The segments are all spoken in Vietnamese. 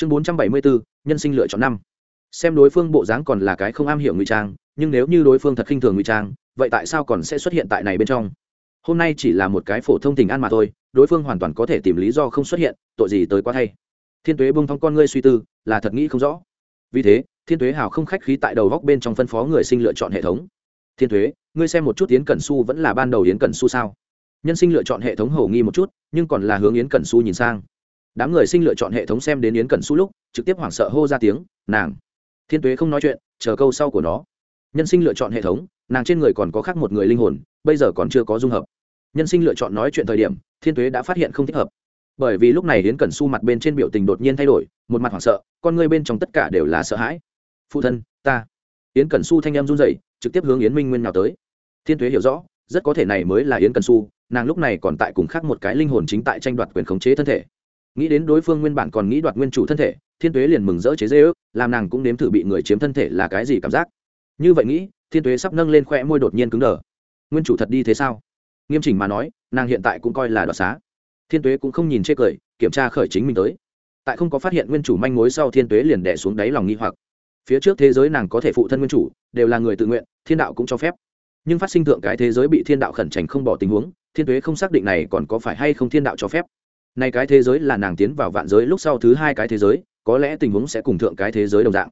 chương bốn trăm bảy mươi bốn nhân sinh lựa chọn năm. Xem đối phương bộ dáng còn là cái không am hiểu ngụy trang, nhưng nếu như đối phương thật khinh thường ngụy trang, vậy tại sao còn sẽ xuất hiện tại này bên trong? Hôm nay chỉ là một cái phổ thông tình ăn mà thôi, đối phương hoàn toàn có thể tìm lý do không xuất hiện, tội gì tới quá thay. Thiên tuế bông thong con ngươi suy tư, là thật nghĩ không rõ. Vì thế, thiên tuế hào không khách khí tại đầu góc bên trong phân phó người sinh lựa chọn hệ thống. Thiên tuế, ngươi xem một chút yến cẩn su vẫn là ban đầu yến cẩn su sao? Nhân sinh lựa chọn hệ thống hầu nghi một chút, nhưng còn là hướng yến cẩn su nhìn sang đám người sinh lựa chọn hệ thống xem đến yến cẩn su lúc, trực tiếp hoảng sợ hô ra tiếng, nàng! Thiên tuế không nói chuyện, chờ câu sau của nó. Nhân sinh lựa chọn hệ thống, nàng trên người còn có khác một người linh hồn, bây giờ còn chưa có dung hợp. Nhân sinh lựa chọn nói chuyện thời điểm, thiên tuế đã phát hiện không thích hợp. Bởi vì lúc này Yến cẩn su mặt bên trên biểu tình đột nhiên thay đổi, một mặt hoảng sợ, con ngươi bên trong tất cả đều là sợ hãi. Phụ thân, ta! Yến cẩn su thanh em run rẩy, trực tiếp hướng yến minh nguyên nào tới. Thiên tuế hiểu rõ, rất có thể này mới là yến cẩn su, nàng lúc này còn tại cùng khác một cái linh hồn chính tại tranh đoạt quyền khống chế thân thể nghĩ đến đối phương nguyên bản còn nghĩ đoạt nguyên chủ thân thể, thiên tuế liền mừng rỡ chế dễ ước làm nàng cũng nếm thử bị người chiếm thân thể là cái gì cảm giác. Như vậy nghĩ, thiên tuế sắp nâng lên khoe môi đột nhiên cứng đờ. Nguyên chủ thật đi thế sao? Nghiêm chỉnh mà nói, nàng hiện tại cũng coi là đoạt xá. Thiên tuế cũng không nhìn chê cười, kiểm tra khởi chính mình tới. Tại không có phát hiện nguyên chủ manh mối sau, thiên tuế liền đẻ xuống đáy lòng nghi hoặc. Phía trước thế giới nàng có thể phụ thân nguyên chủ, đều là người tự nguyện, thiên đạo cũng cho phép. Nhưng phát sinh thượng cái thế giới bị thiên đạo khẩn trành không bỏ tình huống, thiên tuế không xác định này còn có phải hay không thiên đạo cho phép nay cái thế giới là nàng tiến vào vạn giới lúc sau thứ hai cái thế giới, có lẽ tình huống sẽ cùng thượng cái thế giới đồng dạng.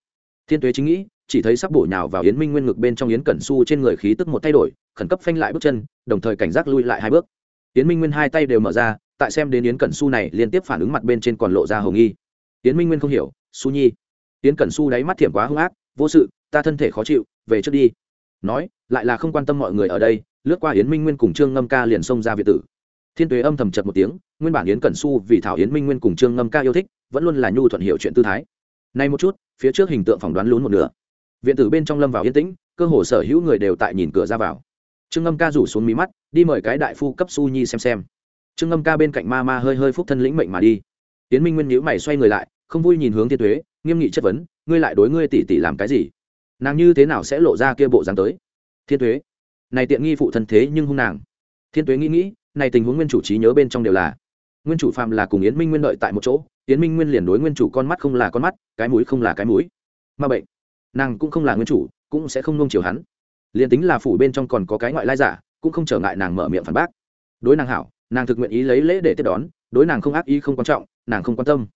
Thiên tuế chính nghĩ, chỉ thấy sắp bổ nhào vào yến minh nguyên ngực bên trong yến cẩn su trên người khí tức một thay đổi, khẩn cấp phanh lại bước chân, đồng thời cảnh giác lui lại hai bước. Yến minh nguyên hai tay đều mở ra, tại xem đến yến cẩn su này liên tiếp phản ứng mặt bên trên còn lộ ra hồng nghi. Yến minh nguyên không hiểu su nhi. Yến cẩn su đáy mắt thiểm quá hung ác, vô sự, ta thân thể khó chịu, về trước đi. Nói, lại là không quan tâm mọi người ở đây, lướt qua yến minh nguyên cùng trương ngâm ca liền xông ra việt tử. Thiên tuế âm thầm chật một tiếng nguyên bản yến cẩn su vì thảo yến minh nguyên cùng trương ngâm ca yêu thích, vẫn luôn là nhu thuận hiệu chuyện tư thái. Nay một chút, phía trước hình tượng phỏng đoán lún một nửa. Viện tử bên trong lâm vào yên tĩnh, cơ hồ sở hữu người đều tại nhìn cửa ra vào. Trương ngâm ca rủ xuống mí mắt, đi mời cái đại phu cấp su nhi xem xem. Trương ngâm ca bên cạnh ma ma hơi hơi phúc thân lĩnh mệnh mà đi. Yến minh nguyên nhữ mày xoay người lại, không vui nhìn hướng thiên tuế, nghiêm nghị chất vấn, ngươi lại đối ngươi tỷ tỷ làm cái gì? Nàng như thế nào sẽ lộ ra kia bộ dáng tới? Thiên tuế, này tiện nghi phụ thân thế nhưng hung nàng. Thiên tuế nghĩ nghĩ, này tình huống nguyên chủ trí nhớ bên trong đều là nguyên chủ phàm là cùng yến minh nguyên đợi tại một chỗ yến minh nguyên liền đối nguyên chủ con mắt không là con mắt cái mũi không là cái mũi mà bệnh nàng cũng không là nguyên chủ cũng sẽ không nông chiều hắn liền tính là phủ bên trong còn có cái ngoại lai giả cũng không trở ngại nàng mở miệng phản bác đối nàng hảo nàng thực nguyện ý lấy lễ để tiếp đón đối nàng không ác ý không quan trọng nàng không quan tâm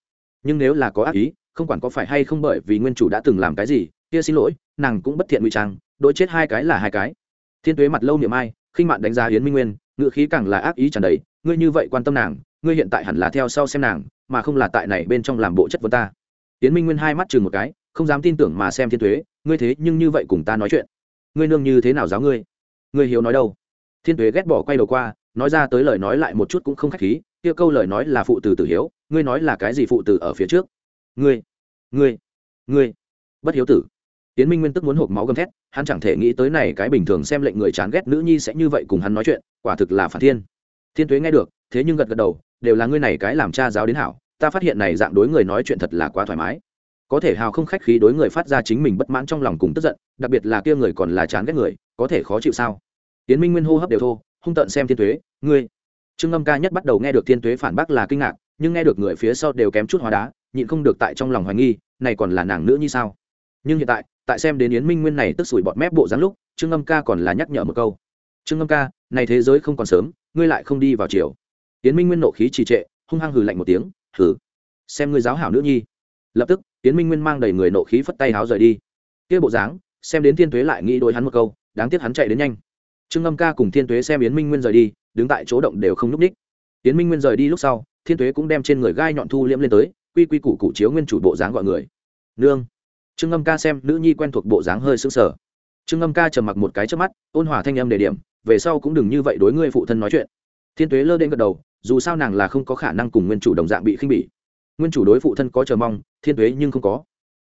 nhưng nếu là có ác ý không quản có phải hay không bởi vì nguyên chủ đã từng làm cái gì kia xin lỗi nàng cũng bất thiện ngụy trang đối chết hai cái là hai cái thiên tuế mặt lâu niệm ai khinh mạn đánh giá Yến minh nguyên ngự khí càng là ác ý tràn đầy ngươi như vậy quan tâm nàng ngươi hiện tại hẳn là theo sau xem nàng, mà không là tại này bên trong làm bộ chất vấn ta. Tiến minh nguyên hai mắt chừng một cái, không dám tin tưởng mà xem thiên tuế ngươi thế nhưng như vậy cùng ta nói chuyện. Ngươi nương như thế nào giáo ngươi? Ngươi hiếu nói đâu? Thiên tuế ghét bỏ quay đầu qua, nói ra tới lời nói lại một chút cũng không khách khí, kia câu lời nói là phụ tử tử hiếu, ngươi nói là cái gì phụ tử ở phía trước? Ngươi ngươi ngươi, bất hiếu tử. Tiến minh nguyên tức muốn hộp máu gầm thét, hắn chẳng thể nghĩ tới này cái bình thường xem lệnh người chán ghét nữ nhi sẽ như vậy cùng hắn nói chuyện, quả thực là phản thiên. Thiên tuế nghe được thế nhưng gật gật đầu, đều là ngươi này cái làm cha giáo đến hảo, ta phát hiện này dạng đối người nói chuyện thật là quá thoải mái. Có thể hào không khách khí đối người phát ra chính mình bất mãn trong lòng cùng tức giận, đặc biệt là kia người còn là chán ghét người, có thể khó chịu sao? Tiến minh nguyên hô hấp đều thô, hung tận xem thiên tuế, ngươi. Trương âm ca nhất bắt đầu nghe được thiên tuế phản bác là kinh ngạc, nhưng nghe được người phía sau đều kém chút hóa đá, nhịn không được tại trong lòng hoài nghi, này còn là nàng nữ như sao? Nhưng hiện tại tại xem đến yến minh nguyên này tức sủi bọt mép bộ dáng lúc, trương âm ca còn là nhắc nhở một câu. Trương âm ca, này thế giới không còn sớm, ngươi lại không đi vào chiều Tiến minh nguyên nộ khí trì trệ, hung hăng hừ lạnh một tiếng, hừ, xem ngươi giáo hảo nữ nhi. Lập tức Tiến minh nguyên mang đầy người nộ khí phất tay háo rời đi. Kia bộ dáng, xem đến thiên tuế lại nghĩ đối hắn một câu, đáng tiếc hắn chạy đến nhanh. Trương Ngâm ca cùng thiên tuế xem yến minh nguyên rời đi, đứng tại chỗ động đều không núp ních. Yến minh nguyên rời đi lúc sau, thiên tuế cũng đem trên người gai nhọn thu liễm lên tới, quy quy củ cụ chiếu nguyên chủ bộ dáng gọi người. Nương. Trương Ngâm ca xem nữ nhi quen thuộc bộ dáng hơi sững sờ. Trương Ngâm ca trầm mặc một cái trước mắt, ôn hòa thanh âm đề điểm, về sau cũng đừng như vậy đối ngươi phụ thân nói chuyện. Thiên tuế lơ đến gật đầu dù sao nàng là không có khả năng cùng nguyên chủ đồng dạng bị khinh bỉ. Nguyên chủ đối phụ thân có chờ mong, thiên tuế nhưng không có.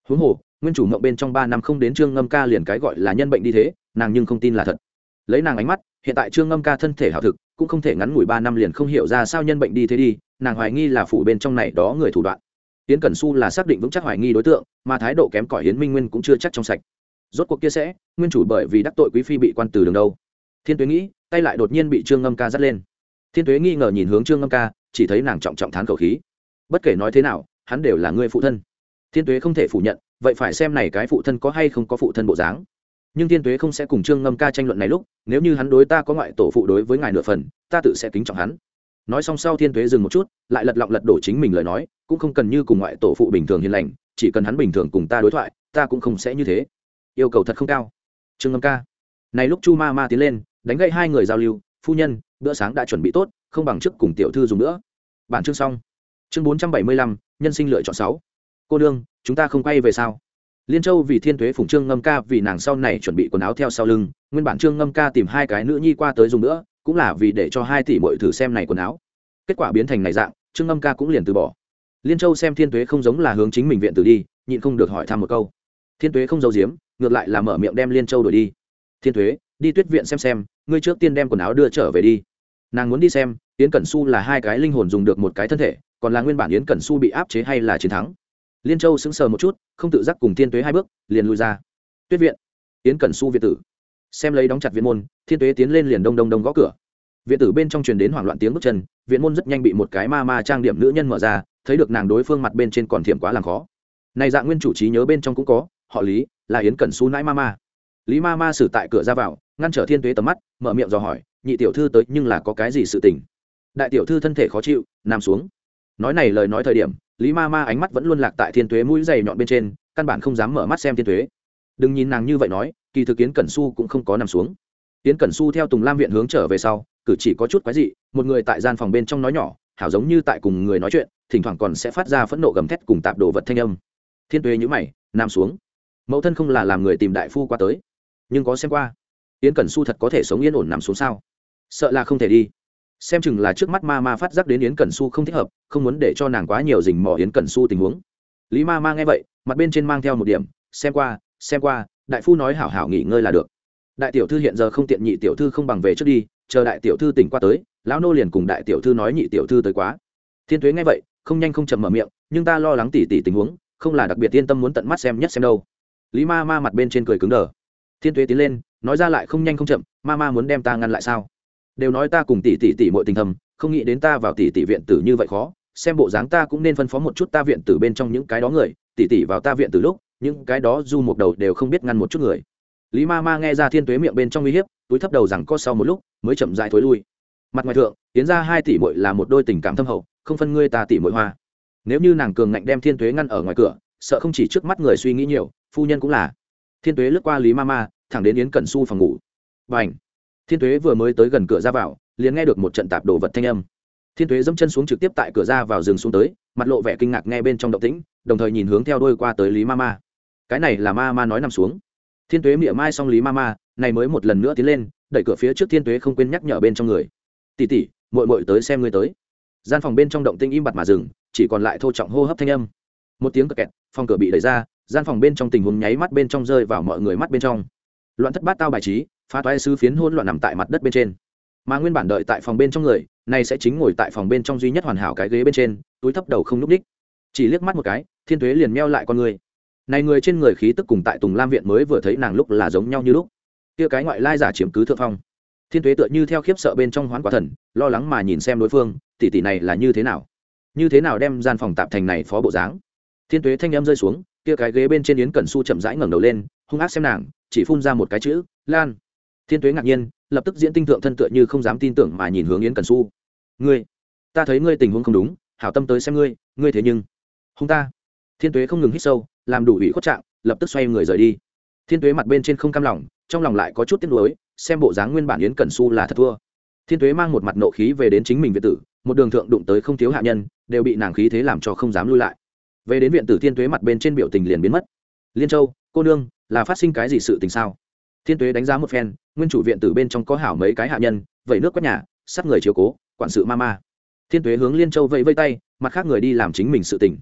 Huống hồ, nguyên chủ mộng bên trong ba năm không đến trương ngâm ca liền cái gọi là nhân bệnh đi thế, nàng nhưng không tin là thật. Lấy nàng ánh mắt, hiện tại trương ngâm ca thân thể hảo thực, cũng không thể ngắn ngủi ba năm liền không hiểu ra sao nhân bệnh đi thế đi, nàng hoài nghi là phụ bên trong này đó người thủ đoạn. Yến cẩn su là xác định vững chắc hoài nghi đối tượng, mà thái độ kém cỏi yến minh nguyên cũng chưa chắc trong sạch. Rốt cuộc kia sẽ, nguyên chủ bởi vì đắc tội quý phi bị quan từ đường đâu. Thiên tuế nghĩ, tay lại đột nhiên bị trương ngâm ca dắt lên thiên tuế nghi ngờ nhìn hướng trương ngâm ca, chỉ thấy nàng trọng trọng thán khẩu khí. Bất kể nói thế nào, hắn đều là người phụ thân. Thiên tuế không thể phủ nhận, vậy phải xem này cái phụ thân có hay không có phụ thân bộ dáng. Nhưng thiên tuế không sẽ cùng trương ngâm ca tranh luận này lúc, nếu như hắn đối ta có ngoại tổ phụ đối với ngài nửa phần, ta tự sẽ kính trọng hắn. Nói xong sau thiên tuế dừng một chút, lại lật lọng lật đổ chính mình lời nói, cũng không cần như cùng ngoại tổ phụ bình thường hiền lành, chỉ cần hắn bình thường cùng ta đối thoại, ta cũng không sẽ như thế. Yêu cầu thật không cao. Trương ngâm ca. Này lúc chu ma ma tiến lên, đánh gậy hai người giao lưu, phu nhân bữa sáng đã chuẩn bị tốt, không bằng trước cùng tiểu thư dùng nữa. Bản chương xong. Chương bốn trăm bảy mươi lăm, nhân sinh lựa chọn sáu. Cô đương chúng ta không quay về sao? Liên châu vì thiên thuế phụng trương ngâm ca vì nàng sau này chuẩn bị quần áo theo sau lưng, nguyên bản trương ngâm ca tìm hai cái nữ nhi qua tới dùng nữa, cũng là vì để cho hai tỷ mội thử xem này quần áo. Kết quả biến thành này dạng, trương ngâm ca cũng liền từ bỏ. Liên châu xem thiên thuế không giống là hướng chính mình viện tử đi, nhịn không được hỏi thăm một câu. Thiên thuế không giấu giếm, ngược lại là mở miệng đem liên châu đổi đi. Thiên thuế đi tuyết viện xem xem, ngươi trước tiên đem quần áo đưa trở về đi nàng muốn đi xem, yến cẩn su là hai cái linh hồn dùng được một cái thân thể, còn là nguyên bản yến cẩn su bị áp chế hay là chiến thắng. Liên châu sững sờ một chút, không tự giác cùng thiên tuế hai bước, liền lui ra. Tuyết viện. Yến cẩn su viện tử. Xem lấy đóng chặt viện môn, thiên tuế tiến lên liền đông đông đông gõ cửa. Viện tử bên trong truyền đến hoảng loạn tiếng bước chân, viện môn rất nhanh bị một cái ma ma trang điểm nữ nhân mở ra, thấy được nàng đối phương mặt bên trên còn thiểm quá làm khó. Này dạng nguyên chủ trí nhớ bên trong cũng có, họ lý, là yến cẩn su nãi ma ma. Lý ma ma xử tại cửa ra vào, ngăn trở thiên tuế tầm mắt, mở miệng dò hỏi nhị tiểu thư tới nhưng là có cái gì sự tình? Đại tiểu thư thân thể khó chịu, nằm xuống. Nói này lời nói thời điểm, lý ma ma ánh mắt vẫn luôn lạc tại thiên tuế mũi dày nhọn bên trên, căn bản không dám mở mắt xem thiên tuế. Đừng nhìn nàng như vậy nói, kỳ thực kiến cẩn su cũng không có nằm xuống. Tiến cẩn su theo tùng lam viện hướng trở về sau, cử chỉ có chút quái dị, một người tại gian phòng bên trong nói nhỏ, hảo giống như tại cùng người nói chuyện, thỉnh thoảng còn sẽ phát ra phẫn nộ gầm thét cùng tạp đồ vật thanh âm. Thiên tuế nhữ mày, nằm xuống. Mẫu thân không là làm người tìm đại phu qua tới. Nhưng có xem qua. Yến cẩn su thật có thể sống yên ổn nằm xuống sao? Sợ là không thể đi. Xem chừng là trước mắt ma ma phát giác đến yến cẩn su không thích hợp, không muốn để cho nàng quá nhiều dình mò yến cẩn su tình huống. Lý ma ma nghe vậy, mặt bên trên mang theo một điểm, xem qua xem qua, đại phu nói hảo hảo nghỉ ngơi là được. Đại tiểu thư hiện giờ không tiện nhị tiểu thư không bằng về trước đi, chờ đại tiểu thư tỉnh qua tới, lão nô liền cùng đại tiểu thư nói nhị tiểu thư tới quá. Thiên thuế nghe vậy, không nhanh không chậm mở miệng, nhưng ta lo lắng tỉ tỉ tình huống, không là đặc biệt yên tâm muốn tận mắt xem nhất xem đâu. Lý ma ma mặt bên trên cười cứng đờ. Thiên thuế tiến lên, nói ra lại không nhanh không chậm, ma ma muốn đem ta ngăn lại sao? Đều nói ta cùng tỷ tỷ tỷ mọi tình thầm không nghĩ đến ta vào tỷ tỷ viện tử như vậy khó, xem bộ dáng ta cũng nên phân phó một chút ta viện tử bên trong những cái đó người, tỷ tỷ vào ta viện tử lúc, những cái đó du một đầu đều không biết ngăn một chút người. Lý ma ma nghe ra thiên tuế miệng bên trong uy hiếp, túi thấp đầu rằng có sau một lúc, mới chậm dại thối lui. Mặt ngoài thượng, tiến ra hai tỷ mội là một đôi tình cảm thâm hậu, không phân ngươi ta tỷ mội hoa. Nếu như nàng cường ngạnh đem thiên tuế ngăn ở ngoài cửa, sợ không chỉ trước mắt người suy nghĩ nhiều, phu nhân cũng là. Thiên tuế lướt qua lý ma ma, thẳng đến yến cẩn su phòng ngủ. B à n h thiên tuế vừa mới tới gần cửa ra vào, liền nghe được một trận tạp đồ vật thanh âm. Thiên tuế dẫm chân xuống trực tiếp tại cửa ra vào rừng xuống tới, mặt lộ vẻ kinh ngạc nghe bên trong động tĩnh, đồng thời nhìn hướng theo đôi qua tới lý ma ma cái này là ma ma nói nằm xuống. Thiên tuế mỉa mai xong lý ma ma này mới một lần nữa tiến lên, đẩy cửa phía trước thiên tuế không quên nhắc nhở bên trong người. Tỉ tỉ mội mội tới xem ngươi tới. Gian phòng bên trong động tinh im bặt mà dừng, chỉ còn lại thô trọng hô hấp thanh âm. Một tiếng cờ kẹt, phòng cửa bị đẩy ra, gian phòng bên trong tình huống nháy mắt bên trong rơi vào mọi người mắt bên trong. Loạn thất bát tao bài trí phá toái sứ phiến hỗn loạn nằm tại mặt đất bên trên. Mà nguyên bản đợi tại phòng bên trong người này sẽ chính ngồi tại phòng bên trong duy nhất hoàn hảo cái ghế bên trên, túi thấp đầu không núp ních. Chỉ liếc mắt một cái, thiên tuế liền meo lại con người. Này người trên người khí tức cùng tại tùng lam viện mới vừa thấy nàng lúc là giống nhau như lúc. Kia cái ngoại lai giả chiếm cứ thượng phong. Thiên tuế tựa như theo khiếp sợ bên trong hoán quả thần, lo lắng mà nhìn xem đối phương, tỷ tỷ này là như thế nào? Như thế nào đem gian phòng tạp thành này phó bộ dáng? Thiên tuế thanh em rơi xuống, kia cái ghế bên trên yến cẩn su chậm rãi ngẩng đầu lên, hung ác xem nàng, chỉ phun ra một cái chữ, lan thiên tuế ngạc nhiên, lập tức diễn tinh thượng thân tựa như không dám tin tưởng mà nhìn hướng yến cần su. Ngươi, ta thấy ngươi tình huống không đúng, hảo tâm tới xem ngươi ngươi thế nhưng không ta. Thiên tuế không ngừng hít sâu, làm đủ ủy khuất trạng, lập tức xoay người rời đi. Thiên tuế mặt bên trên không cam lòng, trong lòng lại có chút tiếc nuối, xem bộ dáng nguyên bản yến cẩn su là thật thua. Thiên tuế mang một mặt nộ khí về đến chính mình viện tử, một đường thượng đụng tới không thiếu hạ nhân, đều bị nàng khí thế làm cho không dám lui lại. Về đến viện tử thiên tuế mặt bên trên biểu tình liền biến mất. Liên châu, cô nương, là phát sinh cái gì sự tình sao? Thiên tuế đánh giá một phen, nguyên chủ viện tử bên trong có hảo mấy cái hạ nhân, vẩy nước quét nhà, sát người chiếu cố, quản sự ma ma. Thiên tuế hướng liên châu vẫy vây tay, mặt khác người đi làm chính mình sự tỉnh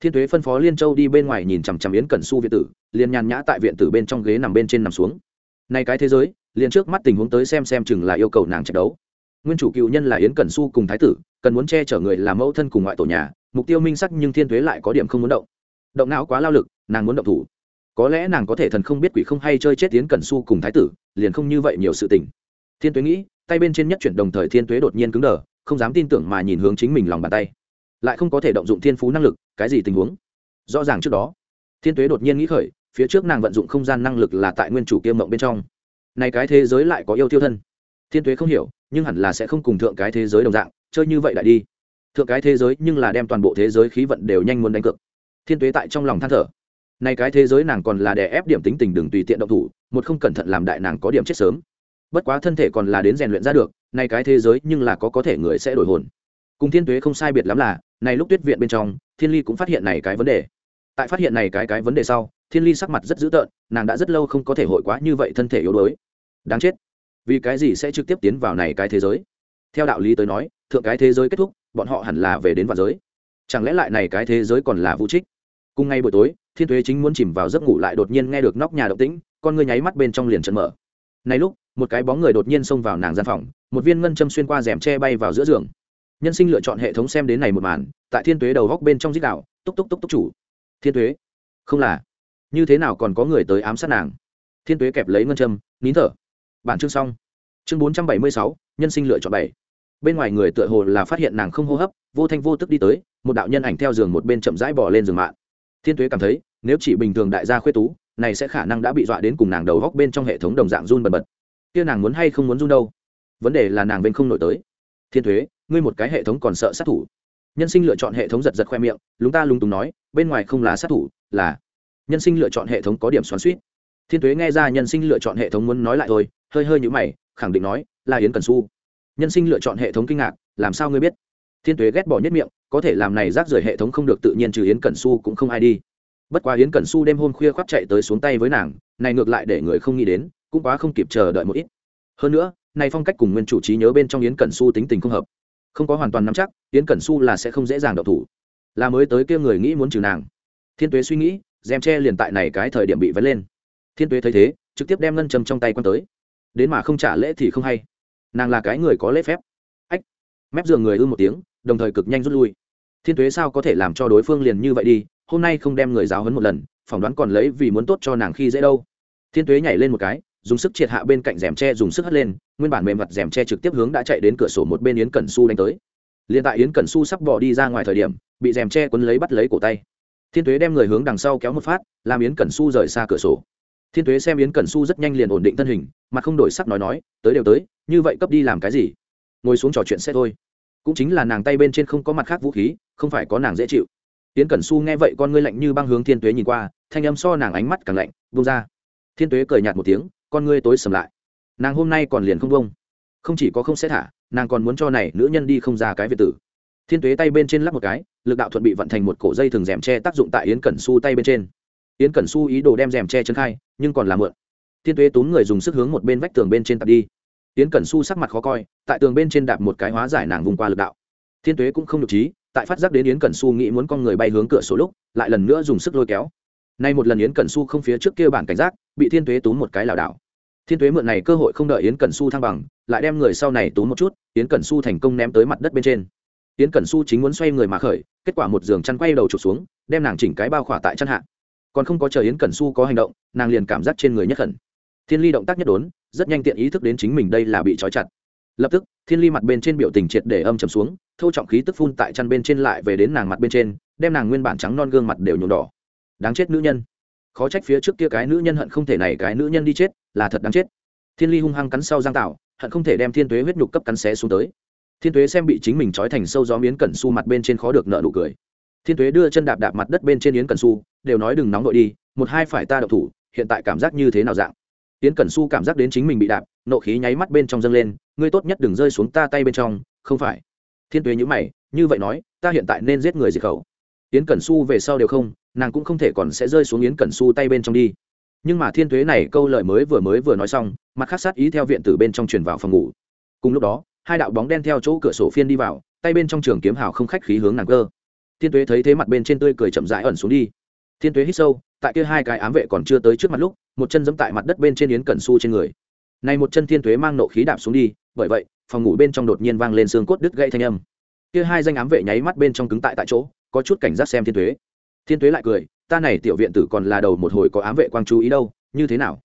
thiên tuế phân phó liên châu đi bên ngoài nhìn chằm chằm yến cẩn su viện tử, liền nhàn nhã tại viện tử bên trong ghế nằm bên trên nằm xuống. Nay cái thế giới, liền trước mắt tình huống tới xem xem chừng là yêu cầu nàng trận đấu. Nguyên chủ cựu nhân là yến cẩn su cùng thái tử, cần muốn che chở người làm mẫu thân cùng ngoại tổ nhà, mục tiêu minh sắc nhưng thiên tuế lại có điểm không muốn động. Động não quá lao lực, nàng muốn động thủ có lẽ nàng có thể thần không biết quỷ không hay chơi chết tiến cẩn su cùng thái tử, liền không như vậy nhiều sự tình. Thiên tuế nghĩ, tay bên trên nhất chuyển đồng thời thiên tuế đột nhiên cứng đờ, không dám tin tưởng mà nhìn hướng chính mình lòng bàn tay. Lại không có thể động dụng thiên phú năng lực, cái gì tình huống? Rõ ràng trước đó, thiên tuế đột nhiên nghĩ khởi, phía trước nàng vận dụng không gian năng lực là tại nguyên chủ kia mộng bên trong. Này cái thế giới lại có yêu tiêu thân. Thiên tuế không hiểu, nhưng hẳn là sẽ không cùng thượng cái thế giới đồng dạng, chơi như vậy lại đi. Thượng cái thế giới nhưng là đem toàn bộ thế giới khí vận đều nhanh muốn đánh cược. Thiên tuế tại trong lòng than thở này cái thế giới nàng còn là đè ép điểm tính tình đừng tùy tiện động thủ, một không cẩn thận làm đại nàng có điểm chết sớm. Bất quá thân thể còn là đến rèn luyện ra được này cái thế giới nhưng là có có thể người sẽ đổi hồn. Cùng thiên tuế không sai biệt lắm là này lúc tuyết viện bên trong, thiên ly cũng phát hiện này cái vấn đề. Tại phát hiện này cái cái vấn đề sau, thiên ly sắc mặt rất dữ tợn, nàng đã rất lâu không có thể hội quá như vậy thân thể yếu đuối. Đáng chết. Vì cái gì sẽ trực tiếp tiến vào này cái thế giới? Theo đạo lý tới nói, thượng cái thế giới kết thúc, bọn họ hẳn là về đến vạn giới. Chẳng lẽ lại này cái thế giới còn là vũ trích? Cùng ngay buổi tối thiên thuế chính muốn chìm vào giấc ngủ lại đột nhiên nghe được nóc nhà động tĩnh, con ngươi nháy mắt bên trong liền trận mở. Này lúc, một cái bóng người đột nhiên xông vào nàng gian phòng, một viên ngân châm xuyên qua rèm che bay vào giữa giường. Nhân sinh lựa chọn hệ thống xem đến này một màn, tại thiên tuế đầu góc bên trong dít đạo túc túc túc túc chủ. Thiên tuế không là. Như thế nào còn có người tới ám sát nàng? Thiên tuế kẹp lấy ngân châm, nín thở. Bản chương xong. Chương bốn trăm bảy mươi sáu, nhân sinh lựa chọn bảy. Bên ngoài người tựa hồ là phát hiện nàng không hô hấp, vô thanh vô tức đi tới, một đạo nhân ảnh theo giường một bên chậm rãi bỏ lên giường mạng thiên tuế cảm thấy, nếu chỉ bình thường đại gia khuê tú, này sẽ khả năng đã bị dọa đến cùng nàng đầu góc bên trong hệ thống đồng dạng run bần bật. Kia nàng muốn hay không muốn run đâu? Vấn đề là nàng bên không nổi tới. Thiên thuế ngươi một cái hệ thống còn sợ sát thủ. Nhân sinh lựa chọn hệ thống giật giật khoe miệng, lúng ta lúng túng nói, bên ngoài không là sát thủ, là nhân sinh lựa chọn hệ thống có điểm xoắn suýt thiên thuế nghe ra nhân sinh lựa chọn hệ thống muốn nói lại thôi, hơi hơi nhữ mày, khẳng định nói, là yến cần su nhân sinh lựa chọn hệ thống kinh ngạc, làm sao ngươi biết? Thiên thuế ghét bỏ nhất miệng có thể làm này rác rưởi hệ thống không được tự nhiên trừ yến cẩn su cũng không ai đi. Bất quá yến cẩn su đêm hôm khuya khoác chạy tới xuống tay với nàng, này ngược lại để người không nghĩ đến, cũng quá không kịp chờ đợi một ít. Hơn nữa, này phong cách cùng nguyên chủ trí nhớ bên trong yến cẩn su tính tình không hợp. Không có hoàn toàn nắm chắc, yến cẩn su là sẽ không dễ dàng đậu thủ. Là mới tới kia người nghĩ muốn trừ nàng. Thiên tuế suy nghĩ dèm che liền tại này cái thời điểm bị vấn lên. Thiên tuế thấy thế, trực tiếp đem ngân châm trong tay quan tới. Đến mà không trả lễ thì không hay. Nàng là cái người có lễ phép. Ách. Mép giường người ư một tiếng, đồng thời cực nhanh rút lui thiên tuế sao có thể làm cho đối phương liền như vậy đi, hôm nay không đem người giáo hấn một lần, phỏng đoán còn lấy vì muốn tốt cho nàng khi dễ đâu. Thiên tuế nhảy lên một cái, dùng sức triệt hạ bên cạnh rèm tre, dùng sức hất lên, nguyên bản mềm mặt rèm tre trực tiếp hướng đã chạy đến cửa sổ một bên yến cẩn su đánh tới. Liền tại yến cẩn su sắp bỏ đi ra ngoài thời điểm, bị rèm tre quấn lấy bắt lấy cổ tay. Thiên tuế đem người hướng đằng sau kéo một phát, làm yến cẩn su rời xa cửa sổ. Thiên tuế xem yến cẩn su rất nhanh liền ổn định thân hình, mặt không đổi sắc nói nói, tới đều tới, như vậy cấp đi làm cái gì? Ngồi xuống trò chuyện sẽ thôi. Cũng chính là nàng tay bên trên không có mặt khác vũ khí không phải có nàng dễ chịu. Yến cẩn su nghe vậy con ngươi lạnh như băng hướng thiên tuế nhìn qua, thanh âm so nàng ánh mắt càng lạnh bung ra. Thiên tuế cười nhạt một tiếng, con ngươi tối sầm lại. Nàng hôm nay còn liền không bông không chỉ có không sẽ thả, nàng còn muốn cho này nữ nhân đi không ra cái việt tử. Thiên tuế tay bên trên lắp một cái, lực đạo thuận bị vận thành một cổ dây thường rèm tre tác dụng tại yến cẩn su tay bên trên. Yến cẩn su ý đồ đem rèm tre chân khai, nhưng còn làm mượn. Thiên tuế túm người dùng sức hướng một bên vách tường bên trên tập đi. Yến cẩn su sắc mặt khó coi, tại tường bên trên đạp một cái hóa giải nàng vùng qua lực đạo. Thiên tuế cũng không được trí tại phát giác đến yến cẩn su nghĩ muốn con người bay hướng cửa sổ lúc, lại lần nữa dùng sức lôi kéo. Nay một lần yến cẩn su không phía trước kia bản cảnh giác, bị thiên tuế túm một cái lảo đảo. Thiên tuế mượn này cơ hội không đợi yến cẩn su thăng bằng, lại đem người sau này túm một chút, yến cẩn su thành công ném tới mặt đất bên trên. Yến cẩn su chính muốn xoay người mà khởi, kết quả một giường chăn quay đầu trục xuống, đem nàng chỉnh cái bao khỏa tại chăn hạ. Còn không có chờ yến cẩn su có hành động, nàng liền cảm giác trên người nhất khẩn thiên ly động tác nhất đốn, rất nhanh tiện ý thức đến chính mình đây là bị trói chặt lập tức, thiên ly mặt bên trên biểu tình triệt để âm trầm xuống thâu trọng khí tức phun tại chăn bên trên lại về đến nàng mặt bên trên, đem nàng nguyên bản trắng non gương mặt đều nhuộm đỏ. Đáng chết nữ nhân. Khó trách phía trước kia cái nữ nhân hận không thể này cái nữ nhân đi chết, là thật đáng chết. Thiên ly hung hăng cắn sau giang tạo, hận không thể đem thiên tuế huyết nhục cấp cắn xé xuống tới. Thiên tuế xem bị chính mình trói thành sâu gió miến cẩn su mặt bên trên khó được nợ nụ cười. Thiên tuế đưa chân đạp đạp mặt đất bên trên yến cẩn su, đều nói đừng nóng đội đi, một hai phải ta đậu thủ, hiện tại cảm giác như thế nào dạng? Yến cẩn su cảm giác đến chính mình bị đạp nộ khí nháy mắt bên trong dâng lên, ngươi tốt nhất đừng rơi xuống ta tay bên trong, không phải. Thiên tuế nhữ mày, như vậy nói, ta hiện tại nên giết người diệt khẩu. Yến cẩn su về sau đều không, nàng cũng không thể còn sẽ rơi xuống yến cẩn su tay bên trong đi. Nhưng mà thiên tuế này câu lời mới vừa mới vừa nói xong, mặt khác sát ý theo viện từ bên trong truyền vào phòng ngủ. Cùng lúc đó, hai đạo bóng đen theo chỗ cửa sổ phiên đi vào, tay bên trong trường kiếm hào không khách khí hướng nàng cơ. Thiên tuế thấy thế mặt bên trên tươi cười chậm rãi ẩn xuống đi. Thiên tuế hít sâu, tại kia hai cái ám vệ còn chưa tới trước mặt lúc, một chân giẫm tại mặt đất bên trên yến cẩn su trên người này một chân thiên tuế mang nộ khí đạp xuống đi, bởi vậy, phòng ngủ bên trong đột nhiên vang lên xương cốt đứt gãy thanh âm. Kia hai danh ám vệ nháy mắt bên trong cứng tại tại chỗ, có chút cảnh giác xem thiên tuế. Thiên tuế lại cười, ta này tiểu viện tử còn là đầu một hồi có ám vệ quang chú ý đâu, như thế nào?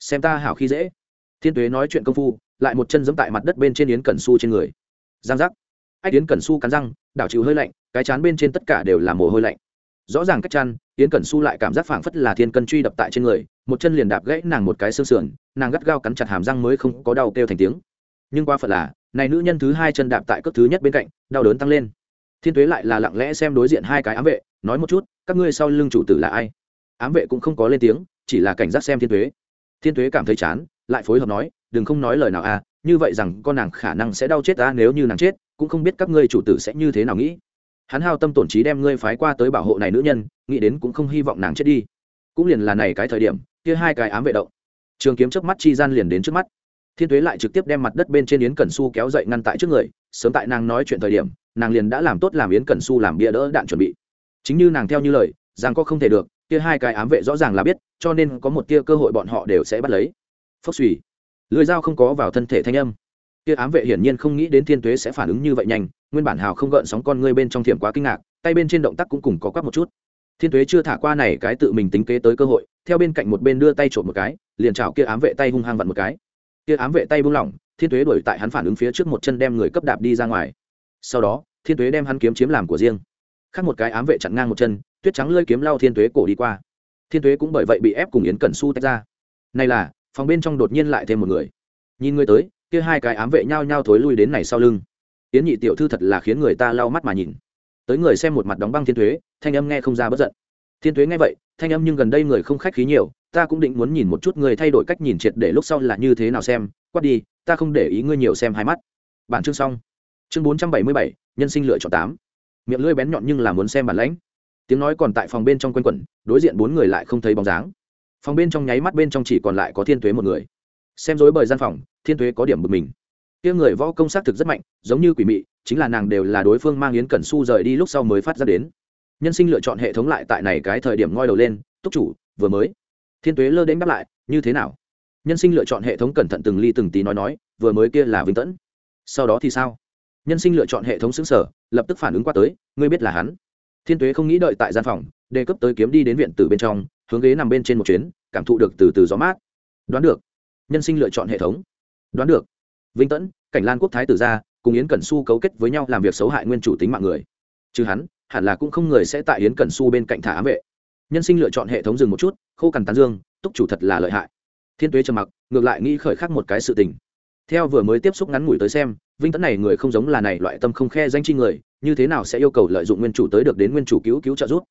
Xem ta hảo khi dễ. Thiên tuế nói chuyện công phu, lại một chân giẫm tại mặt đất bên trên yến cẩn su trên người. Giang giác. Ách yến cẩn su cắn răng, đảo chịu hơi lạnh, cái chán bên trên tất cả đều là mồ hôi lạnh. Rõ ràng cách chăn yến cẩn su lại cảm giác phảng phất là thiên cân truy đập tại trên người, một chân liền đạp gãy nàng một cái xương sườn, nàng gắt gao cắn chặt hàm răng mới không có đau kêu thành tiếng. Nhưng qua phật là, này nữ nhân thứ hai chân đạp tại cấp thứ nhất bên cạnh, đau đớn tăng lên. Thiên tuế lại là lặng lẽ xem đối diện hai cái ám vệ, nói một chút, các ngươi sau lưng chủ tử là ai? Ám vệ cũng không có lên tiếng, chỉ là cảnh giác xem thiên tuế. Thiên tuế cảm thấy chán, lại phối hợp nói, đừng không nói lời nào à như vậy rằng con nàng khả năng sẽ đau chết ta nếu như nàng chết, cũng không biết các ngươi chủ tử sẽ như thế nào nghĩ hắn hao tâm tổn trí đem ngươi phái qua tới bảo hộ này nữ nhân, nghĩ đến cũng không hy vọng nàng chết đi. Cũng liền là này cái thời điểm, kia hai cái ám vệ động. Trường kiếm trước mắt chi gian liền đến trước mắt. Thiên tuế lại trực tiếp đem mặt đất bên trên yến cẩn su kéo dậy ngăn tại trước người, sớm tại nàng nói chuyện thời điểm, nàng liền đã làm tốt làm yến cẩn su làm bia đỡ đạn chuẩn bị. Chính như nàng theo như lời, rằng có không thể được, kia hai cái ám vệ rõ ràng là biết, cho nên có một kia cơ hội bọn họ đều sẽ bắt lấy. Phốc suy lưỡi dao không có vào thân thể thanh âm. Kia ám vệ hiển nhiên không nghĩ đến thiên tuế sẽ phản ứng như vậy nhanh nguyên bản hào không gợn sóng con ngươi bên trong thiểm quá kinh ngạc, tay bên trên động tác cũng cùng có quắc một chút. Thiên tuế chưa thả qua này cái tự mình tính kế tới cơ hội, theo bên cạnh một bên đưa tay trộm một cái, liền chảo kia ám vệ tay hung hăng vặn một cái. Kia ám vệ tay buông lỏng, thiên tuế đuổi tại hắn phản ứng phía trước một chân đem người cấp đạp đi ra ngoài. Sau đó, thiên tuế đem hắn kiếm chiếm làm của riêng. Khác một cái ám vệ chặn ngang một chân, tuyết trắng lơi kiếm lao thiên tuế cổ đi qua. Thiên tuế cũng bởi vậy bị ép cùng yến cẩn su tách ra. Này là, phòng bên trong đột nhiên lại thêm một người. Nhìn người tới, kia hai cái ám vệ nhao nhao thối lui đến này sau lưng yến nhị tiểu thư thật là khiến người ta lau mắt mà nhìn. Tới người xem một mặt đóng băng thiên tuế thanh âm nghe không ra bất giận. Thiên tuế nghe vậy, thanh âm nhưng gần đây người không khách khí nhiều, ta cũng định muốn nhìn một chút người thay đổi cách nhìn triệt để lúc sau là như thế nào xem. Quát đi, ta không để ý ngươi nhiều xem hai mắt. Bản chương xong. Chương bốn trăm bảy mươi bảy, nhân sinh lựa chọn tám. Miệng lưỡi bén nhọn nhưng là muốn xem bản lãnh. Tiếng nói còn tại phòng bên trong q u a n quẩn, đối diện bốn người lại không thấy bóng dáng. Phòng bên trong nháy mắt bên trong chỉ còn lại có thiên tuế một người. Xem dối bời gian phòng, thiên tuế có điểm bực mình kia người võ công xác thực rất mạnh, giống như quỷ mị, chính là nàng đều là đối phương mang yến cẩn su rời đi lúc sau mới phát ra đến. Nhân sinh lựa chọn hệ thống lại tại này cái thời điểm ngoi đầu lên, túc chủ, vừa mới. Thiên tuế lơ đến đáp lại, như thế nào? Nhân sinh lựa chọn hệ thống cẩn thận từng ly từng tí nói nói, vừa mới kia là vinh tẫn. Sau đó thì sao? Nhân sinh lựa chọn hệ thống xứng sở, lập tức phản ứng qua tới, ngươi biết là hắn. Thiên tuế không nghĩ đợi tại gian phòng, đề cấp tới kiếm đi đến viện từ bên trong, hướng ghế nằm bên trên một chuyến, cảm thụ được từ từ gió mát. Đoán được. Nhân sinh lựa chọn hệ thống. Đoán được vinh tẫn, cảnh lan quốc thái tử gia cùng yến cẩn su cấu kết với nhau làm việc xấu hại nguyên chủ tính mạng người. Chứ hắn, hẳn là cũng không người sẽ tại yến cẩn su bên cạnh thả ám vệ. Nhân sinh lựa chọn hệ thống dừng một chút, khô cằn tán dương, túc chủ thật là lợi hại. Thiên tuế trầm mặc, ngược lại nghĩ khởi khắc một cái sự tình. Theo vừa mới tiếp xúc ngắn ngủi tới xem, vinh tẫn này người không giống là này loại tâm không khe danh chi người, như thế nào sẽ yêu cầu lợi dụng nguyên chủ tới được đến nguyên chủ cứu cứu trợ giúp?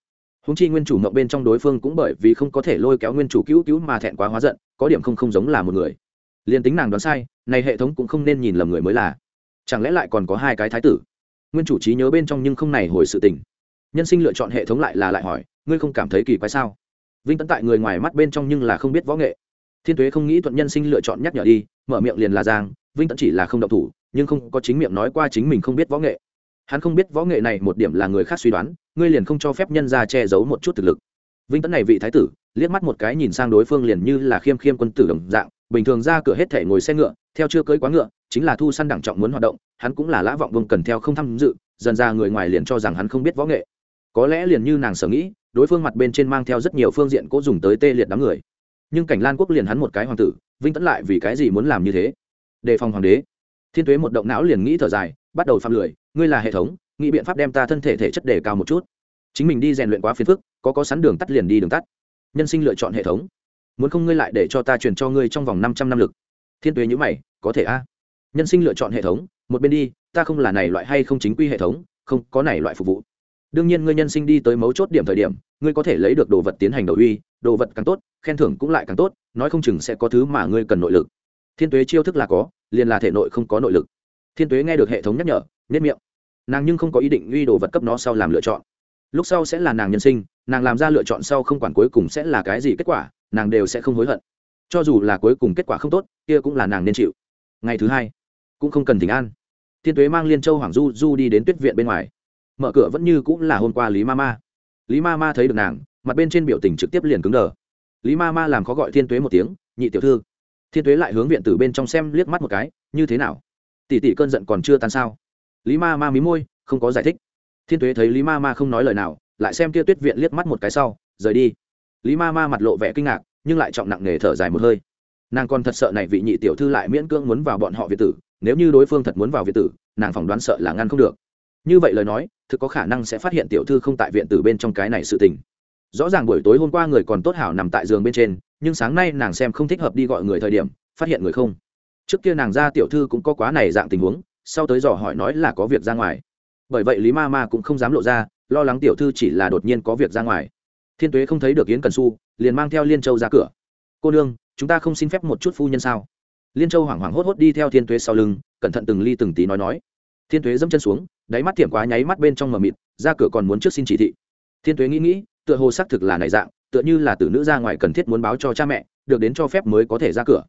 Húng chi nguyên chủ mộng bên trong đối phương cũng bởi vì không có thể lôi kéo nguyên chủ cứu cứu mà thẹn quá hóa giận, có điểm không không giống là một người liền tính nàng đoán sai, này hệ thống cũng không nên nhìn lầm người mới là. Chẳng lẽ lại còn có hai cái thái tử? Nguyên chủ trí nhớ bên trong nhưng không này hồi sự tình. Nhân sinh lựa chọn hệ thống lại là lại hỏi, ngươi không cảm thấy kỳ quái sao? Vinh tấn tại người ngoài mắt bên trong nhưng là không biết võ nghệ. Thiên tuế không nghĩ thuận nhân sinh lựa chọn nhắc nhở đi, mở miệng liền là giang, vinh tấn chỉ là không động thủ, nhưng không có chính miệng nói qua chính mình không biết võ nghệ. Hắn không biết võ nghệ này một điểm là người khác suy đoán, ngươi liền không cho phép nhân ra che giấu một chút thực lực. Vinh tấn này vị thái tử, liếc mắt một cái nhìn sang đối phương liền như là khiêm khiêm quân tử đồng dạng bình thường ra cửa hết thể ngồi xe ngựa, theo chưa cưới quá ngựa, chính là thu săn đẳng trọng muốn hoạt động, hắn cũng là lã vọng vương cần theo không tham dự, dần ra người ngoài liền cho rằng hắn không biết võ nghệ. Có lẽ liền như nàng sở nghĩ, đối phương mặt bên trên mang theo rất nhiều phương diện cố dùng tới tê liệt đám người. Nhưng cảnh lan quốc liền hắn một cái hoàng tử, vinh tẫn lại vì cái gì muốn làm như thế? Đề phòng hoàng đế. Thiên tuế một động não liền nghĩ thở dài, bắt đầu phạm lười, ngươi là hệ thống, nghĩ biện pháp đem ta thân thể thể chất đề cao một chút. Chính mình đi rèn luyện quá phiền phức, có có sắn đường tắt liền đi đường tắt. Nhân sinh lựa chọn hệ thống muốn không ngươi lại để cho ta truyền cho ngươi trong vòng năm trăm năm lực. Thiên tuế nhữ mày, có thể a. Nhân sinh lựa chọn hệ thống, một bên đi, ta không là này loại hay không chính quy hệ thống, không, có này loại phục vụ. Đương nhiên ngươi nhân sinh đi tới mấu chốt điểm thời điểm, ngươi có thể lấy được đồ vật tiến hành đầu uy, đồ vật càng tốt, khen thưởng cũng lại càng tốt, nói không chừng sẽ có thứ mà ngươi cần nội lực. Thiên tuế chiêu thức là có, liền là thể nội không có nội lực. Thiên tuế nghe được hệ thống nhắc nhở nếp miệng. Nàng nhưng không có ý định uy đồ vật cấp nó sau làm lựa chọn. Lúc sau sẽ là nàng nhân sinh, nàng làm ra lựa chọn sau không quản cuối cùng sẽ là cái gì kết quả nàng đều sẽ không hối hận. Cho dù là cuối cùng kết quả không tốt, kia cũng là nàng nên chịu. Ngày thứ hai, cũng không cần thỉnh an. Thiên tuế mang liên châu hoàng du du đi đến tuyết viện bên ngoài. Mở cửa vẫn như cũng là hôm qua lý ma ma. Lý ma ma thấy được nàng, mặt bên trên biểu tình trực tiếp liền cứng đờ. Lý ma ma làm khó gọi thiên tuế một tiếng, nhị tiểu thư. Thiên tuế lại hướng viện từ bên trong xem liếc mắt một cái, như thế nào? Tỷ tỷ cơn giận còn chưa tan sao? Lý ma ma mí môi, không có giải thích. Thiên tuế thấy lý ma ma không nói lời nào, lại xem kia tuyết viện liếc mắt một cái sau, rời đi lý ma ma mặt lộ vẻ kinh ngạc, nhưng lại trọng nặng nề thở dài một hơi. Nàng còn thật sợ này vị nhị tiểu thư lại miễn cưỡng muốn vào bọn họ việt tử, nếu như đối phương thật muốn vào việt tử, nàng phỏng đoán sợ là ngăn không được. Như vậy lời nói, thực có khả năng sẽ phát hiện tiểu thư không tại viện tử bên trong cái này sự tình. Rõ ràng buổi tối hôm qua người còn tốt hảo nằm tại giường bên trên, nhưng sáng nay nàng xem không thích hợp đi gọi người thời điểm, phát hiện người không. Trước kia nàng ra tiểu thư cũng có quá này dạng tình huống, sau tới dò hỏi nói là có việc ra ngoài. Bởi vậy lý ma ma cũng không dám lộ ra, lo lắng tiểu thư chỉ là đột nhiên có việc ra ngoài thiên tuế không thấy được yến cần su liền mang theo liên châu ra cửa. Cô nương, chúng ta không xin phép một chút phu nhân sao? Liên châu hoảng hoảng hốt hốt đi theo thiên tuế sau lưng, cẩn thận từng ly từng tí nói nói. Thiên tuế dẫm chân xuống, đáy mắt tiệm quá nháy mắt bên trong mờ mịt, ra cửa còn muốn trước xin chỉ thị. Thiên tuế nghĩ nghĩ, tựa hồ xác thực là này dạng, tựa như là tử nữ ra ngoài cần thiết muốn báo cho cha mẹ, được đến cho phép mới có thể ra cửa.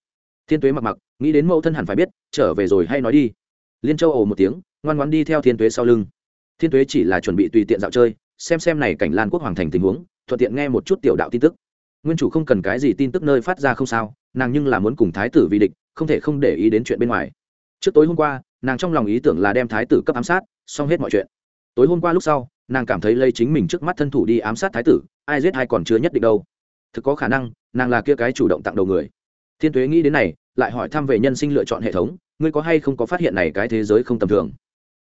Thiên tuế mặc mặc, nghĩ đến mẫu thân hẳn phải biết, trở về rồi hay nói đi. Liên châu ồ một tiếng, ngoan ngoan đi theo thiên tuế sau lưng. Thiên tuế chỉ là chuẩn bị tùy tiện dạo chơi, xem xem này cảnh lan quốc hoàng thành tình huống thuận tiện nghe một chút tiểu đạo tin tức. Nguyên chủ không cần cái gì tin tức nơi phát ra không sao, nàng nhưng là muốn cùng thái tử vì địch, không thể không để ý đến chuyện bên ngoài. Trước tối hôm qua, nàng trong lòng ý tưởng là đem thái tử cấp ám sát, xong hết mọi chuyện. Tối hôm qua lúc sau, nàng cảm thấy lây chính mình trước mắt thân thủ đi ám sát thái tử, ai giết ai còn chưa nhất định đâu. Thực có khả năng, nàng là kia cái chủ động tặng đầu người. Thiên tuế nghĩ đến này, lại hỏi thăm về nhân sinh lựa chọn hệ thống, ngươi có hay không có phát hiện này cái thế giới không tầm thường?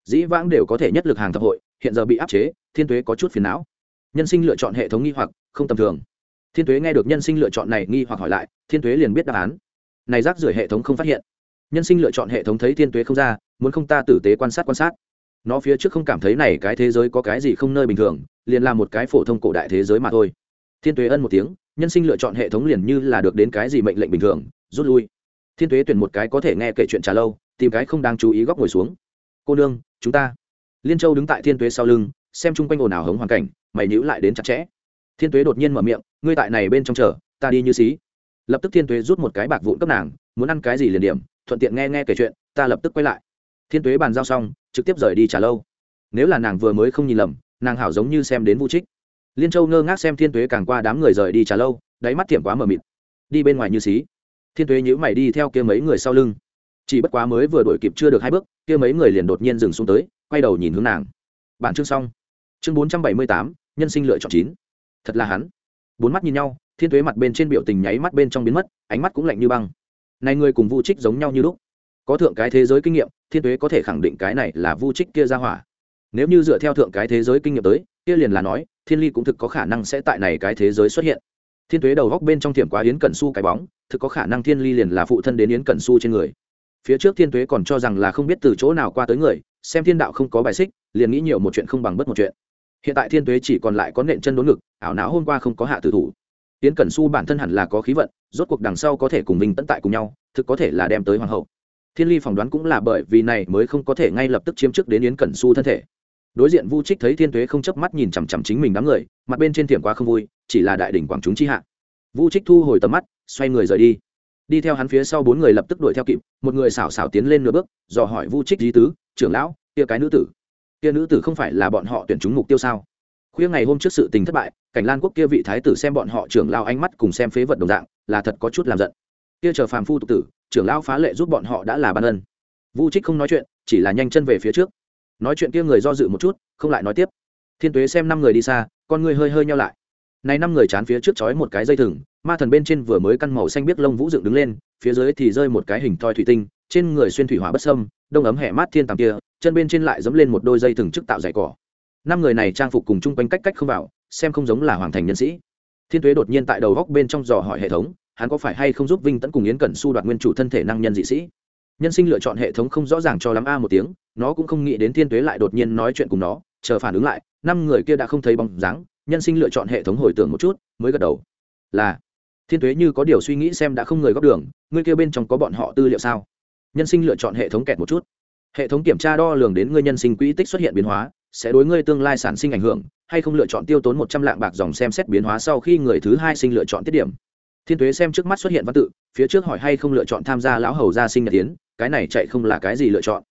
Dĩ vãng đều có thể nhất lực hàng thập hội, hiện giờ bị áp chế, thiên tuế có chút phiền não nhân sinh lựa chọn hệ thống nghi hoặc, không tầm thường. Thiên tuế nghe được nhân sinh lựa chọn này nghi hoặc hỏi lại, thiên tuế liền biết đáp án. Này rác rưởi hệ thống không phát hiện. Nhân sinh lựa chọn hệ thống thấy thiên tuế không ra, muốn không ta tử tế quan sát quan sát. Nó phía trước không cảm thấy này cái thế giới có cái gì không nơi bình thường, liền là một cái phổ thông cổ đại thế giới mà thôi. Thiên tuế ân một tiếng, nhân sinh lựa chọn hệ thống liền như là được đến cái gì mệnh lệnh bình thường, rút lui. Thiên tuế tuyển một cái có thể nghe kể chuyện trả lâu, tìm cái không đang chú ý góc ngồi xuống. Cô nương, chúng ta. Liên châu đứng tại thiên tuế sau lưng, xem chung quanh ồn ào hống hoàn cảnh mày nhữ lại đến chặt chẽ. Thiên tuế đột nhiên mở miệng, ngươi tại này bên trong chờ, ta đi như xí. Lập tức thiên tuế rút một cái bạc vụn cấp nàng, muốn ăn cái gì liền điểm, thuận tiện nghe nghe kể chuyện, ta lập tức quay lại. Thiên tuế bàn giao xong, trực tiếp rời đi trả lâu. Nếu là nàng vừa mới không nhìn lầm, nàng hảo giống như xem đến vũ trích. Liên châu ngơ ngác xem thiên tuế càng qua đám người rời đi trả lâu, đáy mắt thiểm quá mờ mịt. Đi bên ngoài như xí. Thiên tuế nhữ mày đi theo kia mấy người sau lưng. Chỉ bất quá mới vừa đổi kịp chưa được hai bước, kia mấy người liền đột nhiên dừng xuống tới, quay đầu nhìn hướng nàng. Bản chương xong. Chương bốn trăm bảy mươi tám nhân sinh lựa chọn chín. Thật là hắn. Bốn mắt nhìn nhau, thiên tuế mặt bên trên biểu tình nháy mắt bên trong biến mất, ánh mắt cũng lạnh như băng. Này người cùng vu trích giống nhau như lúc. Có thượng cái thế giới kinh nghiệm, thiên tuế có thể khẳng định cái này là vu trích kia ra hỏa. Nếu như dựa theo thượng cái thế giới kinh nghiệm tới, kia liền là nói, thiên ly cũng thực có khả năng sẽ tại này cái thế giới xuất hiện. Thiên tuế đầu góc bên trong thiểm quá yến cẩn su cái bóng, thực có khả năng thiên ly liền là phụ thân đến yến cẩn su trên người. Phía trước thiên tuế còn cho rằng là không biết từ chỗ nào qua tới người, xem thiên đạo không có bài xích, liền nghĩ nhiều một chuyện không bằng bất một chuyện hiện tại thiên tuế chỉ còn lại có nện chân đốn ngực, ảo não hôm qua không có hạ tử thủ. Tiến cẩn su bản thân hẳn là có khí vận, rốt cuộc đằng sau có thể cùng mình tận tại cùng nhau, thực có thể là đem tới hoàng hậu. Thiên ly phỏng đoán cũng là bởi vì này mới không có thể ngay lập tức chiếm chức đến yến cẩn su thân thể. Đối diện vu trích thấy thiên tuế không chớp mắt nhìn chằm chằm chính mình đám người, mặt bên trên thiểm quá không vui, chỉ là đại đỉnh quảng chúng chi hạ. Vu trích thu hồi tầm mắt, xoay người rời đi. Đi theo hắn phía sau bốn người lập tức đuổi theo kịp, một người xảo xảo tiến lên nửa bước, dò hỏi vu trích di tứ, trưởng lão, kia cái nữ tử kia nữ tử không phải là bọn họ tuyển chúng mục tiêu sao? Khuya ngày hôm trước sự tình thất bại, cảnh lan quốc kia vị thái tử xem bọn họ trưởng lao ánh mắt cùng xem phế vật đồng dạng, là thật có chút làm giận. Kia chờ phàm phu tục tử, trưởng lao phá lệ giúp bọn họ đã là ban ân. Vu trích không nói chuyện, chỉ là nhanh chân về phía trước. Nói chuyện kia người do dự một chút, không lại nói tiếp. Thiên tuế xem năm người đi xa, con người hơi hơi nhau lại. Này năm người chán phía trước chói một cái dây thừng, ma thần bên trên vừa mới căn màu xanh biết lông vũ dựng đứng lên, phía dưới thì rơi một cái hình thoi thủy tinh, trên người xuyên thủy hỏa bất sâm đông ấm hẻ mát thiên tàng kia chân bên trên lại dẫm lên một đôi dây thừng chức tạo dày cỏ. Năm người này trang phục cùng chung quanh cách cách không vào, xem không giống là hoàng thành nhân sĩ. Thiên tuế đột nhiên tại đầu góc bên trong dò hỏi hệ thống, hắn có phải hay không giúp vinh tẫn cùng yến cẩn su đoạt nguyên chủ thân thể năng nhân dị sĩ? Nhân sinh lựa chọn hệ thống không rõ ràng cho lắm a một tiếng, nó cũng không nghĩ đến thiên tuế lại đột nhiên nói chuyện cùng nó, chờ phản ứng lại, năm người kia đã không thấy bóng dáng, nhân sinh lựa chọn hệ thống hồi tưởng một chút, mới gật đầu. Là, thiên tuế như có điều suy nghĩ xem đã không người góp đường, người kia bên trong có bọn họ tư liệu sao? Nhân sinh lựa chọn hệ thống kẹt một chút hệ thống kiểm tra đo lường đến ngươi nhân sinh quỹ tích xuất hiện biến hóa, sẽ đối ngươi tương lai sản sinh ảnh hưởng, hay không lựa chọn tiêu tốn một trăm lạng bạc dòng xem xét biến hóa sau khi người thứ hai sinh lựa chọn tiết điểm. Thiên tuế xem trước mắt xuất hiện văn tự, phía trước hỏi hay không lựa chọn tham gia lão hầu gia sinh nhật tiến, cái này chạy không là cái gì lựa chọn.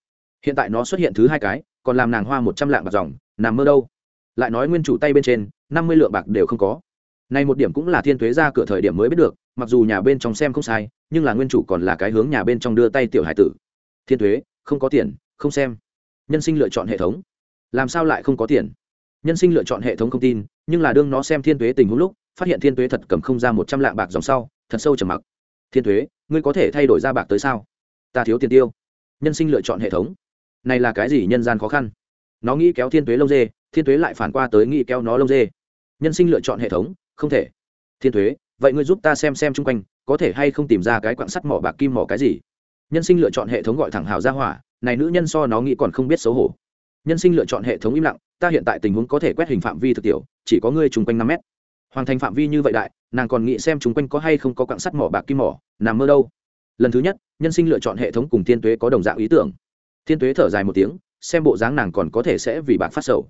Hiện tại nó xuất hiện thứ hai cái, còn làm nàng hoa một trăm lạng bạc dòng, nằm mơ đâu. Lại nói nguyên chủ tay bên trên, năm mươi lượng bạc đều không có. Này một điểm cũng là thiên tuế ra cửa thời điểm mới biết được, mặc dù nhà bên trong xem không sai, nhưng là nguyên chủ còn là cái hướng nhà bên trong đưa tay tiểu hải tử. Thiên tuế không có tiền, không xem. Nhân sinh lựa chọn hệ thống. Làm sao lại không có tiền? Nhân sinh lựa chọn hệ thống không tin, nhưng là đương nó xem thiên tuế tình huống lúc, phát hiện thiên tuế thật cầm không ra một trăm lạng bạc dòng sau, thật sâu trầm mặc. Thiên tuế, ngươi có thể thay đổi ra bạc tới sao? Ta thiếu tiền tiêu. Nhân sinh lựa chọn hệ thống. Này là cái gì nhân gian khó khăn? Nó nghĩ kéo thiên tuế lông dê, thiên tuế lại phản qua tới nghĩ kéo nó lông dê. Nhân sinh lựa chọn hệ thống, không thể. Thiên thuế vậy ngươi giúp ta xem xem chung quanh, có thể hay không tìm ra cái quạng sắt mỏ bạc kim mỏ cái gì? Nhân sinh lựa chọn hệ thống gọi thẳng hào ra hỏa, này nữ nhân so nó nghĩ còn không biết xấu hổ. Nhân sinh lựa chọn hệ thống im lặng, ta hiện tại tình huống có thể quét hình phạm vi thực tiểu, chỉ có ngươi chung quanh năm mét. Hoàn thành phạm vi như vậy đại, nàng còn nghĩ xem chung quanh có hay không có quạng sắt mỏ, bạc kim mỏ, nằm mơ đâu. Lần thứ nhất, nhân sinh lựa chọn hệ thống cùng thiên tuế có đồng dạng ý tưởng. Thiên tuế thở dài một tiếng, xem bộ dáng nàng còn có thể sẽ vì bạc phát sầu.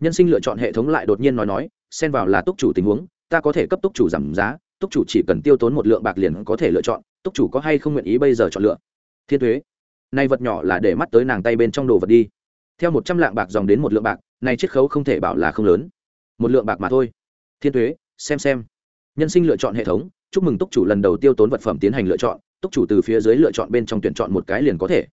Nhân sinh lựa chọn hệ thống lại đột nhiên nói nói, xen vào là túc chủ tình huống, ta có thể cấp túc chủ giảm giá, túc chủ chỉ cần tiêu tốn một lượng bạc liền có thể lựa chọn, túc chủ có hay không nguyện ý bây giờ chọn lựa thiên thuế nay vật nhỏ là để mắt tới nàng tay bên trong đồ vật đi. Theo một trăm lạng bạc dòng đến một lượng bạc này chiết khấu không thể bảo là không lớn. Một lượng bạc mà thôi. Thiên thuế xem xem. Nhân sinh lựa chọn hệ thống, chúc mừng túc chủ lần đầu tiêu tốn vật phẩm tiến hành lựa chọn, túc chủ từ phía dưới lựa chọn bên trong tuyển chọn một cái liền có thể.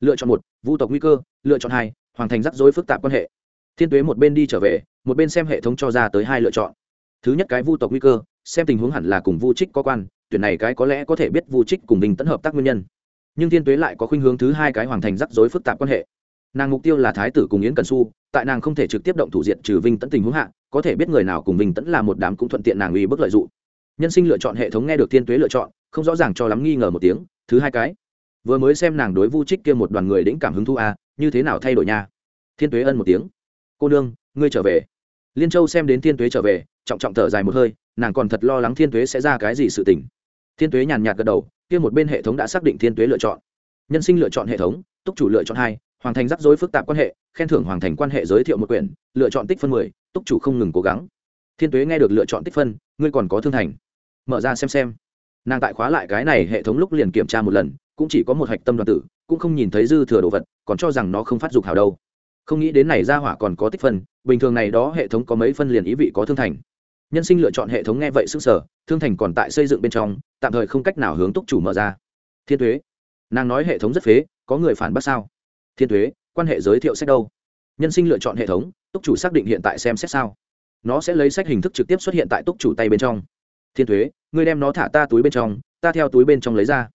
Lựa chọn một, vu tộc nguy cơ, lựa chọn hai hoàn thành rắc rối phức tạp quan hệ. Thiên tuế một bên đi trở về, một bên xem hệ thống cho ra tới hai lựa chọn. Thứ nhất cái vu tộc nguy cơ, xem tình huống hẳn là cùng vu trích có quan, tuyển này cái có lẽ có thể biết vu trích cùng đình tẫn hợp tác nguyên nhân nhưng thiên tuế lại có khuynh hướng thứ hai cái hoàn thành rắc rối phức tạp quan hệ. Nàng mục tiêu là thái tử cùng yến cần su, tại nàng không thể trực tiếp động thủ diện trừ vinh tẫn tình huống hạ, có thể biết người nào cùng vinh tẫn là một đám cũng thuận tiện nàng uy bức lợi dụng. Nhân sinh lựa chọn hệ thống nghe được thiên tuế lựa chọn, không rõ ràng cho lắm nghi ngờ một tiếng, thứ hai cái. Vừa mới xem nàng đối vu trích kia một đoàn người đĩnh cảm hứng thu a à, như thế nào thay đổi nha? Thiên tuế ân một tiếng. Cô nương, ngươi trở về. Liên châu xem đến thiên tuế trở về, trọng trọng thở dài một hơi, nàng còn thật lo lắng thiên tuế sẽ ra cái gì sự tình. Thiên tuế nhàn nhạt gật đầu kia một bên hệ thống đã xác định thiên tuế lựa chọn. Nhân sinh lựa chọn hệ thống, túc chủ lựa chọn hai, hoàn thành rắc rối phức tạp quan hệ, khen thưởng hoàn thành quan hệ giới thiệu một quyển, lựa chọn tích phân mười, túc chủ không ngừng cố gắng. Thiên tuế nghe được lựa chọn tích phân, ngươi còn có thương thành. Mở ra xem xem. Nàng tại khóa lại cái này hệ thống lúc liền kiểm tra một lần, cũng chỉ có một hạch tâm đoàn tử, cũng không nhìn thấy dư thừa đồ vật, còn cho rằng nó không phát dục hào đâu. Không nghĩ đến này ra hỏa còn có tích phân, bình thường này đó hệ thống có mấy phân liền ý vị có thương thành nhân sinh lựa chọn hệ thống nghe vậy sức sở, thương thành còn tại xây dựng bên trong, tạm thời không cách nào hướng túc chủ mở ra. Thiên thuế nàng nói hệ thống rất phế, có người phản bác sao? Thiên thuế quan hệ giới thiệu sách đâu? Nhân sinh lựa chọn hệ thống, túc chủ xác định hiện tại xem xét sao? Nó sẽ lấy sách hình thức trực tiếp xuất hiện tại túc chủ tay bên trong. Thiên thuế ngươi đem nó thả ta túi bên trong, ta theo túi bên trong lấy ra.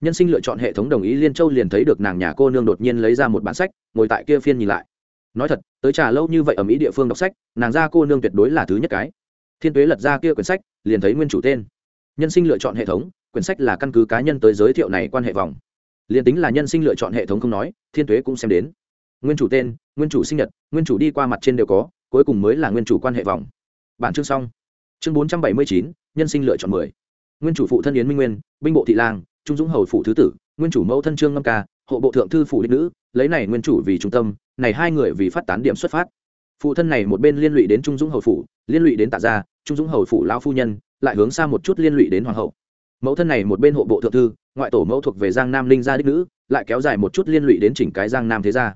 Nhân sinh lựa chọn hệ thống đồng ý liên châu liền thấy được nàng nhà cô nương đột nhiên lấy ra một bản sách, ngồi tại kia phiên nhìn lại. Nói thật, tới trà lâu như vậy ở mỹ địa phương đọc sách, nàng ra cô nương tuyệt đối là thứ nhất cái thiên tuế lật ra kia quyển sách, liền thấy nguyên chủ tên. Nhân sinh lựa chọn hệ thống, quyển sách là căn cứ cá nhân tới giới thiệu này quan hệ vòng. Liền tính là nhân sinh lựa chọn hệ thống không nói, thiên tuế cũng xem đến. Nguyên chủ tên, nguyên chủ sinh nhật, nguyên chủ đi qua mặt trên đều có, cuối cùng mới là nguyên chủ quan hệ vòng. Bản chương xong. Chương bốn trăm bảy mươi chín, nhân sinh lựa chọn mười. Nguyên chủ phụ thân yến minh nguyên, binh bộ thị lang, trung dũng hầu phụ thứ tử, nguyên chủ mẫu thân trương ngâm ca, hộ bộ thượng thư phủ đích nữ, lấy này nguyên chủ vì trung tâm, này hai người vì phát tán điểm xuất phát. Phụ thân này một bên liên lụy đến trung dũng hầu phủ, liên lụy đến tạ gia trung dũng hầu phủ lao phu nhân, lại hướng xa một chút liên lụy đến hoàng hậu. Mẫu thân này một bên hộ bộ thượng thư, ngoại tổ mẫu thuộc về giang nam linh gia đích nữ, lại kéo dài một chút liên lụy đến chỉnh cái giang nam thế gia.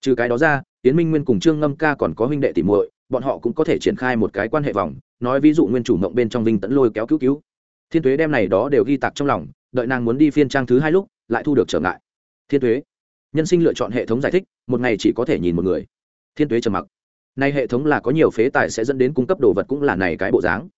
Trừ cái đó ra tiến minh nguyên cùng trương ngâm ca còn có huynh đệ tỉ muội, bọn họ cũng có thể triển khai một cái quan hệ vòng, nói ví dụ nguyên chủ mộng bên trong vinh tẫn lôi kéo cứu cứu. Thiên tuế đem này đó đều ghi tạc trong lòng, đợi nàng muốn đi phiên trang thứ hai lúc, lại thu được trở ngại. Thiên tuế, nhân sinh lựa chọn hệ thống giải thích, một ngày chỉ có thể nhìn một người. Thiên tuế trầm mặc nay hệ thống là có nhiều phế tài sẽ dẫn đến cung cấp đồ vật cũng là này cái bộ dáng.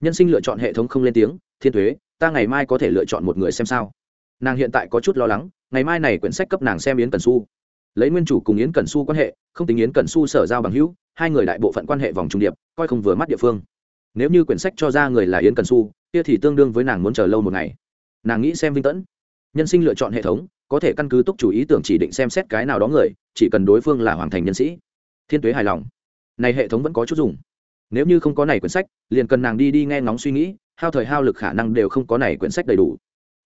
Nhân sinh lựa chọn hệ thống không lên tiếng, thiên tuế ta ngày mai có thể lựa chọn một người xem sao. Nàng hiện tại có chút lo lắng, ngày mai này quyển sách cấp nàng xem yến cần su lấy nguyên chủ cùng yến cần su quan hệ, không tính yến cần su sở giao bằng hữu, hai người đại bộ phận quan hệ vòng trung điệp, coi không vừa mắt địa phương. Nếu như quyển sách cho ra người là yến cần su kia thì tương đương với nàng muốn chờ lâu một ngày. Nàng nghĩ xem vinh tẫn. Nhân sinh lựa chọn hệ thống, có thể căn cứ túc chủ ý tưởng chỉ định xem xét cái nào đó người, chỉ cần đối phương là hoàng thành nhân sĩ. Thiên tuế hài lòng này hệ thống vẫn có chút dùng. Nếu như không có này quyển sách, liền cần nàng đi đi nghe ngóng suy nghĩ, hao thời hao lực khả năng đều không có này quyển sách đầy đủ.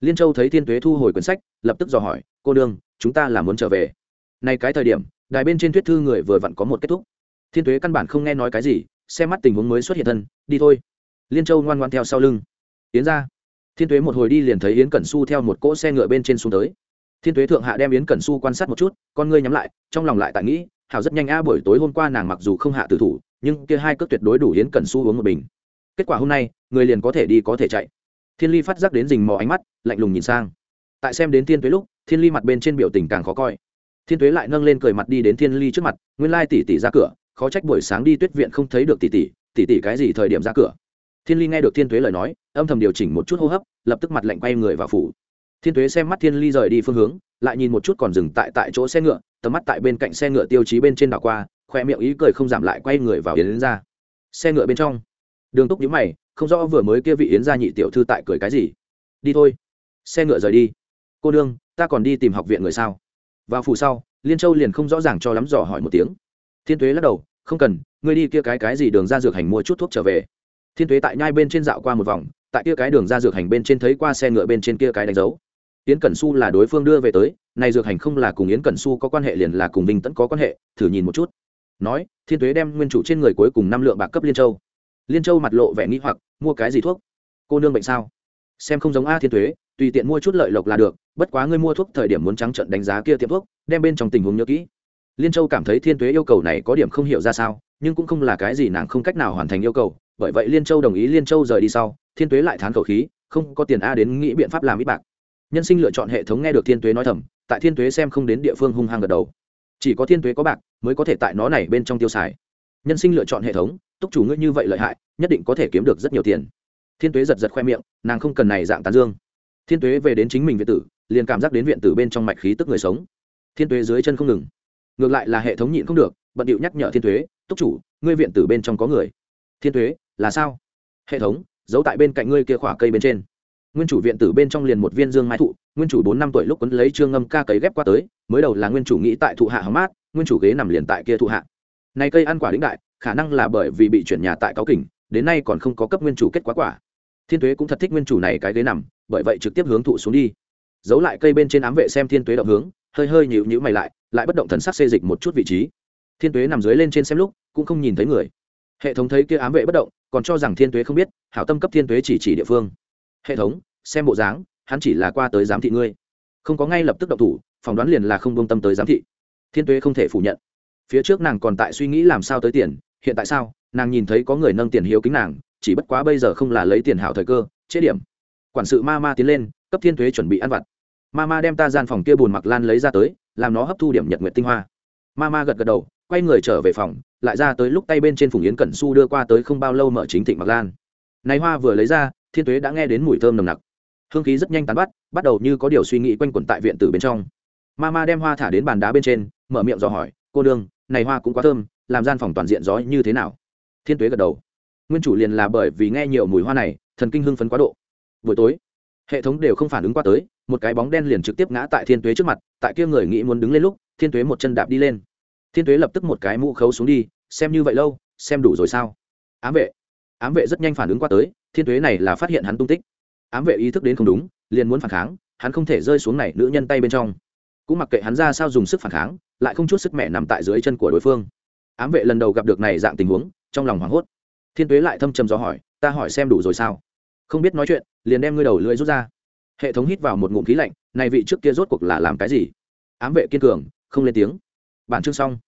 Liên châu thấy thiên tuế thu hồi quyển sách, lập tức dò hỏi, cô đương, chúng ta là muốn trở về? Này cái thời điểm, đài bên trên thuyết thư người vừa vặn có một kết thúc. Thiên tuế căn bản không nghe nói cái gì, xem mắt tình huống mới xuất hiện thân, đi thôi. Liên châu ngoan ngoan theo sau lưng. Yến ra thiên tuế một hồi đi liền thấy yến cẩn su theo một cỗ xe ngựa bên trên xuống tới. Thiên tuế thượng hạ đem yến cẩn su quan sát một chút, con ngươi nhắm lại, trong lòng lại tại nghĩ hảo rất nhanh a buổi tối hôm qua nàng mặc dù không hạ tử thủ, nhưng kia hai cước tuyệt đối đủ yến cẩn su uống một bình. Kết quả hôm nay, người liền có thể đi có thể chạy. Thiên ly phát giác đến rình mò ánh mắt, lạnh lùng nhìn sang. Tại xem đến thiên tuế lúc, thiên ly mặt bên trên biểu tình càng khó coi. Thiên tuế lại nâng lên cười mặt đi đến thiên ly trước mặt, nguyên lai tỷ tỷ ra cửa, khó trách buổi sáng đi tuyết viện không thấy được tỷ tỷ tỷ tỷ cái gì thời điểm ra cửa? Thiên ly nghe được thiên tuế lời nói, âm thầm điều chỉnh một chút hô hấp, lập tức mặt lạnh quay người vào phủ. Thiên tuế xem mắt thiên ly rời đi phương hướng lại nhìn một chút còn dừng tại tại chỗ xe ngựa, tầm mắt tại bên cạnh xe ngựa tiêu chí bên trên đảo qua, khoe miệng ý cười không giảm lại quay người vào yến đến ra. Xe ngựa bên trong, đường túc nhíu mày, không rõ vừa mới kia vị yến gia nhị tiểu thư tại cười cái gì. Đi thôi. Xe ngựa rời đi. Cô đương ta còn đi tìm học viện người sao? Vào phủ sau, liên châu liền không rõ ràng cho lắm dò hỏi một tiếng. Thiên tuế lắc đầu, không cần, ngươi đi kia cái cái gì đường ra dược hành mua chút thuốc trở về. Thiên tuế tại nhai bên trên dạo qua một vòng, tại kia cái đường ra dược hành bên trên thấy qua xe ngựa bên trên kia cái đánh dấu yến cẩn su là đối phương đưa về tới, này dược hành không là cùng yến cẩn su có quan hệ liền là cùng vinh tẫn có quan hệ, thử nhìn một chút. Nói, thiên tuế đem nguyên chủ trên người cuối cùng năm lượng bạc cấp liên châu. Liên châu mặt lộ vẻ nghĩ hoặc, mua cái gì thuốc? Cô nương bệnh sao? Xem không giống a thiên tuế, tùy tiện mua chút lợi lộc là được, bất quá ngươi mua thuốc thời điểm muốn trắng trận đánh giá kia tiệm thuốc, đem bên trong tình huống nhớ kỹ. Liên châu cảm thấy thiên tuế yêu cầu này có điểm không hiểu ra sao, nhưng cũng không là cái gì nàng không cách nào hoàn thành yêu cầu, bởi vậy liên châu đồng ý liên châu rời đi sau, thiên tuế lại thán khẩu khí, không có tiền a đến nghĩ biện pháp làm ít bạc nhân sinh lựa chọn hệ thống nghe được thiên tuế nói thầm, tại thiên tuế xem không đến địa phương hung hăng gật đầu. Chỉ có thiên tuế có bạc, mới có thể tại nó này bên trong tiêu xài. Nhân sinh lựa chọn hệ thống, túc chủ ngươi như vậy lợi hại, nhất định có thể kiếm được rất nhiều tiền. Thiên tuế giật giật khoe miệng, nàng không cần này dạng tán dương. Thiên tuế về đến chính mình viện tử, liền cảm giác đến viện tử bên trong mạch khí tức người sống. Thiên tuế dưới chân không ngừng. Ngược lại là hệ thống nhịn không được, bận điệu nhắc nhở thiên tuế, túc chủ, ngươi viện tử bên trong có người. Thiên tuế, là sao? Hệ thống, giấu tại bên cạnh ngươi kia khỏa cây bên trên nguyên chủ viện tử bên trong liền một viên dương mai thụ, nguyên chủ bốn năm tuổi lúc quấn lấy trương ngâm ca cấy ghép qua tới, mới đầu là nguyên chủ nghĩ tại thụ hạ hóng mát, nguyên chủ ghế nằm liền tại kia thụ hạ. Này cây ăn quả đĩnh đại, khả năng là bởi vì bị chuyển nhà tại cáo kỉnh, đến nay còn không có cấp nguyên chủ kết quả quả. Thiên tuế cũng thật thích nguyên chủ này cái ghế nằm, bởi vậy trực tiếp hướng thụ xuống đi. Giấu lại cây bên trên ám vệ xem thiên tuế động hướng, hơi hơi nhịu nhữ mày lại lại bất động thần sắc xê dịch một chút vị trí. Thiên tuế nằm dưới lên trên xem lúc, cũng không nhìn thấy người. Hệ thống thấy kia ám vệ bất động, còn cho rằng thiên tuế không biết, hảo tâm cấp thiên tuế chỉ chỉ địa phương hệ thống, xem bộ dáng, hắn chỉ là qua tới giám thị ngươi. Không có ngay lập tức động thủ, phỏng đoán liền là không công tâm tới giám thị. Thiên tuế không thể phủ nhận. Phía trước nàng còn tại suy nghĩ làm sao tới tiền, hiện tại sao, nàng nhìn thấy có người nâng tiền hiếu kính nàng, chỉ bất quá bây giờ không là lấy tiền hảo thời cơ chế điểm. Quản sự ma ma tiến lên, cấp thiên thuế chuẩn bị ăn vặt. Ma ma đem ta gian phòng kia bùn mặc lan lấy ra tới, làm nó hấp thu điểm nhật nguyện tinh hoa. Ma ma gật gật đầu, quay người trở về phòng, lại ra tới lúc tay bên trên phùng yến cẩn su đưa qua tới không bao lâu mở chính thịnh mặc lan. Này hoa vừa lấy ra thiên tuế đã nghe đến mùi thơm nồng nặc. Hương khí rất nhanh tán bắt bắt đầu như có điều suy nghĩ quanh quẩn tại viện tử bên trong. Ma ma đem hoa thả đến bàn đá bên trên, mở miệng dò hỏi, cô đương này hoa cũng quá thơm, làm gian phòng toàn diện gió như thế nào? Thiên tuế gật đầu. Nguyên chủ liền là bởi vì nghe nhiều mùi hoa này, thần kinh hưng phấn quá độ. Buổi tối, hệ thống đều không phản ứng qua tới, một cái bóng đen liền trực tiếp ngã tại thiên tuế trước mặt, tại kia người nghĩ muốn đứng lên lúc, thiên tuế một chân đạp đi lên. Thiên tuế lập tức một cái mũ khấu xuống đi, xem như vậy lâu, xem đủ rồi sao? Ám vệ ám vệ rất nhanh phản ứng qua tới thiên tuế này là phát hiện hắn tung tích. Ám vệ ý thức đến không đúng, liền muốn phản kháng, hắn không thể rơi xuống này nữ nhân tay bên trong. Cũng mặc kệ hắn ra sao dùng sức phản kháng, lại không chút sức mẹ nằm tại dưới chân của đối phương. Ám vệ lần đầu gặp được này dạng tình huống, trong lòng hoảng hốt. Thiên tuế lại thâm trầm do hỏi, ta hỏi xem đủ rồi sao? Không biết nói chuyện, liền đem ngươi đầu lưỡi rút ra. Hệ thống hít vào một ngụm khí lạnh, này vị trước kia rốt cuộc là làm cái gì? Ám vệ kiên cường, không lên tiếng. Bản chương xong.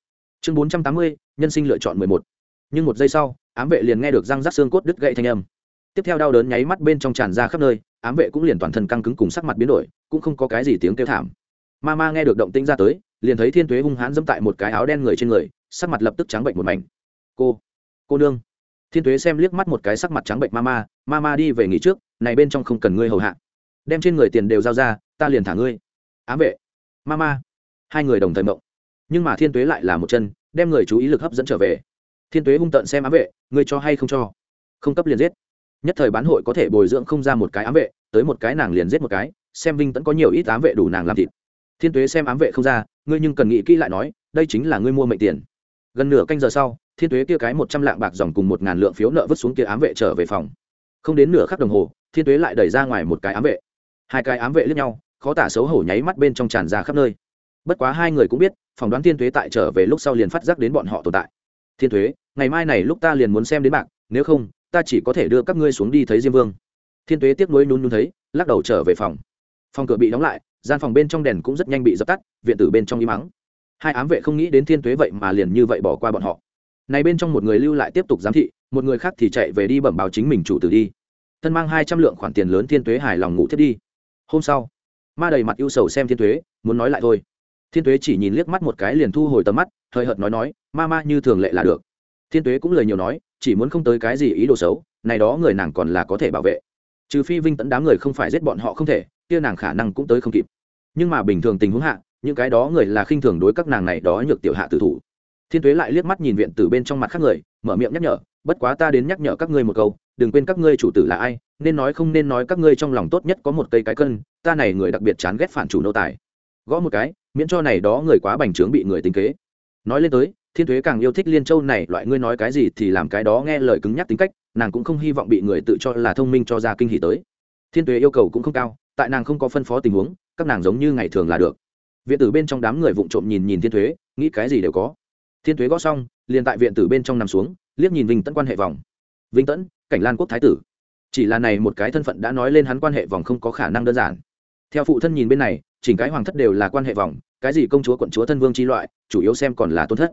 Chương bốn trăm tám mươi, nhân sinh lựa chọn mười một. Nhưng một giây sau, ám vệ liền nghe được răng rắc xương cốt đứt gậy thanh âm tiếp theo đau đớn nháy mắt bên trong tràn ra khắp nơi, ám vệ cũng liền toàn thân căng cứng cùng sắc mặt biến đổi, cũng không có cái gì tiếng kêu thảm. Ma ma nghe được động tĩnh ra tới, liền thấy thiên tuế hung hãn dẫm tại một cái áo đen người trên người, sắc mặt lập tức trắng bệnh một mảnh. Cô cô nương. Thiên tuế xem liếc mắt một cái sắc mặt trắng bệnh ma ma ma ma đi về nghỉ trước, này bên trong không cần ngươi hầu hạ. Đem trên người tiền đều giao ra, ta liền thả ngươi. Ám vệ. Ma ma. Hai người đồng thời mộng. Nhưng mà thiên tuế lại là một chân, đem người chú ý lực hấp dẫn trở về. Thiên tuế hung tận xem ám vệ, ngươi cho hay không cho? Không cấp liền giết nhất thời bán hội có thể bồi dưỡng không ra một cái ám vệ, tới một cái nàng liền giết một cái, xem vinh tẫn có nhiều ít ám vệ đủ nàng làm thịt. Thiên tuế xem ám vệ không ra, ngươi nhưng cần nghĩ kỹ lại nói, đây chính là ngươi mua mệnh tiền. Gần nửa canh giờ sau, thiên tuế kia cái một trăm lạng bạc dòng cùng một ngàn lượng phiếu nợ vứt xuống kia ám vệ trở về phòng. Không đến nửa khắc đồng hồ, thiên tuế lại đẩy ra ngoài một cái ám vệ. Hai cái ám vệ lướt nhau, khó tả xấu hổ nháy mắt bên trong tràn ra khắp nơi. Bất quá hai người cũng biết, phỏng đoán thiên tuế tại trở về lúc sau liền phát giác đến bọn họ tồn tại. Thiên tuế, ngày mai này lúc ta liền muốn xem đến bạc, nếu không ta chỉ có thể đưa các ngươi xuống đi thấy diêm vương. Thiên tuế tiếp nối nhún nhún thấy, lắc đầu trở về phòng. Phòng cửa bị đóng lại, gian phòng bên trong đèn cũng rất nhanh bị dập tắt, viện tử bên trong im mắng. Hai ám vệ không nghĩ đến thiên tuế vậy mà liền như vậy bỏ qua bọn họ. Này bên trong một người lưu lại tiếp tục giám thị, một người khác thì chạy về đi bẩm báo chính mình chủ tử đi. Thân mang hai trăm lượng khoản tiền lớn thiên tuế hài lòng ngủ thiết đi. Hôm sau, ma đầy mặt ưu sầu xem thiên tuế, muốn nói lại thôi. Thiên tuế chỉ nhìn liếc mắt một cái liền thu hồi tầm mắt, hơi hợt nói nói, ma ma, như thường lệ là được. Thiên tuế cũng lời nhiều nói chỉ muốn không tới cái gì ý đồ xấu, này đó người nàng còn là có thể bảo vệ. Trừ phi vinh tẫn đám người không phải giết bọn họ không thể, kia nàng khả năng cũng tới không kịp. Nhưng mà bình thường tình huống hạ, những cái đó người là khinh thường đối các nàng này đó nhược tiểu hạ tử thủ. Thiên tuế lại liếc mắt nhìn viện từ bên trong mặt khác người, mở miệng nhắc nhở, bất quá ta đến nhắc nhở các ngươi một câu, đừng quên các ngươi chủ tử là ai, nên nói không nên nói các ngươi trong lòng tốt nhất có một cây cái cân, ta này người đặc biệt chán ghét phản chủ nô tài. Gõ một cái, miễn cho này đó người quá bành trướng bị người tính kế. Nói lên tới thiên thuế càng yêu thích liên châu này, loại ngươi nói cái gì thì làm cái đó, nghe lời cứng nhắc tính cách, nàng cũng không hy vọng bị người tự cho là thông minh cho ra kinh hỉ tới. Thiên thuế yêu cầu cũng không cao, tại nàng không có phân phó tình huống, các nàng giống như ngày thường là được. Viện tử bên trong đám người vụng trộm nhìn nhìn thiên thuế, nghĩ cái gì đều có. Thiên thuế gõ xong, liền tại viện tử bên trong nằm xuống, liếc nhìn vinh tẫn quan hệ vòng. Vinh tẫn, cảnh lan quốc thái tử. Chỉ là này một cái thân phận đã nói lên hắn quan hệ vòng không có khả năng đơn giản. Theo phụ thân nhìn bên này, chỉnh cái hoàng thất đều là quan hệ vòng, cái gì công chúa, quận chúa, thân vương chi loại, chủ yếu xem còn là tôn thất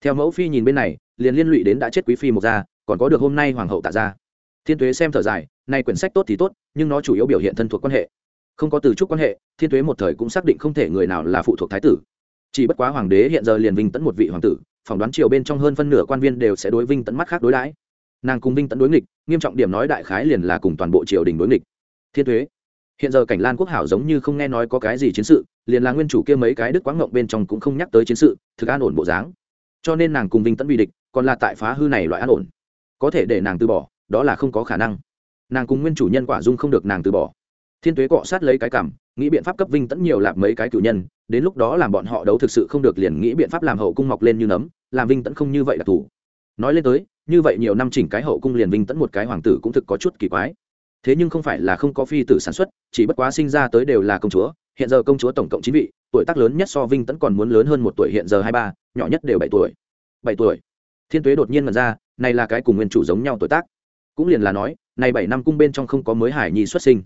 theo mẫu phi nhìn bên này, liền liên lụy đến đã chết quý phi một gia, còn có được hôm nay hoàng hậu tạ gia. Thiên tuế xem thở dài, nay quyển sách tốt thì tốt, nhưng nó chủ yếu biểu hiện thân thuộc quan hệ. Không có từ chúc quan hệ, thiên tuế một thời cũng xác định không thể người nào là phụ thuộc thái tử. Chỉ bất quá hoàng đế hiện giờ liền vinh tẫn một vị hoàng tử, phỏng đoán triều bên trong hơn phân nửa quan viên đều sẽ đối vinh tẫn mắt khác đối đãi. Nàng cùng vinh tẫn đối nghịch, nghiêm trọng điểm nói đại khái liền là cùng toàn bộ triều đình đối nghịch. Thiên thuế hiện giờ cảnh lan quốc hảo giống như không nghe nói có cái gì chiến sự, liền là nguyên chủ kia mấy cái đức quáng ngộng bên trong cũng không nhắc tới chiến sự, thực an ổn bộ dáng cho nên nàng cùng vinh tẫn bị địch, còn là tại phá hư này loại an ổn. Có thể để nàng từ bỏ, đó là không có khả năng. Nàng cùng nguyên chủ nhân quả dung không được nàng từ bỏ. Thiên tuế cọ sát lấy cái cảm, nghĩ biện pháp cấp vinh tẫn nhiều lạp mấy cái cử nhân, đến lúc đó làm bọn họ đấu thực sự không được liền nghĩ biện pháp làm hậu cung mọc lên như nấm, làm vinh tẫn không như vậy là thủ. Nói lên tới, như vậy nhiều năm chỉnh cái hậu cung liền vinh tẫn một cái hoàng tử cũng thực có chút kỳ quái. Thế nhưng không phải là không có phi tử sản xuất, chỉ bất quá sinh ra tới đều là công chúa, hiện giờ công chúa tổng cộng chín vị, tuổi tác lớn nhất so vinh tẫn còn muốn lớn hơn một tuổi hiện giờ hai ba nhỏ nhất đều bảy tuổi. Bảy tuổi. Thiên tuế đột nhiên mật ra, này là cái cùng nguyên chủ giống nhau tuổi tác. Cũng liền là nói, này bảy năm cung bên trong không có mới hải nhi xuất sinh.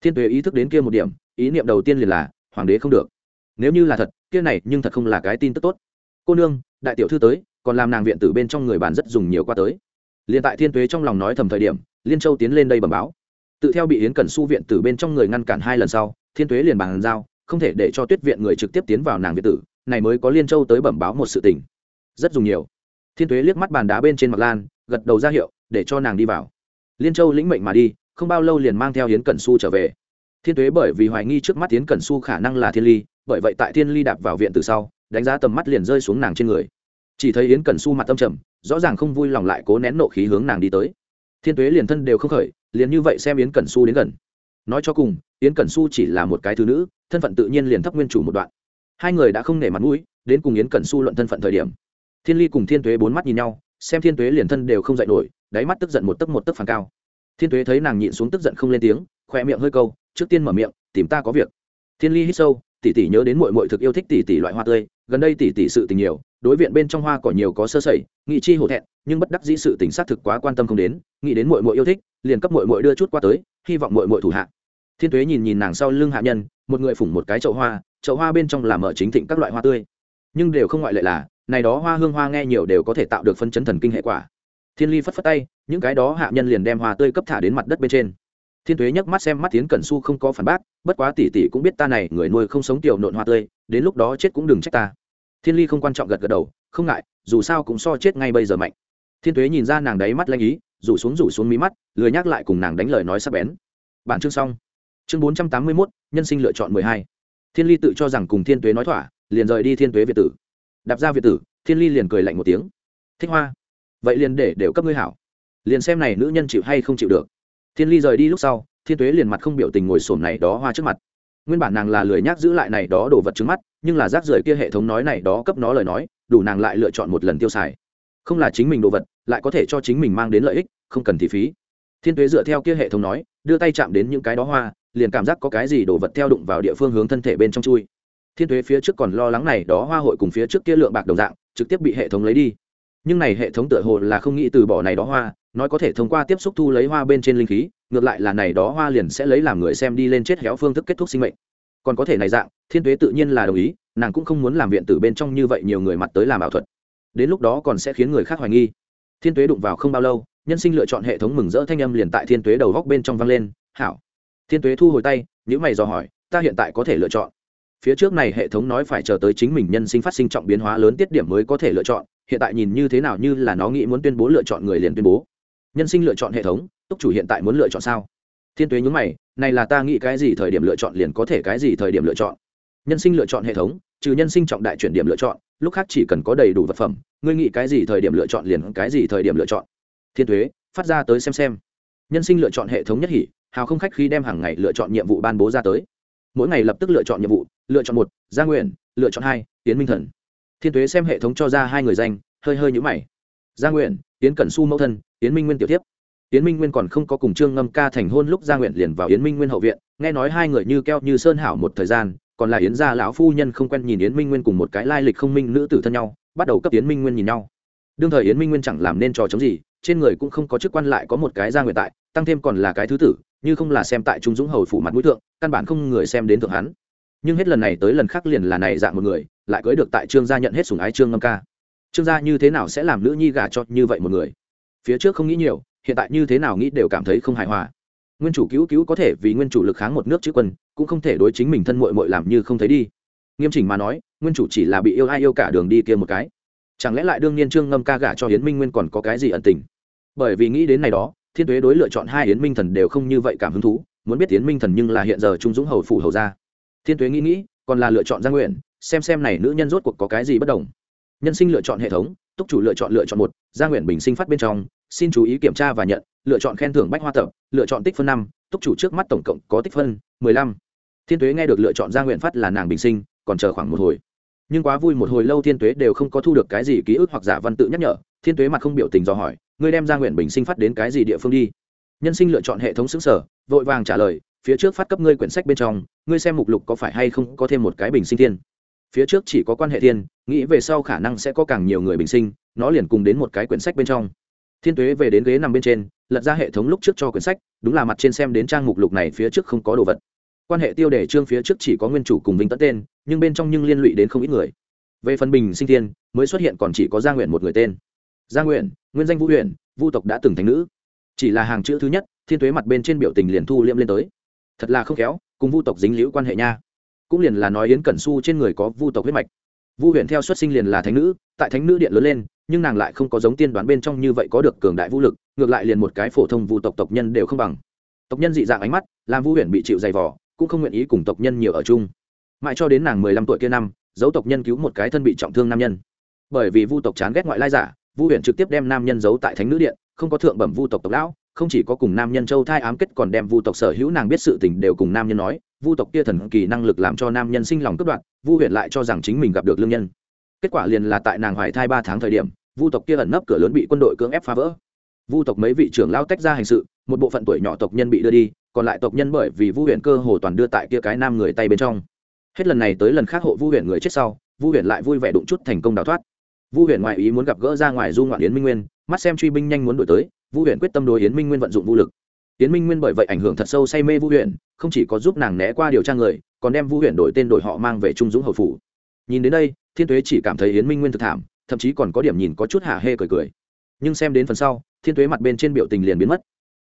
Thiên tuế ý thức đến kia một điểm, ý niệm đầu tiên liền là, hoàng đế không được. Nếu như là thật, kia này nhưng thật không là cái tin tức tốt. Cô nương, đại tiểu thư tới, còn làm nàng viện tử bên trong người bàn rất dùng nhiều qua tới. Liền tại thiên tuế trong lòng nói thầm thời điểm, liên châu tiến lên đây bẩm báo. Tự theo bị yến cẩn su viện tử bên trong người ngăn cản hai lần sau, thiên tuế liền bàn giao, không thể để cho tuyết viện người trực tiếp tiến vào nàng viện tử này mới có liên châu tới bẩm báo một sự tình. Rất dùng nhiều. Thiên tuế liếc mắt bàn đá bên trên mặt lan, gật đầu ra hiệu, để cho nàng đi vào. Liên châu lĩnh mệnh mà đi, không bao lâu liền mang theo yến cẩn su trở về. Thiên tuế bởi vì hoài nghi trước mắt yến cẩn su khả năng là thiên ly, bởi vậy tại thiên ly đạp vào viện từ sau, đánh giá tầm mắt liền rơi xuống nàng trên người. Chỉ thấy yến cẩn su mặt tâm trầm, rõ ràng không vui lòng lại cố nén nộ khí hướng nàng đi tới. Thiên tuế liền thân đều không khởi, liền như vậy xem yến cẩn su đến gần. Nói cho cùng, yến cẩn su chỉ là một cái thứ nữ, thân phận tự nhiên liền thấp nguyên chủ một đoạn hai người đã không nể mặt mũi, đến cùng yến cẩn su luận thân phận thời điểm. Thiên ly cùng thiên tuế bốn mắt nhìn nhau, xem thiên tuế liền thân đều không dạy nổi, đáy mắt tức giận một tấc một tấc phản cao. Thiên tuế thấy nàng nhịn xuống tức giận không lên tiếng khoe miệng hơi câu, trước tiên mở miệng, tìm ta có việc. Thiên ly hít sâu, tỷ tỷ nhớ đến muội muội thực yêu thích tỷ tỷ loại hoa tươi, gần đây tỷ tỷ sự tình nhiều, đối viện bên trong hoa cỏ nhiều có sơ sẩy, nghị chi hổ thẹn, nhưng bất đắc dĩ sự tình xác thực quá quan tâm không đến, nghĩ đến muội muội yêu thích, liền cấp muội muội đưa chút qua tới, hy vọng muội muội thủ hạ. Thiên tuế nhìn nhìn nàng sau lưng hạ nhân, một người phủng một cái chậu hoa chậu hoa bên trong là ở chính thịnh các loại hoa tươi. Nhưng đều không ngoại lệ là, này đó hoa hương hoa nghe nhiều đều có thể tạo được phân chấn thần kinh hệ quả. Thiên ly phất phất tay, những cái đó hạ nhân liền đem hoa tươi cấp thả đến mặt đất bên trên. Thiên tuế nhấc mắt xem mắt tiến cẩn su không có phản bác, bất quá tỷ tỷ cũng biết ta này, người nuôi không sống tiểu nộn hoa tươi, đến lúc đó chết cũng đừng trách ta. Thiên ly không quan trọng gật gật đầu, không ngại, dù sao cũng so chết ngay bây giờ mạnh. Thiên tuế nhìn ra nàng đáy mắt lanh ý, rủ xuống rủ xuống mí mắt, lười nhắc lại cùng nàng đánh lời nói sắp bén. Bản chương xong. Chương bốn trăm tám mươi mốt, nhân sinh lựa chọn mười hai thiên ly tự cho rằng cùng thiên tuế nói thỏa, liền rời đi thiên tuế việt tử. Đạp ra việt tử, thiên ly liền cười lạnh một tiếng. Thích hoa, vậy liền để đều cấp ngươi hảo. Liền xem này nữ nhân chịu hay không chịu được. Thiên ly rời đi lúc sau, thiên tuế liền mặt không biểu tình ngồi sổm này đó hoa trước mặt. Nguyên bản nàng là lười nhác giữ lại này đó đồ vật trước mắt, nhưng là rác rưởi kia hệ thống nói này đó cấp nó lời nói, đủ nàng lại lựa chọn một lần tiêu xài. Không là chính mình đồ vật, lại có thể cho chính mình mang đến lợi ích, không cần thị phí. Thiên tuế dựa theo kia hệ thống nói đưa tay chạm đến những cái đó hoa, liền cảm giác có cái gì đổ vật theo đụng vào địa phương hướng thân thể bên trong chui. Thiên tuế phía trước còn lo lắng này đó hoa hội cùng phía trước kia lượng bạc đồng dạng, trực tiếp bị hệ thống lấy đi. Nhưng này hệ thống tựa hồ là không nghĩ từ bỏ này đó hoa, nói có thể thông qua tiếp xúc thu lấy hoa bên trên linh khí, ngược lại là này đó hoa liền sẽ lấy làm người xem đi lên chết héo phương thức kết thúc sinh mệnh. Còn có thể này dạng, thiên tuế tự nhiên là đồng ý, nàng cũng không muốn làm viện tử bên trong như vậy nhiều người mặt tới làm ảo thuật. Đến lúc đó còn sẽ khiến người khác hoài nghi. Thiên tuế đụng vào không bao lâu nhân sinh lựa chọn hệ thống mừng rỡ thanh âm liền tại thiên tuế đầu góc bên trong vang lên, hảo. Thiên tuế thu hồi tay những mày dò hỏi, ta hiện tại có thể lựa chọn? Phía trước này hệ thống nói phải chờ tới chính mình nhân sinh phát sinh trọng biến hóa lớn tiết điểm mới có thể lựa chọn, hiện tại nhìn như thế nào như là nó nghĩ muốn tuyên bố lựa chọn người liền tuyên bố. Nhân sinh lựa chọn hệ thống, túc chủ hiện tại muốn lựa chọn sao? Thiên tuế nhúng mày, này là ta nghĩ cái gì thời điểm lựa chọn liền có thể cái gì thời điểm lựa chọn? Nhân sinh lựa chọn hệ thống, trừ nhân sinh trọng đại chuyển điểm lựa chọn, lúc khác chỉ cần có đầy đủ vật phẩm, ngươi nghĩ cái gì thời điểm lựa chọn liền cái gì thời điểm lựa chọn thiên thuế phát ra tới xem xem. Nhân sinh lựa chọn hệ thống nhất hỉ, hào không khách khi đem hàng ngày lựa chọn nhiệm vụ ban bố ra tới. Mỗi ngày lập tức lựa chọn nhiệm vụ, lựa chọn một, gia nguyện, lựa chọn hai tiến minh thần. Thiên thuế xem hệ thống cho ra hai người danh, hơi hơi nhũ mày. Gia nguyện tiến cẩn su mẫu thân tiến minh nguyên tiểu tiếp yến minh nguyên còn không có cùng trương ngâm ca thành hôn lúc gia nguyện liền vào yến minh nguyên hậu viện, nghe nói hai người như keo như sơn hảo một thời gian, còn là yến gia lão phu nhân không quen nhìn yến minh nguyên cùng một cái lai lịch không minh nữ tử thân nhau, bắt đầu cấp yến minh nguyên nhìn nhau. Đương thời yến minh nguyên chẳng làm nên trò chống gì trên người cũng không có chức quan lại có một cái gia nguyện tại, tăng thêm còn là cái thứ tử, như không là xem tại trung dũng hầu phủ mặt mũi thượng, căn bản không người xem đến thượng hắn. Nhưng hết lần này tới lần khác liền là này dạng một người, lại cưới được tại trương gia nhận hết sủng ái trương ngâm ca. Trương gia như thế nào sẽ làm nữ nhi gả cho như vậy một người? Phía trước không nghĩ nhiều, hiện tại như thế nào nghĩ đều cảm thấy không hài hòa. Nguyên chủ cứu cứu có thể vì nguyên chủ lực kháng một nước chữ quân, cũng không thể đối chính mình thân mội mội làm như không thấy đi. Nghiêm chỉnh mà nói, nguyên chủ chỉ là bị yêu ai yêu cả đường đi kia một cái chẳng lẽ lại đương nhiên trương ngâm ca gả cho hiến minh nguyên còn có cái gì ẩn tình? Bởi vì nghĩ đến này đó, thiên tuế đối lựa chọn hai hiến minh thần đều không như vậy cảm hứng thú, muốn biết hiến minh thần nhưng là hiện giờ trung dũng hầu phủ hầu ra thiên tuế nghĩ nghĩ, còn là lựa chọn gia nguyện, xem xem này nữ nhân rốt cuộc có cái gì bất đồng. Nhân sinh lựa chọn hệ thống, túc chủ lựa chọn lựa chọn một gia nguyện bình sinh phát bên trong, xin chú ý kiểm tra và nhận, lựa chọn khen thưởng bách hoa tập, lựa chọn tích phân năm, túc chủ trước mắt tổng cộng có tích phân mười lăm. Thiên tuế nghe được lựa chọn gia nguyện phát là nàng bình sinh, còn chờ khoảng một hồi nhưng quá vui một hồi lâu thiên tuế đều không có thu được cái gì ký ức hoặc giả văn tự nhắc nhở. Thiên tuế mặt không biểu tình do hỏi, ngươi đem ra nguyện bình sinh phát đến cái gì địa phương đi? Nhân sinh lựa chọn hệ thống xứng sở, vội vàng trả lời, phía trước phát cấp ngươi quyển sách bên trong, ngươi xem mục lục có phải hay không có thêm một cái bình sinh thiên? Phía trước chỉ có quan hệ thiên, nghĩ về sau khả năng sẽ có càng nhiều người bình sinh, nó liền cùng đến một cái quyển sách bên trong. Thiên tuế về đến ghế nằm bên trên, lật ra hệ thống lúc trước cho quyển sách, đúng là mặt trên xem đến trang mục lục này phía trước không có đồ vật quan hệ tiêu đề trương phía trước chỉ có nguyên chủ cùng vinh tẫn tên, nhưng bên trong nhưng liên lụy đến không ít người. Về phần bình sinh thiên, mới xuất hiện còn chỉ có gia nguyện một người tên. Gia nguyện, nguyên danh vũ huyền, vu tộc đã từng thành nữ. Chỉ là hàng chữ thứ nhất, thiên tuế mặt bên trên biểu tình liền thu liễm lên tới. Thật là không khéo, cùng vu tộc dính liễu quan hệ nha. Cũng liền là nói yến cẩn su trên người có vu tộc huyết mạch. Vu huyền theo xuất sinh liền là thánh nữ, tại thánh nữ điện lớn lên, nhưng nàng lại không có giống tiên đoán bên trong như vậy có được cường đại vũ lực, ngược lại liền một cái phổ thông vu tộc tộc nhân đều không bằng. Tộc nhân dị dạng ánh mắt, làm vu huyền bị chịu dày vỏ cũng không nguyện ý cùng tộc nhân nhiều ở chung. Mãi cho đến nàng mười lăm tuổi kia năm, giấu tộc nhân cứu một cái thân bị trọng thương nam nhân. Bởi vì vu tộc chán ghét ngoại lai giả, vu huyện trực tiếp đem nam nhân giấu tại thánh nữ điện, không có thượng bẩm vu tộc tộc lão, không chỉ có cùng nam nhân châu thai ám kết còn đem vu tộc sở hữu nàng biết sự tình đều cùng nam nhân nói, vu tộc kia thần kỳ năng lực làm cho nam nhân sinh lòng cướp đoạt, vu huyện lại cho rằng chính mình gặp được lương nhân. Kết quả liền là tại nàng hoài thai ba tháng thời điểm, vu tộc kia ẩn nấp cửa lớn bị quân đội cưỡng ép phá vỡ. Vu tộc mấy vị trưởng lao tách ra hành sự, một bộ phận tuổi nhỏ tộc nhân bị đưa đi còn lại tộc nhân bởi vì vu huyện cơ hồ toàn đưa tại kia cái nam người tay bên trong. Hết lần này tới lần khác hộ vu huyện người chết sau, vu huyện lại vui vẻ đụng chút thành công đào thoát. Vu huyện ngoại ý muốn gặp gỡ ra ngoài du ngoạn yến minh nguyên, mắt xem truy binh nhanh muốn đổi tới, vu huyện quyết tâm đối yến minh nguyên vận dụng vũ lực. Yến minh nguyên bởi vậy ảnh hưởng thật sâu say mê vu huyện không chỉ có giúp nàng né qua điều tra người, còn đem vu huyện đổi tên đổi họ mang về trung dũng hậu phủ. Nhìn đến đây, thiên tuế chỉ cảm thấy yến minh nguyên thực thảm, thậm chí còn có điểm nhìn có chút hả hê cười cười. Nhưng xem đến phần sau, thiên tuế mặt bên trên biểu tình liền biến mất.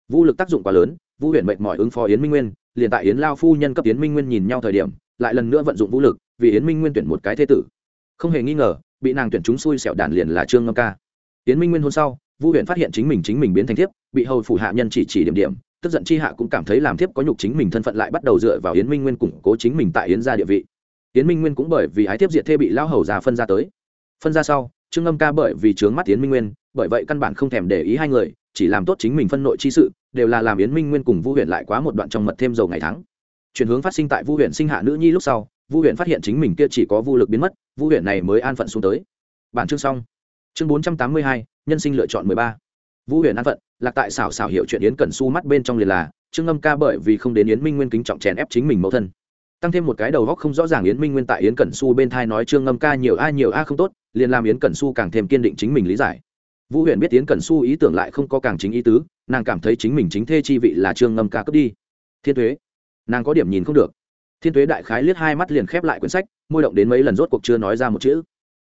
Vũ lực tác dụng quá lớn vũ huyện mệt mỏi ứng phó yến minh nguyên, liền tại yến lao phu nhân cấp yến minh nguyên nhìn nhau thời điểm, lại lần nữa vận dụng vũ lực, vì yến minh nguyên tuyển một cái thế tử. Không hề nghi ngờ, bị nàng tuyển chúng xui xẻo đàn liền là trương ngâm ca. Yến minh nguyên hôn sau vũ huyện phát hiện chính mình chính mình biến thành thiếp, bị hầu phủ hạ nhân chỉ chỉ điểm điểm, tức giận chi hạ cũng cảm thấy làm thiếp có nhục chính mình thân phận lại bắt đầu dựa vào yến minh nguyên củng cố chính mình tại yến gia địa vị. Yến minh nguyên cũng bởi vì ái thiếp diệt thê bị lao hầu già phân ra tới. Phân ra sau, trương ngâm ca bởi vì trướng mắt yến minh nguyên, bởi vậy căn bản không thèm để ý hai người chỉ làm tốt chính mình phân nội chi sự, đều là làm yến minh nguyên cùng vu huyện lại quá một đoạn trong mật thêm dầu ngày tháng. Chuyển hướng phát sinh tại vu huyện sinh hạ nữ nhi lúc sau, vu huyện phát hiện chính mình kia chỉ có vu lực biến mất, vu huyện này mới an phận xuống tới. Bản chương xong. Chương bốn trăm tám mươi hai, nhân sinh lựa chọn mười ba. Vu huyện an phận, lạc tại xảo xảo hiệu chuyện yến cần su mắt bên trong liền là, trương ngâm ca bởi vì không đến yến minh nguyên kính trọng chèn ép chính mình mẫu thân. Tăng thêm một cái đầu góc không rõ ràng yến minh nguyên tại yến cẩn su bên thai nói trương ngâm ca nhiều a nhiều a không tốt, liền làm yến cẩn su càng thêm kiên định chính mình lý giải vũ huyền biết tiến cần su ý tưởng lại không có càng chính ý tứ, nàng cảm thấy chính mình chính thê chi vị là trương ngâm ca cướp đi. Thiên thuế nàng có điểm nhìn không được. Thiên thuế đại khái liếc hai mắt liền khép lại quyển sách, môi động đến mấy lần rốt cuộc chưa nói ra một chữ.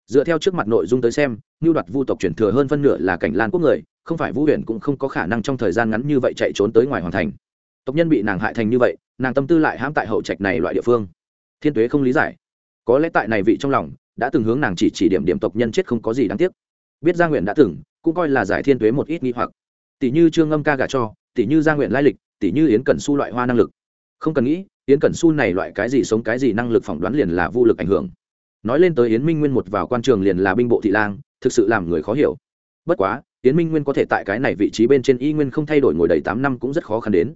Dựa theo trước mặt nội dung tới xem như đoạt vu tộc chuyển thừa hơn phân nửa là cảnh lan quốc người, không phải vũ huyền cũng không có khả năng trong thời gian ngắn như vậy chạy trốn tới ngoài hoàn thành. Tộc nhân bị nàng hại thành như vậy, nàng tâm tư lại hãm tại hậu trạch này loại địa phương. Thiên tuế không lý giải. Có lẽ tại này vị trong lòng, đã từng hướng nàng chỉ chỉ điểm điểm tộc nhân chết không có gì đáng tiếc biết gia nguyện đã từng, cũng coi là giải thiên tuế một ít nghi hoặc. Tỷ như trương ngâm ca gả cho, tỷ như gia nguyện lai lịch, tỷ như yến cẩn su loại hoa năng lực. Không cần nghĩ, yến cẩn su này loại cái gì sống cái gì năng lực phỏng đoán liền là vô lực ảnh hưởng. Nói lên tới yến minh nguyên một vào quan trường liền là binh bộ thị lang, thực sự làm người khó hiểu. Bất quá, yến minh nguyên có thể tại cái này vị trí bên trên y nguyên không thay đổi ngồi đầy tám năm cũng rất khó khăn đến.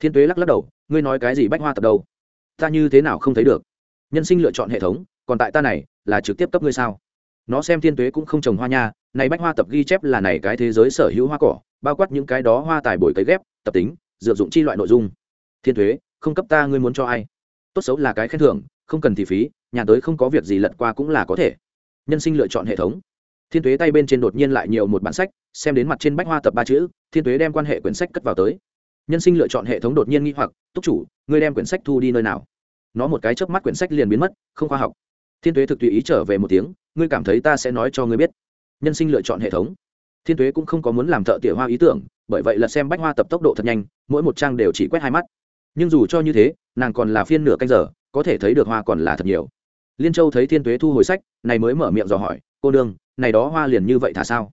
Thiên tuế lắc lắc đầu, ngươi nói cái gì bách hoa tập đâu? Ta như thế nào không thấy được? Nhân sinh lựa chọn hệ thống, còn tại ta này, là trực tiếp cấp ngươi sao? Nó xem thiên tuế cũng không trồng hoa nha, này bách hoa tập ghi chép là này cái thế giới sở hữu hoa cỏ, bao quát những cái đó hoa tài bồi cấy ghép, tập tính, dược dụng chi loại nội dung. Thiên thuế không cấp ta ngươi muốn cho ai? Tốt xấu là cái khen thưởng, không cần thì phí, nhà tới không có việc gì lật qua cũng là có thể. Nhân sinh lựa chọn hệ thống. Thiên thuế tay bên trên đột nhiên lại nhiều một bản sách, xem đến mặt trên bách hoa tập ba chữ, thiên thuế đem quan hệ quyển sách cất vào tới. Nhân sinh lựa chọn hệ thống đột nhiên nghi hoặc, túc chủ, ngươi đem quyển sách thu đi nơi nào? Nó một cái chớp mắt quyển sách liền biến mất, không khoa học. Thiên thuế thực tùy ý trở về một tiếng ngươi cảm thấy ta sẽ nói cho ngươi biết. Nhân sinh lựa chọn hệ thống. Thiên thuế cũng không có muốn làm thợ tỉa hoa ý tưởng, bởi vậy là xem bách hoa tập tốc độ thật nhanh, mỗi một trang đều chỉ quét hai mắt. Nhưng dù cho như thế, nàng còn là phiên nửa canh giờ, có thể thấy được hoa còn là thật nhiều. Liên châu thấy thiên tuế thu hồi sách, này mới mở miệng dò hỏi, cô đương, này đó hoa liền như vậy thả sao?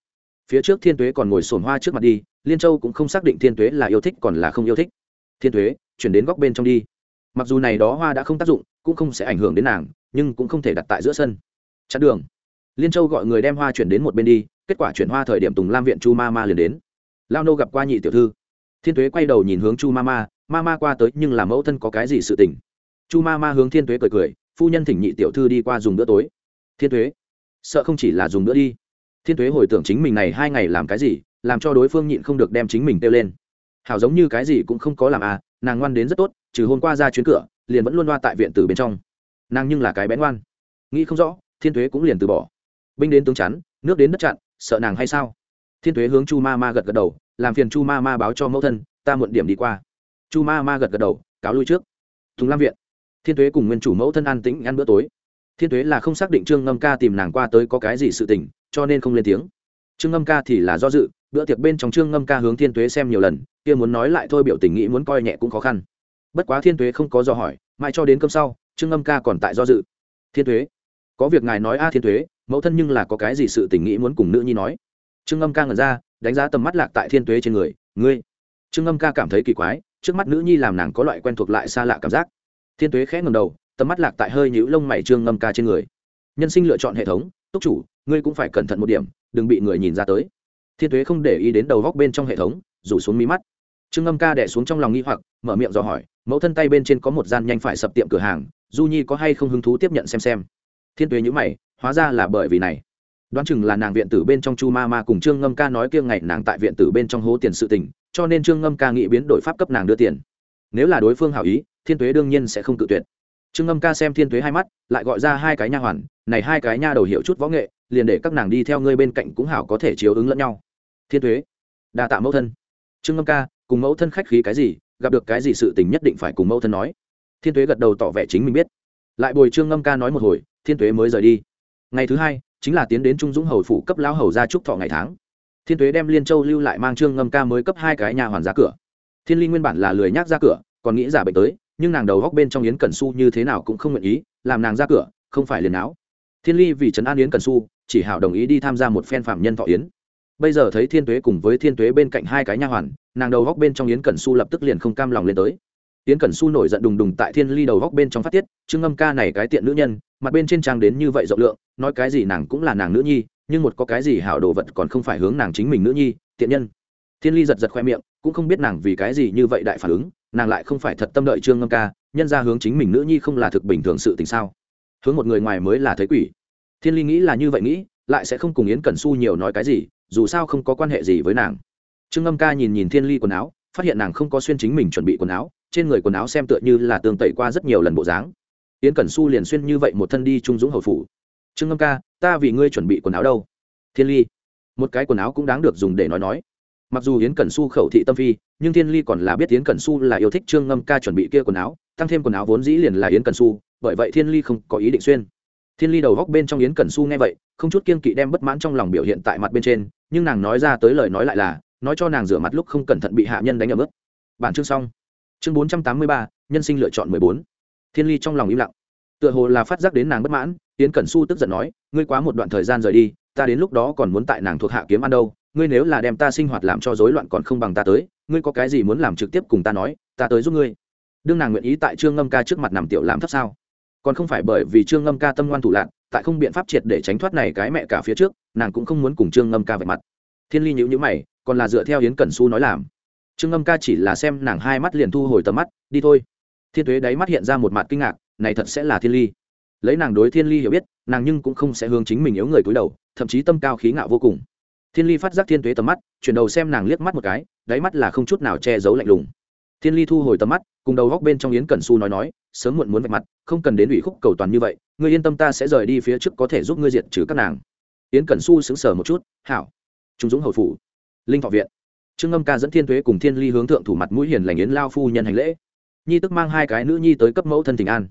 Phía trước thiên tuế còn ngồi sồn hoa trước mặt đi, liên châu cũng không xác định thiên tuế là yêu thích còn là không yêu thích. Thiên tuế, chuyển đến góc bên trong đi. Mặc dù này đó hoa đã không tác dụng, cũng không sẽ ảnh hưởng đến nàng, nhưng cũng không thể đặt tại giữa sân chặn đường. Liên châu gọi người đem hoa chuyển đến một bên đi, kết quả chuyển hoa thời điểm tùng lam viện chu ma ma liền đến. Lao nô gặp qua nhị tiểu thư. Thiên tuế quay đầu nhìn hướng chu ma ma ma ma qua tới nhưng làm mẫu thân có cái gì sự tình? Chu ma ma hướng thiên tuế cười cười, phu nhân thỉnh nhị tiểu thư đi qua dùng bữa tối. Thiên tuế, sợ không chỉ là dùng bữa đi. Thiên tuế hồi tưởng chính mình này hai ngày làm cái gì, làm cho đối phương nhịn không được đem chính mình kêu lên. Hảo giống như cái gì cũng không có làm à nàng ngoan đến rất tốt, trừ hôm qua ra chuyến cửa, liền vẫn luôn loa tại viện từ bên trong. Nàng nhưng là cái bén ngoan. Nghĩ không rõ thiên thuế cũng liền từ bỏ. Binh đến tướng chắn, nước đến đất chặn, sợ nàng hay sao? Thiên thuế hướng chu ma ma gật gật đầu, làm phiền chu ma ma báo cho mẫu thân, ta muộn điểm đi qua. Chu ma ma gật gật đầu, cáo lui trước. Thùng lam viện. Thiên thuế cùng nguyên chủ mẫu thân an tĩnh ăn bữa tối. Thiên thuế là không xác định trương ngâm ca tìm nàng qua tới có cái gì sự tình, cho nên không lên tiếng. Trương ngâm ca thì là do dự, bữa tiệc bên trong trương ngâm ca hướng thiên thuế xem nhiều lần, kia muốn nói lại thôi biểu tình nghĩ muốn coi nhẹ cũng khó khăn. Bất quá thiên thuế không có do hỏi, mãi cho đến cơm sau, trương ngâm ca còn tại do dự. Thiên thuế có việc ngài nói a thiên tuế mẫu thân nhưng là có cái gì sự tình nghĩ muốn cùng nữ nhi nói? Trương ngâm ca ngẩn ra, đánh giá tầm mắt lạc tại thiên tuế trên người, ngươi. Trương ngâm ca cảm thấy kỳ quái, trước mắt nữ nhi làm nàng có loại quen thuộc lại xa lạ cảm giác. Thiên tuế khẽ ngầm đầu, tầm mắt lạc tại hơi nhũ lông mày trương ngâm ca trên người. Nhân sinh lựa chọn hệ thống, túc chủ, ngươi cũng phải cẩn thận một điểm, đừng bị người nhìn ra tới. Thiên tuế không để ý đến đầu góc bên trong hệ thống, rủ xuống mí mắt. Trương ngâm ca đẻ xuống trong lòng nghi hoặc, mở miệng dò hỏi, mẫu thân tay bên trên có một gian nhanh phải sập tiệm cửa hàng, du nhi có hay không hứng thú tiếp nhận xem xem? Thiên tuế nhữ mày, hóa ra là bởi vì này. Đoán chừng là nàng viện tử bên trong chu ma ma cùng trương ngâm ca nói kiêng ngày nàng tại viện tử bên trong hố tiền sự tình, cho nên trương ngâm ca nghĩ biến đổi pháp cấp nàng đưa tiền. Nếu là đối phương hảo ý, thiên tuế đương nhiên sẽ không cự tuyệt. Trương ngâm ca xem thiên tuế hai mắt, lại gọi ra hai cái nha hoàn, này hai cái nha đầu hiểu chút võ nghệ, liền để các nàng đi theo ngươi bên cạnh cũng hảo có thể chiếu ứng lẫn nhau. Thiên tuế, đa tạ mẫu thân. Trương ngâm ca, cùng mẫu thân khách khí cái gì, gặp được cái gì sự tình nhất định phải cùng mẫu thân nói. Thiên tuế gật đầu tỏ vẻ chính mình biết. Lại bồi trương ngâm ca nói một hồi thiên tuế mới rời đi. Ngày thứ hai, chính là tiến đến trung dũng hầu phủ cấp lão hầu ra trúc thọ ngày tháng. Thiên tuế đem liên châu lưu lại mang trương ngâm ca mới cấp hai cái nhà hoàn ra cửa. Thiên ly nguyên bản là lười nhác ra cửa, còn nghĩ giả bệnh tới, nhưng nàng đầu góc bên trong yến cẩn su như thế nào cũng không nguyện ý, làm nàng ra cửa, không phải liền áo. Thiên ly vì trấn an yến cẩn su chỉ hảo đồng ý đi tham gia một phen phạm nhân thọ yến. Bây giờ thấy thiên tuế cùng với thiên tuế bên cạnh hai cái nha hoàn, nàng đầu góc bên trong yến cẩn su lập tức liền không cam lòng lên tới. Tiến cẩn su nổi giận đùng đùng tại thiên ly đầu góc bên trong phát tiết, trương ngâm ca này cái tiện nữ nhân, mặt bên trên trang đến như vậy rộng lượng, nói cái gì nàng cũng là nàng nữ nhi, nhưng một có cái gì hảo đồ vật còn không phải hướng nàng chính mình nữ nhi, tiện nhân. Thiên ly giật giật khoe miệng, cũng không biết nàng vì cái gì như vậy đại phản ứng, nàng lại không phải thật tâm đợi trương ngâm ca, nhân ra hướng chính mình nữ nhi không là thực bình thường sự tình sao? Hướng một người ngoài mới là thấy quỷ. Thiên ly nghĩ là như vậy nghĩ, lại sẽ không cùng yến cẩn su nhiều nói cái gì, dù sao không có quan hệ gì với nàng. Trương ngâm ca nhìn nhìn thiên ly quần áo, phát hiện nàng không có xuyên chính mình chuẩn bị quần áo trên người quần áo xem tựa như là tường tẩy qua rất nhiều lần bộ dáng. Yến cẩn su liền xuyên như vậy một thân đi trung dũng hầu phủ. Trương ngâm ca, ta vì ngươi chuẩn bị quần áo đâu? Thiên ly. Một cái quần áo cũng đáng được dùng để nói nói. Mặc dù yến cẩn su khẩu thị tâm phi, nhưng thiên ly còn là biết yến cẩn su là yêu thích trương ngâm ca chuẩn bị kia quần áo, tăng thêm quần áo vốn dĩ liền là yến cẩn su bởi vậy thiên ly không có ý định xuyên. Thiên ly đầu góc bên trong yến cẩn su nghe vậy, không chút kiên kỵ đem bất mãn trong lòng biểu hiện tại mặt bên trên, nhưng nàng nói ra tới lời nói lại là, nói cho nàng rửa mặt lúc không cẩn thận bị hạ nhân đánh ở mức. Bản chương xong chương bốn trăm tám mươi ba, nhân sinh lựa chọn mười bốn. Thiên ly trong lòng im lặng. Tựa hồ là phát giác đến nàng bất mãn, yến cẩn su tức giận nói, ngươi quá một đoạn thời gian rời đi, ta đến lúc đó còn muốn tại nàng thuộc hạ kiếm ăn đâu, ngươi nếu là đem ta sinh hoạt làm cho rối loạn còn không bằng ta tới, ngươi có cái gì muốn làm trực tiếp cùng ta nói, ta tới giúp ngươi. Đương nàng nguyện ý tại trương ngâm ca trước mặt nằm tiểu làm thấp sao? Còn không phải bởi vì trương ngâm ca tâm ngoan thủ lạc tại không biện pháp triệt để tránh thoát này cái mẹ cả phía trước, nàng cũng không muốn cùng trương ngâm ca vạch mặt. Thiên ly nhữ nhữ mày, còn là dựa theo yến cẩn su nói làm trương ngâm ca chỉ là xem nàng hai mắt liền thu hồi tầm mắt, đi thôi. Thiên tuế đáy mắt hiện ra một mặt kinh ngạc, này thật sẽ là thiên ly. Lấy nàng đối thiên ly hiểu biết, nàng nhưng cũng không sẽ hướng chính mình yếu người cúi đầu, thậm chí tâm cao khí ngạo vô cùng. Thiên ly phát giác thiên tuế tầm mắt, chuyển đầu xem nàng liếc mắt một cái, đáy mắt là không chút nào che giấu lạnh lùng. Thiên ly thu hồi tầm mắt, cùng đầu góc bên trong yến cẩn su nói nói, sớm muộn muốn vạch mặt, không cần đến ủy khúc cầu toàn như vậy, ngươi yên tâm ta sẽ rời đi phía trước có thể giúp ngươi diệt trừ các nàng. Yến cẩn su sững sờ một chút, hảo. Trung dũng hầu phủ, linh thọ viện trương ngâm ca dẫn thiên thuế cùng thiên ly hướng thượng thủ mặt mũi hiền lành yến lao phu nhân hành lễ. Nhi tức mang hai cái nữ nhi tới cấp mẫu thân tình an.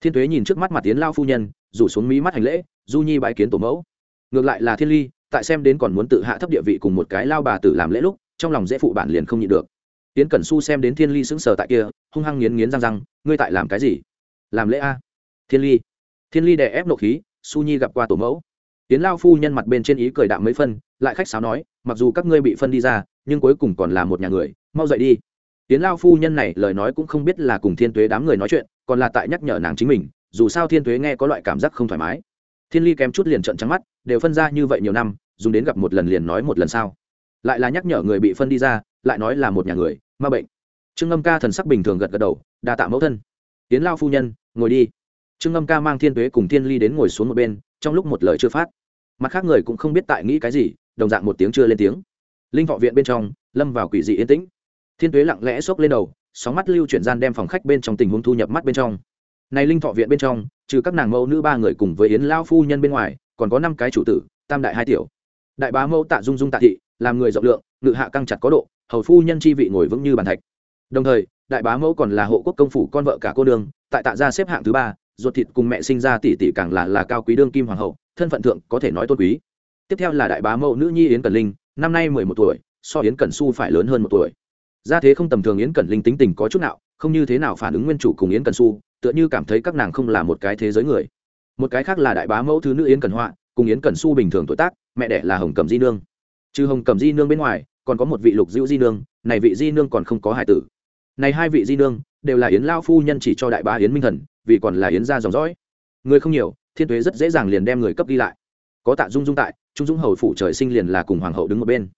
Thiên thuế nhìn trước mắt mặt yến lao phu nhân, rủ xuống mí mắt hành lễ, du nhi bãi kiến tổ mẫu. Ngược lại là thiên ly, tại xem đến còn muốn tự hạ thấp địa vị cùng một cái lao bà tử làm lễ lúc, trong lòng dễ phụ bản liền không nhịn được. Yến cẩn su xem đến thiên ly sững sờ tại kia, hung hăng nghiến nghiến răng răng, ngươi tại làm cái gì? Làm lễ a? Thiên ly. Thiên ly đè ép nộ khí su nhi gặp qua tổ mẫu. Yến lao phu nhân mặt bên trên ý cười đạm mấy phân, lại khách sáo nói, mặc dù các ngươi bị phân đi ra nhưng cuối cùng còn là một nhà người, mau dậy đi. Tiến lao phu nhân này lời nói cũng không biết là cùng thiên tuế đám người nói chuyện, còn là tại nhắc nhở nàng chính mình, dù sao thiên tuế nghe có loại cảm giác không thoải mái. Thiên ly kém chút liền trận trắng mắt, đều phân ra như vậy nhiều năm, dùng đến gặp một lần liền nói một lần sao? Lại là nhắc nhở người bị phân đi ra, lại nói là một nhà người, ma bệnh. Trương ngâm ca thần sắc bình thường gật gật đầu, đa tạ mẫu thân. Tiến lao phu nhân, ngồi đi. Trương ngâm ca mang thiên tuế cùng thiên ly đến ngồi xuống một bên, trong lúc một lời chưa phát. Mặt khác người cũng không biết tại nghĩ cái gì, đồng dạng một tiếng chưa lên tiếng linh thọ viện bên trong, lâm vào quỷ dị yên tĩnh. Thiên tuế lặng lẽ xốc lên đầu, sóng mắt lưu chuyển gian đem phòng khách bên trong tình huống thu nhập mắt bên trong. Này linh thọ viện bên trong, trừ các nàng mẫu nữ ba người cùng với yến lao phu nhân bên ngoài, còn có năm cái chủ tử, tam đại hai tiểu. Đại bá mẫu tạ dung dung tạ thị, làm người rộng lượng, ngự hạ căng chặt có độ, hầu phu nhân chi vị ngồi vững như bàn thạch. Đồng thời, đại bá mẫu còn là hộ quốc công phủ con vợ cả cô đường tại tạ gia xếp hạng thứ ba, ruột thịt cùng mẹ sinh ra tỷ tỷ càng là là cao quý đương kim hoàng hậu, thân phận thượng có thể nói tôn quý. Tiếp theo là đại bá mẫu nữ nhi yến cẩn linh năm nay mười một tuổi, so yến cẩn su phải lớn hơn một tuổi. Gia thế không tầm thường yến cẩn linh tính tình có chút nào, không như thế nào phản ứng nguyên chủ cùng yến cẩn su tựa như cảm thấy các nàng không là một cái thế giới người. Một cái khác là đại bá mẫu thứ nữ yến cẩn họa, cùng yến cẩn su bình thường tuổi tác, mẹ đẻ là hồng cẩm di nương. Trừ hồng cẩm di nương bên ngoài, còn có một vị lục diễu di nương, này vị di nương còn không có hải tử. Này hai vị di nương, đều là yến lao phu nhân chỉ cho đại bá yến minh thần, vì còn là yến gia dòng dõi. Người không nhiều, thiên tuế rất dễ dàng liền đem người cấp đi lại. Có tạ dung dung tại trung dung hầu phủ trời sinh liền là cùng hoàng hậu đứng một bên.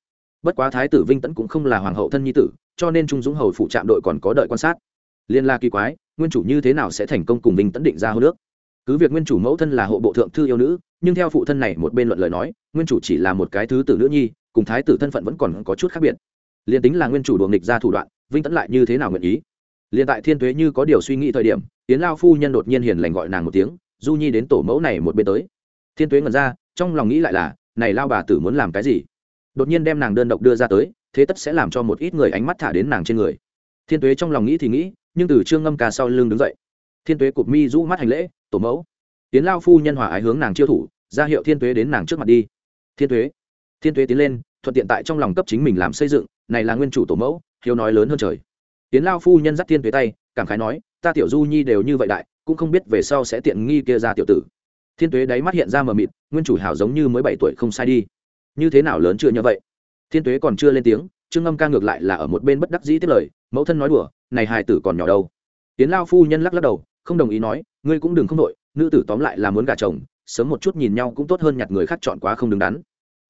Bất quá thái tử vinh tẫn cũng không là hoàng hậu thân nhi tử, cho nên trung dung hầu phủ trạm đội còn có đợi quan sát. Liên la kỳ quái, nguyên chủ như thế nào sẽ thành công cùng vinh tẫn định ra hô nước cứ việc nguyên chủ mẫu thân là hộ bộ thượng thư yêu nữ, nhưng theo phụ thân này một bên luận lời nói, nguyên chủ chỉ là một cái thứ tử nữ nhi, cùng thái tử thân phận vẫn còn có chút khác biệt. Liền tính là nguyên chủ đuồng nghịch ra thủ đoạn, vinh tẫn lại như thế nào nguyện ý? Liền tại thiên tuế như có điều suy nghĩ thời điểm tiến lao phu nhân đột nhiên hiền lành gọi nàng một tiếng, du nhi đến tổ mẫu này một bên tới. Thiên tuế ngẩn ra, trong lòng nghĩ lại là này lao bà tử muốn làm cái gì? Đột nhiên đem nàng đơn độc đưa ra tới, thế tất sẽ làm cho một ít người ánh mắt thả đến nàng trên người. Thiên tuế trong lòng nghĩ thì nghĩ, nhưng từ trương ngâm ca sau lưng đứng dậy. Thiên tuế cụp mi rũ mắt hành lễ, tổ mẫu. Tiến lao phu nhân hòa ái hướng nàng chiêu thủ, ra hiệu thiên tuế đến nàng trước mặt đi. Thiên tuế. Thiên tuế tiến lên, thuận tiện tại trong lòng cấp chính mình làm xây dựng, này là nguyên chủ tổ mẫu, hiếu nói lớn hơn trời. Tiến lao phu nhân dắt thiên tuế tay, cảm khái nói, ta tiểu du nhi đều như vậy đại, cũng không biết về sau sẽ tiện nghi kia ra tiểu tử thiên tuế đáy mắt hiện ra mờ mịt, nguyên chủ hảo giống như mới bảy tuổi không sai đi. Như thế nào lớn chưa như vậy? Thiên tuế còn chưa lên tiếng, trương ngâm ca ngược lại là ở một bên bất đắc dĩ tiếp lời, mẫu thân nói đùa, này hài tử còn nhỏ đâu? Tiến lao phu nhân lắc lắc đầu, không đồng ý nói, ngươi cũng đừng không đội, nữ tử tóm lại là muốn gả chồng, sớm một chút nhìn nhau cũng tốt hơn nhặt người khác chọn quá không đứng đắn.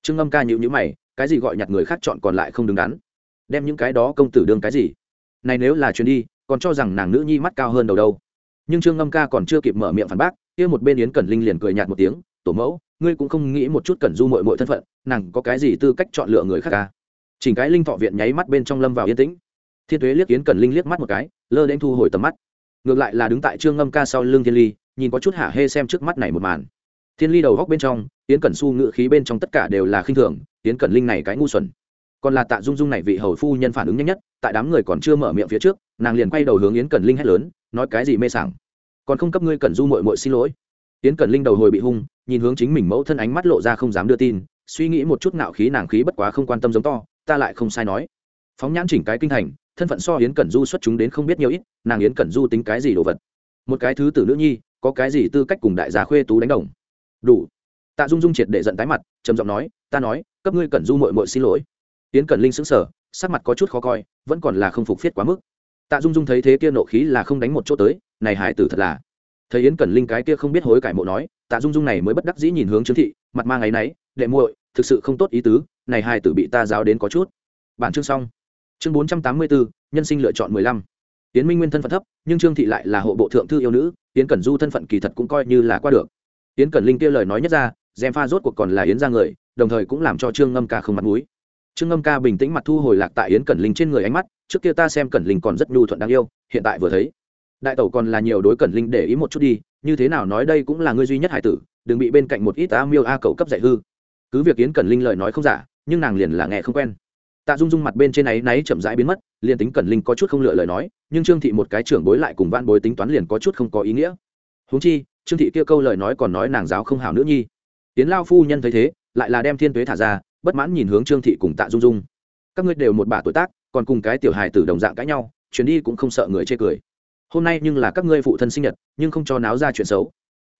Trương ngâm ca nhịu nhữ mày, cái gì gọi nhặt người khác chọn còn lại không đứng đắn? Đem những cái đó công tử đương cái gì? Này nếu là chuyến đi, còn cho rằng nàng nữ nhi mắt cao hơn đầu đâu. Nhưng trương ngâm ca còn chưa kịp mở miệng phản bác kia một bên yến cẩn linh liền cười nhạt một tiếng, tổ mẫu, ngươi cũng không nghĩ một chút cẩn du mội mội thân phận, nàng có cái gì tư cách chọn lựa người khác à? ca chỉnh cái linh thọ viện nháy mắt bên trong lâm vào yên tĩnh. Thiên tuế liếc yến cẩn linh liếc mắt một cái, lơ đến thu hồi tầm mắt. Ngược lại là đứng tại trương ngâm ca sau lưng thiên ly, nhìn có chút hạ hê xem trước mắt này một màn. Thiên ly đầu góc bên trong, yến cẩn su ngự khí bên trong tất cả đều là khinh thường, yến cẩn linh này cái ngu xuẩn. Còn là tạ dung dung này vị hầu phu nhân phản ứng nhanh nhất, tại đám người còn chưa mở miệng phía trước, nàng liền quay đầu hướng yến cẩn linh hét lớn, nói cái gì mê sảng còn không cấp ngươi cần du mội mội xin lỗi. Tiến cẩn linh đầu hồi bị hung, nhìn hướng chính mình mẫu thân ánh mắt lộ ra không dám đưa tin, suy nghĩ một chút nạo khí nàng khí bất quá không quan tâm giống to, ta lại không sai nói. Phóng nhãn chỉnh cái kinh thành, thân phận so yến cẩn du xuất chúng đến không biết nhiều ít, nàng yến cẩn du tính cái gì đồ vật? Một cái thứ tử nữ nhi, có cái gì tư cách cùng đại gia khuê tú đánh đồng? Đủ. Tạ dung dung triệt để giận tái mặt, trầm giọng nói, ta nói, cấp ngươi cẩn du mội mội xin lỗi. Yến cẩn linh sững sờ, sắc mặt có chút khó coi, vẫn còn là không phục phiết quá mức. Tạ dung dung thấy thế kia nộ khí là không đánh một chỗ tới này hải tử thật là. Thấy yến cẩn linh cái kia không biết hối cải mộ nói, tạ dung dung này mới bất đắc dĩ nhìn hướng trương thị, mặt mang áy náy, đệ muội, thực sự không tốt ý tứ, này hai tử bị ta giáo đến có chút. Bản chương xong. Chương bốn trăm tám mươi bốn nhân sinh lựa chọn mười lăm. Tiến minh nguyên thân phận thấp, nhưng trương thị lại là hộ bộ thượng thư yêu nữ tiến cẩn du thân phận kỳ thật cũng coi như là qua được. Tiến cẩn linh kia lời nói nhất ra dèm pha rốt cuộc còn là yến ra người, đồng thời cũng làm cho trương ngâm ca không mặt mũi. Trương ngâm ca bình tĩnh mặt thu hồi lạc tại yến cẩn linh trên người ánh mắt, trước kia ta xem cẩn linh còn rất nhu thuận đáng yêu, hiện tại vừa thấy đại tẩu còn là nhiều đối cẩn linh để ý một chút đi, như thế nào nói đây cũng là ngươi duy nhất hải tử, đừng bị bên cạnh một ít a miêu a cậu cấp dạy hư. Cứ việc yến cẩn linh lời nói không giả, nhưng nàng liền là nghe không quen. Tạ dung dung mặt bên trên ấy náy chậm rãi biến mất, liền tính cẩn linh có chút không lựa lời nói, nhưng trương thị một cái trưởng bối lại cùng van bối tính toán liền có chút không có ý nghĩa. Huống chi, trương thị kia câu lời nói còn nói nàng giáo không hảo nữ nhi. Tiến lao phu nhân thấy thế, lại là đem thiên tuế thả ra, bất mãn nhìn hướng trương thị cùng tạ dung dung. Các ngươi đều một bà tuổi tác, còn cùng cái tiểu hài tử đồng dạng cãi nhau, chuyến đi cũng không sợ người chê cười hôm nay nhưng là các ngươi phụ thân sinh nhật, nhưng không cho náo ra chuyện xấu.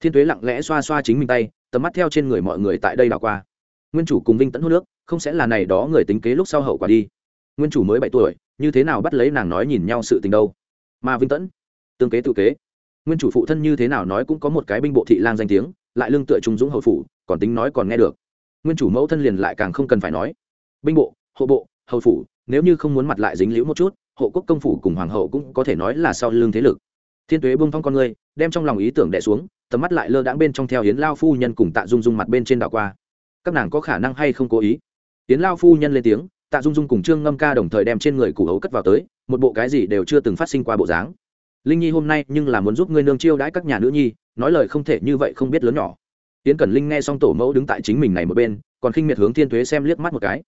Thiên tuế lặng lẽ xoa xoa chính mình tay, tầm mắt theo trên người mọi người tại đây đảo qua. Nguyên chủ cùng vinh tẫn hút nước, không sẽ là này đó người tính kế lúc sau hậu quả đi. Nguyên chủ mới bảy tuổi, như thế nào bắt lấy nàng nói nhìn nhau sự tình đâu? Mà vinh tẫn, tương kế tự kế. Nguyên chủ phụ thân như thế nào nói cũng có một cái binh bộ thị lang danh tiếng, lại lương tựa trung dũng hậu phủ, còn tính nói còn nghe được. Nguyên chủ mẫu thân liền lại càng không cần phải nói. Binh bộ, hộ bộ hậu phủ, nếu như không muốn mặt lại dính liễu một chút hộ quốc công phủ cùng hoàng hậu cũng có thể nói là sau lưng thế lực. Thiên tuế buông thong con người đem trong lòng ý tưởng đẻ xuống, tầm mắt lại lơ đãng bên trong theo hiến lao phu nhân cùng tạ dung dung mặt bên trên đảo qua. Các nàng có khả năng hay không cố ý? Hiến lao phu nhân lên tiếng, tạ dung dung cùng trương ngâm ca đồng thời đem trên người củ hấu cất vào tới, một bộ cái gì đều chưa từng phát sinh qua bộ dáng. Linh nhi hôm nay nhưng là muốn giúp ngươi nương chiêu đãi các nhà nữ nhi, nói lời không thể như vậy không biết lớn nhỏ. Tiến cẩn linh nghe xong tổ mẫu đứng tại chính mình này một bên, còn khinh miệt hướng thiên tuế xem liếc mắt một cái.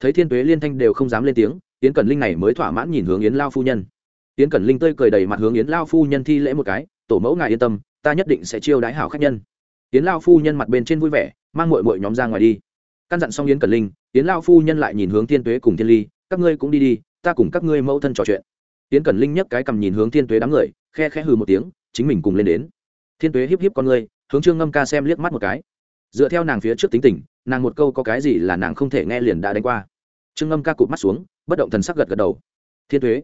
Thấy thiên tuế liên thanh đều không dám lên tiếng yến cẩn linh này mới thỏa mãn nhìn hướng yến lao phu nhân. Yến cẩn linh tươi cười đầy mặt hướng yến lao phu nhân thi lễ một cái, tổ mẫu ngài yên tâm, ta nhất định sẽ chiêu đái hảo khách nhân. Yến lao phu nhân mặt bên trên vui vẻ, mang mội mội nhóm ra ngoài đi. Căn dặn xong yến cẩn linh, yến lao phu nhân lại nhìn hướng thiên tuế cùng thiên ly, các ngươi cũng đi đi, ta cùng các ngươi mẫu thân trò chuyện. Yến cẩn linh nhấc cái cầm nhìn hướng thiên tuế đám người, khe khẽ hừ một tiếng, chính mình cùng lên đến. Thiên tuế híp híp con ngươi, hướng trương ngâm ca xem liếc mắt một cái. Dựa theo nàng phía trước tính tình, nàng một câu có cái gì là nàng không thể nghe liền đã đánh qua. Trương ngâm ca cụt mắt xuống bất động thần sắc gật gật đầu. Thiên thuế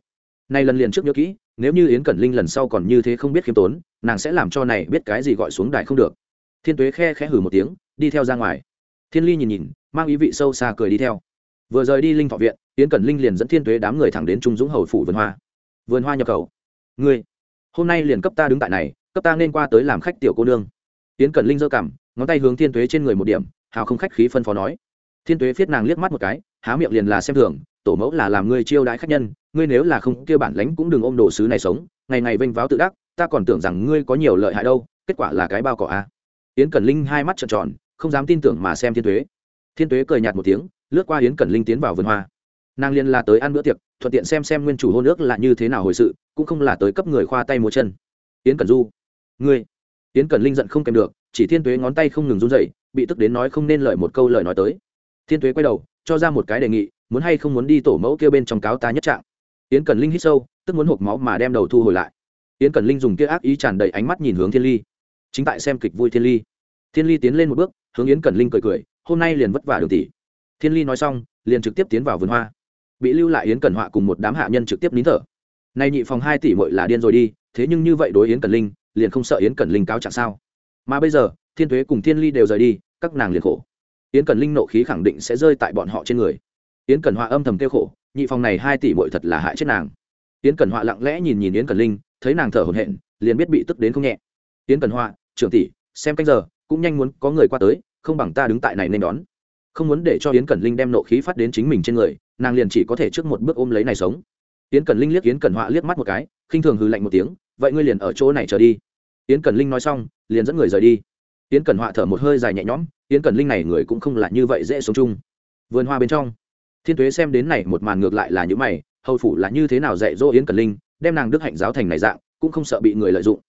này lần liền trước nhớ kỹ, nếu như yến cẩn linh lần sau còn như thế không biết khiêm tốn, nàng sẽ làm cho này biết cái gì gọi xuống đài không được. Thiên tuế khe khẽ hử một tiếng, đi theo ra ngoài. Thiên ly nhìn nhìn, mang ý vị sâu xa cười đi theo. Vừa rời đi linh thọ viện, yến cẩn linh liền dẫn thiên tuế đám người thẳng đến trung dũng hầu phủ vườn hoa. Vườn hoa nhập khẩu. Ngươi, hôm nay liền cấp ta đứng tại này, cấp ta nên qua tới làm khách tiểu cô nương. Yến cẩn linh giơ cảm ngón tay hướng thiên tuế trên người một điểm, hào không khách khí phân phó nói. Thiên tuế viết nàng liếc mắt một cái, há miệng liền là xem thường tổ mẫu là làm ngươi chiêu đãi khách nhân ngươi nếu là không kia bản lãnh cũng đừng ôm đồ sứ này sống ngày ngày vênh váo tự đắc ta còn tưởng rằng ngươi có nhiều lợi hại đâu kết quả là cái bao cỏ a. À. yến cẩn linh hai mắt trợn tròn không dám tin tưởng mà xem thiên tuế. Thiên tuế cười nhạt một tiếng lướt qua yến cẩn linh tiến vào vườn hoa. Nàng liên là tới ăn bữa tiệc thuận tiện xem xem nguyên chủ hôn ước là như thế nào hồi sự cũng không là tới cấp người khoa tay múa chân. Yến cẩn du ngươi. Yến cẩn linh giận không kèm được chỉ thiên tuế ngón tay không ngừng run rẩy, bị tức đến nói không nên lời một câu lời nói tới. Thiên tuế quay đầu cho ra một cái đề nghị, muốn hay không muốn đi tổ mẫu kia bên trong cáo ta nhất trạng. Yến cần linh hít sâu, tức muốn hộp máu mà đem đầu thu hồi lại. Yến cần linh dùng kia ác ý tràn đầy ánh mắt nhìn hướng thiên ly. Chính tại xem kịch vui thiên ly. Thiên ly tiến lên một bước, hướng yến cần linh cười cười, hôm nay liền vất vả đường tỷ. Thiên ly nói xong, liền trực tiếp tiến vào vườn hoa. Bị lưu lại yến cần họa cùng một đám hạ nhân trực tiếp nín thở. Nay nhị phòng hai tỷ mội là điên rồi đi, thế nhưng như vậy đối yến cần linh, liền không sợ yến cần linh cáo trạng sao? Mà bây giờ, thiên thuế cùng thiên ly đều rời đi, các nàng liền khổ yến cần linh nộ khí khẳng định sẽ rơi tại bọn họ trên người. Yến cần họa âm thầm kêu khổ, nhị phòng này hai tỷ bội thật là hại chết nàng. Yến cần họa lặng lẽ nhìn nhìn yến cần linh, thấy nàng thở hổn hển, liền biết bị tức đến không nhẹ. Yến cần họa, trưởng tỷ, xem canh giờ, cũng nhanh muốn có người qua tới, không bằng ta đứng tại này nên đón. Không muốn để cho yến cần linh đem nộ khí phát đến chính mình trên người, nàng liền chỉ có thể trước một bước ôm lấy này sống. Yến cần linh liếc yến cần họa liếc mắt một cái, khinh thường hư lạnh một tiếng, vậy ngươi liền ở chỗ này chờ đi. Yến cần linh nói xong, liền dẫn người rời đi yến cần họa thở một hơi dài nhẹ nhõm, yến cần linh này người cũng không là như vậy dễ sống chung. Vườn hoa bên trong, thiên tuế xem đến này một màn ngược lại là những mày, hầu phủ là như thế nào dạy dỗ yến cần linh, đem nàng đức hạnh giáo thành này dạng, cũng không sợ bị người lợi dụng.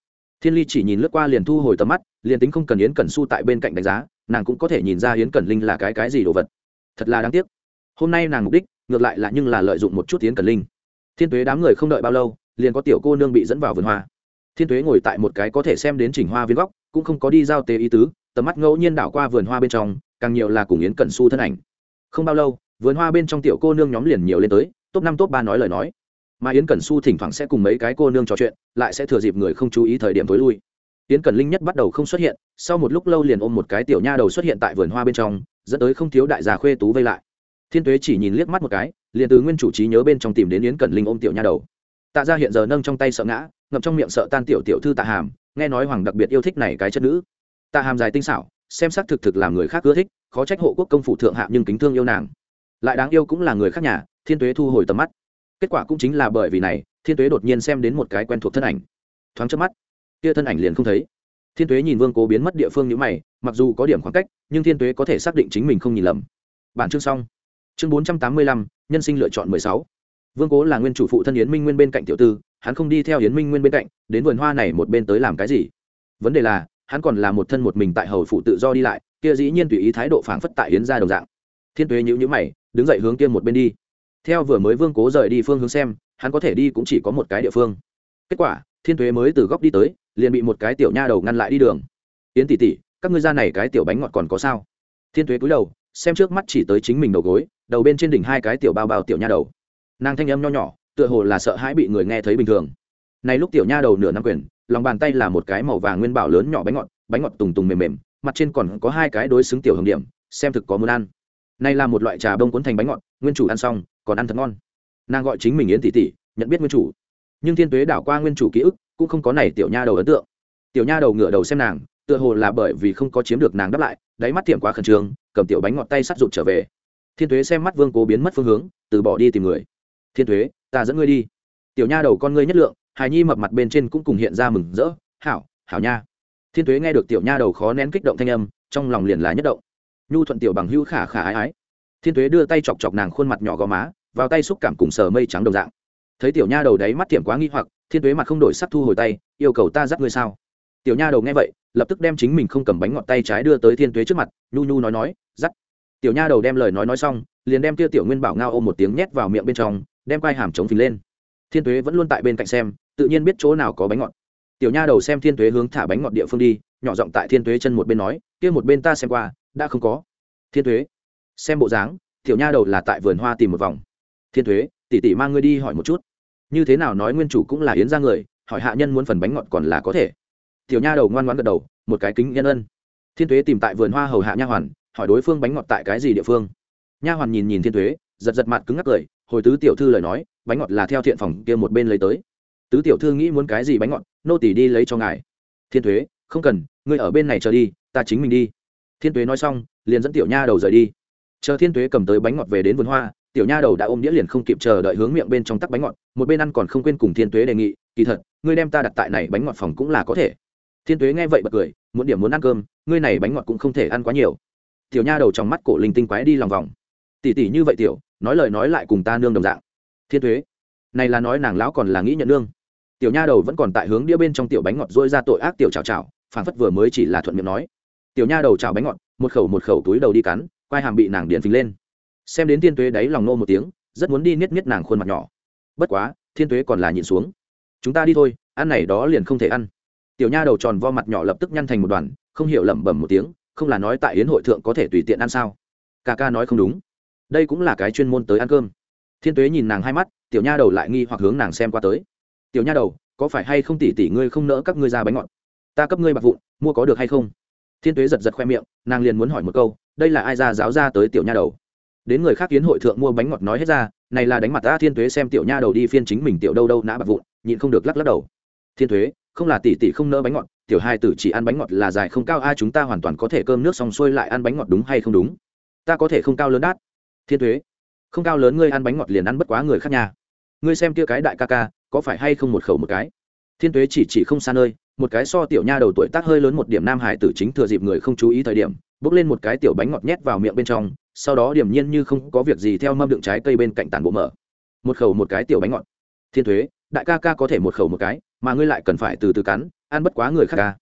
Thiên ly chỉ nhìn lướt qua liền thu hồi tầm mắt, liền tính không cần yến cần su tại bên cạnh đánh giá, nàng cũng có thể nhìn ra yến cần linh là cái cái gì đồ vật. Thật là đáng tiếc. Hôm nay nàng mục đích, ngược lại là nhưng là lợi dụng một chút yến cần linh. Thiên tuế đám người không đợi bao lâu, liền có tiểu cô nương bị dẫn vào vườn hoa. Thiên tuế ngồi tại một cái có thể xem đến chỉnh hoa viên góc cũng không có đi giao tế ý tứ, tầm mắt ngẫu nhiên đảo qua vườn hoa bên trong, càng nhiều là cùng yến cẩn su thân ảnh. Không bao lâu, vườn hoa bên trong tiểu cô nương nhóm liền nhiều lên tới, top năm top ba nói lời nói. Mà yến cẩn su thỉnh thoảng sẽ cùng mấy cái cô nương trò chuyện, lại sẽ thừa dịp người không chú ý thời điểm tối lui. Yến cẩn linh nhất bắt đầu không xuất hiện, sau một lúc lâu liền ôm một cái tiểu nha đầu xuất hiện tại vườn hoa bên trong, dẫn tới không thiếu đại gia khuê tú vây lại. Thiên tuế chỉ nhìn liếc mắt một cái, liền từ nguyên chủ trí nhớ bên trong tìm đến yến cẩn linh ôm tiểu nha đầu. Tạ ra hiện giờ nâng trong tay sợ ngã, ngậm trong miệng sợ tan tiểu tiểu thư tạ hàm nghe nói hoàng đặc biệt yêu thích này cái chất nữ. Tạ hàm dài tinh xảo, xem sắc thực thực làm người khác ưa thích, khó trách hộ quốc công phủ thượng hạ nhưng kính thương yêu nàng. Lại đáng yêu cũng là người khác nhà, thiên tuế thu hồi tầm mắt. Kết quả cũng chính là bởi vì này, thiên tuế đột nhiên xem đến một cái quen thuộc thân ảnh. Thoáng trước mắt, kia thân ảnh liền không thấy. Thiên tuế nhìn vương cố biến mất địa phương như mày, mặc dù có điểm khoảng cách, nhưng thiên tuế có thể xác định chính mình không nhìn lầm. Bản chương xong. Chương bốn trăm tám mươi lăm, nhân sinh lựa chọn mười sáu vương cố là nguyên chủ phụ thân yến minh nguyên bên cạnh tiểu tư, hắn không đi theo yến minh nguyên bên cạnh, đến vườn hoa này một bên tới làm cái gì? Vấn đề là, hắn còn là một thân một mình tại hầu phủ tự do đi lại, kia dĩ nhiên tùy ý thái độ phảng phất tại yến ra đồng dạng. Thiên tuế nhữ nhữ mày, đứng dậy hướng kia một bên đi. Theo vừa mới vương cố rời đi phương hướng xem, hắn có thể đi cũng chỉ có một cái địa phương. Kết quả, thiên tuế mới từ góc đi tới, liền bị một cái tiểu nha đầu ngăn lại đi đường. Yến tỷ tỷ, các ngươi ra này cái tiểu bánh ngọt còn có sao? Thiên tuế cúi đầu, xem trước mắt chỉ tới chính mình đầu gối, đầu bên trên đỉnh hai cái tiểu bao bao tiểu nha đầu nàng thanh âm nho nhỏ, tựa hồ là sợ hãi bị người nghe thấy bình thường. Này lúc tiểu nha đầu nửa năm quyền, lòng bàn tay là một cái màu vàng nguyên bảo lớn nhỏ bánh ngọt bánh ngọt tùng tùng mềm mềm, mặt trên còn có hai cái đối xứng tiểu hồng điểm, xem thực có muốn ăn. Này là một loại trà bông cuốn thành bánh ngọt, nguyên chủ ăn xong, còn ăn thật ngon. Nàng gọi chính mình yến tỷ tỷ, nhận biết nguyên chủ. Nhưng thiên tuế đảo qua nguyên chủ ký ức, cũng không có này tiểu nha đầu ấn tượng. Tiểu nha đầu ngửa đầu xem nàng, tựa hồ là bởi vì không có chiếm được nàng đáp lại, đáy mắt tiệm quá khẩn trương, cầm tiểu bánh ngọt tay sắt rụt trở về. Thiên tuế xem mắt vương cố biến mất phương hướng, từ bỏ đi tìm người thiên tuế ta dẫn ngươi đi. Tiểu nha đầu con ngươi nhất lượng, hài nhi mập mặt bên trên cũng cùng hiện ra mừng rỡ. Hảo hảo nha. Thiên tuế nghe được tiểu nha đầu khó nén kích động thanh âm, trong lòng liền là nhất động. Nhu thuận tiểu bằng hữu khả khả ái ái. Thiên tuế đưa tay chọc chọc nàng khuôn mặt nhỏ gò má, vào tay xúc cảm cùng sờ mây trắng đồng dạng. Thấy tiểu nha đầu đấy mắt tiệm quá nghi hoặc, thiên tuế mặt không đổi sắc thu hồi tay, yêu cầu ta dắt ngươi sao? Tiểu nha đầu nghe vậy, lập tức đem chính mình không cầm bánh ngọt tay trái đưa tới thiên tuế trước mặt, nhu nhu nói nói, dắt. Tiểu nha đầu đem lời nói nói xong, liền đem tia tiểu nguyên bảo ngao ôm một tiếng nhét vào miệng bên trong đem quai hàm chống phình lên. Thiên tuế vẫn luôn tại bên cạnh xem, tự nhiên biết chỗ nào có bánh ngọt. Tiểu nha đầu xem thiên tuế hướng thả bánh ngọt địa phương đi, nhỏ giọng tại thiên tuế chân một bên nói, kia một bên ta xem qua, đã không có. Thiên tuế, xem bộ dáng, tiểu nha đầu là tại vườn hoa tìm một vòng. Thiên tuế, tỷ tỷ mang ngươi đi hỏi một chút. Như thế nào nói nguyên chủ cũng là yến ra người, hỏi hạ nhân muốn phần bánh ngọt còn là có thể. Tiểu nha đầu ngoan ngoãn gật đầu, một cái kính nhân ân. Thiên tuế tìm tại vườn hoa hầu hạ nha hoàn, hỏi đối phương bánh ngọt tại cái gì địa phương. Nha hoàn nhìn nhìn thiên tuế giật giật mặt cứng ngắc cười, hồi tứ tiểu thư lời nói, bánh ngọt là theo thiện phòng kia một bên lấy tới. Tứ tiểu thư nghĩ muốn cái gì bánh ngọt, nô tỷ đi lấy cho ngài. Thiên tuế không cần, ngươi ở bên này chờ đi, ta chính mình đi. Thiên tuế nói xong, liền dẫn tiểu nha đầu rời đi. Chờ thiên tuế cầm tới bánh ngọt về đến vườn hoa, tiểu nha đầu đã ôm đĩa liền không kịp chờ đợi hướng miệng bên trong tắc bánh ngọt, một bên ăn còn không quên cùng thiên tuế đề nghị, kỳ thật, ngươi đem ta đặt tại này bánh ngọt phòng cũng là có thể. Thiên tuế nghe vậy bật cười, muốn điểm muốn ăn cơm, ngươi này bánh ngọt cũng không thể ăn quá nhiều. Tiểu nha đầu trong mắt cổ linh tinh quái đi lòng vòng tỷ tỷ như vậy tiểu, nói lời nói lại cùng ta nương đồng dạng. Thiên tuế này là nói nàng lão còn là nghĩ nhận nương. Tiểu nha đầu vẫn còn tại hướng đĩa bên trong tiểu bánh ngọt dôi ra tội ác tiểu chào chào phản phất vừa mới chỉ là thuận miệng nói. Tiểu nha đầu chào bánh ngọt, một khẩu một khẩu túi đầu đi cắn, quai hàm bị nàng điện phình lên. Xem đến thiên tuế đáy lòng nô một tiếng, rất muốn đi niết niết nàng khuôn mặt nhỏ. Bất quá, thiên tuế còn là nhịn xuống. Chúng ta đi thôi, ăn này đó liền không thể ăn. Tiểu nha đầu tròn vo mặt nhỏ lập tức nhăn thành một đoàn, không hiểu lẩm bẩm một tiếng, không là nói tại yến hội thượng có thể tùy tiện ăn sao? Ca ca nói không đúng đây cũng là cái chuyên môn tới ăn cơm. Thiên tuế nhìn nàng hai mắt, tiểu nha đầu lại nghi hoặc hướng nàng xem qua tới. Tiểu nha đầu, có phải hay không tỷ tỷ ngươi không nỡ các ngươi ra bánh ngọt? Ta cấp ngươi bạc vụn, mua có được hay không? Thiên tuế giật giật khoe miệng, nàng liền muốn hỏi một câu, đây là ai ra giáo ra tới tiểu nha đầu? Đến người khác kiến hội thượng mua bánh ngọt nói hết ra, này là đánh mặt ta, thiên tuế xem tiểu nha đầu đi phiên chính mình tiểu đâu đâu nã bạc vụn, nhịn không được lắc lắc đầu. Thiên tuế, không là tỷ tỷ không nỡ bánh ngọt, tiểu hai tử chỉ ăn bánh ngọt là dài không cao, a, chúng ta hoàn toàn có thể cơm nước xong xuôi lại ăn bánh ngọt đúng hay không đúng? Ta có thể không cao lớn đát thiên tuế, không cao lớn ngươi ăn bánh ngọt liền ăn bất quá người khác nhà. Ngươi xem kia cái đại ca ca, có phải hay không một khẩu một cái? Thiên tuế chỉ chỉ không xa nơi, một cái so tiểu nha đầu tuổi tác hơi lớn một điểm nam hải tử chính thừa dịp người không chú ý thời điểm bốc lên một cái tiểu bánh ngọt nhét vào miệng bên trong, sau đó điểm nhiên như không có việc gì theo mâm đựng trái cây bên cạnh tàn bộ mở. Một khẩu một cái tiểu bánh ngọt. Thiên thuế đại ca ca có thể một khẩu một cái, mà ngươi lại cần phải từ từ cắn, ăn bất quá người khác ca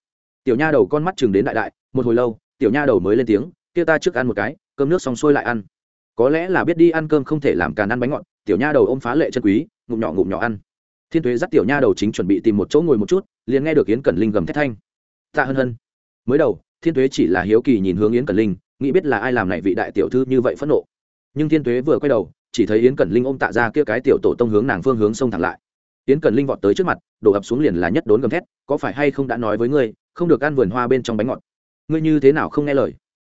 tiểu nha đầu con mắt chừng đến đại đại, một hồi lâu, tiểu nha đầu mới lên tiếng, kia ta trước ăn một cái, cơm nước xong xuôi lại ăn có lẽ là biết đi ăn cơm không thể làm càn ăn bánh ngọt, tiểu nha đầu ôm phá lệ chân quý, ngụm nhỏ ngụm nhỏ ăn. Thiên thuế dắt tiểu nha đầu chính chuẩn bị tìm một chỗ ngồi một chút, liền nghe được yến cẩn linh gầm thét thanh. Tạ hân hân. Mới đầu, thiên thuế chỉ là hiếu kỳ nhìn hướng yến cẩn linh, nghĩ biết là ai làm này vị đại tiểu thư như vậy phẫn nộ. Nhưng thiên thuế vừa quay đầu, chỉ thấy yến cẩn linh ôm tạ ra kia cái tiểu tổ tông hướng nàng phương hướng xông thẳng lại. Yến cẩn linh vọt tới trước mặt, đổ ập xuống liền là nhất đốn gầm thét, có phải hay không đã nói với ngươi, không được ăn vườn hoa bên trong bánh ngọt. Ngươi như thế nào không nghe lời?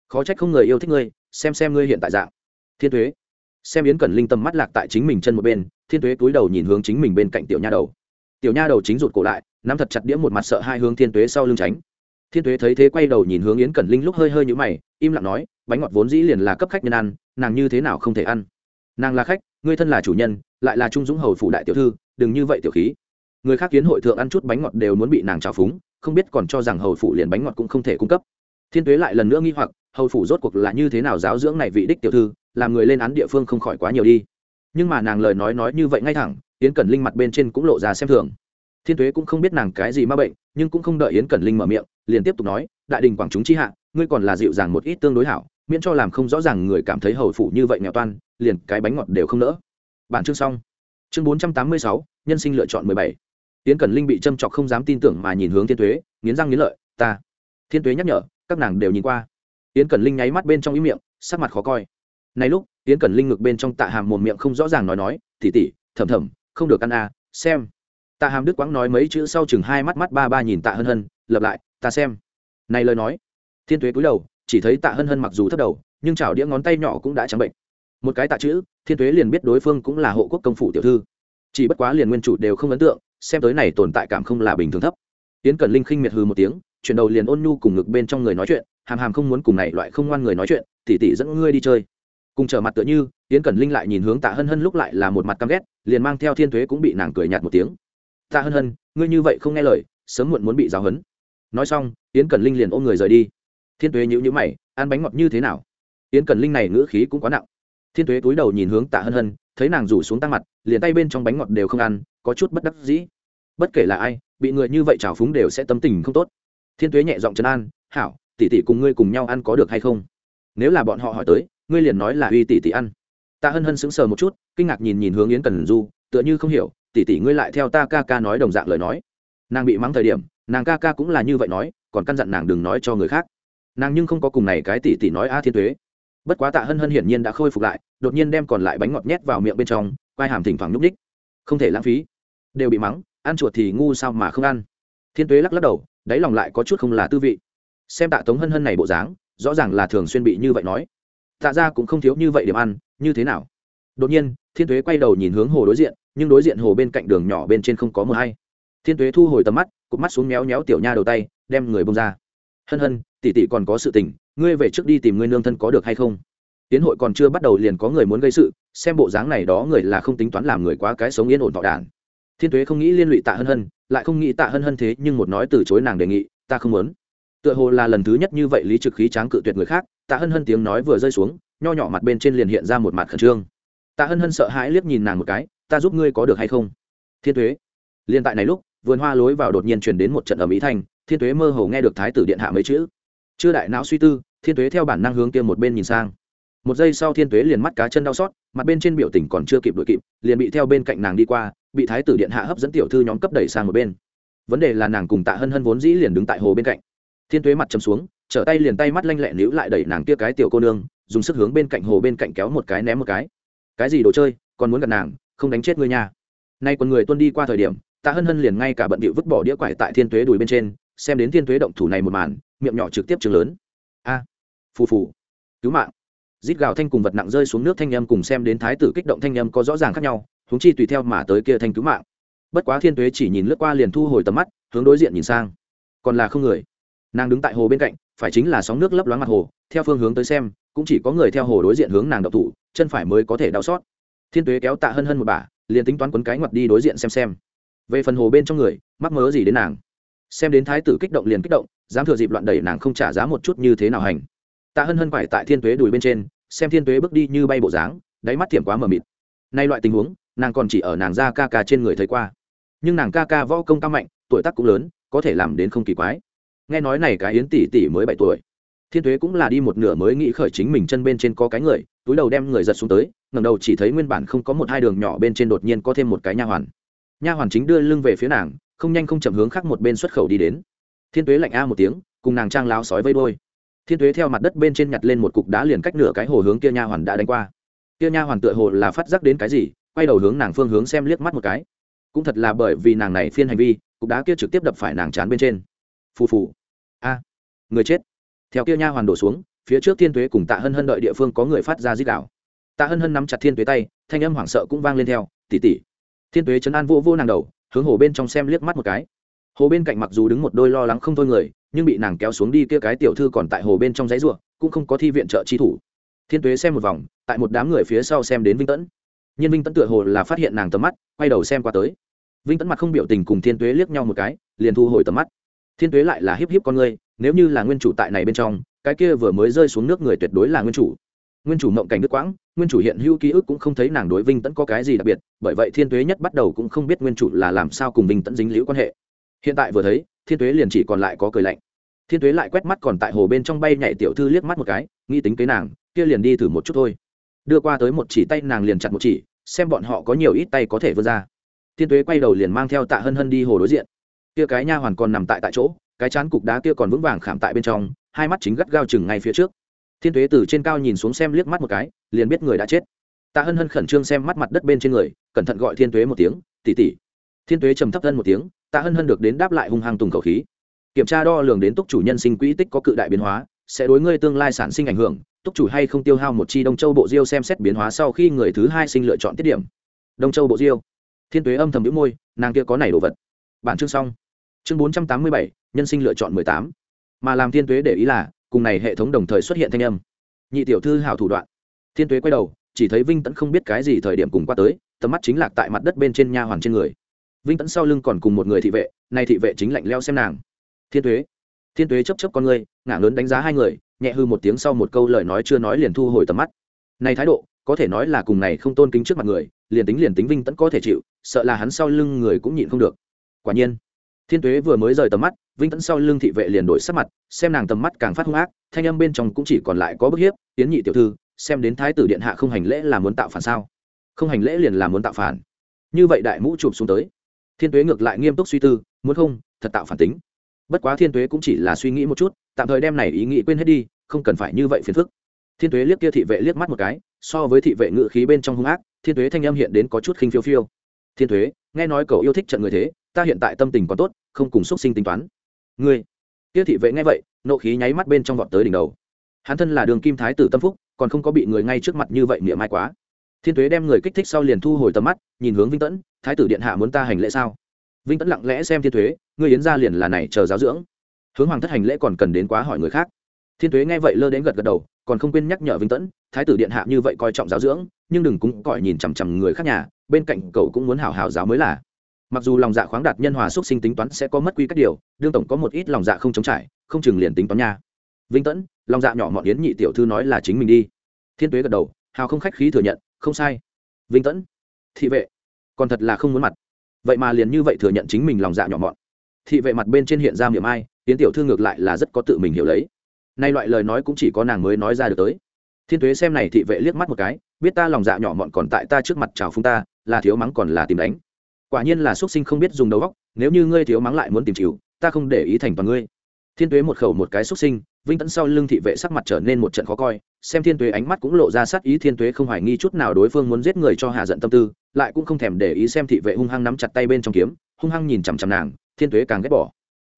Khó trách không người yêu thích ngươi, xem xem ngươi hiện tại dạng thiên thuế xem yến cẩn linh tâm mắt lạc tại chính mình chân một bên, thiên tuế cúi đầu nhìn hướng chính mình bên cạnh tiểu nha đầu. Tiểu nha đầu chính rụt cổ lại, nắm thật chặt đĩa một mặt sợ hai hướng thiên tuế sau lưng tránh. Thiên tuế thấy thế quay đầu nhìn hướng yến cẩn linh lúc hơi hơi nhũ mày, im lặng nói, bánh ngọt vốn dĩ liền là cấp khách nhân ăn, nàng như thế nào không thể ăn? Nàng là khách, ngươi thân là chủ nhân, lại là trung dũng hầu phủ đại tiểu thư, đừng như vậy tiểu khí. Người khác kiến hội thượng ăn chút bánh ngọt đều muốn bị nàng trào phúng, không biết còn cho rằng hầu phủ liền bánh ngọt cũng không thể cung cấp. Thiên tuế lại lần nữa nghi hoặc, hầu phủ rốt cuộc là như thế nào giáo dưỡng này vị đích tiểu thư làm người lên án địa phương không khỏi quá nhiều đi. Nhưng mà nàng lời nói nói như vậy ngay thẳng, yến cẩn linh mặt bên trên cũng lộ ra xem thường. Thiên tuế cũng không biết nàng cái gì ma bệnh, nhưng cũng không đợi yến cẩn linh mở miệng, liền tiếp tục nói, đại đình quảng chúng chi hạ, ngươi còn là dịu dàng một ít tương đối hảo, miễn cho làm không rõ ràng người cảm thấy hầu phủ như vậy nghèo toan, liền cái bánh ngọt đều không nỡ. Bản chương xong. Chương bốn trăm tám mươi sáu, nhân sinh lựa chọn mười bảy. Yến cẩn linh bị châm chọc không dám tin tưởng mà nhìn hướng thiên tuế, nghiến răng nghiến lợi, ta. Thiên tuế nhắc nhở, các nàng đều nhìn qua. Yến cẩn linh nháy mắt bên trong ý miệng, sắc mặt khó coi này lúc, yến cẩn linh ngực bên trong tạ hàm mồm miệng không rõ ràng nói nói tỉ tỉ thầm thầm, không được ăn à xem. Tạ hàm đức quãng nói mấy chữ sau chừng hai mắt mắt ba ba nhìn tạ hân hân lặp lại, ta xem. Này lời nói, thiên tuế cúi đầu, chỉ thấy tạ hân hân mặc dù thấp đầu, nhưng chảo đĩa ngón tay nhỏ cũng đã trắng bệnh. Một cái tạ chữ, thiên tuế liền biết đối phương cũng là hộ quốc công phủ tiểu thư. Chỉ bất quá liền nguyên chủ đều không ấn tượng, xem tới này tồn tại cảm không là bình thường thấp. Tiến cẩn linh khinh miệt hư một tiếng, chuyển đầu liền ôn nhu cùng ngực bên trong người nói chuyện, hàm hàm không muốn cùng này loại không ngoan người nói chuyện tỉ tỉ dẫn ngươi đi chơi cùng trở mặt tựa như tiến cẩn linh lại nhìn hướng tạ hân hân lúc lại là một mặt căm ghét, liền mang theo thiên thuế cũng bị nàng cười nhạt một tiếng. Tạ hân hân, ngươi như vậy không nghe lời, sớm muộn muốn bị giáo hấn nói xong tiến cẩn linh liền ôm người rời đi. Thiên thuế nhữ nhữ mày, ăn bánh ngọt như thế nào? Tiến cẩn linh này ngữ khí cũng quá nặng. Thiên thuế túi đầu nhìn hướng tạ hân hân, thấy nàng rủ xuống tăng mặt, liền tay bên trong bánh ngọt đều không ăn, có chút bất đắc dĩ. Bất kể là ai, bị người như vậy trào phúng đều sẽ tâm tình không tốt. Thiên tuế nhẹ giọng trấn an, hảo, tỷ tỷ cùng ngươi cùng nhau ăn có được hay không? Nếu là bọn họ hỏi tới, ngươi liền nói là uy tỷ tỷ ăn. Ta hân hân sững sờ một chút, kinh ngạc nhìn nhìn hướng yến cần du, tựa như không hiểu, tỷ tỷ ngươi lại theo ta ca ca nói đồng dạng lời nói. Nàng bị mắng thời điểm, nàng ca ca cũng là như vậy nói, còn căn dặn nàng đừng nói cho người khác. Nàng nhưng không có cùng này cái tỷ tỷ nói a thiên tuế. Bất quá tạ hân hân hiển nhiên đã khôi phục lại, đột nhiên đem còn lại bánh ngọt nhét vào miệng bên trong, quai hàm thỉnh thoảng nhúc ních không thể lãng phí. Đều bị mắng, ăn chuột thì ngu sao mà không ăn. Thiên tuế lắc lắc đầu, đáy lòng lại có chút không là tư vị. Xem tạ tống hân hân này bộ dáng rõ ràng là thường xuyên bị như vậy nói. Tạ ra cũng không thiếu như vậy điểm ăn, như thế nào? Đột nhiên, thiên tuế quay đầu nhìn hướng hồ đối diện, nhưng đối diện hồ bên cạnh đường nhỏ bên trên không có mờ hay. Thiên tuế thu hồi tầm mắt, cụp mắt xuống méo méo tiểu nha đầu tay, đem người bông ra. Hân hân, tỷ tỷ còn có sự tình, ngươi về trước đi tìm ngươi nương thân có được hay không? Tiến hội còn chưa bắt đầu liền có người muốn gây sự, xem bộ dáng này đó người là không tính toán làm người quá cái sống yên ổn thọ đản. Thiên tuế không nghĩ liên lụy tạ hân hân, lại không nghĩ tạ hân hân thế nhưng một nói từ chối nàng đề nghị, ta không muốn tựa hồ là lần thứ nhất như vậy lý trực khí tráng cự tuyệt người khác, tạ hân hân tiếng nói vừa rơi xuống, nho nhỏ mặt bên trên liền hiện ra một mặt khẩn trương. Tạ hân hân sợ hãi liếc nhìn nàng một cái, ta giúp ngươi có được hay không? Thiên tuế. Liên tại này lúc, vườn hoa lối vào đột nhiên truyền đến một trận ở mỹ thành thiên tuế mơ hồ nghe được thái tử điện hạ mấy chữ. Chưa đại não suy tư, thiên tuế theo bản năng hướng kia một bên nhìn sang. Một giây sau thiên tuế liền mắt cá chân đau xót, mặt bên trên biểu tình còn chưa kịp đuổi kịp, liền bị theo bên cạnh nàng đi qua, bị thái tử điện hạ hấp dẫn tiểu thư nhóm cấp đẩy sang một bên. Vấn đề là nàng cùng tạ hân hân vốn dĩ liền đứng tại hồ bên cạnh thiên tuế mặt chầm xuống, trở tay liền tay mắt lanh lẹ níu lại đẩy nàng kia cái tiểu cô nương, dùng sức hướng bên cạnh hồ bên cạnh kéo một cái ném một cái. Cái gì đồ chơi? Còn muốn gặp nàng, không đánh chết ngươi nha. Nay còn người tuân đi qua thời điểm, tạ hân hân liền ngay cả bận bịu vứt bỏ đĩa quải tại thiên tuế đùi bên trên, xem đến thiên tuế động thủ này một màn, miệng nhỏ trực tiếp chừng lớn. A, phù phù, cứu mạng. Rít gào thanh cùng vật nặng rơi xuống nước thanh âm cùng xem đến thái tử kích động thanh âm có rõ ràng khác nhau húng chi tùy theo mà tới kia thanh cứu mạng. Bất quá thiên tuế chỉ nhìn lướt qua liền thu hồi tầm mắt, hướng đối diện nhìn sang. Còn là không người nàng đứng tại hồ bên cạnh phải chính là sóng nước lấp loáng mặt hồ theo phương hướng tới xem cũng chỉ có người theo hồ đối diện hướng nàng đậu thủ chân phải mới có thể đau xót. Thiên tuế kéo tạ hân hân một bà, liền tính toán quấn cái ngoặt đi đối diện xem xem. Về phần hồ bên trong người mắc mớ gì đến nàng? Xem đến thái tử kích động liền kích động dám thừa dịp loạn đẩy nàng không trả giá một chút như thế nào hành. Tạ hân hân phải tại thiên tuế đùi bên trên xem thiên tuế bước đi như bay bộ dáng đáy mắt thiểm quá mờ mịt. Nay loại tình huống nàng còn chỉ ở nàng ra ca ca trên người thấy qua. Nhưng nàng ca ca võ công cao mạnh tuổi tác cũng lớn có thể làm đến không kỳ quái nghe nói này cái yến tỷ tỷ mới bảy tuổi. Thiên tuế cũng là đi một nửa mới nghĩ khởi chính mình chân bên trên có cái người, túi đầu đem người giật xuống tới ngầm đầu chỉ thấy nguyên bản không có một hai đường nhỏ bên trên đột nhiên có thêm một cái nha hoàn. Nha hoàn chính đưa lưng về phía nàng, không nhanh không chậm hướng khác một bên xuất khẩu đi đến. Thiên tuế lạnh a một tiếng, cùng nàng trang láo sói vây đôi thiên tuế theo mặt đất bên trên nhặt lên một cục đá liền cách nửa cái hồ hướng kia nha hoàn đã đánh qua. Kia nha hoàn tựa hồ là phát giác đến cái gì, quay đầu hướng nàng phương hướng xem liếc mắt một cái. Cũng thật là bởi vì nàng này phiên hành vi, cục đá kia trực tiếp đập phải nàng chán bên trên. Phù phù người chết. Theo kia nha hoàn đổ xuống, phía trước thiên tuế cùng tạ hân hân đợi địa phương có người phát ra dít đảo tạ hân hân nắm chặt thiên tuế tay, thanh âm hoảng sợ cũng vang lên theo tỉ tỉ thiên tuế chấn an vô vô nàng đầu, hướng hồ bên trong xem liếc mắt một cái. Hồ bên cạnh mặc dù đứng một đôi lo lắng không thôi người, nhưng bị nàng kéo xuống đi kia cái tiểu thư còn tại hồ bên trong giấy ruộng cũng không có thi viện trợ chi thủ. Thiên tuế xem một vòng, tại một đám người phía sau xem đến vinh tẫn. Nhân vinh tẫn tựa hồ là phát hiện nàng tầm mắt, quay đầu xem qua tới. Vinh tẫn mặt không biểu tình cùng thiên tuế liếc nhau một cái, liền thu hồi tầm mắt. Thiên tuế lại là hiếp hiếp con người nếu như là nguyên chủ tại này bên trong, cái kia vừa mới rơi xuống nước người tuyệt đối là nguyên chủ. Nguyên chủ mộng cảnh đức quãng, nguyên chủ hiện hữu ký ức cũng không thấy nàng đối vinh tẫn có cái gì đặc biệt, bởi vậy thiên tuế nhất bắt đầu cũng không biết nguyên chủ là làm sao cùng vinh tẫn dính liễu quan hệ. Hiện tại vừa thấy, thiên tuế liền chỉ còn lại có cười lạnh. Thiên tuế lại quét mắt còn tại hồ bên trong bay nhảy tiểu thư liếc mắt một cái, nghĩ tính kế nàng, kia liền đi thử một chút thôi. Đưa qua tới một chỉ tay nàng liền chặt một chỉ, xem bọn họ có nhiều ít tay có thể vươn ra. Thiên tuế quay đầu liền mang theo tạ hân hân đi hồ đối diện. Kia cái nha hoàn còn nằm tại tại chỗ cái chán cục đá kia còn vững vàng khảm tại bên trong, hai mắt chính gắt gao chừng ngay phía trước. Thiên tuế từ trên cao nhìn xuống xem liếc mắt một cái, liền biết người đã chết. Tạ hân hân khẩn trương xem mắt mặt đất bên trên người, cẩn thận gọi thiên tuế một tiếng tỉ tỉ thiên tuế trầm thấp thân một tiếng, tạ hân hân được đến đáp lại hung hăng tùng khẩu khí. Kiểm tra đo lường đến túc chủ nhân sinh quỹ tích có cự đại biến hóa, sẽ đối ngươi tương lai sản sinh ảnh hưởng, túc chủ hay không tiêu hao một chi đông châu bộ diêu xem xét biến hóa sau khi người thứ hai sinh lựa chọn tiết điểm. Đông châu bộ diêu. Thiên tuế âm thầm đĩu môi, nàng kia có này đồ vật. Bản chương xong. Chương bốn trăm tám mươi bảy nhân sinh lựa chọn mười tám. Mà làm thiên tuế để ý là, cùng này hệ thống đồng thời xuất hiện thanh âm. Nhị tiểu thư hảo thủ đoạn. Thiên tuế quay đầu, chỉ thấy vinh tẫn không biết cái gì thời điểm cùng qua tới, tầm mắt chính lạc tại mặt đất bên trên nha hoàn trên người. Vinh tẫn sau lưng còn cùng một người thị vệ nay thị vệ chính lạnh leo xem nàng. Thiên tuế. Thiên tuế chấp chấp con người, ngả lớn đánh giá hai người, nhẹ hư một tiếng sau một câu lời nói chưa nói liền thu hồi tầm mắt. Này thái độ, có thể nói là cùng này không tôn kính trước mặt người, liền tính liền tính vinh tẫn có thể chịu, sợ là hắn sau lưng người cũng nhịn không được. Quả nhiên, thiên tuế vừa mới rời tầm mắt vinh tẫn sau lưng thị vệ liền đổi sắc mặt, xem nàng tầm mắt càng phát hung ác, thanh âm bên trong cũng chỉ còn lại có bức hiếp tiến nhị tiểu thư, xem đến thái tử điện hạ không hành lễ là muốn tạo phản sao? Không hành lễ liền là muốn tạo phản. Như vậy đại mũ chụp xuống tới. Thiên tuế ngược lại nghiêm túc suy tư, muốn không, thật tạo phản tính. Bất quá thiên tuế cũng chỉ là suy nghĩ một chút, tạm thời đem này ý nghĩ quên hết đi, không cần phải như vậy phiền phức. Thiên tuế liếc kia thị vệ liếc mắt một cái, so với thị vệ ngự khí bên trong hung ác, thiên tuế thanh âm hiện đến có chút khinh phiêu phiêu. Thiên tuế, nghe nói cậu yêu thích trận người thế, ta hiện tại tâm tình còn tốt, không cùng xúc sinh tính toán ngươi. Kia thị vệ nghe vậy nộ khí nháy mắt bên trong vọt tới đỉnh đầu. Hắn thân là đường kim thái tử tâm phúc còn không có bị người ngay trước mặt như vậy miệng mai quá. Thiên tuế đem người kích thích sau liền thu hồi tầm mắt nhìn hướng vinh tẫn thái tử điện hạ muốn ta hành lễ sao? Vinh tẫn lặng lẽ xem thiên Tuế, ngươi yến ra liền là này chờ giáo dưỡng. Hướng hoàng thất hành lễ còn cần đến quá hỏi người khác. Thiên Tuế nghe vậy lơ đến gật gật đầu còn không quên nhắc nhở vinh tẫn thái tử điện hạ như vậy coi trọng giáo dưỡng nhưng đừng cũng cõi nhìn chằm chằm người khác nhà bên cạnh cậu cũng muốn hảo hảo giáo mới là mặc dù lòng dạ khoáng đạt nhân hòa xúc sinh tính toán sẽ có mất quy các điều, đương tổng có một ít lòng dạ không chống trải, không chừng liền tính toán nha. Vinh tẫn, lòng dạ nhỏ mọn yến nhị tiểu thư nói là chính mình đi. Thiên tuế gật đầu, hào không khách khí thừa nhận, không sai. Vinh tẫn, thị vệ, còn thật là không muốn mặt. Vậy mà liền như vậy thừa nhận chính mình lòng dạ nhỏ mọn. Thị vệ mặt bên trên hiện ra miệng ai, yến tiểu thư ngược lại là rất có tự mình hiểu lấy. Nay loại lời nói cũng chỉ có nàng mới nói ra được tới. Thiên tuế xem này thị vệ liếc mắt một cái, biết ta lòng dạ nhỏ mọn còn tại ta trước mặt chào phúng ta, là thiếu mắng còn là tìm đánh quả nhiên là xuất sinh không biết dùng đầu óc nếu như ngươi thiếu mắng lại muốn tìm chịu, ta không để ý thành toàn ngươi. Thiên tuế một khẩu một cái xuất sinh, vinh tẫn sau lưng thị vệ sắc mặt trở nên một trận khó coi, xem thiên tuế ánh mắt cũng lộ ra sát ý, thiên tuế không hoài nghi chút nào đối phương muốn giết người cho hạ giận tâm tư, lại cũng không thèm để ý xem thị vệ hung hăng nắm chặt tay bên trong kiếm, hung hăng nhìn chằm chằm nàng, thiên tuế càng ghét bỏ.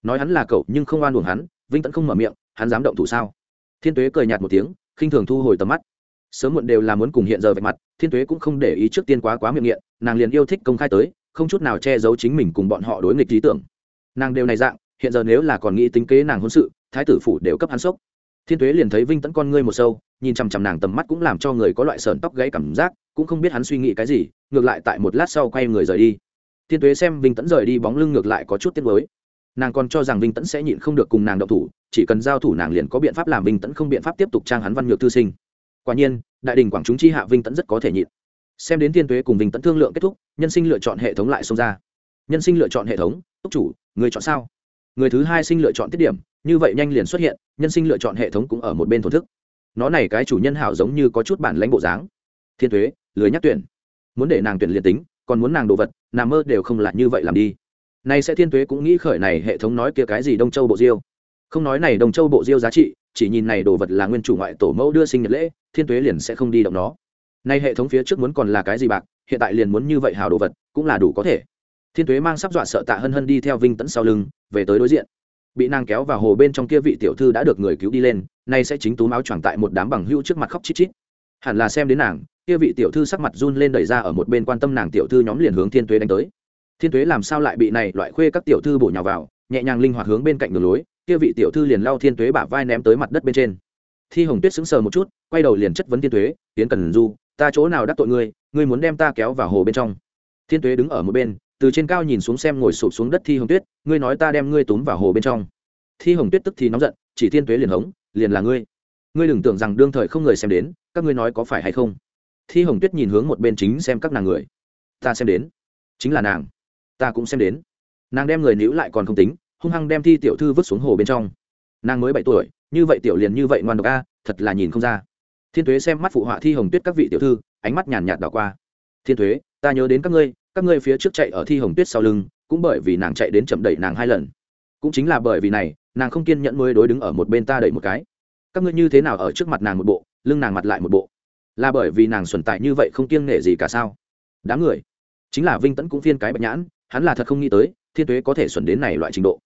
Nói hắn là cậu nhưng không oan uổng hắn, vinh tẫn không mở miệng, hắn dám động thủ sao? Thiên tuế cười nhạt một tiếng, khinh thường thu hồi tầm mắt. Sớm muộn đều là muốn cùng hiện giờ vạch mặt, thiên tuế cũng không để ý trước tiên quá quá miệng nghiện, nàng liền yêu thích công khai tới không chút nào che giấu chính mình cùng bọn họ đối nghịch lý tưởng. Nàng đều này dạng, hiện giờ nếu là còn nghĩ tính kế nàng hôn sự, thái tử phủ đều cấp hắn sốc. Thiên tuế liền thấy vinh tẫn con ngươi một sâu, nhìn chằm chằm nàng tầm mắt cũng làm cho người có loại sờn tóc gãy cảm giác, cũng không biết hắn suy nghĩ cái gì, ngược lại tại một lát sau quay người rời đi. Thiên tuế xem vinh tẫn rời đi bóng lưng ngược lại có chút tiếc mới nàng còn cho rằng vinh tẫn sẽ nhịn không được cùng nàng động thủ, chỉ cần giao thủ nàng liền có biện pháp làm vinh tẫn không biện pháp tiếp tục trang hắn văn nhược tư sinh. Quả nhiên, đại đình quảng chúng chi hạ vinh tẫn rất có thể nhịn xem đến thiên tuế cùng vinh tẫn thương lượng kết thúc, nhân sinh lựa chọn hệ thống lại xông ra. Nhân sinh lựa chọn hệ thống, túc chủ, người chọn sao? Người thứ hai sinh lựa chọn tiết điểm, như vậy nhanh liền xuất hiện, nhân sinh lựa chọn hệ thống cũng ở một bên thổn thức. Nó này cái chủ nhân hảo giống như có chút bản lãnh bộ dáng. Thiên thuế lười nhắc tuyển. Muốn để nàng tuyển liền tính, còn muốn nàng đồ vật, nàng mơ đều không là như vậy làm đi. Nay sẽ thiên thuế cũng nghĩ khởi này hệ thống nói kia cái gì đông châu bộ diêu. Không nói này đông châu bộ diêu giá trị, chỉ nhìn này đồ vật là nguyên chủ ngoại tổ mẫu đưa sinh nhật lễ, thiên thuế liền sẽ không đi động nó nay hệ thống phía trước muốn còn là cái gì bạc, hiện tại liền muốn như vậy hào đồ vật, cũng là đủ có thể. Thiên Tuế mang sắp dọa sợ tạ hân hân đi theo vinh tẫn sau lưng, về tới đối diện. Bị nàng kéo vào hồ bên trong kia vị tiểu thư đã được người cứu đi lên, nay sẽ chính tú máu choàng tại một đám bằng hữu trước mặt khóc chít chít. Hẳn là xem đến nàng, kia vị tiểu thư sắc mặt run lên đẩy ra ở một bên quan tâm nàng tiểu thư nhóm liền hướng thiên tuế đánh tới. Thiên tuế làm sao lại bị này loại khuê các tiểu thư bổ nhào vào, nhẹ nhàng linh hoạt hướng bên cạnh đường lối, kia vị tiểu thư liền lao thiên tuế bả vai ném tới mặt đất bên trên. Thi hồng tuyết sững sờ một chút, quay đầu liền chất vấn thiên tuế tiến cần du ta chỗ nào đắc tội ngươi ngươi muốn đem ta kéo vào hồ bên trong. Thiên tuế đứng ở một bên, từ trên cao nhìn xuống xem ngồi sụp xuống đất thi hồng tuyết, ngươi nói ta đem ngươi túm vào hồ bên trong. Thi hồng tuyết tức thì nóng giận, chỉ thiên tuế liền hống, liền là ngươi. Ngươi đừng tưởng rằng đương thời không người xem đến, các ngươi nói có phải hay không? Thi hồng tuyết nhìn hướng một bên chính xem các nàng người. Ta xem đến. Chính là nàng. Ta cũng xem đến. Nàng đem người níu lại còn không tính, hung hăng đem thi tiểu thư vứt xuống hồ bên trong. Nàng mới bảy tuổi, như vậy tiểu liền như vậy ngoan độc a, thật là nhìn không ra thiên thuế xem mắt phụ họa thi hồng tuyết các vị tiểu thư, ánh mắt nhàn nhạt đảo qua. Thiên thuế, ta nhớ đến các ngươi các ngươi phía trước chạy ở thi hồng tuyết sau lưng, cũng bởi vì nàng chạy đến chậm đẩy nàng hai lần. Cũng chính là bởi vì này, nàng không kiên nhẫn mới đối đứng ở một bên ta đẩy một cái. Các ngươi như thế nào ở trước mặt nàng một bộ, lưng nàng mặt lại một bộ? Là bởi vì nàng xuẩn tại như vậy không kiêng nể gì cả sao? Đáng người, chính là vinh tẫn cũng phiên cái bạch nhãn, hắn là thật không nghĩ tới, thiên tuế có thể xuẩn đến này loại trình độ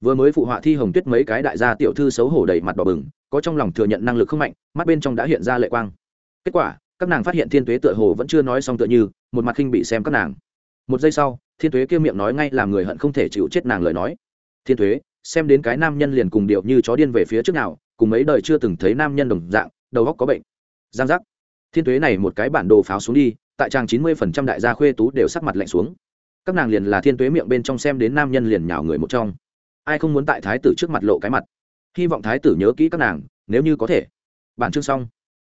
vừa mới phụ họa thi hồng tuyết mấy cái đại gia tiểu thư xấu hổ đầy mặt đỏ bừng, có trong lòng thừa nhận năng lực không mạnh, mắt bên trong đã hiện ra lệ quang. Kết quả, các nàng phát hiện thiên tuế tựa hồ vẫn chưa nói xong tựa như, một mặt khinh bị xem các nàng. Một giây sau, thiên tuế kêu miệng nói ngay làm người hận không thể chịu chết nàng lời nói. Thiên tuế, xem đến cái nam nhân liền cùng điệu như chó điên về phía trước nào, cùng mấy đời chưa từng thấy nam nhân đồng dạng, đầu góc có bệnh. Giang giác. Thiên tuế này một cái bản đồ pháo xuống đi, tại trang chín mươi phần trăm đại gia khuê tú đều sắc mặt lạnh xuống. Các nàng liền là thiên tuế miệng bên trong xem đến nam nhân liền nhào người một trong ai không muốn tại thái tử trước mặt lộ cái mặt. Hy vọng thái tử nhớ kỹ các nàng, nếu như có thể. Bản chương xong.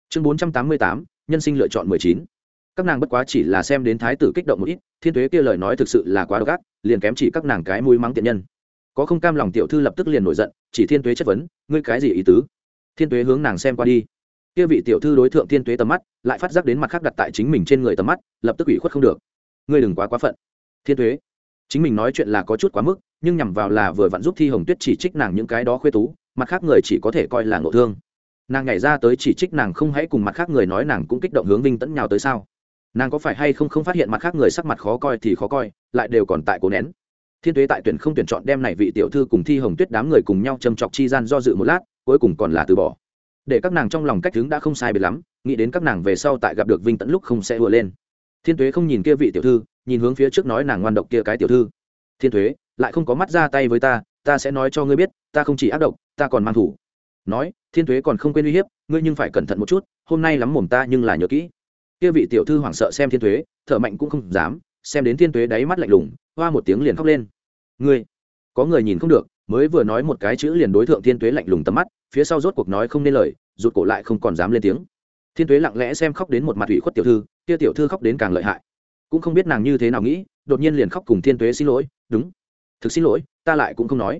Chương bốn trăm tám mươi tám, nhân sinh lựa chọn mười chín. Các nàng bất quá chỉ là xem đến thái tử kích động một ít, thiên tuế kia lời nói thực sự là quá độc ác, liền kém chỉ các nàng cái mũi mắng tiện nhân. Có không cam lòng tiểu thư lập tức liền nổi giận, chỉ thiên tuế chất vấn, ngươi cái gì ý tứ? Thiên tuế hướng nàng xem qua đi. Kia vị tiểu thư đối thượng thiên tuế tầm mắt, lại phát giác đến mặt khác đặt tại chính mình trên người tầm mắt, lập tức ủy khuất không được. Ngươi đừng quá quá phận. Thiên tuế chính mình nói chuyện là có chút quá mức, nhưng nhằm vào là vừa vặn giúp thi hồng tuyết chỉ trích nàng những cái đó khuê tú, mặt khác người chỉ có thể coi là ngộ thương. Nàng nhảy ra tới chỉ trích nàng không hãy cùng mặt khác người nói nàng cũng kích động hướng vinh tẫn nhào tới sao. Nàng có phải hay không không phát hiện mặt khác người sắc mặt khó coi thì khó coi, lại đều còn tại cố nén. Thiên tuế tại tuyển không tuyển chọn đem này vị tiểu thư cùng thi hồng tuyết đám người cùng nhau châm chọc chi gian do dự một lát, cuối cùng còn là từ bỏ. Để các nàng trong lòng cách hướng đã không sai biệt lắm, nghĩ đến các nàng về sau tại gặp được vinh tẫn lúc không sẽ vừa lên. Thiên tuế không nhìn kia vị tiểu thư nhìn hướng phía trước nói nàng ngoan độc kia cái tiểu thư. Thiên tuế lại không có mắt ra tay với ta ta sẽ nói cho ngươi biết, ta không chỉ ác độc, ta còn mang thủ. Nói, thiên tuế còn không quên uy hiếp, ngươi nhưng phải cẩn thận một chút, hôm nay lắm mồm ta nhưng là nhớ kỹ. Kia vị tiểu thư hoảng sợ xem thiên tuế thở mạnh cũng không dám, xem đến thiên tuế đáy mắt lạnh lùng, hoa một tiếng liền khóc lên. Ngươi, có người nhìn không được, mới vừa nói một cái chữ liền đối tượng thiên tuế lạnh lùng tầm mắt, phía sau rốt cuộc nói không nên lời, rụt cổ lại không còn dám lên tiếng. Thiên tuế lặng lẽ xem khóc đến một mặt ủy khuất tiểu thư, kia tiểu thư khóc đến càng lợi hại cũng không biết nàng như thế nào nghĩ, đột nhiên liền khóc cùng thiên tuế xin lỗi, đúng, thực xin lỗi, ta lại cũng không nói.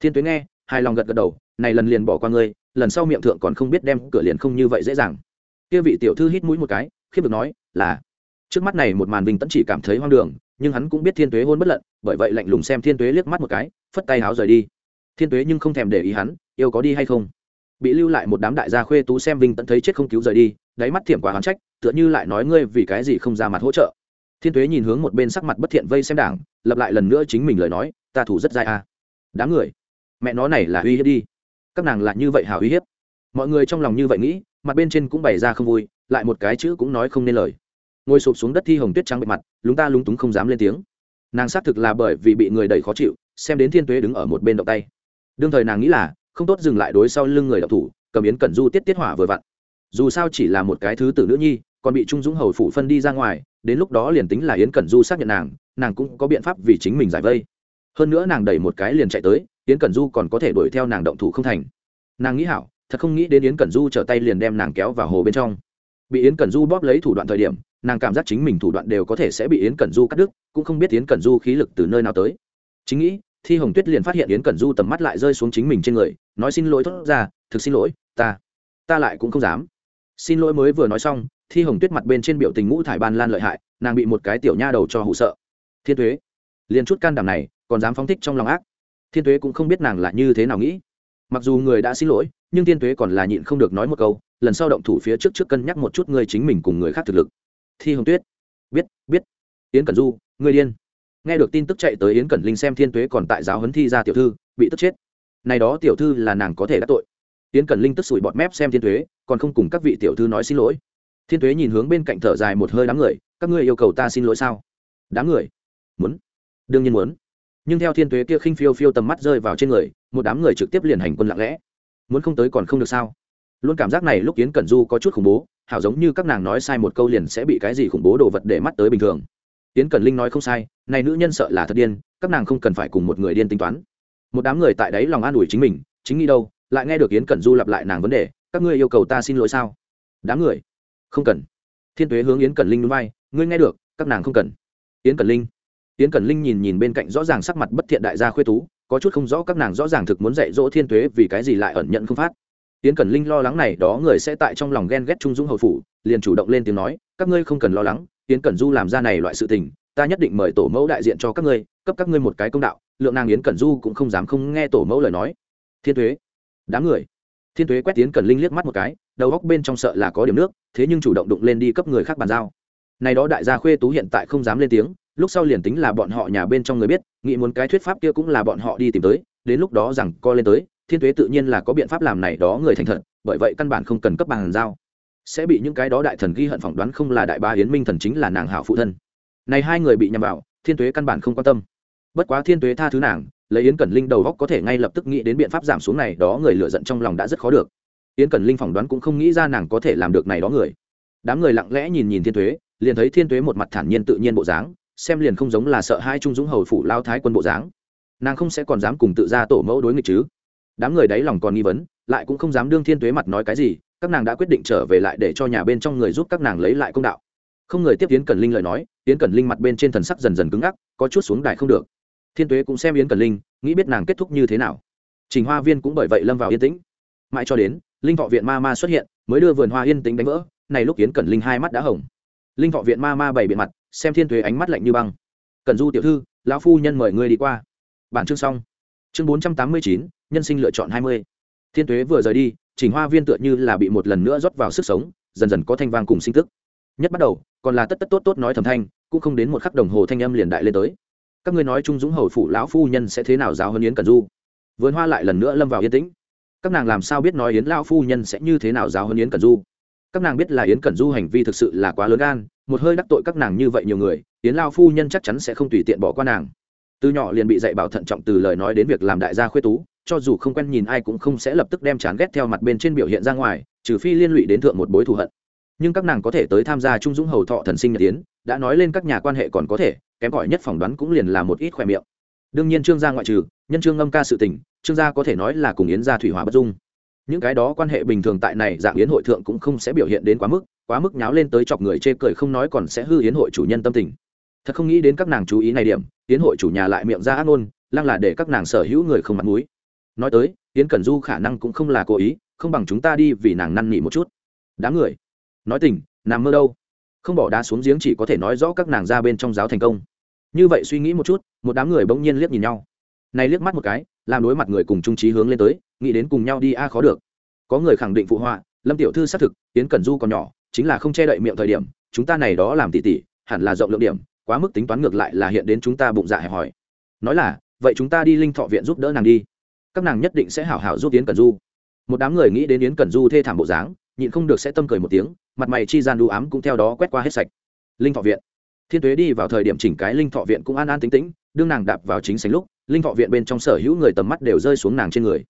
Thiên tuế nghe, hài lòng gật gật đầu, này lần liền bỏ qua ngươi, lần sau miệng thượng còn không biết đem cửa liền không như vậy dễ dàng. Kia vị tiểu thư hít mũi một cái, khiếp được nói, là. Trước mắt này một màn vinh tẫn chỉ cảm thấy hoang đường, nhưng hắn cũng biết thiên tuế hôn bất lận, bởi vậy lạnh lùng xem thiên tuế liếc mắt một cái, phất tay háo rời đi. Thiên tuế nhưng không thèm để ý hắn, yêu có đi hay không? Bị lưu lại một đám đại gia khuê tú xem vinh tẫn thấy chết không cứu rời đi, đáy mắt thiểm quả hắn trách, tựa như lại nói, ngươi vì cái gì không ra mặt hỗ trợ? Thiên tuế nhìn hướng một bên sắc mặt bất thiện vây xem đảng lập lại lần nữa chính mình lời nói, ta thủ rất dai à. đám người, mẹ nó này là uy hiếp đi. Các nàng là như vậy hảo uy hiếp. Mọi người trong lòng như vậy nghĩ, mặt bên trên cũng bày ra không vui, lại một cái chữ cũng nói không nên lời. Ngồi sụp xuống đất thi hồng tuyết trắng bệ mặt, lúng ta lúng túng không dám lên tiếng. Nàng xác thực là bởi vì bị người đẩy khó chịu, xem đến thiên tuế đứng ở một bên động tay. Đương thời nàng nghĩ là, không tốt dừng lại đối sau lưng người đọc thủ, cầm yến cẩn du tiết tiết hỏa vừa vặn. Dù sao chỉ là một cái thứ tử nữ nhi, còn bị trung dũng hầu phủ phân đi ra ngoài đến lúc đó liền tính là yến cẩn du xác nhận nàng nàng cũng có biện pháp vì chính mình giải vây. Hơn nữa nàng đẩy một cái liền chạy tới, yến cẩn du còn có thể đuổi theo nàng động thủ không thành. Nàng nghĩ hảo, thật không nghĩ đến yến cẩn du trở tay liền đem nàng kéo vào hồ bên trong. Bị yến cẩn du bóp lấy thủ đoạn thời điểm, nàng cảm giác chính mình thủ đoạn đều có thể sẽ bị yến cẩn du cắt đứt, cũng không biết yến cẩn du khí lực từ nơi nào tới. Chính nghĩ, thi hồng tuyết liền phát hiện yến cẩn du tầm mắt lại rơi xuống chính mình trên người, nói xin lỗi thốt ra, thực xin lỗi, ta ta lại cũng không dám. Xin lỗi mới vừa nói xong thi hồng tuyết mặt bên trên biểu tình ngũ thải ban lan lợi hại, nàng bị một cái tiểu nha đầu cho hụ sợ. Thiên thuế liền chút can đảm này, còn dám phóng thích trong lòng ác. Thiên thuế cũng không biết nàng là như thế nào nghĩ. Mặc dù người đã xin lỗi, nhưng thiên thuế còn là nhịn không được nói một câu, lần sau động thủ phía trước trước cân nhắc một chút người chính mình cùng người khác thực lực. Thi hồng tuyết, biết biết. Yến cẩn du, ngươi điên. Nghe được tin tức chạy tới yến cẩn linh xem thiên tuế còn tại giáo huấn thi ra tiểu thư, bị tức chết. Này đó tiểu thư là nàng có thể đã tội. Yến cẩn linh tức sủi bọt mép xem thiên tuế, còn không cùng các vị tiểu thư nói xin lỗi thiên tuế nhìn hướng bên cạnh thở dài một hơi đám người, các ngươi yêu cầu ta xin lỗi sao? Đám người? Muốn. Đương nhiên muốn. Nhưng theo thiên tuế kia khinh phiêu phiêu tầm mắt rơi vào trên người, một đám người trực tiếp liền hành quân lặng lẽ. Muốn không tới còn không được sao? Luôn cảm giác này lúc yến cẩn du có chút khủng bố, hảo giống như các nàng nói sai một câu liền sẽ bị cái gì khủng bố đồ vật để mắt tới bình thường. Yến cẩn linh nói không sai, này nữ nhân sợ là thật điên, các nàng không cần phải cùng một người điên tính toán. Một đám người tại đấy lòng an ủi chính mình, chính nghĩ đâu, lại nghe được yến cẩn du lặp lại nàng vấn đề, các ngươi yêu cầu ta xin lỗi sao? Đám người không cần. Thiên tuế hướng yến cẩn linh núi bay, ngươi nghe được, các nàng không cần. Yến cẩn linh. Yến cẩn linh nhìn nhìn bên cạnh rõ ràng sắc mặt bất thiện đại gia khuê tú, có chút không rõ các nàng rõ ràng thực muốn dạy dỗ thiên tuế vì cái gì lại ẩn nhận không phát. Yến cẩn linh lo lắng này, đó người sẽ tại trong lòng ghen ghét trung dũng hậu phủ, liền chủ động lên tiếng nói, các ngươi không cần lo lắng, yến cẩn du làm ra này loại sự tình, ta nhất định mời tổ mẫu đại diện cho các ngươi, cấp các ngươi một cái công đạo, lượng nàng yến cẩn du cũng không dám không nghe tổ mẫu lời nói. Thiên tuế. Đám người thiên tuế quét tiến cần linh liếc mắt một cái, đầu góc bên trong sợ là có điểm nước, thế nhưng chủ động đụng lên đi cấp người khác bàn giao. Này đó đại gia khuê tú hiện tại không dám lên tiếng, lúc sau liền tính là bọn họ nhà bên trong người biết, nghĩ muốn cái thuyết pháp kia cũng là bọn họ đi tìm tới, đến lúc đó rằng co lên tới, thiên tuế tự nhiên là có biện pháp làm này đó người thành thật, bởi vậy căn bản không cần cấp bàn giao. Sẽ bị những cái đó đại thần ghi hận phỏng đoán không là đại ba hiến minh thần chính là nàng hảo phụ thân. Này hai người bị nhầm vào, thiên tuế căn bản không quan tâm. Bất quá thiên tuế tha thứ nàng lấy yến cẩn linh đầu góc có thể ngay lập tức nghĩ đến biện pháp giảm xuống này, đó người lựa giận trong lòng đã rất khó được. Yến cẩn linh phỏng đoán cũng không nghĩ ra nàng có thể làm được này đó người. Đám người lặng lẽ nhìn nhìn thiên tuế liền thấy thiên tuế một mặt thản nhiên tự nhiên bộ dáng, xem liền không giống là sợ hai trung dũng hầu phủ lao thái quân bộ dáng. Nàng không sẽ còn dám cùng tự ra tổ mẫu đối nghịch chứ. Đám người đáy lòng còn nghi vấn, lại cũng không dám đương thiên tuế mặt nói cái gì, các nàng đã quyết định trở về lại để cho nhà bên trong người giúp các nàng lấy lại công đạo. Không người tiếp yến cẩn linh lời nói, yến cẩn linh mặt bên trên thần sắc dần dần cứng ngắc, có chút xuống đài không được thiên tuế cũng xem yến cẩn linh, nghĩ biết nàng kết thúc như thế nào. Trình hoa viên cũng bởi vậy lâm vào yên tĩnh. Mãi cho đến, linh thọ viện ma ma xuất hiện, mới đưa vườn hoa yên tĩnh đánh vỡ. Này lúc yến cẩn linh hai mắt đã hồng. Linh thọ viện ma ma bày biện mặt, xem thiên tuế ánh mắt lạnh như băng. Cần du tiểu thư, lão phu nhân mời ngươi đi qua. Bản chương xong. Chương bốn trăm tám mươi chín, nhân sinh lựa chọn hai mươi. Thiên tuế vừa rời đi, trình hoa viên tựa như là bị một lần nữa rót vào sức sống, dần dần có thanh vang cùng sinh tức. Nhất bắt đầu, còn là tất tất tốt tốt nói thầm thanh, cũng không đến một khắc đồng hồ thanh âm liền đại lên tới các ngươi nói trung dũng hầu phụ lão phu nhân sẽ thế nào giáo hơn yến cần du? Vườn hoa lại lần nữa lâm vào yên tĩnh. Các nàng làm sao biết nói yến lão phu nhân sẽ như thế nào giáo hơn yến cần du? Các nàng biết là yến cần du hành vi thực sự là quá lớn gan, một hơi đắc tội các nàng như vậy nhiều người, yến lao phu nhân chắc chắn sẽ không tùy tiện bỏ qua nàng. Từ nhỏ liền bị dạy bảo thận trọng từ lời nói đến việc làm đại gia khuyết tú, cho dù không quen nhìn ai cũng không sẽ lập tức đem chán ghét theo mặt bên trên biểu hiện ra ngoài, trừ phi liên lụy đến thượng một bối thù hận. Nhưng các nàng có thể tới tham gia trung dũng hầu thọ thần sinh nhật tiến đã nói lên các nhà quan hệ còn có thể kém cỏi nhất phỏng đoán cũng liền là một ít khoe miệng. Đương nhiên trương gia ngoại trừ, nhân trương ngâm ca sự tình, trương gia có thể nói là cùng yến gia thủy hòa bất dung. Những cái đó quan hệ bình thường tại này dạng yến hội thượng cũng không sẽ biểu hiện đến quá mức quá mức nháo lên tới chọc người chê cười không nói còn sẽ hư yến hội chủ nhân tâm tình. Thật không nghĩ đến các nàng chú ý này điểm, yến hội chủ nhà lại miệng ra ác ngôn, lăng là để các nàng sở hữu người không mặt mũi. Nói tới, yến cẩn du khả năng cũng không là cố ý, không bằng chúng ta đi vì nàng năn nỉ một chút. Đám người, nói tình nằm mơ đâu? Không bỏ đá xuống giếng chỉ có thể nói rõ các nàng ra bên trong giáo thành công. Như vậy suy nghĩ một chút, một đám người bỗng nhiên liếc nhìn nhau. Này liếc mắt một cái, làm đối mặt người cùng trung trí hướng lên tới, nghĩ đến cùng nhau đi a à khó được. Có người khẳng định phụ họa, lâm tiểu thư xác thực tiến cẩn du còn nhỏ, chính là không che đậy miệng thời điểm, chúng ta này đó làm tỉ tỉ, hẳn là rộng lượng điểm, quá mức tính toán ngược lại là hiện đến chúng ta bụng dạ hẹp hòi. Nói là, vậy chúng ta đi linh thọ viện giúp đỡ nàng đi. Các nàng nhất định sẽ hảo hảo giúp yến cẩn du. Một đám người nghĩ đến yến cẩn du thê thảm bộ dáng, nhịn không được sẽ tâm cười một tiếng mặt mày chi gian đu ám cũng theo đó quét qua hết sạch. Linh thọ viện. Thiên tuế đi vào thời điểm chỉnh cái linh thọ viện cũng an an tính tĩnh, đương nàng đạp vào chính sánh lúc, linh thọ viện bên trong sở hữu người tầm mắt đều rơi xuống nàng trên người.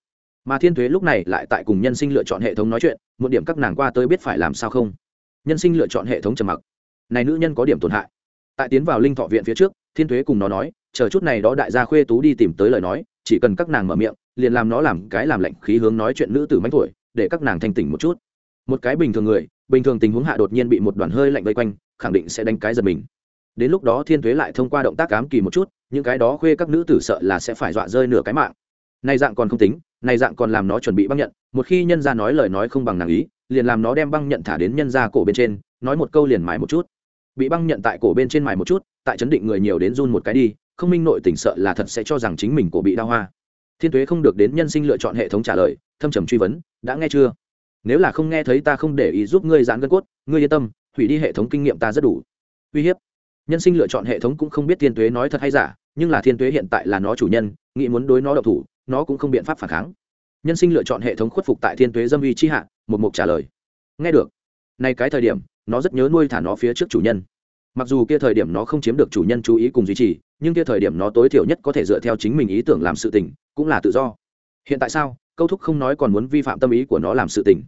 Mà thiên tuế lúc này lại tại cùng nhân sinh lựa chọn hệ thống nói chuyện, một điểm các nàng qua tới biết phải làm sao không. Nhân sinh lựa chọn hệ thống trầm mặc. Này nữ nhân có điểm tổn hại. Tại tiến vào linh thọ viện phía trước, thiên tuế cùng nó nói, chờ chút này đó đại gia khuê tú đi tìm tới lời nói, chỉ cần các nàng mở miệng, liền làm nó làm cái làm lạnh khí hướng nói chuyện nữ tử mánh tuổi, để các nàng thanh tỉnh một chút một cái bình thường người, bình thường tình huống hạ đột nhiên bị một đoàn hơi lạnh vây quanh, khẳng định sẽ đánh cái giật mình. Đến lúc đó thiên thuế lại thông qua động tác cám kỳ một chút, những cái đó khuê các nữ tử sợ là sẽ phải dọa rơi nửa cái mạng. Này dạng còn không tính, này dạng còn làm nó chuẩn bị băng nhận, một khi nhân ra nói lời nói không bằng nàng ý, liền làm nó đem băng nhận thả đến nhân ra cổ bên trên, nói một câu liền mài một chút. Bị băng nhận tại cổ bên trên mài một chút, tại chấn định người nhiều đến run một cái đi, không minh nội tỉnh sợ là thật sẽ cho rằng chính mình cổ bị đau hoa. Thiên tuế không được đến nhân sinh lựa chọn hệ thống trả lời, thâm trầm truy vấn, đã nghe chưa? Nếu là không nghe thấy ta không để ý giúp ngươi giãn gân cốt, ngươi yên tâm, hủy đi hệ thống kinh nghiệm ta rất đủ. Uy hiếp. Nhân sinh lựa chọn hệ thống cũng không biết thiên tuế nói thật hay giả, nhưng là thiên tuế hiện tại là nó chủ nhân, nghĩ muốn đối nó độc thủ, nó cũng không biện pháp phản kháng. Nhân sinh lựa chọn hệ thống khuất phục tại thiên tuế dâm uy chi hạ, một mục trả lời. Nghe được. Nay cái thời điểm, nó rất nhớ nuôi thả nó phía trước chủ nhân. Mặc dù kia thời điểm nó không chiếm được chủ nhân chú ý cùng duy trì, nhưng kia thời điểm nó tối thiểu nhất có thể dựa theo chính mình ý tưởng làm sự tình, cũng là tự do. Hiện tại sao? Câu thúc không nói còn muốn vi phạm tâm ý của nó làm sự tình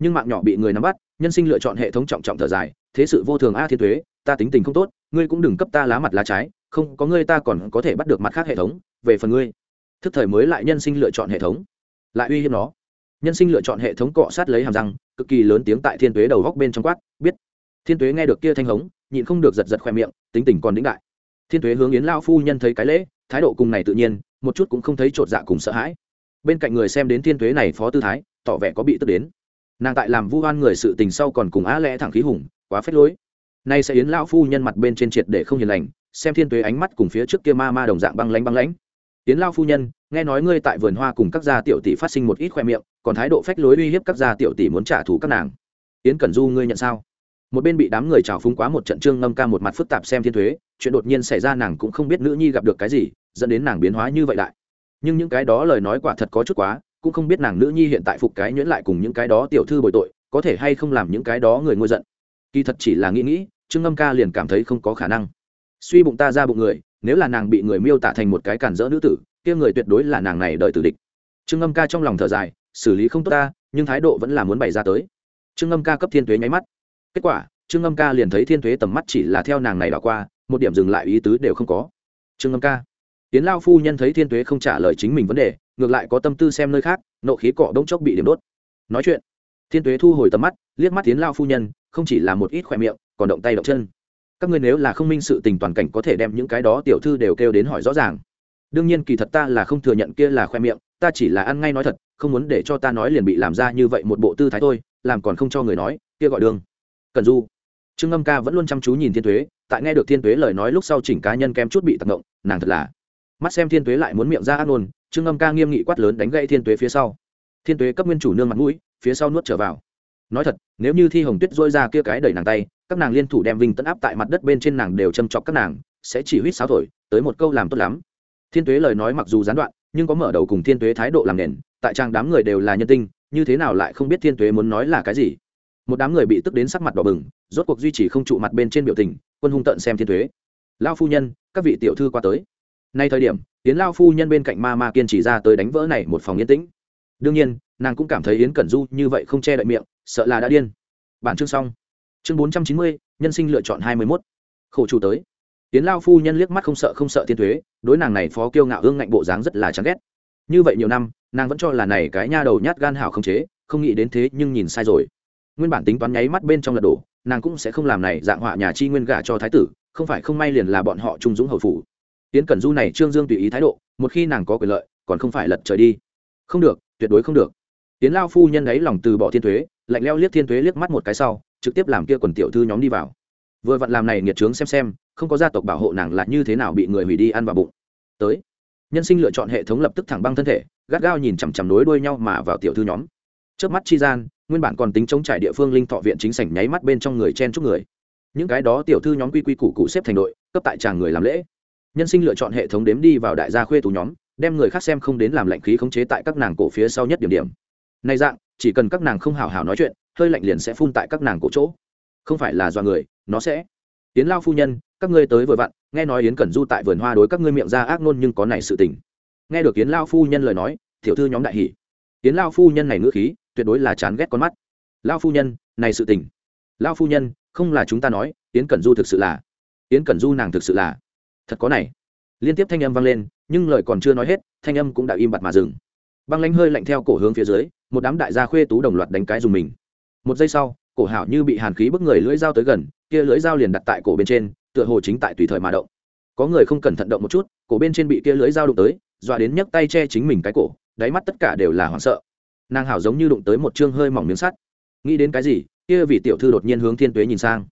nhưng mạng nhỏ bị người nắm bắt, nhân sinh lựa chọn hệ thống trọng trọng thở dài, thế sự vô thường a thiên thuế ta tính tình không tốt, ngươi cũng đừng cấp ta lá mặt lá trái, không, có ngươi ta còn có thể bắt được mặt khác hệ thống, về phần ngươi. Thức thời mới lại nhân sinh lựa chọn hệ thống. Lại uy hiếp nó. Nhân sinh lựa chọn hệ thống cọ sát lấy hàm răng, cực kỳ lớn tiếng tại thiên tuế đầu góc bên trong quát, biết. Thiên tuế nghe được kia thanh hống, nhịn không được giật giật khoe miệng, tính tình còn đĩnh đại. Thiên tuế hướng yến lao phu nhân thấy cái lễ, thái độ cùng này tự nhiên, một chút cũng không thấy chột dạ cùng sợ hãi. Bên cạnh người xem đến thiên tuế này phó tư thái, tỏ vẻ có bị tức đến nàng tại làm vu oan người sự tình sau còn cùng á lẽ thẳng khí hùng, quá phết lối. Nay sẽ yến lão phu nhân mặt bên trên triệt để không hiền lành, xem thiên tuế ánh mắt cùng phía trước kia ma ma đồng dạng băng lánh băng lãnh. Yến lão phu nhân, nghe nói ngươi tại vườn hoa cùng các gia tiểu tỷ phát sinh một ít khoe miệng, còn thái độ phách lối uy hiếp các gia tiểu tỷ muốn trả thù các nàng. Yến cẩn du, ngươi nhận sao? Một bên bị đám người trào phúng quá một trận trương ngâm ca một mặt phức tạp xem thiên thuế chuyện đột nhiên xảy ra nàng cũng không biết nữ nhi gặp được cái gì, dẫn đến nàng biến hóa như vậy đại nhưng những cái đó lời nói quả thật có chút quá cũng không biết nàng nữ nhi hiện tại phục cái nhuyễn lại cùng những cái đó tiểu thư bồi tội, có thể hay không làm những cái đó người ngôi giận. Kỳ thật chỉ là nghĩ nghĩ, trương ngâm ca liền cảm thấy không có khả năng. Suy bụng ta ra bụng người, nếu là nàng bị người miêu tả thành một cái cản rỡ nữ tử, kia người tuyệt đối là nàng này đợi tử địch. Trương ngâm ca trong lòng thở dài, xử lý không tốt ta, nhưng thái độ vẫn là muốn bày ra tới. Trương ngâm ca cấp thiên tuế nháy mắt. Kết quả, trương ngâm ca liền thấy thiên tuế tầm mắt chỉ là theo nàng này đảo qua, một điểm dừng lại ý tứ đều không có. Trương ngâm ca. Tiến lao phu nhân thấy thiên tuế không trả lời chính mình vấn đề ngược lại có tâm tư xem nơi khác, nộ khí cọ đông chốc bị điểm đốt. Nói chuyện, thiên tuế thu hồi tầm mắt, liếc mắt tiến lao phu nhân, không chỉ là một ít khỏe miệng, còn động tay động chân. Các ngươi nếu là không minh sự tình toàn cảnh có thể đem những cái đó tiểu thư đều kêu đến hỏi rõ ràng. Đương nhiên kỳ thật ta là không thừa nhận kia là khoe miệng, ta chỉ là ăn ngay nói thật, không muốn để cho ta nói liền bị làm ra như vậy một bộ tư thái thôi, làm còn không cho người nói, kia gọi đường. Cần du, trương âm ca vẫn luôn chăm chú nhìn thiên thuế tại nghe được thiên thuế lời nói lúc sau chỉnh cá nhân kem chút bị tặc động nàng thật là mắt xem thiên Tuế lại muốn miệng ra ác nôn trương âm ca nghiêm nghị quát lớn đánh gãy thiên Tuế phía sau. Thiên Tuế cấp nguyên chủ nương mặt mũi, phía sau nuốt trở vào. Nói thật, nếu như thi hồng tuyết dôi ra kia cái đẩy nàng tay, các nàng liên thủ đem vinh tấn áp tại mặt đất bên trên nàng đều châm chọc các nàng, sẽ chỉ huýt sáo thổi, tới một câu làm tốt lắm. Thiên tuế lời nói mặc dù gián đoạn, nhưng có mở đầu cùng thiên tuế thái độ làm nền, tại trang đám người đều là nhân tinh, như thế nào lại không biết thiên tuế muốn nói là cái gì? Một đám người bị tức đến sắc mặt đỏ bừng, rốt cuộc duy trì không trụ mặt bên trên biểu tình, quân hung tận xem thiên tuế. Lao phu nhân, các vị tiểu thư qua tới nay thời điểm tiến lao phu nhân bên cạnh ma ma kiên trì ra tới đánh vỡ này một phòng yên tĩnh. Đương nhiên, nàng cũng cảm thấy yến cẩn du như vậy không che đậy miệng, sợ là đã điên. Bản chương xong. Chương bốn trăm chín mươi, nhân sinh lựa chọn hai mươi mốt. Khổ chủ tới. Tiến lao phu nhân liếc mắt không sợ không sợ thiên thuế, đối nàng này phó kiêu ngạo hương ngạnh bộ dáng rất là chán ghét. Như vậy nhiều năm, nàng vẫn cho là này cái nha đầu nhát gan hảo không chế, không nghĩ đến thế nhưng nhìn sai rồi. Nguyên bản tính toán nháy mắt bên trong lật đổ, nàng cũng sẽ không làm này dạng họa nhà chi nguyên gả cho thái tử, không phải không may liền là bọn họ trung dũng hậu phủ tiến cẩn du này trương dương tùy ý thái độ, một khi nàng có quyền lợi, còn không phải lật trời đi. Không được, tuyệt đối không được. Tiến lao phu nhân ấy lòng từ bỏ thiên thuế, lạnh leo liếc thiên thuế liếc mắt một cái sau, trực tiếp làm kia quần tiểu thư nhóm đi vào. Vừa vặn làm này nghiệt trướng xem xem, không có gia tộc bảo hộ nàng là như thế nào bị người hủy đi ăn vào bụng. Tới. Nhân sinh lựa chọn hệ thống lập tức thẳng băng thân thể, gắt gao nhìn chằm chằm nối đuôi nhau mà vào tiểu thư nhóm. Trước mắt chi gian, nguyên bản còn tính chống trải địa phương linh thọ viện chính sảnh nháy mắt bên trong người chen chúc người. Những cái đó tiểu thư nhóm quy quy củ cụ xếp thành đội, cấp tại tràng người làm lễ nhân sinh lựa chọn hệ thống đếm đi vào đại gia khuê tù nhóm, đem người khác xem không đến làm lạnh khí khống chế tại các nàng cổ phía sau nhất điểm điểm. Này dạng, chỉ cần các nàng không hào hào nói chuyện, hơi lạnh liền sẽ phun tại các nàng cổ chỗ. Không phải là do người, nó sẽ. Yến lao phu nhân, các ngươi tới vừa vặn, nghe nói yến cẩn du tại vườn hoa đối các ngươi miệng ra ác nôn nhưng có này sự tình. Nghe được yến lao phu nhân lời nói, tiểu thư nhóm đại hỷ yến lao phu nhân này ngữ khí, tuyệt đối là chán ghét con mắt. Lao phu nhân, này sự tình. Lao phu nhân, không là chúng ta nói, yến cẩn du thực sự là. Yến cẩn du nàng thực sự là thật có này. Liên tiếp thanh âm vang lên, nhưng lời còn chưa nói hết, thanh âm cũng đã im bặt mà dừng. Băng lanh hơi lạnh theo cổ hướng phía dưới, một đám đại gia khuê tú đồng loạt đánh cái dùng mình. Một giây sau, cổ hảo như bị hàn khí bức người lưỡi dao tới gần, kia lưỡi dao liền đặt tại cổ bên trên, tựa hồ chính tại tùy thời mà động. Có người không cẩn thận động một chút, cổ bên trên bị kia lưỡi dao đụng tới, dọa đến nhấc tay che chính mình cái cổ, đáy mắt tất cả đều là hoảng sợ. Nàng hảo giống như đụng tới một chương hơi mỏng miếng sắt. Nghĩ đến cái gì, kia vị tiểu thư đột nhiên hướng thiên tuế nhìn sang.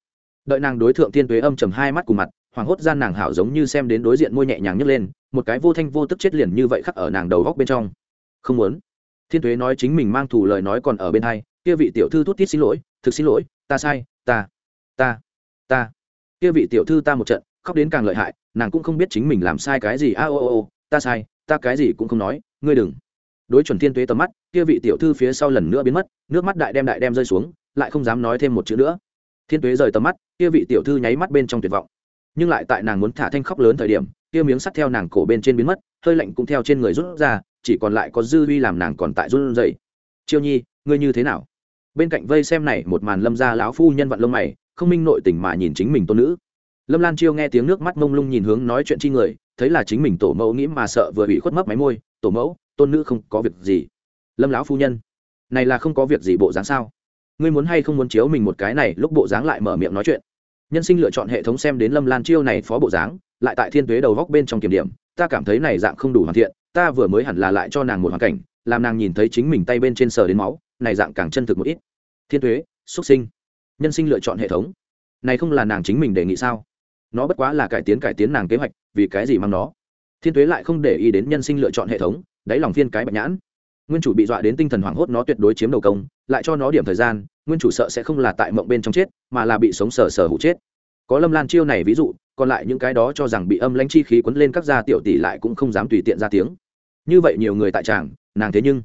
Đợi nàng đối thượng thiên tuế âm trầm hai mắt cùng mặt hoảng hốt gian nàng hảo giống như xem đến đối diện môi nhẹ nhàng nhấc lên, một cái vô thanh vô tức chết liền như vậy khắc ở nàng đầu góc bên trong. Không muốn. Thiên tuế nói chính mình mang thù lời nói còn ở bên hai, kia vị tiểu thư thút tít xin lỗi, thực xin lỗi, ta sai, ta ta ta. Kia vị tiểu thư ta một trận, khóc đến càng lợi hại, nàng cũng không biết chính mình làm sai cái gì, a, ô ô ô, ta sai, ta cái gì cũng không nói, ngươi đừng. Đối chuẩn thiên tuế tầm mắt, kia vị tiểu thư phía sau lần nữa biến mất, nước mắt đại đem đại đem rơi xuống, lại không dám nói thêm một chữ nữa. Thiên tuế rời tầm mắt, kia vị tiểu thư nháy mắt bên trong tuyệt vọng nhưng lại tại nàng muốn thả thanh khóc lớn thời điểm, kia miếng sắt theo nàng cổ bên trên biến mất, hơi lạnh cũng theo trên người rút ra, chỉ còn lại có dư uy làm nàng còn tại run dậy chiêu nhi, ngươi như thế nào? Bên cạnh vây xem này một màn lâm gia lão phu nhân vận lông mày, không minh nội tình mà nhìn chính mình tôn nữ. Lâm lan chiêu nghe tiếng nước mắt mông lung nhìn hướng nói chuyện chi người, thấy là chính mình tổ mẫu nghĩ mà sợ vừa bị khuất mất máy môi, tổ mẫu, tôn nữ không có việc gì. Lâm lão phu nhân, này là không có việc gì bộ dáng sao? Ngươi muốn hay không muốn chiếu mình một cái này? Lúc bộ dáng lại mở miệng nói chuyện nhân sinh lựa chọn hệ thống xem đến lâm lan chiêu này phó bộ dáng, lại tại thiên tuế đầu góc bên trong kiểm điểm, ta cảm thấy này dạng không đủ hoàn thiện, ta vừa mới hẳn là lại cho nàng một hoàn cảnh, làm nàng nhìn thấy chính mình tay bên trên sờ đến máu, này dạng càng chân thực một ít. Thiên tuế, xuất sinh. Nhân sinh lựa chọn hệ thống. Này không là nàng chính mình đề nghị sao? Nó bất quá là cải tiến cải tiến nàng kế hoạch, vì cái gì mang nó? Thiên tuế lại không để ý đến nhân sinh lựa chọn hệ thống, đáy lòng phiên cái bạch nhãn. Nguyên chủ bị dọa đến tinh thần hoảng hốt nó tuyệt đối chiếm đầu công, lại cho nó điểm thời gian nguyên chủ sợ sẽ không là tại mộng bên trong chết, mà là bị sống sờ sờ hụ chết. Có lâm lan chiêu này ví dụ, còn lại những cái đó cho rằng bị âm lãnh chi khí quấn lên các gia tiểu tỷ lại cũng không dám tùy tiện ra tiếng. Như vậy nhiều người tại tràng, nàng thế nhưng,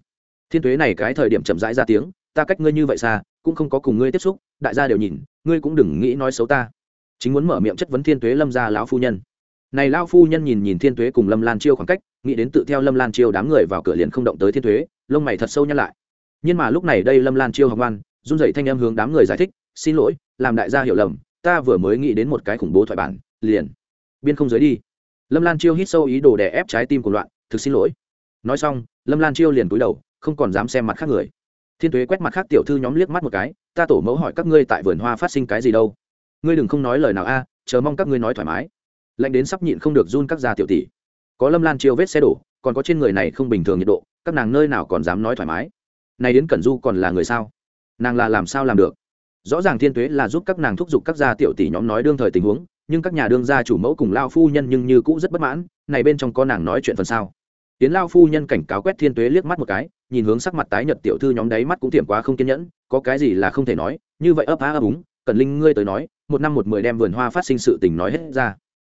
thiên tuế này cái thời điểm chậm rãi ra tiếng, ta cách ngươi như vậy xa, cũng không có cùng ngươi tiếp xúc, đại gia đều nhìn, ngươi cũng đừng nghĩ nói xấu ta. Chính muốn mở miệng chất vấn thiên tuế lâm gia lão phu nhân. Này lão phu nhân nhìn nhìn thiên tuế cùng lâm lan chiêu khoảng cách, nghĩ đến tự theo lâm lan chiêu đám người vào cửa liền không động tới thiên tuế, lông mày thật sâu nhăn lại. Nhưng mà lúc này đây lâm lan chiêu học ngoan run rẩy thanh em hướng đám người giải thích, xin lỗi, làm đại gia hiểu lầm, ta vừa mới nghĩ đến một cái khủng bố thoại bản, liền biên không giới đi. Lâm lan chiêu hít sâu ý đồ đè ép trái tim của loạn, thực xin lỗi. Nói xong, lâm lan chiêu liền cúi đầu, không còn dám xem mặt khác người. Thiên tuế quét mặt khác tiểu thư nhóm liếc mắt một cái, ta tổ mẫu hỏi các ngươi tại vườn hoa phát sinh cái gì đâu? Ngươi đừng không nói lời nào a, chờ mong các ngươi nói thoải mái. Lạnh đến sắp nhịn không được run các gia tiểu tỷ. Có lâm lan chiêu vết xe đổ, còn có trên người này không bình thường nhiệt độ, các nàng nơi nào còn dám nói thoải mái? Này đến cẩn du còn là người sao? Nàng là làm sao làm được? Rõ ràng thiên tuế là giúp các nàng thúc giục các gia tiểu tỷ nhóm nói đương thời tình huống, nhưng các nhà đương gia chủ mẫu cùng lao phu nhân nhưng như cũ rất bất mãn, này bên trong có nàng nói chuyện phần sao tiến lao phu nhân cảnh cáo quét thiên tuế liếc mắt một cái, nhìn hướng sắc mặt tái nhật tiểu thư nhóm đáy mắt cũng tiệm quá không kiên nhẫn, có cái gì là không thể nói, như vậy ấp á ấp úng cần linh ngươi tới nói, một năm một mười đem vườn hoa phát sinh sự tình nói hết ra.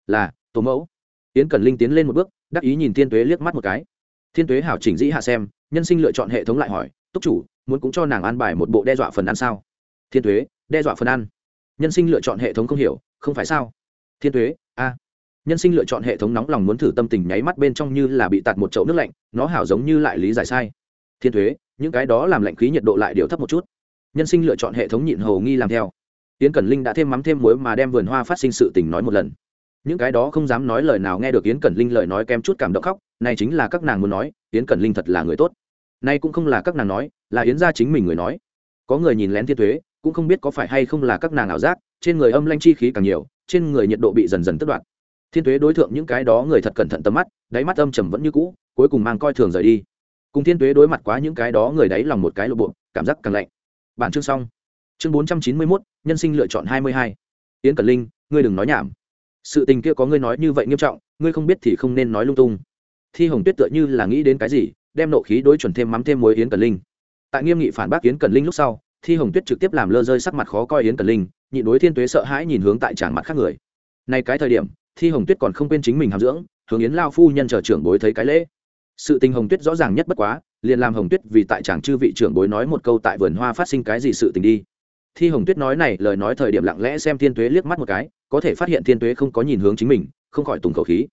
Là, tổ mẫu. Yến cần linh tiến lên một bước, đắc ý nhìn thiên tuế liếc mắt một cái. Thiên tuế hảo chỉnh dĩ hạ xem, nhân sinh lựa chọn hệ thống lại hỏi, túc chủ muốn cũng cho nàng an bài một bộ đe dọa phần ăn sao? Thiên tuế, đe dọa phần ăn. Nhân sinh lựa chọn hệ thống không hiểu, không phải sao? Thiên tuế, a. Nhân sinh lựa chọn hệ thống nóng lòng muốn thử tâm tình nháy mắt bên trong như là bị tạt một chậu nước lạnh, nó hảo giống như lại lý giải sai. Thiên thuế những cái đó làm lạnh khí nhiệt độ lại điều thấp một chút. Nhân sinh lựa chọn hệ thống nhịn hầu nghi làm theo. Tiến cẩn linh đã thêm mắm thêm muối mà đem vườn hoa phát sinh sự tình nói một lần. Những cái đó không dám nói lời nào nghe được yến cẩn linh lời nói kém chút cảm động khóc, này chính là các nàng muốn nói, yến cẩn linh thật là người tốt nay cũng không là các nàng nói, là yến gia chính mình người nói. Có người nhìn lén thiên thuế, cũng không biết có phải hay không là các nàng ảo giác, trên người âm lanh chi khí càng nhiều, trên người nhiệt độ bị dần dần tất đoạt. thiên tuế đối tượng những cái đó người thật cẩn thận tầm mắt, đáy mắt âm trầm vẫn như cũ, cuối cùng mang coi thường rời đi. Cùng thiên tuế đối mặt quá những cái đó người đáy lòng một cái lộ bộ, cảm giác càng lạnh. Bản chương xong. Chương bốn trăm chín mươi mốt, nhân sinh lựa chọn hai mươi hai. Yến cẩn linh, ngươi đừng nói nhảm. Sự tình kia có ngươi nói như vậy nghiêm trọng, ngươi không biết thì không nên nói lung tung. Thi hồng tuyết tựa như là nghĩ đến cái gì đem nộ khí đối chuẩn thêm mắm thêm muối yến cẩn linh. Tại nghiêm nghị phản bác yến cẩn linh lúc sau, thi hồng tuyết trực tiếp làm lơ rơi sắc mặt khó coi yến cẩn linh, nhị đối thiên tuế sợ hãi nhìn hướng tại tràng mặt khác người. Nay cái thời điểm, thi hồng tuyết còn không quên chính mình hàm dưỡng, hướng yến lao phu nhân chờ trưởng bối thấy cái lễ. Sự tình hồng tuyết rõ ràng nhất bất quá, liền làm hồng tuyết vì tại chàng chư vị trưởng bối nói một câu tại vườn hoa phát sinh cái gì sự tình đi. Thi hồng tuyết nói này, lời nói thời điểm lặng lẽ xem thiên tuế liếc mắt một cái, có thể phát hiện thiên tuế không có nhìn hướng chính mình, không khỏi tùng khẩu khí.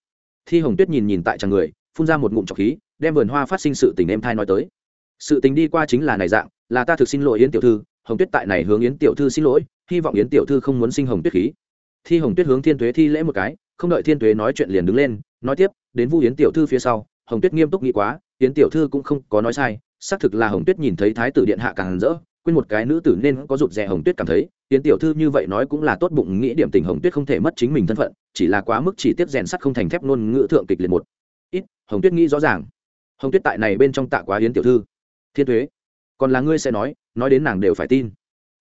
Thi hồng tuyết nhìn nhìn tại chàng người, phun ra một ngụm trọc khí đem vườn hoa phát sinh sự tình em thai nói tới. Sự tình đi qua chính là này dạng, là ta thực xin lỗi yến tiểu thư, hồng tuyết tại này hướng yến tiểu thư xin lỗi, hy vọng yến tiểu thư không muốn sinh hồng tuyết khí. Thi hồng tuyết hướng thiên tuế thi lễ một cái, không đợi thiên tuế nói chuyện liền đứng lên, nói tiếp, đến vu yến tiểu thư phía sau, hồng tuyết nghiêm túc nghĩ quá, yến tiểu thư cũng không có nói sai, xác thực là hồng tuyết nhìn thấy thái tử điện hạ càng rỡ, quên một cái nữ tử nên có rụt rè hồng tuyết cảm thấy, yến tiểu thư như vậy nói cũng là tốt bụng nghĩ điểm tình hồng tuyết không thể mất chính mình thân phận, chỉ là quá mức chỉ tiếp rèn sắt không thành thép ngôn ngữ thượng kịch liệt một. Ít, hồng tuyết nghĩ rõ ràng hồng tuyết tại này bên trong tạ quá yến tiểu thư. Thiên tuế, còn là ngươi sẽ nói nói đến nàng đều phải tin.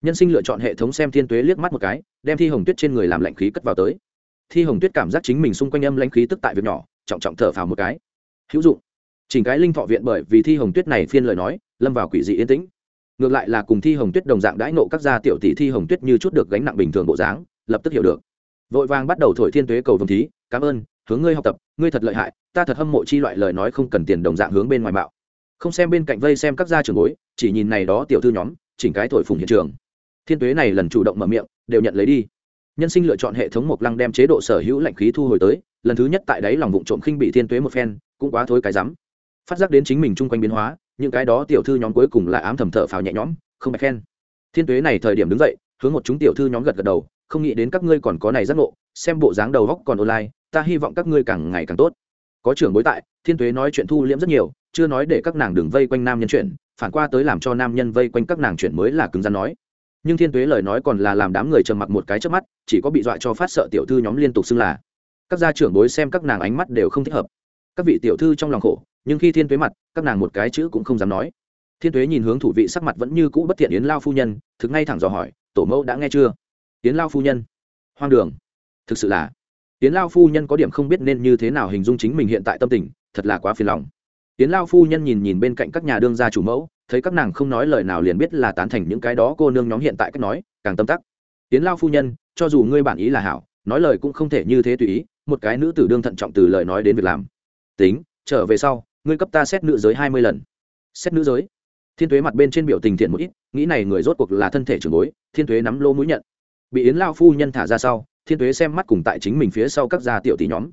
Nhân sinh lựa chọn hệ thống xem thiên tuế liếc mắt một cái, đem thi hồng tuyết trên người làm lãnh khí cất vào tới. Thi hồng tuyết cảm giác chính mình xung quanh âm lãnh khí tức tại việc nhỏ, trọng trọng thở phào một cái. Hữu dụng. Chỉnh cái linh thọ viện bởi vì thi hồng tuyết này phiên lời nói, lâm vào quỷ dị yên tĩnh. Ngược lại là cùng thi hồng tuyết đồng dạng đãi nộ các gia tiểu tỷ thi hồng tuyết như chút được gánh nặng bình thường bộ dáng, lập tức hiểu được. Vội vàng bắt đầu thổi thiên tuế cầu vồng thí cảm ơn hướng ngươi học tập ngươi thật lợi hại ta thật hâm mộ chi loại lời nói không cần tiền đồng dạng hướng bên ngoài mạo, không xem bên cạnh vây xem các gia trường bối chỉ nhìn này đó tiểu thư nhóm chỉnh cái thổi phùng hiện trường. Thiên tuế này lần chủ động mở miệng đều nhận lấy đi. Nhân sinh lựa chọn hệ thống mộc lăng đem chế độ sở hữu lạnh khí thu hồi tới lần thứ nhất tại đấy lòng vụ trộm khinh bị thiên tuế một phen cũng quá thối cái rắm. Phát giác đến chính mình chung quanh biến hóa những cái đó tiểu thư nhóm cuối cùng là ám thầm thở phào nhẹ nhõm không phải khen. Thiên tuế này thời điểm đứng dậy hướng một chúng tiểu thư nhóm gật gật đầu không nghĩ đến các ngươi còn có này giác ngộ xem bộ dáng đầu góc còn online ta hy vọng các ngươi càng ngày càng tốt. Có trưởng bối tại, thiên tuế nói chuyện thu liễm rất nhiều, chưa nói để các nàng đừng vây quanh nam nhân chuyện, phản qua tới làm cho nam nhân vây quanh các nàng chuyện mới là cứng rắn nói. Nhưng thiên tuế lời nói còn là làm đám người trầm mặc một cái trước mắt, chỉ có bị dọa cho phát sợ tiểu thư nhóm liên tục xưng là. Các gia trưởng bối xem các nàng ánh mắt đều không thích hợp. Các vị tiểu thư trong lòng khổ, nhưng khi thiên tuế mặt, các nàng một cái chữ cũng không dám nói. Thiên tuế nhìn hướng thủ vị sắc mặt vẫn như cũ bất thiện yến lao phu nhân, thực ngay thẳng dò hỏi, tổ mẫu đã nghe chưa? Yến lao phu nhân. Hoang đường. Thực sự là Tiến lao phu nhân có điểm không biết nên như thế nào hình dung chính mình hiện tại tâm tình, thật là quá phiền lòng. Tiến lao phu nhân nhìn nhìn bên cạnh các nhà đương gia chủ mẫu, thấy các nàng không nói lời nào liền biết là tán thành những cái đó cô nương nhóm hiện tại cách nói, càng tâm tắc. Tiến lao phu nhân, cho dù ngươi bản ý là hảo, nói lời cũng không thể như thế tùy ý, một cái nữ tử đương thận trọng từ lời nói đến việc làm. Tính, trở về sau, ngươi cấp ta xét nữ giới hai mươi lần. Xét nữ giới? Thiên thuế mặt bên trên biểu tình thiện một ít, nghĩ này người rốt cuộc là thân thể trường bối, thiên thuế nắm lô mũi nhận. Bị yến lao phu nhân thả ra sau thiên Tuế xem mắt cùng tại chính mình phía sau các gia tiểu tỷ nhóm.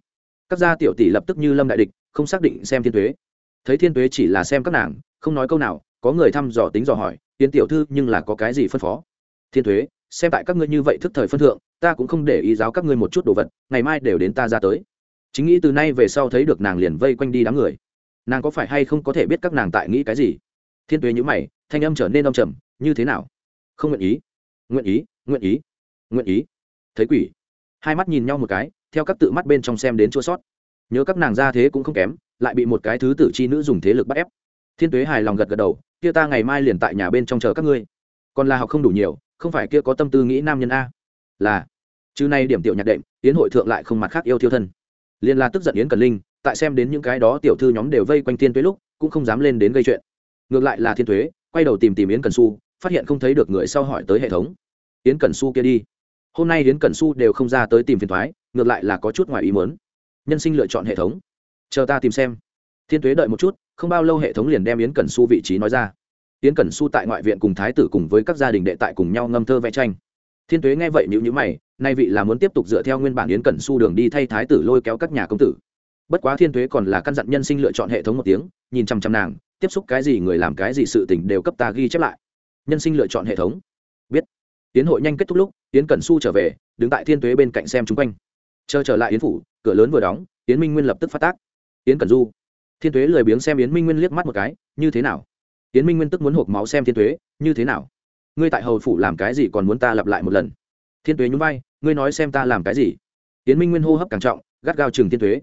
Các gia tiểu tỷ lập tức như lâm đại địch không xác định xem thiên Tuế, thấy thiên Tuế chỉ là xem các nàng không nói câu nào có người thăm dò tính dò hỏi tiến tiểu thư nhưng là có cái gì phân phó? Thiên Tuế, xem tại các ngươi như vậy thức thời phân thượng ta cũng không để ý giáo các ngươi một chút đồ vật ngày mai đều đến ta ra tới. Chính nghĩ từ nay về sau thấy được nàng liền vây quanh đi đám người. Nàng có phải hay không có thể biết các nàng tại nghĩ cái gì? Thiên tuế nhữ mày thanh âm trở nên âm trầm như thế nào? Không nguyện ý. Nguyện ý nguyện ý nguyện ý. Thấy quỷ hai mắt nhìn nhau một cái, theo các tự mắt bên trong xem đến chua sót. Nhớ các nàng ra thế cũng không kém, lại bị một cái thứ tử chi nữ dùng thế lực bắt ép. Thiên tuế hài lòng gật gật đầu, kia ta ngày mai liền tại nhà bên trong chờ các ngươi. Còn là học không đủ nhiều, không phải kia có tâm tư nghĩ nam nhân a. Là, chứ nay điểm tiểu nhạc đệm tiến hội thượng lại không mặt khác yêu thiêu thân. Liên la tức giận yến cần linh, tại xem đến những cái đó tiểu thư nhóm đều vây quanh thiên tuế lúc, cũng không dám lên đến gây chuyện. Ngược lại là thiên tuế, quay đầu tìm tìm yến cần su, phát hiện không thấy được người sau hỏi tới hệ thống. Yến cần su kia đi hôm nay yến Cẩn su đều không ra tới tìm phiền thoái, ngược lại là có chút ngoài ý mớn nhân sinh lựa chọn hệ thống. Chờ ta tìm xem. Thiên tuế đợi một chút, không bao lâu hệ thống liền đem yến Cẩn su vị trí nói ra. Yến Cẩn su tại ngoại viện cùng thái tử cùng với các gia đình đệ tại cùng nhau ngâm thơ vẽ tranh. Thiên tuế nghe vậy nhữ nhữ mày, nay vị là muốn tiếp tục dựa theo nguyên bản yến Cẩn su đường đi thay thái tử lôi kéo các nhà công tử. Bất quá thiên tuế còn là căn dặn nhân sinh lựa chọn hệ thống một tiếng, nhìn chăm chăm nàng, tiếp xúc cái gì người làm cái gì sự tình đều cấp ta ghi chép lại. Nhân sinh lựa chọn hệ thống tiến hội nhanh kết thúc lúc tiến cẩn su trở về, đứng tại thiên tuế bên cạnh xem chung quanh. Chờ trở lại yến phủ, cửa lớn vừa đóng, yến minh nguyên lập tức phát tác. Yến cẩn du. Thiên tuế lười biếng xem yến minh nguyên liếc mắt một cái, như thế nào? Yến minh nguyên tức muốn hộp máu xem thiên tuế, như thế nào? Ngươi tại hầu phủ làm cái gì còn muốn ta lặp lại một lần? Thiên tuế nhún vai, ngươi nói xem ta làm cái gì? Yến minh nguyên hô hấp càng trọng, gắt gao chừng thiên tuế.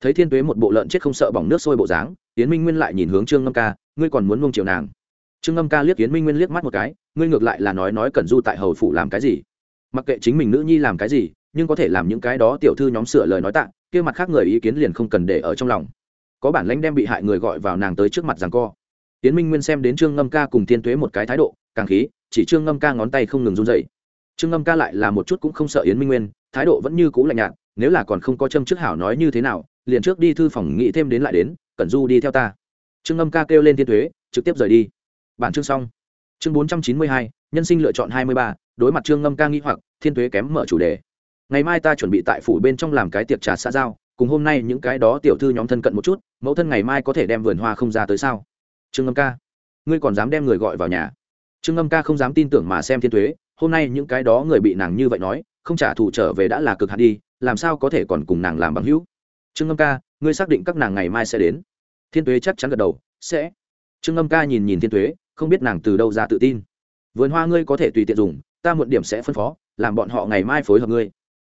Thấy thiên tuế một bộ lợn chết không sợ bỏng nước sôi bộ dáng, yến minh nguyên lại nhìn hướng trương ngâm ca, ngươi còn muốn mông chiều nàng? Trương ngâm ca liếc yến minh nguyên liếc mắt một cái ngươi ngược lại là nói nói cẩn du tại hầu phủ làm cái gì? Mặc kệ chính mình nữ nhi làm cái gì nhưng có thể làm những cái đó tiểu thư nhóm sửa lời nói tạ kia mặt khác người ý kiến liền không cần để ở trong lòng. Có bản lãnh đem bị hại người gọi vào nàng tới trước mặt rằng co. Yến minh nguyên xem đến trương ngâm ca cùng thiên tuế một cái thái độ càng khí chỉ trương ngâm ca ngón tay không ngừng run dậy trương ngâm ca lại là một chút cũng không sợ yến minh nguyên thái độ vẫn như cũ lạnh nhạt nếu là còn không có châm chức hảo nói như thế nào liền trước đi thư phòng nghĩ thêm đến lại đến cẩn du đi theo ta. Trương ngâm ca kêu lên thiên Tuế, trực tiếp rời đi bản chương xong. Chương bốn trăm chín mươi hai, nhân sinh lựa chọn hai mươi ba, đối mặt trương ngâm ca nghĩ hoặc, thiên thuế kém mở chủ đề. Ngày mai ta chuẩn bị tại phủ bên trong làm cái tiệc trà xã giao, cùng hôm nay những cái đó tiểu thư nhóm thân cận một chút, mẫu thân ngày mai có thể đem vườn hoa không ra tới sao? Trương ngâm ca, ngươi còn dám đem người gọi vào nhà? Trương ngâm ca không dám tin tưởng mà xem thiên thuế hôm nay những cái đó người bị nàng như vậy nói, không trả thù trở về đã là cực hạt đi, làm sao có thể còn cùng nàng làm bằng hữu? Trương ngâm ca, ngươi xác định các nàng ngày mai sẽ đến. Thiên tuế chắc chắn gật đầu, sẽ. Trương ngâm ca nhìn nhìn thiên tuế không biết nàng từ đâu ra tự tin. Vườn hoa ngươi có thể tùy tiện dùng, ta muộn điểm sẽ phân phó, làm bọn họ ngày mai phối hợp ngươi.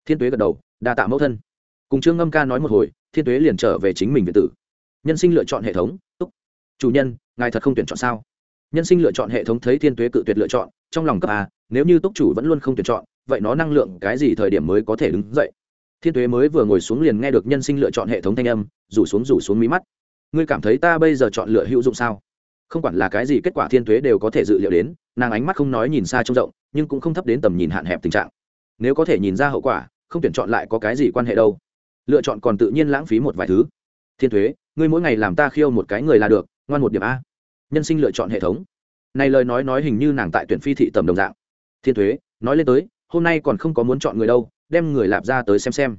Thiên tuế gật đầu, đa tạ mẫu thân. Cùng trương ngâm ca nói một hồi, thiên tuế liền trở về chính mình viện tử. Nhân sinh lựa chọn hệ thống, túc. Chủ nhân, ngài thật không tuyển chọn sao? Nhân sinh lựa chọn hệ thống thấy thiên tuế cự tuyệt lựa chọn, trong lòng cấp a, nếu như túc chủ vẫn luôn không tuyển chọn, vậy nó năng lượng cái gì thời điểm mới có thể đứng dậy? Thiên tuế mới vừa ngồi xuống liền nghe được nhân sinh lựa chọn hệ thống thanh âm, rủ xuống rủ xuống mí mắt. Ngươi cảm thấy ta bây giờ chọn lựa hữu dụng sao? Không quản là cái gì kết quả thiên thuế đều có thể dự liệu đến, nàng ánh mắt không nói nhìn xa trông rộng, nhưng cũng không thấp đến tầm nhìn hạn hẹp tình trạng. Nếu có thể nhìn ra hậu quả, không tuyển chọn lại có cái gì quan hệ đâu. Lựa chọn còn tự nhiên lãng phí một vài thứ. Thiên thuế, ngươi mỗi ngày làm ta khiêu một cái người là được, ngoan một điểm a. Nhân sinh lựa chọn hệ thống. Này lời nói nói hình như nàng tại tuyển phi thị tầm đồng dạng. Thiên thuế, nói lên tới, hôm nay còn không có muốn chọn người đâu, đem người lạp ra tới xem xem.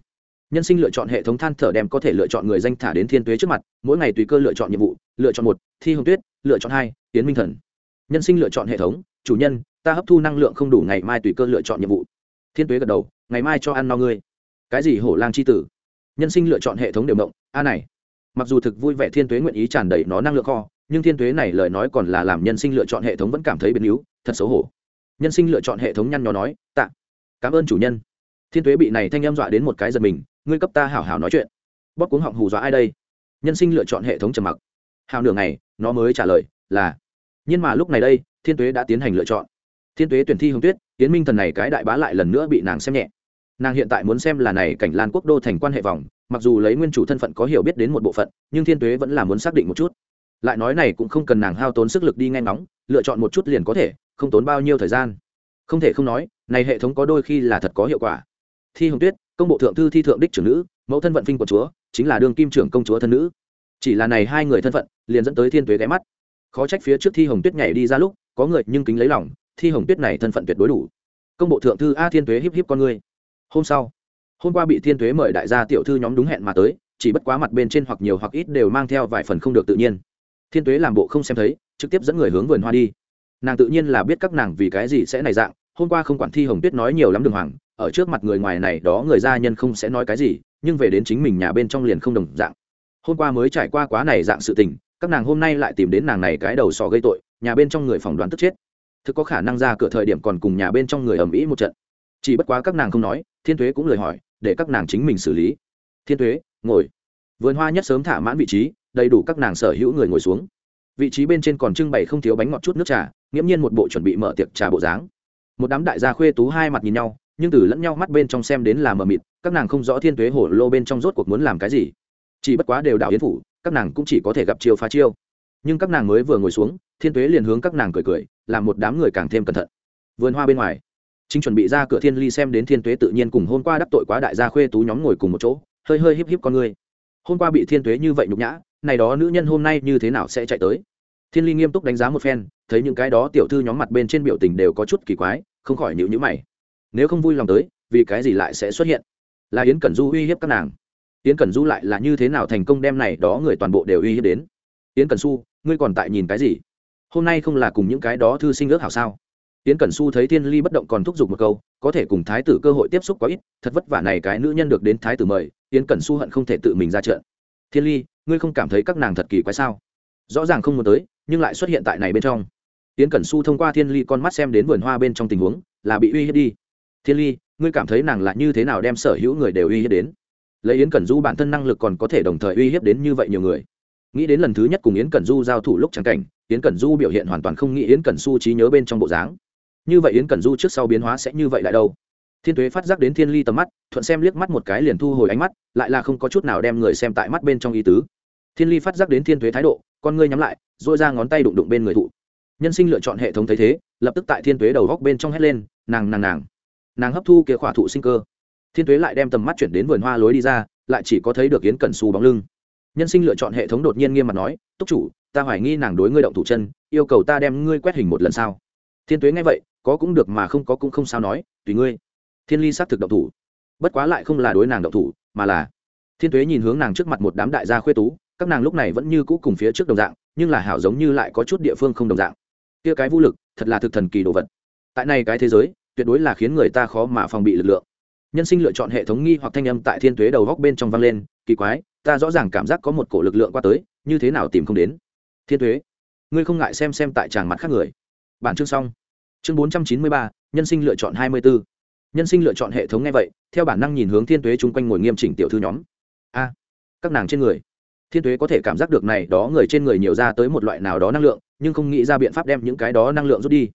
Nhân sinh lựa chọn hệ thống than thở đem có thể lựa chọn người danh thả đến thiên thuế trước mặt, mỗi ngày tùy cơ lựa chọn nhiệm vụ, lựa chọn một, thi hồng tuyết lựa chọn hai tiến minh thần. Nhân sinh lựa chọn hệ thống, chủ nhân, ta hấp thu năng lượng không đủ ngày mai tùy cơ lựa chọn nhiệm vụ. Thiên tuế gật đầu, ngày mai cho ăn no ngươi. Cái gì hổ lang c h i tử? Nhân sinh lựa chọn hệ thống đều động, a này. Mặc dù thực vui vẻ thiên tuế nguyện ý tràn đầy nó năng lượng kho, nhưng thiên tuế này lời nói còn là làm nhân sinh lựa chọn hệ thống vẫn cảm thấy biến yếu, thật xấu hổ. Nhân sinh lựa chọn hệ thống nhăn nhó nói, tạ, cảm ơn chủ nhân. Thiên tuế bị này thanh em dọa đến một cái giật mình, ngươi cấp ta hảo hảo nói chuyện. Bóp cuống họng hù dọa ai đây? Nhân sinh lựa chọn hệ thống trầm mặc hào nửa ngày, nó mới trả lời là nhưng mà lúc này đây, thiên tuế đã tiến hành lựa chọn. Thiên tuế tuyển thi hồng tuyết tiến minh thần này cái đại bá lại lần nữa bị nàng xem nhẹ. Nàng hiện tại muốn xem là này cảnh lan quốc đô thành quan hệ vòng, mặc dù lấy nguyên chủ thân phận có hiểu biết đến một bộ phận, nhưng thiên tuế vẫn là muốn xác định một chút. Lại nói này cũng không cần nàng hao tốn sức lực đi nghe ngóng, lựa chọn một chút liền có thể, không tốn bao nhiêu thời gian. Không thể không nói, này hệ thống có đôi khi là thật có hiệu quả. Thi hồng tuyết, công bộ thượng thư thi thượng đích trưởng nữ, mẫu thân vận phinh của chúa, chính là đương kim trưởng công chúa thân nữ chỉ là này hai người thân phận, liền dẫn tới thiên tuế ghé mắt. Khó trách phía trước thi hồng tuyết nhảy đi ra lúc, có người nhưng kính lấy lòng, thi hồng tuyết này thân phận tuyệt đối đủ. Công bộ thượng thư a thiên tuế hiếp hiếp con người hôm sau, hôm qua bị thiên tuế mời đại gia tiểu thư nhóm đúng hẹn mà tới, chỉ bất quá mặt bên trên hoặc nhiều hoặc ít đều mang theo vài phần không được tự nhiên. Thiên tuế làm bộ không xem thấy, trực tiếp dẫn người hướng vườn hoa đi. Nàng tự nhiên là biết các nàng vì cái gì sẽ này dạng, hôm qua không quản thi hồng tuyết nói nhiều lắm đường hoàng, ở trước mặt người ngoài này đó người gia nhân không sẽ nói cái gì, nhưng về đến chính mình nhà bên trong liền không đồng dạng hôm qua mới trải qua quá này dạng sự tình, các nàng hôm nay lại tìm đến nàng này cái đầu sò gây tội, nhà bên trong người phỏng đoán tức chết. Thực có khả năng ra cửa thời điểm còn cùng nhà bên trong người ầm ĩ một trận. Chỉ bất quá các nàng không nói, thiên thuế cũng lời hỏi, để các nàng chính mình xử lý. Thiên thuế ngồi. Vườn hoa nhất sớm thả mãn vị trí, đầy đủ các nàng sở hữu người ngồi xuống. Vị trí bên trên còn trưng bày không thiếu bánh ngọt chút nước trà, nghiễm nhiên một bộ chuẩn bị mở tiệc trà bộ dáng. Một đám đại gia khuê tú hai mặt nhìn nhau, nhưng từ lẫn nhau mắt bên trong xem đến là mờ mịt, các nàng không rõ thiên tuế hổ lô bên trong rốt cuộc muốn làm cái gì chỉ bất quá đều đảo yến phủ, các nàng cũng chỉ có thể gặp chiêu phá chiêu. Nhưng các nàng mới vừa ngồi xuống, thiên tuế liền hướng các nàng cười cười, làm một đám người càng thêm cẩn thận. Vườn hoa bên ngoài, chính chuẩn bị ra cửa thiên ly xem đến thiên tuế tự nhiên cùng hôm qua đắc tội quá đại gia khuê tú nhóm ngồi cùng một chỗ, hơi hơi híp híp con người. Hôm qua bị thiên tuế như vậy nhục nhã, này đó nữ nhân hôm nay như thế nào sẽ chạy tới? Thiên ly nghiêm túc đánh giá một phen, thấy những cái đó tiểu thư nhóm mặt bên trên biểu tình đều có chút kỳ quái, không khỏi nhịu nhữ mày. Nếu không vui lòng tới, vì cái gì lại sẽ xuất hiện? Là yến cẩn du uy hiếp các nàng yến cẩn du lại là như thế nào thành công đem này đó người toàn bộ đều uy hiếp đến? Yến cẩn su, ngươi còn tại nhìn cái gì? Hôm nay không là cùng những cái đó thư sinh ước hảo sao? Yến cẩn su thấy thiên ly bất động còn thúc giục một câu, có thể cùng thái tử cơ hội tiếp xúc quá ít, thật vất vả này cái nữ nhân được đến thái tử mời, yến cẩn su hận không thể tự mình ra trận. Thiên ly, ngươi không cảm thấy các nàng thật kỳ quái sao? Rõ ràng không muốn tới, nhưng lại xuất hiện tại này bên trong. Yến cẩn su thông qua thiên ly con mắt xem đến vườn hoa bên trong tình huống, là bị uy hiếp đi. Thiên ly, ngươi cảm thấy nàng là như thế nào đem sở hữu người đều uy hiếp đến? Lấy yến cẩn du bản thân năng lực còn có thể đồng thời uy hiếp đến như vậy nhiều người. Nghĩ đến lần thứ nhất cùng yến cẩn du giao thủ lúc trắng cảnh, yến cẩn du biểu hiện hoàn toàn không nghĩ yến cẩn su trí nhớ bên trong bộ dáng. Như vậy yến cẩn du trước sau biến hóa sẽ như vậy lại đâu? Thiên tuế phát giác đến thiên ly tầm mắt, thuận xem liếc mắt một cái liền thu hồi ánh mắt, lại là không có chút nào đem người xem tại mắt bên trong ý tứ. Thiên ly phát giác đến thiên tuế thái độ, con ngươi nhắm lại dội ra ngón tay đụng đụng bên người thụ. Nhân sinh lựa chọn hệ thống thấy thế, lập tức tại thiên tuế đầu góc bên trong hét lên, nàng nàng nàng. Nàng hấp thu kia khỏa thụ sinh cơ thiên tuế lại đem tầm mắt chuyển đến vườn hoa lối đi ra, lại chỉ có thấy được yến cẩn su bóng lưng. Nhân sinh lựa chọn hệ thống đột nhiên nghiêm mặt nói, túc chủ, ta hoài nghi nàng đối ngươi động thủ chân, yêu cầu ta đem ngươi quét hình một lần sau thiên tuế nghe vậy, có cũng được mà không có cũng không sao nói, tùy ngươi. Thiên ly xác thực động thủ. Bất quá lại không là đối nàng động thủ, mà là thiên tuế nhìn hướng nàng trước mặt một đám đại gia khuê tú, các nàng lúc này vẫn như cũ cùng phía trước đồng dạng, nhưng là hảo giống như lại có chút địa phương không đồng dạng. Kia cái vũ lực, thật là thực thần kỳ đồ vật. Tại này cái thế giới, tuyệt đối là khiến người ta khó mà phòng bị lực lượng nhân sinh lựa chọn hệ thống nghi hoặc thanh âm tại thiên tuế đầu góc bên trong vang lên, kỳ quái, ta rõ ràng cảm giác có một cổ lực lượng qua tới, như thế nào tìm không đến? Thiên tuế, ngươi không ngại xem xem tại tràng mặt khác người. Bản chương xong. Chương bốn trăm chín mươi ba, nhân sinh lựa chọn hai mươi b ố nhân sinh lựa chọn hệ thống nghe vậy, theo bản năng nhìn hướng thiên tuế chung quanh ngồi nghiêm chỉnh tiểu thư nhóm. A, các nàng trên người. Thiên tuế có thể cảm giác được này đó người trên người nhiều ra tới một loại nào đó năng lượng, nhưng không nghĩ ra biện pháp đem những cái đó năng lượng rút đi.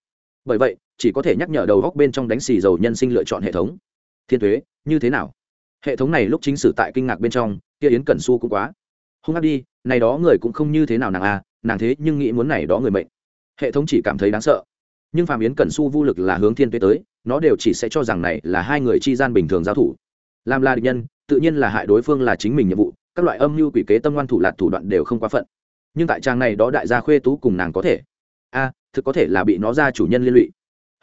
Bởi vậy, chỉ có thể nhắc nhở đầu góc bên trong đánh xì dầu nhân sinh lựa chọn hệ thống thiên thuế, như thế nào? Hệ thống này lúc chính sử tại kinh ngạc bên trong, kia yến cẩn su cũng quá. Hung hát đi, này đó người cũng không như thế nào nàng à nàng thế nhưng nghĩ muốn này đó người mệnh. Hệ thống chỉ cảm thấy đáng sợ. Nhưng Phạm yến cẩn su vô lực là hướng thiên tuế tới, nó đều chỉ sẽ cho rằng này là hai người chi gian bình thường giao thủ. Làm là địch nhân, tự nhiên là hại đối phương là chính mình nhiệm vụ, các loại âm mưu quỷ kế tâm ngoan thủ lạt thủ đoạn đều không quá phận. Nhưng tại trang này đó đại gia khuê tú cùng nàng có thể. A thực có thể là bị nó ra chủ nhân liên lụy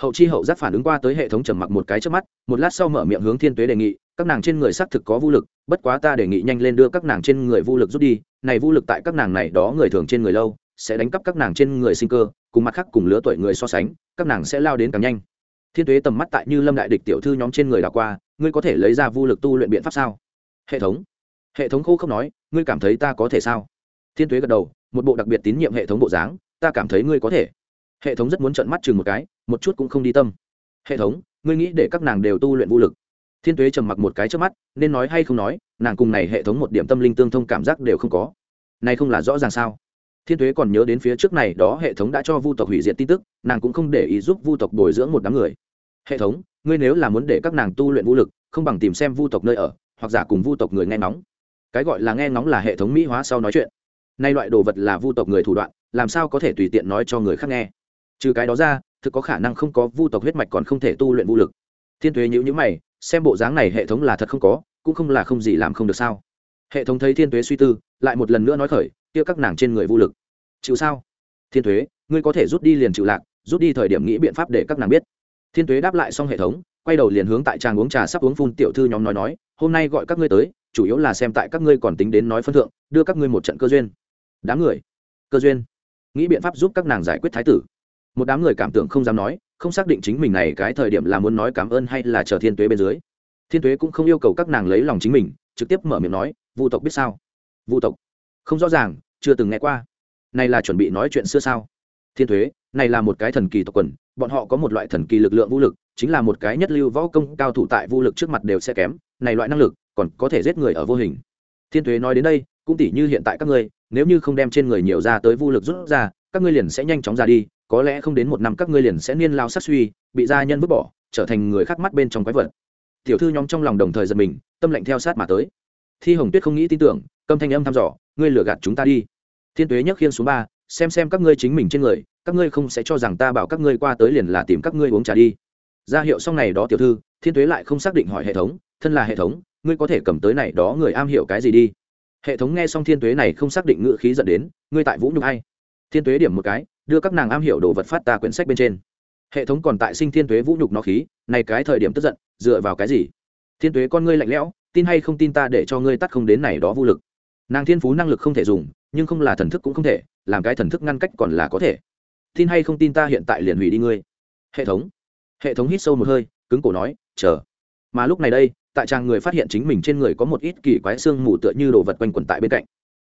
hậu chi hậu giác phản ứng qua tới hệ thống trầm mặc một cái trước mắt, một lát sau mở miệng hướng thiên tuế đề nghị, các nàng trên người xác thực có vũ lực, bất quá ta đề nghị nhanh lên đưa các nàng trên người vũ lực rút đi, này vũ lực tại các nàng này đó người thường trên người lâu, sẽ đánh cắp các nàng trên người sinh cơ, cùng mặt khác cùng lứa tuổi người so sánh, các nàng sẽ lao đến càng nhanh. Thiên tuế tầm mắt tại như lâm đại địch tiểu thư nhóm trên người đảo qua, ngươi có thể lấy ra vũ lực tu luyện biện pháp sao? Hệ thống. Hệ thống khô không nói, ngươi cảm thấy ta có thể sao? Thiên tuế gật đầu, một bộ đặc biệt tín nhiệm hệ thống bộ dáng, ta cảm thấy ngươi có thể. Hệ thống rất muốn trợn mắt chừng một cái một chút cũng không đi tâm. Hệ thống, ngươi nghĩ để các nàng đều tu luyện vũ lực. Thiên tuế trầm mặc một cái trước mắt, nên nói hay không nói, nàng cùng này hệ thống một điểm tâm linh tương thông cảm giác đều không có. Này không là rõ ràng sao? Thiên tuế còn nhớ đến phía trước này đó hệ thống đã cho vu tộc hủy diệt tin tức, nàng cũng không để ý giúp vu tộc bồi dưỡng một đám người. Hệ thống, ngươi nếu là muốn để các nàng tu luyện vũ lực, không bằng tìm xem vu tộc nơi ở, hoặc giả cùng vu tộc người nghe nóng cái gọi là nghe nóng là hệ thống mỹ hóa sau nói chuyện. Nay loại đồ vật là vu tộc người thủ đoạn, làm sao có thể tùy tiện nói cho người khác nghe? Trừ cái đó ra thực có khả năng không có, vu tộc huyết mạch còn không thể tu luyện vũ lực. Thiên tuế nhữ nhữ mày, xem bộ dáng này hệ thống là thật không có, cũng không là không gì làm không được sao? Hệ thống thấy thiên tuế suy tư, lại một lần nữa nói khởi, kia các nàng trên người vũ lực. Chịu sao? Thiên tuế, ngươi có thể rút đi liền chịu lạc, rút đi thời điểm nghĩ biện pháp để các nàng biết. Thiên tuế đáp lại xong hệ thống, quay đầu liền hướng tại trang uống trà sắp uống phun tiểu thư nhóm nói nói, hôm nay gọi các ngươi tới, chủ yếu là xem tại các ngươi còn tính đến nói phân thượng, đưa các ngươi một trận cơ duyên. Đám người, cơ duyên. Nghĩ biện pháp giúp các nàng giải quyết thái tử một đám người cảm tưởng không dám nói, không xác định chính mình này cái thời điểm là muốn nói cảm ơn hay là chờ thiên tuế bên dưới. Thiên tuế cũng không yêu cầu các nàng lấy lòng chính mình, trực tiếp mở miệng nói, vu tộc biết sao? Vu tộc? Không rõ ràng, chưa từng nghe qua. Này là chuẩn bị nói chuyện xưa sao? Thiên thuế này là một cái thần kỳ tộc quần, bọn họ có một loại thần kỳ lực lượng vũ lực, chính là một cái nhất lưu võ công cao thủ tại vũ lực trước mặt đều sẽ kém, này loại năng lực còn có thể giết người ở vô hình. Thiên thuế nói đến đây, cũng tỉ như hiện tại các ngươi, nếu như không đem trên người nhiều ra tới vũ lực rút ra, các ngươi liền sẽ nhanh chóng ra đi có lẽ không đến một năm các ngươi liền sẽ niên lao sát suy, bị gia nhân vứt bỏ, trở thành người khác mắt bên trong quái vật. Tiểu thư nhóm trong lòng đồng thời giật mình, tâm lệnh theo sát mà tới. Thi hồng tuyết không nghĩ tin tưởng, câm thanh âm thăm dò, ngươi lừa gạt chúng ta đi. Thiên tuế nhấc khiên xuống ba, xem xem các ngươi chính mình trên người, các ngươi không sẽ cho rằng ta bảo các ngươi qua tới liền là tìm các ngươi uống trà đi. Ra hiệu xong này đó tiểu thư, thiên tuế lại không xác định hỏi hệ thống, thân là hệ thống, ngươi có thể cầm tới này đó người am hiểu cái gì đi? Hệ thống nghe xong thiên tuế này không xác định ngữ khí dẫn đến, ngươi tại vũ nhục hay thiên tuế điểm một cái đưa các nàng am hiểu đồ vật phát ta quyển sách bên trên. Hệ thống còn tại sinh thiên tuế vũ nhục nó khí, này cái thời điểm tức giận, dựa vào cái gì? Thiên tuế con ngươi lạnh lẽo, tin hay không tin ta để cho ngươi tắt không đến này đó vô lực. Nàng thiên phú năng lực không thể dùng, nhưng không là thần thức cũng không thể, làm cái thần thức ngăn cách còn là có thể. Tin hay không tin ta hiện tại liền hủy đi ngươi. Hệ thống. Hệ thống hít sâu một hơi, cứng cổ nói, chờ. Mà lúc này đây, tại trang người phát hiện chính mình trên người có một ít kỳ quái xương mù tựa như đồ vật quanh quẩn tại bên cạnh.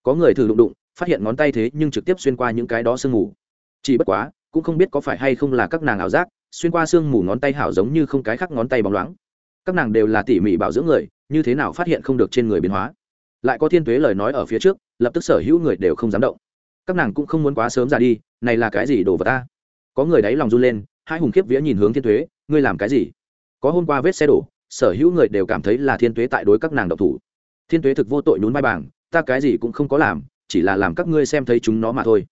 Có người thử đụng đụng, phát hiện ngón tay thế nhưng trực tiếp xuyên qua những cái đó sương mù chỉ bất quá, cũng không biết có phải hay không là các nàng ảo giác, xuyên qua xương mù ngón tay hảo giống như không cái khác ngón tay bóng loáng. Các nàng đều là tỉ mỉ bảo dưỡng người, như thế nào phát hiện không được trên người biến hóa. Lại có thiên tuế lời nói ở phía trước, lập tức sở hữu người đều không dám động. Các nàng cũng không muốn quá sớm ra đi, này là cái gì đồ vật ta có người đáy lòng run lên, hai hùng kiếp vía nhìn hướng thiên tuế, ngươi làm cái gì? Có hôm qua vết xe đổ, sở hữu người đều cảm thấy là thiên tuế tại đối các nàng độc thủ. Thiên tuế thực vô tội nhún mai bảng, ta cái gì cũng không có làm, chỉ là làm các ngươi xem thấy chúng nó mà thôi.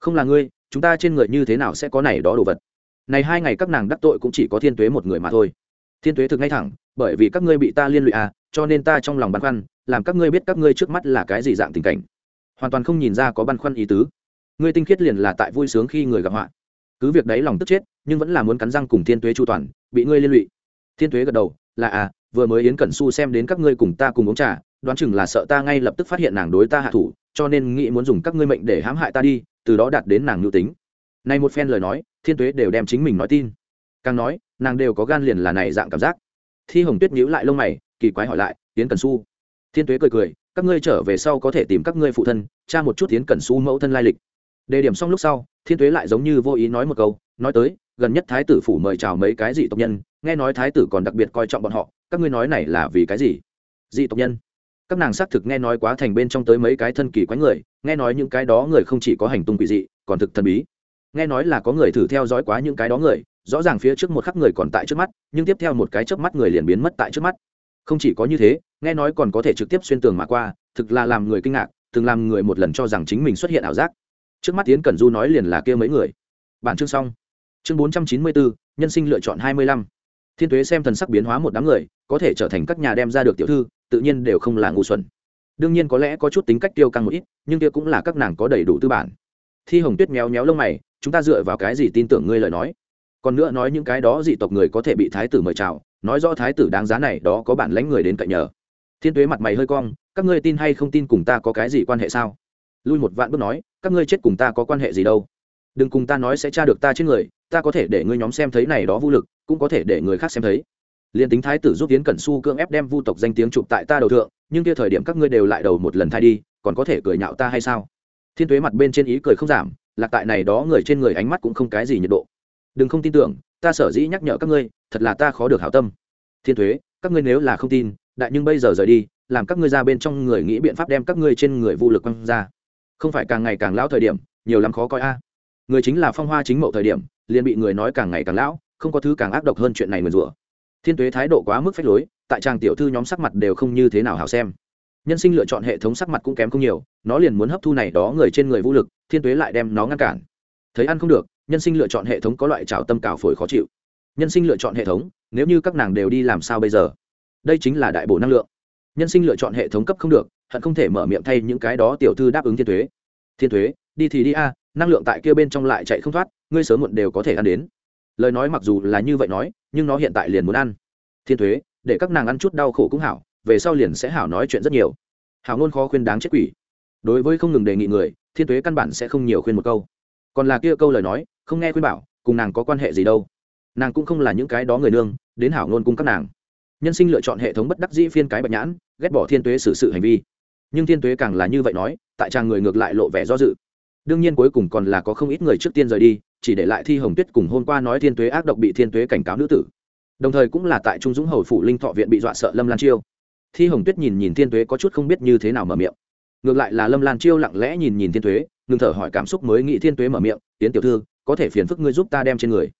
Không là ngươi chúng ta trên người như thế nào sẽ có này đó đồ vật? Này hai ngày các nàng đắc tội cũng chỉ có thiên tuế một người mà thôi. Thiên tuế thực ngay thẳng, bởi vì các ngươi bị ta liên lụy à cho nên ta trong lòng băn khoăn, làm các ngươi biết các ngươi trước mắt là cái gì dạng tình cảnh. Hoàn toàn không nhìn ra có băn khoăn ý tứ. Ngươi tinh khiết liền là tại vui sướng khi người gặp họa. Cứ việc đấy lòng tức chết, nhưng vẫn là muốn cắn răng cùng thiên tuế chu toàn, bị ngươi liên lụy. Thiên tuế gật đầu, là à vừa mới yến cẩn su xem đến các ngươi cùng ta cùng uống trà, đoán chừng là sợ ta ngay lập tức phát hiện nàng đối ta hạ thủ, cho nên nghĩ muốn dùng các ngươi mệnh để hãm hại ta đi từ đó đạt đến nàng nhu tính. Này một phen lời nói, thiên tuế đều đem chính mình nói tin. Càng nói, nàng đều có gan liền là này dạng cảm giác. Thi hồng tuyết nhíu lại lông mày, kỳ quái hỏi lại, tiến cần su? Thiên tuế cười cười, các ngươi trở về sau có thể tìm các ngươi phụ thân, tra một chút tiến cần su mẫu thân lai lịch. Đề điểm xong lúc sau, thiên tuế lại giống như vô ý nói một câu, nói tới, gần nhất thái tử phủ mời chào mấy cái dị tộc nhân, nghe nói thái tử còn đặc biệt coi trọng bọn họ, các ngươi nói này là vì cái gì? Dị tộc nhân các nàng xác thực nghe nói quá thành bên trong tới mấy cái thân kỳ quái người, nghe nói những cái đó người không chỉ có hành tung quỷ dị, còn thực thần bí. Nghe nói là có người thử theo dõi quá những cái đó người, rõ ràng phía trước một khắc người còn tại trước mắt, nhưng tiếp theo một cái chớp mắt người liền biến mất tại trước mắt. Không chỉ có như thế, nghe nói còn có thể trực tiếp xuyên tường mà qua, thực là làm người kinh ngạc, từng làm người một lần cho rằng chính mình xuất hiện ảo giác. Trước mắt tiến cẩn du nói liền là kia mấy người. Bản chương xong. Chương bốn trăm chín mươi bốn nhân sinh lựa chọn hai mươi lăm. Thiên tuế xem thần sắc biến hóa một đám người, có thể trở thành các nhà đem ra được tiểu thư tự nhiên đều không là ngu xuẩn. Đương nhiên có lẽ có chút tính cách tiêu căng một ít, nhưng kia cũng là các nàng có đầy đủ tư bản. Thi hồng tuyết méo méo lông mày, chúng ta dựa vào cái gì tin tưởng ngươi lời nói? Còn nữa nói những cái đó dị tộc người có thể bị thái tử mời chào, nói rõ thái tử đáng giá này đó có bản lãnh người đến cậy nhờ. Thiên tuế mặt mày hơi cong, các ngươi tin hay không tin cùng ta có cái gì quan hệ sao? Lui một vạn bước nói, các ngươi chết cùng ta có quan hệ gì đâu? Đừng cùng ta nói sẽ tra được ta trên người, ta có thể để ngươi nhóm xem thấy này đó vô lực, cũng có thể để người khác xem thấy liền tính thái tử giúp tiến cẩn su cưỡng ép đem vu tộc danh tiếng chụp tại ta đầu thượng, nhưng kia thời điểm các ngươi đều lại đầu một lần thay đi, còn có thể cười nhạo ta hay sao? Thiên tuế mặt bên trên ý cười không giảm, lạc tại này đó người trên người ánh mắt cũng không cái gì nhiệt độ. Đừng không tin tưởng, ta sở dĩ nhắc nhở các ngươi, thật là ta khó được hảo tâm. Thiên thuế các ngươi nếu là không tin, đại nhưng bây giờ rời đi, làm các ngươi ra bên trong người nghĩ biện pháp đem các ngươi trên người vô lực quăng ra. Không phải càng ngày càng lão thời điểm, nhiều lắm khó coi a. Người chính là phong hoa chính mậu thời điểm, liền bị người nói càng ngày càng lão, không có thứ càng ác độc hơn chuyện này mượn rủa thiên tuế thái độ quá mức phách lối, tại trang tiểu thư nhóm sắc mặt đều không như thế nào hảo xem. Nhân sinh lựa chọn hệ thống sắc mặt cũng kém không nhiều, nó liền muốn hấp thu này đó người trên người vũ lực, thiên tuế lại đem nó ngăn cản. Thấy ăn không được, nhân sinh lựa chọn hệ thống có loại trào tâm cào phổi khó chịu. Nhân sinh lựa chọn hệ thống, nếu như các nàng đều đi làm sao bây giờ? Đây chính là đại bổ năng lượng. Nhân sinh lựa chọn hệ thống cấp không được, hận không thể mở miệng thay những cái đó tiểu thư đáp ứng thiên thuế thiên thuế đi thì đi a, năng lượng tại kia bên trong lại chạy không thoát, ngươi sớm muộn đều có thể ăn đến lời nói mặc dù là như vậy nói, nhưng nó hiện tại liền muốn ăn. Thiên thuế, để các nàng ăn chút đau khổ cũng hảo, về sau liền sẽ hảo nói chuyện rất nhiều. Hảo ngôn khó khuyên đáng chết quỷ. Đối với không ngừng đề nghị người, thiên thuế căn bản sẽ không nhiều khuyên một câu. Còn là kia câu lời nói, không nghe khuyên bảo, cùng nàng có quan hệ gì đâu. Nàng cũng không là những cái đó người nương, đến hảo ngôn cung các nàng. Nhân sinh lựa chọn hệ thống bất đắc dĩ phiên cái bạch nhãn, ghét bỏ thiên tuế xử sự hành vi. Nhưng thiên tuế càng là như vậy nói, tại chàng người ngược lại lộ vẻ do dự đương nhiên cuối cùng còn là có không ít người trước tiên rời đi, chỉ để lại thi hồng tuyết cùng hôm qua nói thiên tuế ác độc bị thiên tuế cảnh cáo nữ tử. Đồng thời cũng là tại trung dũng hầu phủ linh thọ viện bị dọa sợ lâm lan chiêu. Thi hồng tuyết nhìn nhìn thiên tuế có chút không biết như thế nào mở miệng. Ngược lại là lâm lan chiêu lặng lẽ nhìn nhìn thiên tuế, ngừng thở hỏi cảm xúc mới nghĩ thiên tuế mở miệng tiến tiểu thư, có thể phiền phức ngươi giúp ta đem trên người.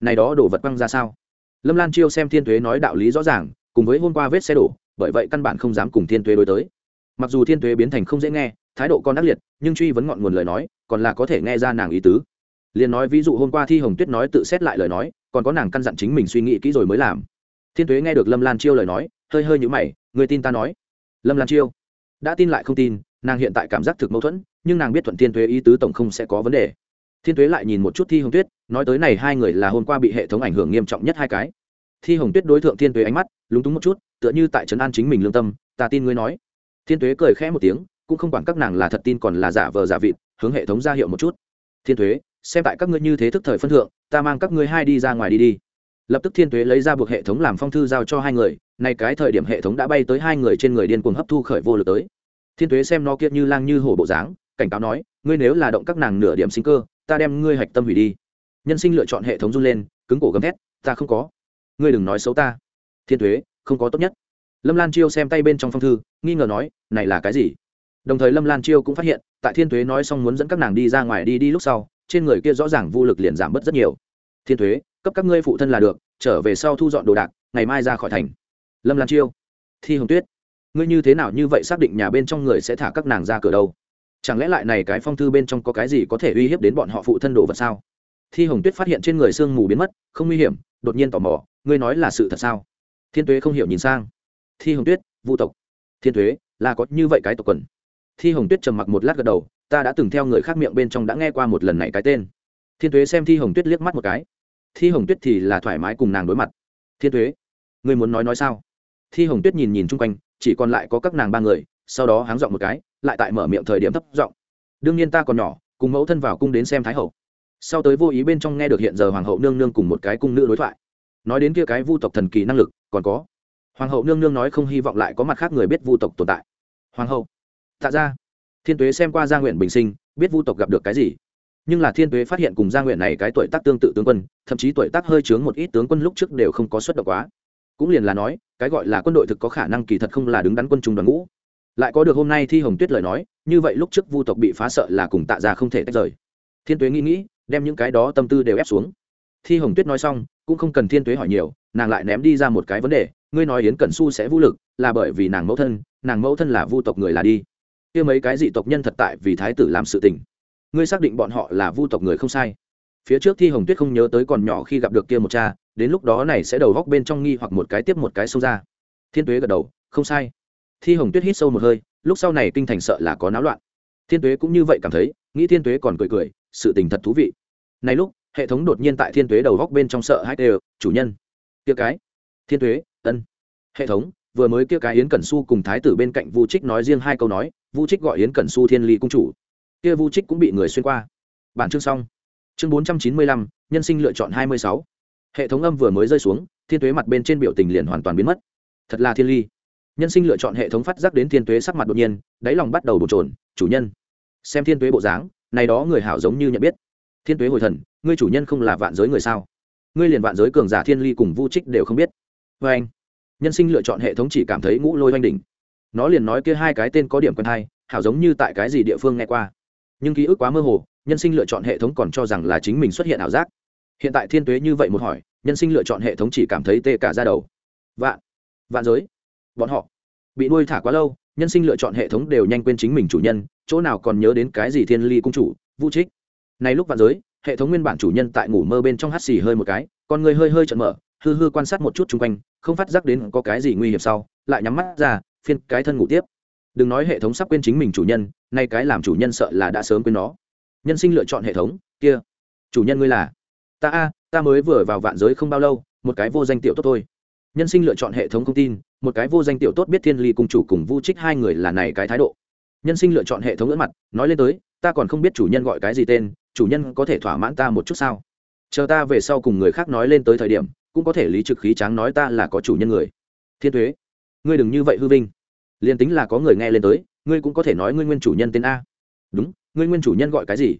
Này đó đổ vật băng ra sao? Lâm lan chiêu xem thiên tuế nói đạo lý rõ ràng, cùng với hôm qua vết xe đổ, bởi vậy căn bản không dám cùng thiên tuế đối tới. Mặc dù thiên tuế biến thành không dễ nghe thái độ con ác liệt, nhưng truy vấn ngọn nguồn lời nói, còn là có thể nghe ra nàng ý tứ. Liền nói ví dụ hôm qua thi hồng tuyết nói tự xét lại lời nói, còn có nàng căn dặn chính mình suy nghĩ kỹ rồi mới làm. Thiên tuế nghe được lâm lan chiêu lời nói, hơi hơi nhữ mày, người tin ta nói. Lâm lan chiêu đã tin lại không tin, nàng hiện tại cảm giác thực mâu thuẫn, nhưng nàng biết thuận thiên tuế ý tứ tổng không sẽ có vấn đề. Thiên tuế lại nhìn một chút thi hồng tuyết, nói tới này hai người là hôm qua bị hệ thống ảnh hưởng nghiêm trọng nhất hai cái. Thi hồng tuyết đối tượng thiên tuế ánh mắt, lúng túng một chút, tựa như tại trấn an chính mình lương tâm, ta tin ngươi nói. Thiên tuế cười khẽ một tiếng cũng không quản các nàng là thật tin còn là giả vờ giả vịt, hướng hệ thống ra hiệu một chút. Thiên tuế xem tại các ngươi như thế thức thời phân thượng, ta mang các ngươi hai đi ra ngoài đi đi. Lập tức thiên tuế lấy ra buộc hệ thống làm phong thư giao cho hai người, nay cái thời điểm hệ thống đã bay tới hai người trên người điên cuồng hấp thu khởi vô lực tới. Thiên tuế xem nó kiệt như lang như hổ bộ dáng, cảnh cáo nói, ngươi nếu là động các nàng nửa điểm sinh cơ, ta đem ngươi hạch tâm hủy đi. Nhân sinh lựa chọn hệ thống run lên, cứng cổ gầm thét, ta không có. Ngươi đừng nói xấu ta. Thiên thuế, không có tốt nhất. Lâm lan chiêu xem tay bên trong phong thư, nghi ngờ nói, này là cái gì? Đồng thời lâm lan chiêu cũng phát hiện, tại thiên thuế nói xong muốn dẫn các nàng đi ra ngoài đi đi lúc sau, trên người kia rõ ràng vô lực liền giảm bớt rất nhiều. Thiên thuế, cấp các ngươi phụ thân là được, trở về sau thu dọn đồ đạc, ngày mai ra khỏi thành. Lâm lan chiêu, thi hồng tuyết, ngươi như thế nào như vậy xác định nhà bên trong người sẽ thả các nàng ra cửa đâu? Chẳng lẽ lại này cái phong thư bên trong có cái gì có thể uy hiếp đến bọn họ phụ thân đồ vật sao? Thi hồng tuyết phát hiện trên người sương mù biến mất, không nguy hiểm, đột nhiên tò mò, ngươi nói là sự thật sao? Thiên tuế không hiểu nhìn sang. Thi hồng tuyết vũ tộc. Thiên tuế là có như vậy cái tộc quần thi hồng tuyết trầm mặc một lát gật đầu, ta đã từng theo người khác miệng bên trong đã nghe qua một lần này cái tên. Thiên tuế xem thi hồng tuyết liếc mắt một cái. Thi hồng tuyết thì là thoải mái cùng nàng đối mặt. Thiên tuế, ngươi muốn nói nói sao? Thi hồng tuyết nhìn nhìn chung quanh, chỉ còn lại có các nàng ba người, sau đó háng dọn một cái, lại tại mở miệng thời điểm thấp giọng, đương nhiên ta còn nhỏ, cùng mẫu thân vào cung đến xem thái hậu. Sau tới vô ý bên trong nghe được hiện giờ hoàng hậu nương nương cùng một cái cung nữ đối thoại. Nói đến kia cái vu tộc thần kỳ năng lực, còn có. Hoàng hậu nương nương nói không hy vọng lại có mặt khác người biết vu tộc tồn tại. Hoàng hậu tạ ra thiên tuế xem qua gia nguyện bình sinh, biết vu tộc gặp được cái gì. Nhưng là thiên tuế phát hiện cùng gia nguyện này cái tuổi tác tương tự tướng quân, thậm chí tuổi tác hơi chướng một ít tướng quân lúc trước đều không có xuất động quá. Cũng liền là nói, cái gọi là quân đội thực có khả năng kỳ thật không là đứng đắn quân trung đoàn ngũ. Lại có được hôm nay thi hồng tuyết lời nói, như vậy lúc trước vu tộc bị phá sợ là cùng tạ ra không thể tách rời. Thiên tuế nghĩ nghĩ, đem những cái đó tâm tư đều ép xuống. Thi hồng tuyết nói xong, cũng không cần thiên tuế hỏi nhiều, nàng lại ném đi ra một cái vấn đề, ngươi nói yến cẩn su sẽ vũ lực, là bởi vì nàng mẫu thân, nàng mẫu thân là vu tộc người là đi kia mấy cái dị tộc nhân thật tại vì thái tử làm sự tình. Ngươi xác định bọn họ là vu tộc người không sai. Phía trước thi hồng tuyết không nhớ tới còn nhỏ khi gặp được kia một cha, đến lúc đó này sẽ đầu góc bên trong nghi hoặc một cái tiếp một cái xông ra. Thiên tuế gật đầu, không sai. Thi hồng tuyết hít sâu một hơi, lúc sau này kinh thành sợ là có náo loạn. Thiên tuế cũng như vậy cảm thấy, nghĩ thiên tuế còn cười cười, sự tình thật thú vị. Này lúc, hệ thống đột nhiên tại thiên tuế đầu góc bên trong sợ hai đều chủ nhân. Kia cái. Thiên tuế, ân. Hệ thống vừa mới kia cái yến cẩn su cùng thái tử bên cạnh vu trích nói riêng hai câu nói, vu trích gọi yến cẩn su thiên ly cung chủ. Kia vu trích cũng bị người xuyên qua. Bản chương xong. Chương bốn trăm chín mươi lăm, nhân sinh lựa chọn hai mươi sáu. Hệ thống âm vừa mới rơi xuống, thiên tuế mặt bên trên biểu tình liền hoàn toàn biến mất. Thật là thiên ly. Nhân sinh lựa chọn hệ thống phát giác đến thiên tuế sắc mặt đột nhiên, đáy lòng bắt đầu bột trồn chủ nhân. Xem thiên tuế bộ dáng, này đó người hảo giống như nhận biết. Thiên tuế hồi thần, ngươi chủ nhân không là vạn giới người sao? Ngươi liền vạn giới cường giả thiên ly cùng vu trích đều không biết. Vê anh nhân sinh lựa chọn hệ thống chỉ cảm thấy ngũ lôi oanh đỉnh. Nó liền nói kia hai cái tên có điểm quen hay, hảo giống như tại cái gì địa phương nghe qua. Nhưng ký ức quá mơ hồ, nhân sinh lựa chọn hệ thống còn cho rằng là chính mình xuất hiện ảo giác. Hiện tại thiên tuế như vậy một hỏi, nhân sinh lựa chọn hệ thống chỉ cảm thấy tê cả ra đầu. Vạn vạn giới. Bọn họ bị nuôi thả quá lâu, nhân sinh lựa chọn hệ thống đều nhanh quên chính mình chủ nhân, chỗ nào còn nhớ đến cái gì thiên ly cung chủ, vũ trích. Này lúc vạn giới, hệ thống nguyên bản chủ nhân tại ngủ mơ bên trong hắt xì hơi một cái, con người hơi hơi chợt mở, hư hư quan sát một chút chung quanh không phát giác đến có cái gì nguy hiểm sau, lại nhắm mắt ra, phiên cái thân ngủ tiếp. Đừng nói hệ thống sắp quên chính mình chủ nhân, nay cái làm chủ nhân sợ là đã sớm quên nó. Nhân sinh lựa chọn hệ thống, kia. Chủ nhân ngươi là? Ta a, ta mới vừa vào vạn giới không bao lâu, một cái vô danh tiểu tốt thôi. Nhân sinh lựa chọn hệ thống không tin, một cái vô danh tiểu tốt biết thiên ly cùng chủ cùng vu trích hai người là này cái thái độ. Nhân sinh lựa chọn hệ thống ngỡ mặt, nói lên tới, ta còn không biết chủ nhân gọi cái gì tên, chủ nhân có thể thỏa mãn ta một chút sao? Chờ ta về sau cùng người khác nói lên tới thời điểm cũng có thể lý trực khí tráng nói ta là có chủ nhân người. Thiên thuế ngươi đừng như vậy hư vinh. Liền tính là có người nghe lên tới, ngươi cũng có thể nói ngươi nguyên chủ nhân tên a. Đúng, ngươi nguyên chủ nhân gọi cái gì?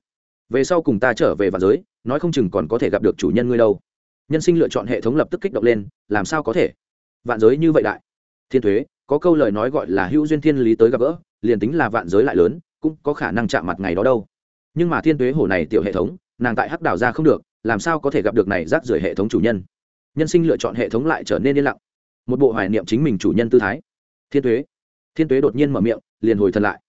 Về sau cùng ta trở về vạn giới, nói không chừng còn có thể gặp được chủ nhân ngươi đâu. Nhân sinh lựa chọn hệ thống lập tức kích động lên, làm sao có thể? Vạn giới như vậy đại. Thiên thuế có câu lời nói gọi là hữu duyên thiên lý tới gặp gỡ, liền tính là vạn giới lại lớn, cũng có khả năng chạm mặt ngày đó đâu. Nhưng mà thiên thuế hồ này tiểu hệ thống, nàng tại hắc đảo ra không được, làm sao có thể gặp được này rác rưởi hệ thống chủ nhân? Nhân sinh lựa chọn hệ thống lại trở nên yên lặng. Một bộ hoài niệm chính mình chủ nhân tư thái. Thiên tuế. Thiên tuế đột nhiên mở miệng, liền hồi thần lại.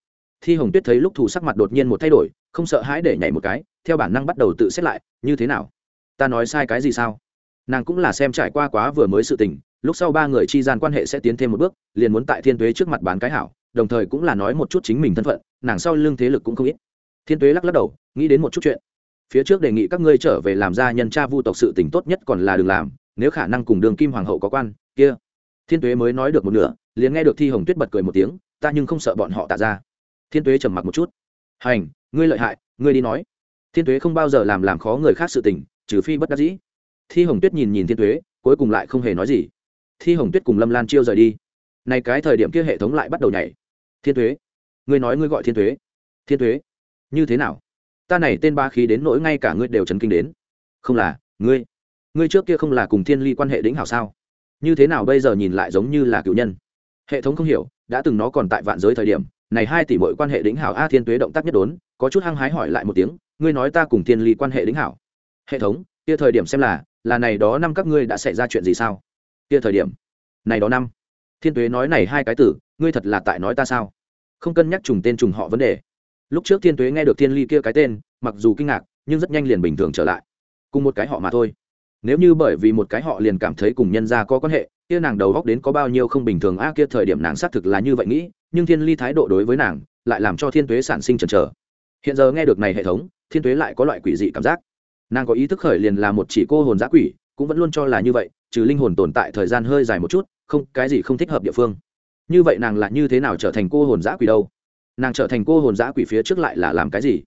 Thi hồng tuyết thấy lúc thủ sắc mặt đột nhiên một thay đổi, không sợ hãi để nhảy một cái, theo bản năng bắt đầu tự xét lại, như thế nào? Ta nói sai cái gì sao? Nàng cũng là xem trải qua quá vừa mới sự tình, lúc sau ba người chi gian quan hệ sẽ tiến thêm một bước, liền muốn tại thiên tuế trước mặt bán cái hảo, đồng thời cũng là nói một chút chính mình thân phận, nàng sau lưng thế lực cũng không ít. Thiên tuế lắc lắc đầu, nghĩ đến một chút chuyện. Phía trước đề nghị các ngươi trở về làm gia nhân cha vu tộc sự tình tốt nhất còn là đừng làm nếu khả năng cùng đường kim hoàng hậu có quan, kia. Thiên tuế mới nói được một nửa, liền nghe được thi hồng tuyết bật cười một tiếng, ta nhưng không sợ bọn họ tạ ra. Thiên tuế trầm mặc một chút. Hành, ngươi lợi hại, ngươi đi nói. Thiên tuế không bao giờ làm làm khó người khác sự tình, trừ phi bất đắc dĩ. Thi hồng tuyết nhìn nhìn thiên tuế, cuối cùng lại không hề nói gì. Thi hồng tuyết cùng lâm lan chiêu rời đi. Này cái thời điểm kia hệ thống lại bắt đầu nhảy. Thiên tuế, ngươi nói ngươi gọi thiên tuế. Thiên tuế, như thế nào? Ta này tên ba khí đến nỗi ngay cả ngươi đều chấn kinh đến. Không là, ngươi ngươi trước kia không là cùng thiên ly quan hệ đĩnh hảo sao? Như thế nào bây giờ nhìn lại giống như là cựu nhân? Hệ thống không hiểu, đã từng nó còn tại vạn giới thời điểm, này hai tỷ mọi quan hệ đĩnh hảo a thiên tuế động tác nhất đốn, có chút hăng hái hỏi lại một tiếng, ngươi nói ta cùng thiên ly quan hệ đĩnh hảo. Hệ thống, kia thời điểm xem là là này đó năm các ngươi đã xảy ra chuyện gì sao? Kia thời điểm, này đó năm, thiên tuế nói này hai cái tử, ngươi thật là tại nói ta sao? Không cân nhắc trùng tên trùng họ vấn đề. Lúc trước thiên tuế nghe được thiên ly kia cái tên, mặc dù kinh ngạc, nhưng rất nhanh liền bình thường trở lại. Cùng một cái họ mà thôi nếu như bởi vì một cái họ liền cảm thấy cùng nhân gia có quan hệ, kia nàng đầu góc đến có bao nhiêu không bình thường a, kia thời điểm nàng xác thực là như vậy nghĩ, nhưng thiên ly thái độ đối với nàng lại làm cho thiên tuế sản sinh chần chờ. Hiện giờ nghe được này hệ thống, thiên tuế lại có loại quỷ dị cảm giác. Nàng có ý thức khởi liền là một chỉ cô hồn giã quỷ, cũng vẫn luôn cho là như vậy, trừ linh hồn tồn tại thời gian hơi dài một chút, không, cái gì không thích hợp địa phương. Như vậy nàng là như thế nào trở thành cô hồn giã quỷ đâu? Nàng trở thành cô hồn giã quỷ phía trước lại là làm cái gì?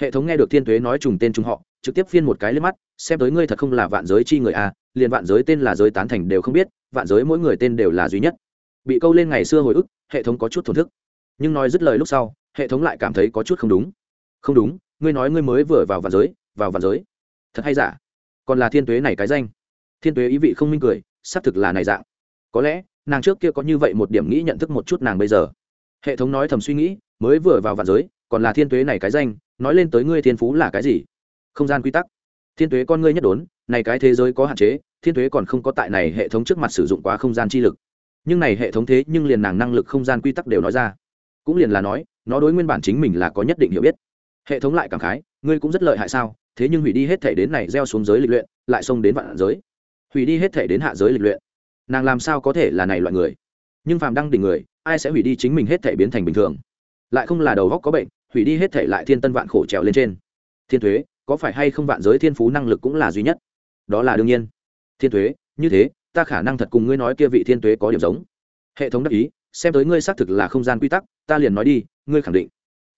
Hệ thống nghe được thiên tuế nói trùng tên trùng họ trực tiếp phiên một cái lên mắt, xem tới ngươi thật không là vạn giới chi người a liền vạn giới tên là giới tán thành đều không biết, vạn giới mỗi người tên đều là duy nhất. Bị câu lên ngày xưa hồi ức, hệ thống có chút thổn thức. Nhưng nói dứt lời lúc sau, hệ thống lại cảm thấy có chút không đúng. Không đúng, ngươi nói ngươi mới vừa vào vạn giới, vào vạn giới. Thật hay giả? Còn là thiên tuế này cái danh. Thiên tuế ý vị không minh cười, xác thực là này dạng. Có lẽ, nàng trước kia có như vậy một điểm nghĩ nhận thức một chút nàng bây giờ. Hệ thống nói thầm suy nghĩ, mới vừa vào vạn giới, còn là thiên tuế này cái danh, nói lên tới ngươi thiên phú là cái gì? Không gian quy tắc. Thiên tuế con ngươi nhất đốn, này cái thế giới có hạn chế, thiên tuế còn không có tại này hệ thống trước mặt sử dụng quá không gian chi lực. Nhưng này hệ thống thế nhưng liền nàng năng lực không gian quy tắc đều nói ra. Cũng liền là nói, nó đối nguyên bản chính mình là có nhất định hiểu biết. Hệ thống lại cảm khái, ngươi cũng rất lợi hại sao, thế nhưng hủy đi hết thể đến này gieo xuống giới lịch luyện, lại xông đến vạn giới. Hủy đi hết thể đến hạ giới lịch luyện. Nàng làm sao có thể là này loại người? Nhưng phàm đăng đỉnh người, ai sẽ hủy đi chính mình hết thể biến thành bình thường? Lại không là đầu góc có bệnh, hủy đi hết thể lại thiên tân vạn khổ trèo lên trên. Thiên thuế có phải hay không vạn giới thiên phú năng lực cũng là duy nhất? Đó là đương nhiên. Thiên thuế như thế, ta khả năng thật cùng ngươi nói kia vị thiên thuế có điểm giống. Hệ thống đắc ý, xem tới ngươi xác thực là không gian quy tắc, ta liền nói đi, ngươi khẳng định.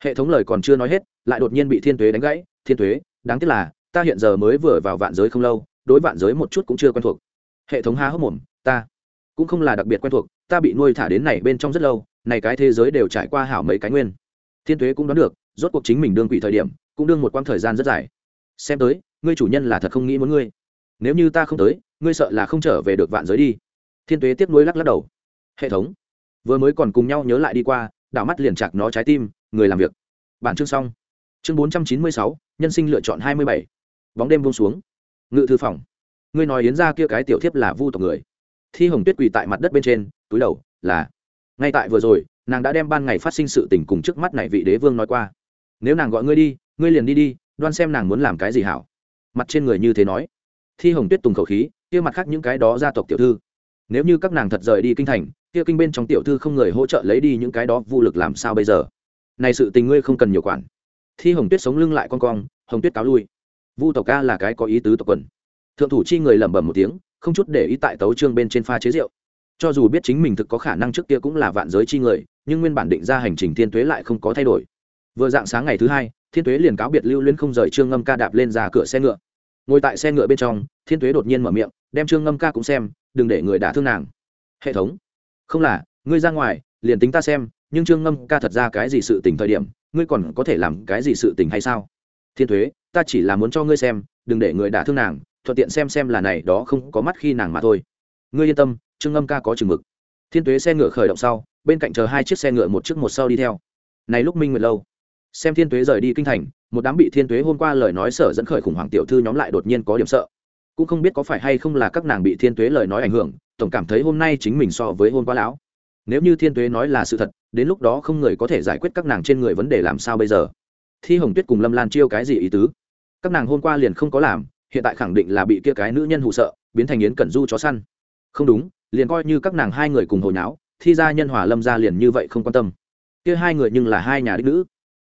Hệ thống lời còn chưa nói hết, lại đột nhiên bị thiên thuế đánh gãy. Thiên thuế đáng tiếc là, ta hiện giờ mới vừa vào vạn giới không lâu, đối vạn giới một chút cũng chưa quen thuộc. Hệ thống há hốc mồm, ta cũng không là đặc biệt quen thuộc, ta bị nuôi thả đến này bên trong rất lâu, này cái thế giới đều trải qua hảo mấy cái nguyên. Thiên tuế cũng đoán được, rốt cuộc chính mình đương quỷ thời điểm cũng đương một quãng thời gian rất dài. Xem tới, ngươi chủ nhân là thật không nghĩ muốn ngươi. Nếu như ta không tới, ngươi sợ là không trở về được vạn giới đi. Thiên tuế tiếp nối lắc lắc đầu. Hệ thống. Vừa mới còn cùng nhau nhớ lại đi qua, đảo mắt liền chặt nó trái tim, người làm việc. Bản chương xong. Chương bốn trăm chín mươi sáu, nhân sinh lựa chọn hai mươi bảy. Bóng đêm buông xuống. Ngự thư phòng. Ngươi nói yến ra kia cái tiểu thiếp là vu tộc người. Thi hồng tuyết quỳ tại mặt đất bên trên, túi đầu, là. Ngay tại vừa rồi, nàng đã đem ban ngày phát sinh sự tình cùng trước mắt này vị đế vương nói qua. Nếu nàng gọi ngươi đi ngươi liền đi đi, đoan xem nàng muốn làm cái gì hảo. Mặt trên người như thế nói. Thi hồng tuyết tùng khẩu khí, kia mặt khác những cái đó gia tộc tiểu thư. Nếu như các nàng thật rời đi kinh thành, kia kinh bên trong tiểu thư không người hỗ trợ lấy đi những cái đó vô lực làm sao bây giờ? Này sự tình ngươi không cần nhiều quản. Thi hồng tuyết sống lưng lại con cong, hồng tuyết cáo lui. Vu tộc ca là cái có ý tứ tộc quần. Thượng thủ chi người lẩm bẩm một tiếng, không chút để ý tại tấu trương bên trên pha chế rượu. Cho dù biết chính mình thực có khả năng trước kia cũng là vạn giới chi người, nhưng nguyên bản định ra hành trình thiên tuế lại không có thay đổi. Vừa dạng sáng ngày thứ hai thiên tuế liền cáo biệt lưu liên không rời trương ngâm ca đạp lên ra cửa xe ngựa. Ngồi tại xe ngựa bên trong, thiên tuế đột nhiên mở miệng, đem trương ngâm ca cũng xem, đừng để người đả thương nàng. Hệ thống. Không là, ngươi ra ngoài, liền tính ta xem, nhưng trương ngâm ca thật ra cái gì sự tình thời điểm, ngươi còn có thể làm cái gì sự tình hay sao? Thiên thuế ta chỉ là muốn cho ngươi xem, đừng để người đả thương nàng, thuận tiện xem xem là này đó không có mắt khi nàng mà thôi. Ngươi yên tâm, trương ngâm ca có chừng mực. Thiên tuế xe ngựa khởi động sau, bên cạnh chờ hai chiếc xe ngựa một chiếc một sau đi theo. Này lúc minh nguyệt lâu xem thiên tuế rời đi kinh thành, một đám bị thiên tuế hôm qua lời nói sở dẫn khởi khủng hoảng tiểu thư nhóm lại đột nhiên có điểm sợ. Cũng không biết có phải hay không là các nàng bị thiên tuế lời nói ảnh hưởng, tổng cảm thấy hôm nay chính mình so với hôm qua lão. Nếu như thiên tuế nói là sự thật, đến lúc đó không người có thể giải quyết các nàng trên người vấn đề làm sao bây giờ? Thi hồng tuyết cùng lâm lan chiêu cái gì ý tứ? Các nàng hôm qua liền không có làm, hiện tại khẳng định là bị kia cái nữ nhân hụ sợ, biến thành yến cẩn du chó săn. Không đúng, liền coi như các nàng hai người cùng hồi nháo, thi ra nhân hòa lâm ra liền như vậy không quan tâm. Kia hai người nhưng là hai nhà đích nữ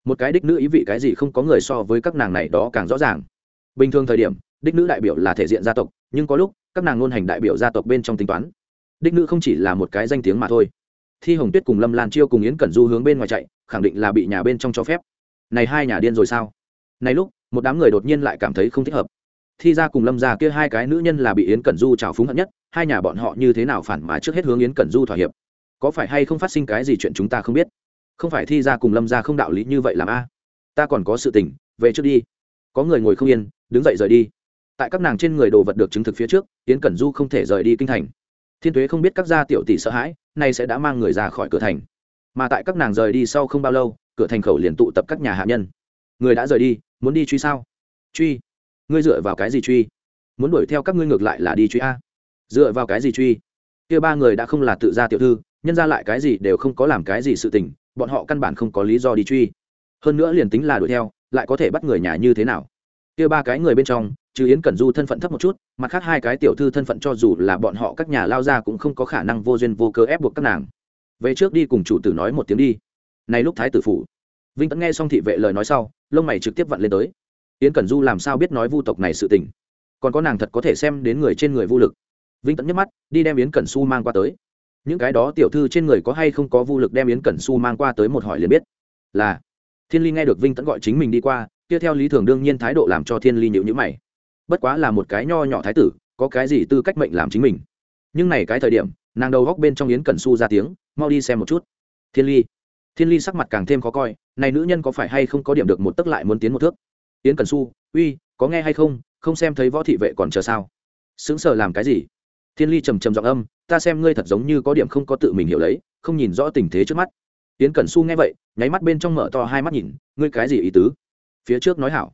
một cái đích nữ ý vị cái gì không có người so với các nàng này đó càng rõ ràng. Bình thường thời điểm, đích nữ đại biểu là thể diện gia tộc, nhưng có lúc, các nàng luôn hành đại biểu gia tộc bên trong tính toán. Đích nữ không chỉ là một cái danh tiếng mà thôi. Thi hồng tuyết cùng lâm lan chiêu cùng yến cẩn du hướng bên ngoài chạy, khẳng định là bị nhà bên trong cho phép. Này hai nhà điên rồi sao? Này lúc, một đám người đột nhiên lại cảm thấy không thích hợp. Thi ra cùng lâm ra kia hai cái nữ nhân là bị yến cẩn du trào phúng hận nhất, hai nhà bọn họ như thế nào phản mà trước hết hướng yến cẩn du thỏa hiệp? Có phải hay không phát sinh cái gì chuyện chúng ta không biết? Không phải thi ra cùng lâm ra không đạo lý như vậy làm a. Ta còn có sự tình, về trước đi. Có người ngồi không yên, đứng dậy rời đi. Tại các nàng trên người đồ vật được chứng thực phía trước, yến cẩn du không thể rời đi kinh thành. Thiên tuế không biết các gia tiểu tỷ sợ hãi, nay sẽ đã mang người ra khỏi cửa thành. Mà tại các nàng rời đi sau không bao lâu, cửa thành khẩu liền tụ tập các nhà hạ nhân. Người đã rời đi, muốn đi truy sao? Truy. Ngươi dựa vào cái gì truy? Muốn đuổi theo các ngươi ngược lại là đi truy a. Dựa vào cái gì truy? Kia ba người đã không là tự gia tiểu thư, nhân ra lại cái gì đều không có làm cái gì sự tình bọn họ căn bản không có lý do đi truy. Hơn nữa liền tính là đuổi theo, lại có thể bắt người nhà như thế nào? Kia ba cái người bên trong, trừ yến cẩn du thân phận thấp một chút, mặt khác hai cái tiểu thư thân phận cho dù là bọn họ các nhà lao ra cũng không có khả năng vô duyên vô cớ ép buộc các nàng. Về trước đi cùng chủ tử nói một tiếng đi. Này lúc thái tử phủ, vinh tẫn nghe xong thị vệ lời nói sau, lông mày trực tiếp vặn lên tới. Yến cẩn du làm sao biết nói vu tộc này sự tình? Còn có nàng thật có thể xem đến người trên người vô lực. Vinh tẫn nhắc mắt, đi đem yến cẩn su mang qua tới những cái đó tiểu thư trên người có hay không có vô lực đem yến cẩn su mang qua tới một hỏi liền biết. Là, thiên ly nghe được vinh tẫn gọi chính mình đi qua, kia theo lý thường đương nhiên thái độ làm cho thiên ly nhịu nhữ mày. Bất quá là một cái nho nhỏ thái tử, có cái gì tư cách mệnh làm chính mình. Nhưng này cái thời điểm, nàng đầu góc bên trong yến cẩn su ra tiếng, mau đi xem một chút. Thiên ly. Thiên ly sắc mặt càng thêm khó coi, này nữ nhân có phải hay không có điểm được một tấc lại muốn tiến một thước? Yến cẩn su uy, có nghe hay không? Không xem thấy võ thị vệ còn chờ sao? Xứng sờ làm cái gì? Thiên ly trầm trầm giọng âm, ta xem ngươi thật giống như có điểm không có tự mình hiểu lấy, không nhìn rõ tình thế trước mắt. Yến cẩn su nghe vậy, nháy mắt bên trong mở to hai mắt nhìn, ngươi cái gì ý tứ? Phía trước nói hảo.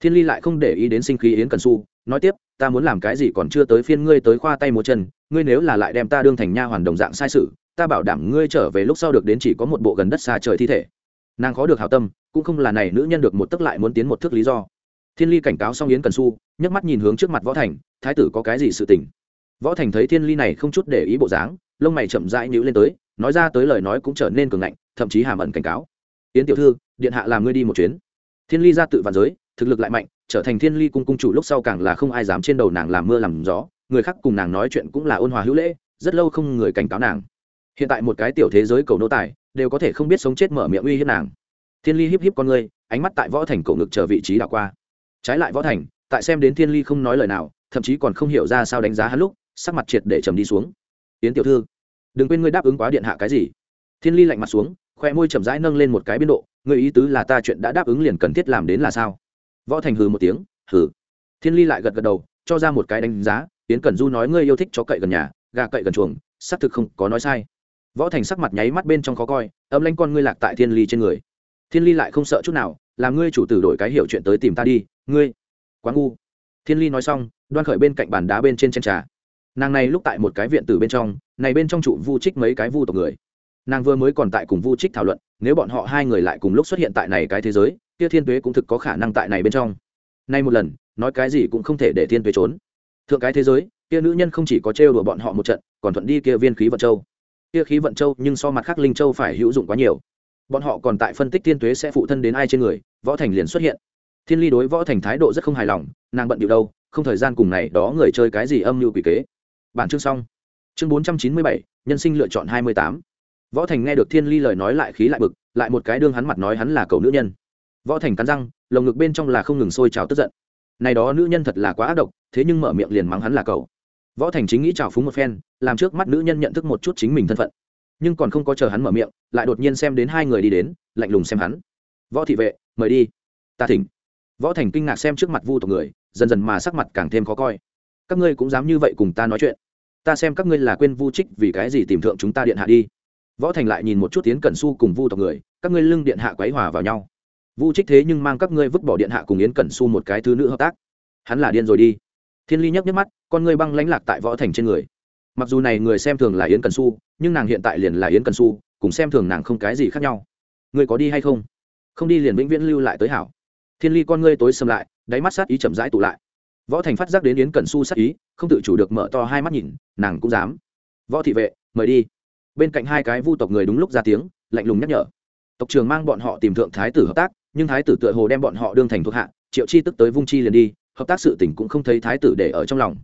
Thiên ly lại không để ý đến sinh khí yến cẩn su nói tiếp, ta muốn làm cái gì còn chưa tới phiên ngươi tới khoa tay múa chân, ngươi nếu là lại đem ta đương thành nha hoàn đồng dạng sai sự, ta bảo đảm ngươi trở về lúc sau được đến chỉ có một bộ gần đất xa trời thi thể. Nàng khó được hảo tâm, cũng không là này nữ nhân được một tức lại muốn tiến một thước lý do. Thiên ly cảnh cáo xong yến cần su nhấc mắt nhìn hướng trước mặt võ thành, thái tử có cái gì sự tình? Võ thành thấy thiên ly này không chút để ý bộ dáng lông mày chậm rãi nhữ lên tới nói ra tới lời nói cũng trở nên cường ngạnh thậm chí hàm ẩn cảnh cáo. Yến tiểu thư điện hạ làm ngươi đi một chuyến. Thiên ly ra tự vạn giới thực lực lại mạnh trở thành thiên ly cung cung chủ lúc sau càng là không ai dám trên đầu nàng làm mưa làm gió người khác cùng nàng nói chuyện cũng là ôn hòa hữu lễ rất lâu không người cảnh cáo nàng. Hiện tại một cái tiểu thế giới cầu nô tài đều có thể không biết sống chết mở miệng uy hiếp nàng. Thiên ly híp híp con ngươi, ánh mắt tại võ thành cổ ngực chờ vị trí đảo qua. Trái lại võ thành tại xem đến thiên ly không nói lời nào thậm chí còn không hiểu ra sao đánh giá hắn lúc sắc mặt triệt để trầm đi xuống. Yến tiểu thư, đừng quên ngươi đáp ứng quá điện hạ cái gì. Thiên ly lạnh mặt xuống khoe môi chậm rãi nâng lên một cái biên độ người ý tứ là ta chuyện đã đáp ứng liền cần thiết làm đến là sao? Võ thành hừ một tiếng, hừ. Thiên ly lại gật gật đầu, cho ra một cái đánh giá, yến cẩn du nói ngươi yêu thích cho cậy gần nhà, gà cậy gần chuồng, xác thực không có nói sai. Võ thành sắc mặt nháy mắt bên trong khó coi, âm lanh con ngươi lạc tại thiên ly trên người. Thiên ly lại không sợ chút nào làm ngươi chủ tử đổi cái hiểu chuyện tới tìm ta đi, ngươi quá ngu. Thiên ly nói xong, đoan khởi bên cạnh bàn đá bên trên chân trà nàng này lúc tại một cái viện tử bên trong, này bên trong trụ vu trích mấy cái vu tộc người. Nàng vừa mới còn tại cùng vu trích thảo luận, nếu bọn họ hai người lại cùng lúc xuất hiện tại này cái thế giới, kia thiên tuế cũng thực có khả năng tại này bên trong. Nay một lần, nói cái gì cũng không thể để thiên tuế trốn. Thượng cái thế giới, kia nữ nhân không chỉ có trêu đùa bọn họ một trận, còn thuận đi kia viên khí vận châu. Kia khí vận châu, nhưng so mặt khác linh châu phải hữu dụng quá nhiều. Bọn họ còn tại phân tích thiên tuế sẽ phụ thân đến ai trên người, võ thành liền xuất hiện. Thiên ly đối võ thành thái độ rất không hài lòng, nàng bận điệu đâu, không thời gian cùng này đó người chơi cái gì âm mưu quỷ kế bản chương xong. Chương bốn trăm chín mươi bảy, nhân sinh lựa chọn hai mươi tám. Võ thành nghe được thiên ly lời nói lại khí lại bực, lại một cái đương hắn mặt nói hắn là cầu nữ nhân. Võ thành cắn răng, lồng ngực bên trong là không ngừng sôi trào tức giận. Này đó nữ nhân thật là quá ác độc, thế nhưng mở miệng liền mắng hắn là cầu võ thành chính nghĩ trào phúng một phen, làm trước mắt nữ nhân nhận thức một chút chính mình thân phận. Nhưng còn không có chờ hắn mở miệng, lại đột nhiên xem đến hai người đi đến, lạnh lùng xem hắn. Võ thị vệ, mời đi. Ta thỉnh. Võ thành kinh ngạc xem trước mặt vu tộc người, dần dần mà sắc mặt càng thêm khó coi các ngươi cũng dám như vậy cùng ta nói chuyện. Ta xem các ngươi là quên vu trích vì cái gì tìm thượng chúng ta điện hạ đi. Võ thành lại nhìn một chút tiến cẩn su cùng vu tộc người, các ngươi lưng điện hạ quấy hòa vào nhau. Vu trích thế nhưng mang các ngươi vứt bỏ điện hạ cùng yến cẩn su một cái thứ nữ hợp tác. Hắn là điên rồi đi. Thiên ly nhấc nhấc mắt, con ngươi băng lãnh lạc tại võ thành trên người. Mặc dù này người xem thường là yến cẩn su nhưng nàng hiện tại liền là yến cẩn su cùng xem thường nàng không cái gì khác nhau. Ngươi có đi hay không? Không đi liền vĩnh viễn lưu lại tới hảo. Thiên ly con ngươi tối xâm lại, đáy mắt sát ý chậm rãi tụ lại võ thành phát giác đến yến cẩn su sắc ý, không tự chủ được mở to hai mắt nhìn, nàng cũng dám. Võ thị vệ, mời đi. Bên cạnh hai cái vu tộc người đúng lúc ra tiếng, lạnh lùng nhắc nhở. Tộc trường mang bọn họ tìm thượng thái tử hợp tác, nhưng thái tử tựa hồ đem bọn họ đương thành thuộc hạ, triệu chi tức tới vung chi liền đi, hợp tác sự tỉnh cũng không thấy thái tử để ở trong lòng.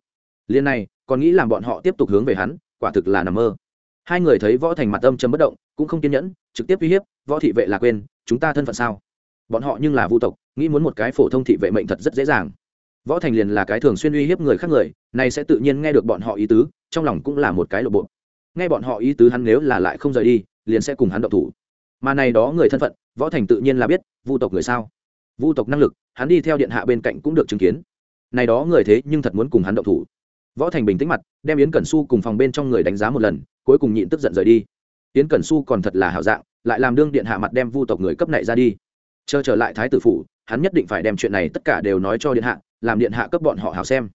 Liên này, còn nghĩ làm bọn họ tiếp tục hướng về hắn, quả thực là nằm mơ. Hai người thấy võ thành mặt âm chấm bất động, cũng không kiên nhẫn, trực tiếp uy hiếp, võ thị vệ là quên, chúng ta thân phận sao? Bọn họ nhưng là vu tộc, nghĩ muốn một cái phổ thông thị vệ mệnh thật rất dễ dàng võ thành liền là cái thường xuyên uy hiếp người khác người này sẽ tự nhiên nghe được bọn họ ý tứ, trong lòng cũng là một cái lộ bộ. Nghe bọn họ ý tứ hắn nếu là lại không rời đi, liền sẽ cùng hắn động thủ. Mà này đó người thân phận, võ thành tự nhiên là biết, vu tộc người sao? Vu tộc năng lực, hắn đi theo điện hạ bên cạnh cũng được chứng kiến. Này đó người thế nhưng thật muốn cùng hắn động thủ. Võ thành bình tĩnh mặt, đem yến cẩn su cùng phòng bên trong người đánh giá một lần, cuối cùng nhịn tức giận rời đi. Yến cẩn su còn thật là hảo dạng, lại làm đương điện hạ mặt đem vu tộc người cấp này ra đi. Chờ trở lại thái tử phủ, hắn nhất định phải đem chuyện này tất cả đều nói cho điện hạ làm điện hạ cấp bọn họ hào xem.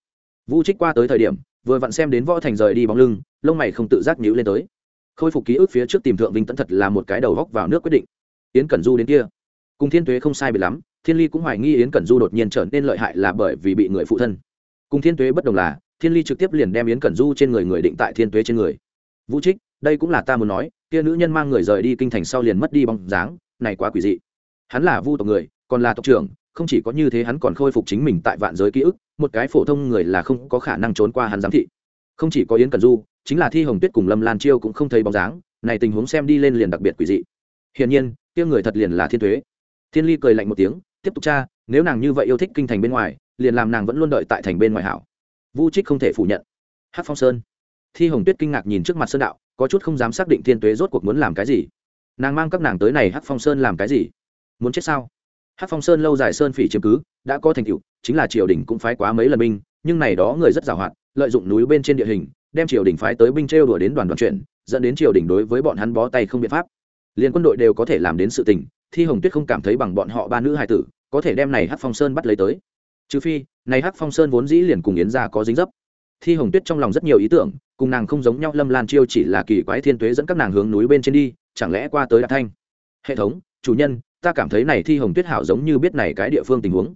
Vu trích qua tới thời điểm, vừa vặn xem đến võ thành rời đi bóng lưng, lông mày không tự giác nhíu lên tới. Khôi phục ký ức phía trước tìm thượng vinh tẫn thật là một cái đầu góc vào nước quyết định. Yến cẩn du đến kia. Cùng thiên tuế không sai bị lắm, thiên ly cũng hoài nghi yến cẩn du đột nhiên trở nên lợi hại là bởi vì bị người phụ thân. Cùng thiên tuế bất đồng là, thiên ly trực tiếp liền đem yến cẩn du trên người người định tại thiên tuế trên người. Vũ trích, đây cũng là ta muốn nói, kia nữ nhân mang người rời đi kinh thành sau liền mất đi bóng dáng, này quá quỷ dị. Hắn là vu tộc người, còn là tộc trưởng không chỉ có như thế hắn còn khôi phục chính mình tại vạn giới ký ức, một cái phổ thông người là không có khả năng trốn qua hắn giám thị. Không chỉ có yến cần du, chính là thi hồng tuyết cùng lâm lan chiêu cũng không thấy bóng dáng, này tình huống xem đi lên liền đặc biệt quỷ dị. Hiển nhiên, kia người thật liền là thiên thuế thiên ly cười lạnh một tiếng, tiếp tục tra, nếu nàng như vậy yêu thích kinh thành bên ngoài, liền làm nàng vẫn luôn đợi tại thành bên ngoài hảo. Vu trích không thể phủ nhận. Hát phong sơn. Thi hồng tuyết kinh ngạc nhìn trước mặt sơn đạo, có chút không dám xác định thiên tuế rốt cuộc muốn làm cái gì. Nàng mang các nàng tới này hát phong sơn làm cái gì? Muốn chết sao? Hát phong sơn lâu dài sơn phỉ chiếm cứ, đã có thành tựu, chính là triều đình cũng phái quá mấy lần binh, nhưng này đó người rất giàu hạn, lợi dụng núi bên trên địa hình, đem triều đình phái tới binh trêu đuổi đến đoàn đoàn chuyển dẫn đến triều đình đối với bọn hắn bó tay không biện pháp. Liền quân đội đều có thể làm đến sự tình, thi hồng tuyết không cảm thấy bằng bọn họ ba nữ hài tử, có thể đem này hát phong sơn bắt lấy tới. Trừ phi, này hát phong sơn vốn dĩ liền cùng yến ra có dính dấp. Thi hồng tuyết trong lòng rất nhiều ý tưởng, cùng nàng không giống nhau, lâm lan chiêu chỉ là kỳ quái thiên tuế dẫn các nàng hướng núi bên trên đi, chẳng lẽ qua tới đạt thanh? Hệ thống, chủ nhân ta cảm thấy này thi hồng tuyết hảo giống như biết này cái địa phương tình huống.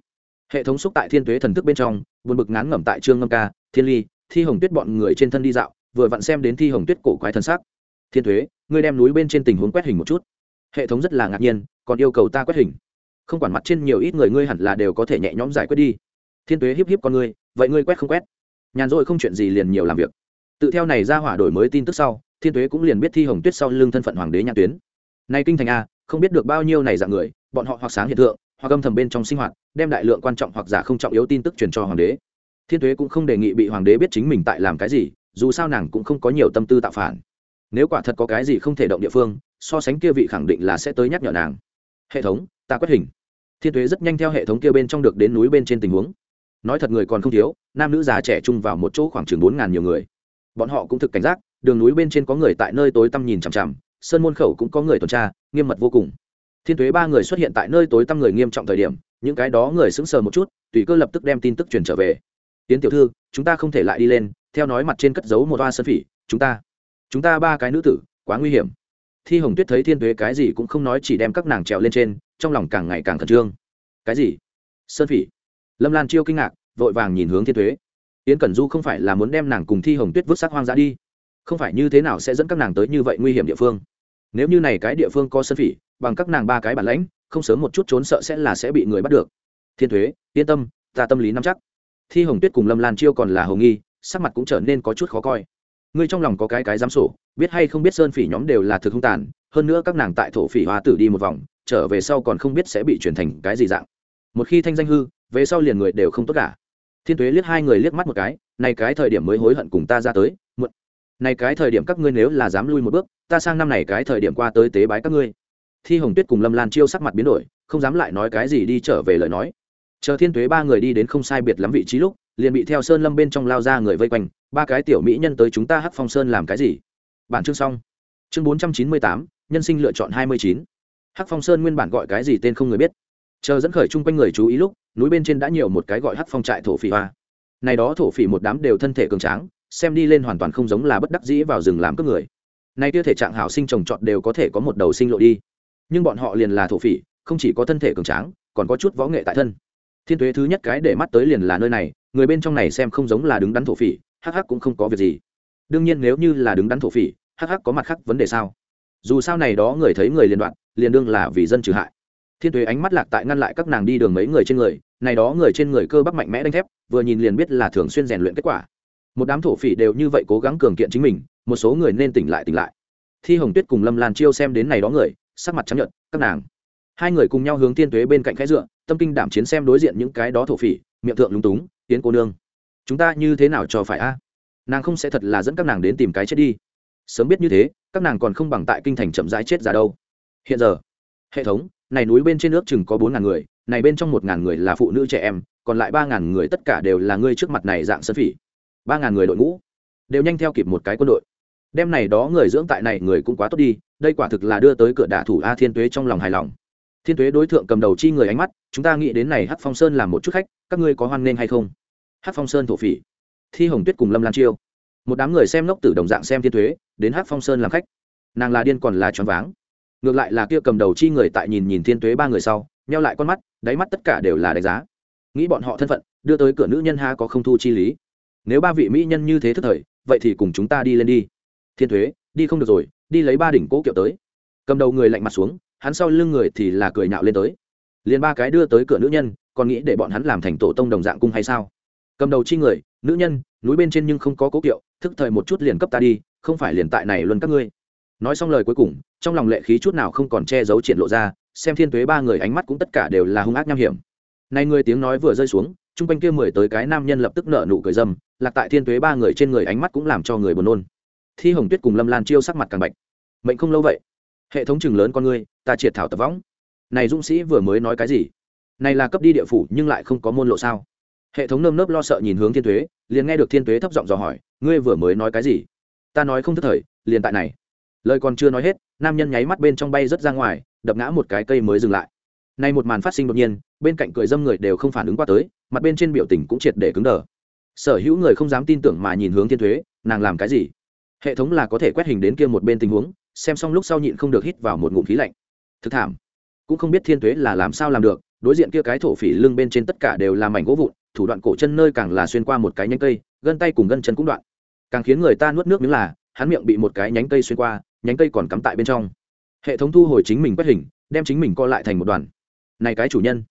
Hệ thống xúc tại thiên tuế thần thức bên trong, buồn bực ngán ngẩm tại trương ngâm ca, thiên ly, thi hồng tuyết bọn người trên thân đi dạo, vừa vặn xem đến thi hồng tuyết cổ quái thân xác thiên thuế ngươi đem núi bên trên tình huống quét hình một chút. Hệ thống rất là ngạc nhiên, còn yêu cầu ta quét hình. Không quản mặt trên nhiều ít người ngươi hẳn là đều có thể nhẹ nhõm giải quyết đi. Thiên tuế híp híp con ngươi, vậy ngươi quét không quét? Nhàn rỗi không chuyện gì liền nhiều làm việc. Tự theo này ra hỏa đổi mới tin tức sau, thiên tuế cũng liền biết thi hồng tuyết sau lưng thân phận hoàng đế nhà tuyến nay kinh thành a, không biết được bao nhiêu này dạng người, bọn họ hoặc sáng hiện tượng hoặc âm thầm bên trong sinh hoạt, đem đại lượng quan trọng hoặc giả không trọng yếu tin tức truyền cho hoàng đế. Thiên tuế cũng không đề nghị bị hoàng đế biết chính mình tại làm cái gì, dù sao nàng cũng không có nhiều tâm tư tạo phản. Nếu quả thật có cái gì không thể động địa phương, so sánh kia vị khẳng định là sẽ tới nhắc nhở nàng. Hệ thống, ta quét hình. Thiên tuế rất nhanh theo hệ thống kia bên trong được đến núi bên trên tình huống. Nói thật người còn không thiếu, nam nữ già trẻ chung vào một chỗ khoảng chừng bốn ngàn nhiều người. Bọn họ cũng thực cảnh giác, đường núi bên trên có người tại nơi tối tăm nhìn chằm chằm sơn môn khẩu cũng có người tuần tra, nghiêm mật vô cùng. Thiên tuế ba người xuất hiện tại nơi tối tăm người nghiêm trọng thời điểm, những cái đó người sững sờ một chút, tùy cơ lập tức đem tin tức truyền trở về. Tiến tiểu thư, chúng ta không thể lại đi lên, theo nói mặt trên cất giấu một toa sơn phỉ, chúng ta chúng ta ba cái nữ tử, quá nguy hiểm. Thi hồng tuyết thấy thiên tuế cái gì cũng không nói chỉ đem các nàng trèo lên trên, trong lòng càng ngày càng khẩn trương. Cái gì? Sơn phỉ? Lâm lan chiêu kinh ngạc, vội vàng nhìn hướng thiên tuế. Yến cẩn du không phải là muốn đem nàng cùng thi hồng tuyết vứt xác hoang dã đi? Không phải như thế nào sẽ dẫn các nàng tới như vậy nguy hiểm địa phương? Nếu như này cái địa phương có sơn phỉ, bằng các nàng ba cái bản lãnh, không sớm một chút trốn sợ sẽ là sẽ bị người bắt được. Thiên thuế, yên tâm, ta tâm lý nắm chắc. Thi hồng tuyết cùng lâm lan chiêu còn là hồng nghi, sắc mặt cũng trở nên có chút khó coi. Ngươi trong lòng có cái cái dám sổ, biết hay không biết sơn phỉ nhóm đều là thực không tàn, hơn nữa các nàng tại thổ phỉ hoa tử đi một vòng, trở về sau còn không biết sẽ bị chuyển thành cái gì dạng. Một khi thanh danh hư, về sau liền người đều không tốt cả. Thiên tuế liếc hai người liếc mắt một cái, này cái thời điểm mới hối hận cùng ta ra tới, muộn. Này cái thời điểm các ngươi nếu là dám lui một bước ta sang năm này cái thời điểm qua tới tế bái các ngươi. Thi hồng tuyết cùng lâm lan chiêu sắc mặt biến đổi, không dám lại nói cái gì đi trở về lời nói. Chờ thiên tuế ba người đi đến không sai biệt lắm vị trí lúc, liền bị theo sơn lâm bên trong lao ra người vây quanh, ba cái tiểu mỹ nhân tới chúng ta hắc phong sơn làm cái gì? Bản chương xong. Chương bốn trăm chín mươi tám, nhân sinh lựa chọn hai mươi chín. Hắc phong sơn nguyên bản gọi cái gì tên không người biết. Chờ dẫn khởi chung quanh người chú ý lúc, núi bên trên đã nhiều một cái gọi hắc phong trại thổ phỉ hoa. Này đó thổ phỉ một đám đều thân thể cường tráng, xem đi lên hoàn toàn không giống là bất đắc dĩ vào rừng làm cướp người nay kia thể trạng hảo sinh trồng trọt đều có thể có một đầu sinh lộ đi. Nhưng bọn họ liền là thổ phỉ, không chỉ có thân thể cường tráng, còn có chút võ nghệ tại thân. Thiên tuế thứ nhất cái để mắt tới liền là nơi này, người bên trong này xem không giống là đứng đắn thổ phỉ, hắc hắc cũng không có việc gì. Đương nhiên nếu như là đứng đắn thổ phỉ, hắc hắc có mặt khác vấn đề sao? Dù sao này đó người thấy người liền đoạn, liền đương là vì dân trừ hại. Thiên tuế ánh mắt lạc tại ngăn lại các nàng đi đường mấy người trên người, này đó người trên người cơ bắp mạnh mẽ đánh thép, vừa nhìn liền biết là thường xuyên rèn luyện kết quả. Một đám thổ phỉ đều như vậy cố gắng cường kiện chính mình một số người nên tỉnh lại tỉnh lại. Thi hồng tuyết cùng lâm lan chiêu xem đến này đó người, sắc mặt chấp nhận các nàng. Hai người cùng nhau hướng thiên tuế bên cạnh khẽ dựa, tâm kinh đảm chiến xem đối diện những cái đó thổ phỉ, miệng thượng lúng túng tiến cô nương, chúng ta như thế nào cho phải a? Nàng không sẽ thật là dẫn các nàng đến tìm cái chết đi. Sớm biết như thế, các nàng còn không bằng tại kinh thành chậm rãi chết ra đâu. Hiện giờ, hệ thống, này núi bên trên nước chừng có bốn ngàn người, này bên trong một ngàn người là phụ nữ trẻ em, còn lại ba ngàn người tất cả đều là ngươi trước mặt này dạng sơn phỉ. Ba ngàn người đội ngũ, đều nhanh theo kịp một cái quân đội đem này đó người dưỡng tại này người cũng quá tốt đi, đây quả thực là đưa tới cửa đả thủ a thiên tuế trong lòng hài lòng. Thiên tuế đối tượng cầm đầu chi người ánh mắt, chúng ta nghĩ đến này hát phong sơn làm một chút khách, các ngươi có hoan nghênh hay không? Hát phong sơn thổ phỉ. Thi hồng tuyết cùng lâm lan chiêu. Một đám người xem lốc tử đồng dạng xem thiên tuế, đến hát phong sơn làm khách. Nàng là điên còn là choáng váng. Ngược lại là kia cầm đầu chi người tại nhìn nhìn thiên tuế ba người sau neo lại con mắt, đáy mắt tất cả đều là đánh giá. Nghĩ bọn họ thân phận, đưa tới cửa nữ nhân ha có không thu chi lý. Nếu ba vị mỹ nhân như thế thức thời, vậy thì cùng chúng ta đi lên đi thiên thuế, đi không được rồi, đi lấy ba đỉnh cố kiệu tới. Cầm đầu người lạnh mặt xuống, hắn sau lưng người thì là cười nhạo lên tới. Liền ba cái đưa tới cửa nữ nhân, còn nghĩ để bọn hắn làm thành tổ tông đồng dạng cung hay sao? Cầm đầu chi người, nữ nhân, núi bên trên nhưng không có cố kiệu, thức thời một chút liền cấp ta đi, không phải liền tại này luôn các ngươi. Nói xong lời cuối cùng, trong lòng lệ khí chút nào không còn che giấu triển lộ ra, xem thiên tuế ba người ánh mắt cũng tất cả đều là hung ác nham hiểm. Này người tiếng nói vừa rơi xuống, chung quanh kia mười tới cái nam nhân lập tức nở nụ cười dâm, lạc tại thiên tuế ba người trên người ánh mắt cũng làm cho người buồn nôn thi hồng tuyết cùng lâm lan chiêu sắc mặt càng bạch mệnh không lâu vậy hệ thống chừng lớn con ngươi ta triệt thảo tập võng này dũng sĩ vừa mới nói cái gì này là cấp đi địa phủ nhưng lại không có môn lộ sao hệ thống nơm nớp lo sợ nhìn hướng thiên tuế liền nghe được thiên tuế thấp giọng dò hỏi ngươi vừa mới nói cái gì ta nói không thức thời liền tại này lời còn chưa nói hết nam nhân nháy mắt bên trong bay rất ra ngoài đập ngã một cái cây mới dừng lại nay một màn phát sinh đột nhiên bên cạnh cười dâm người đều không phản ứng qua tới mặt bên trên biểu tình cũng triệt để cứng đờ sở hữu người không dám tin tưởng mà nhìn hướng thiên thuế nàng làm cái gì hệ thống là có thể quét hình đến kia một bên tình huống, xem xong lúc sau nhịn không được hít vào một ngụm khí lạnh. Thực thảm. Cũng không biết thiên tuế là làm sao làm được, đối diện kia cái thổ phỉ lưng bên trên tất cả đều là mảnh gỗ vụn, thủ đoạn cổ chân nơi càng là xuyên qua một cái nhánh cây, gân tay cùng gân chân cũng đoạn. Càng khiến người ta nuốt nước miếng là, hắn miệng bị một cái nhánh cây xuyên qua, nhánh cây còn cắm tại bên trong. Hệ thống thu hồi chính mình quét hình, đem chính mình co lại thành một đoàn. Này cái chủ nhân,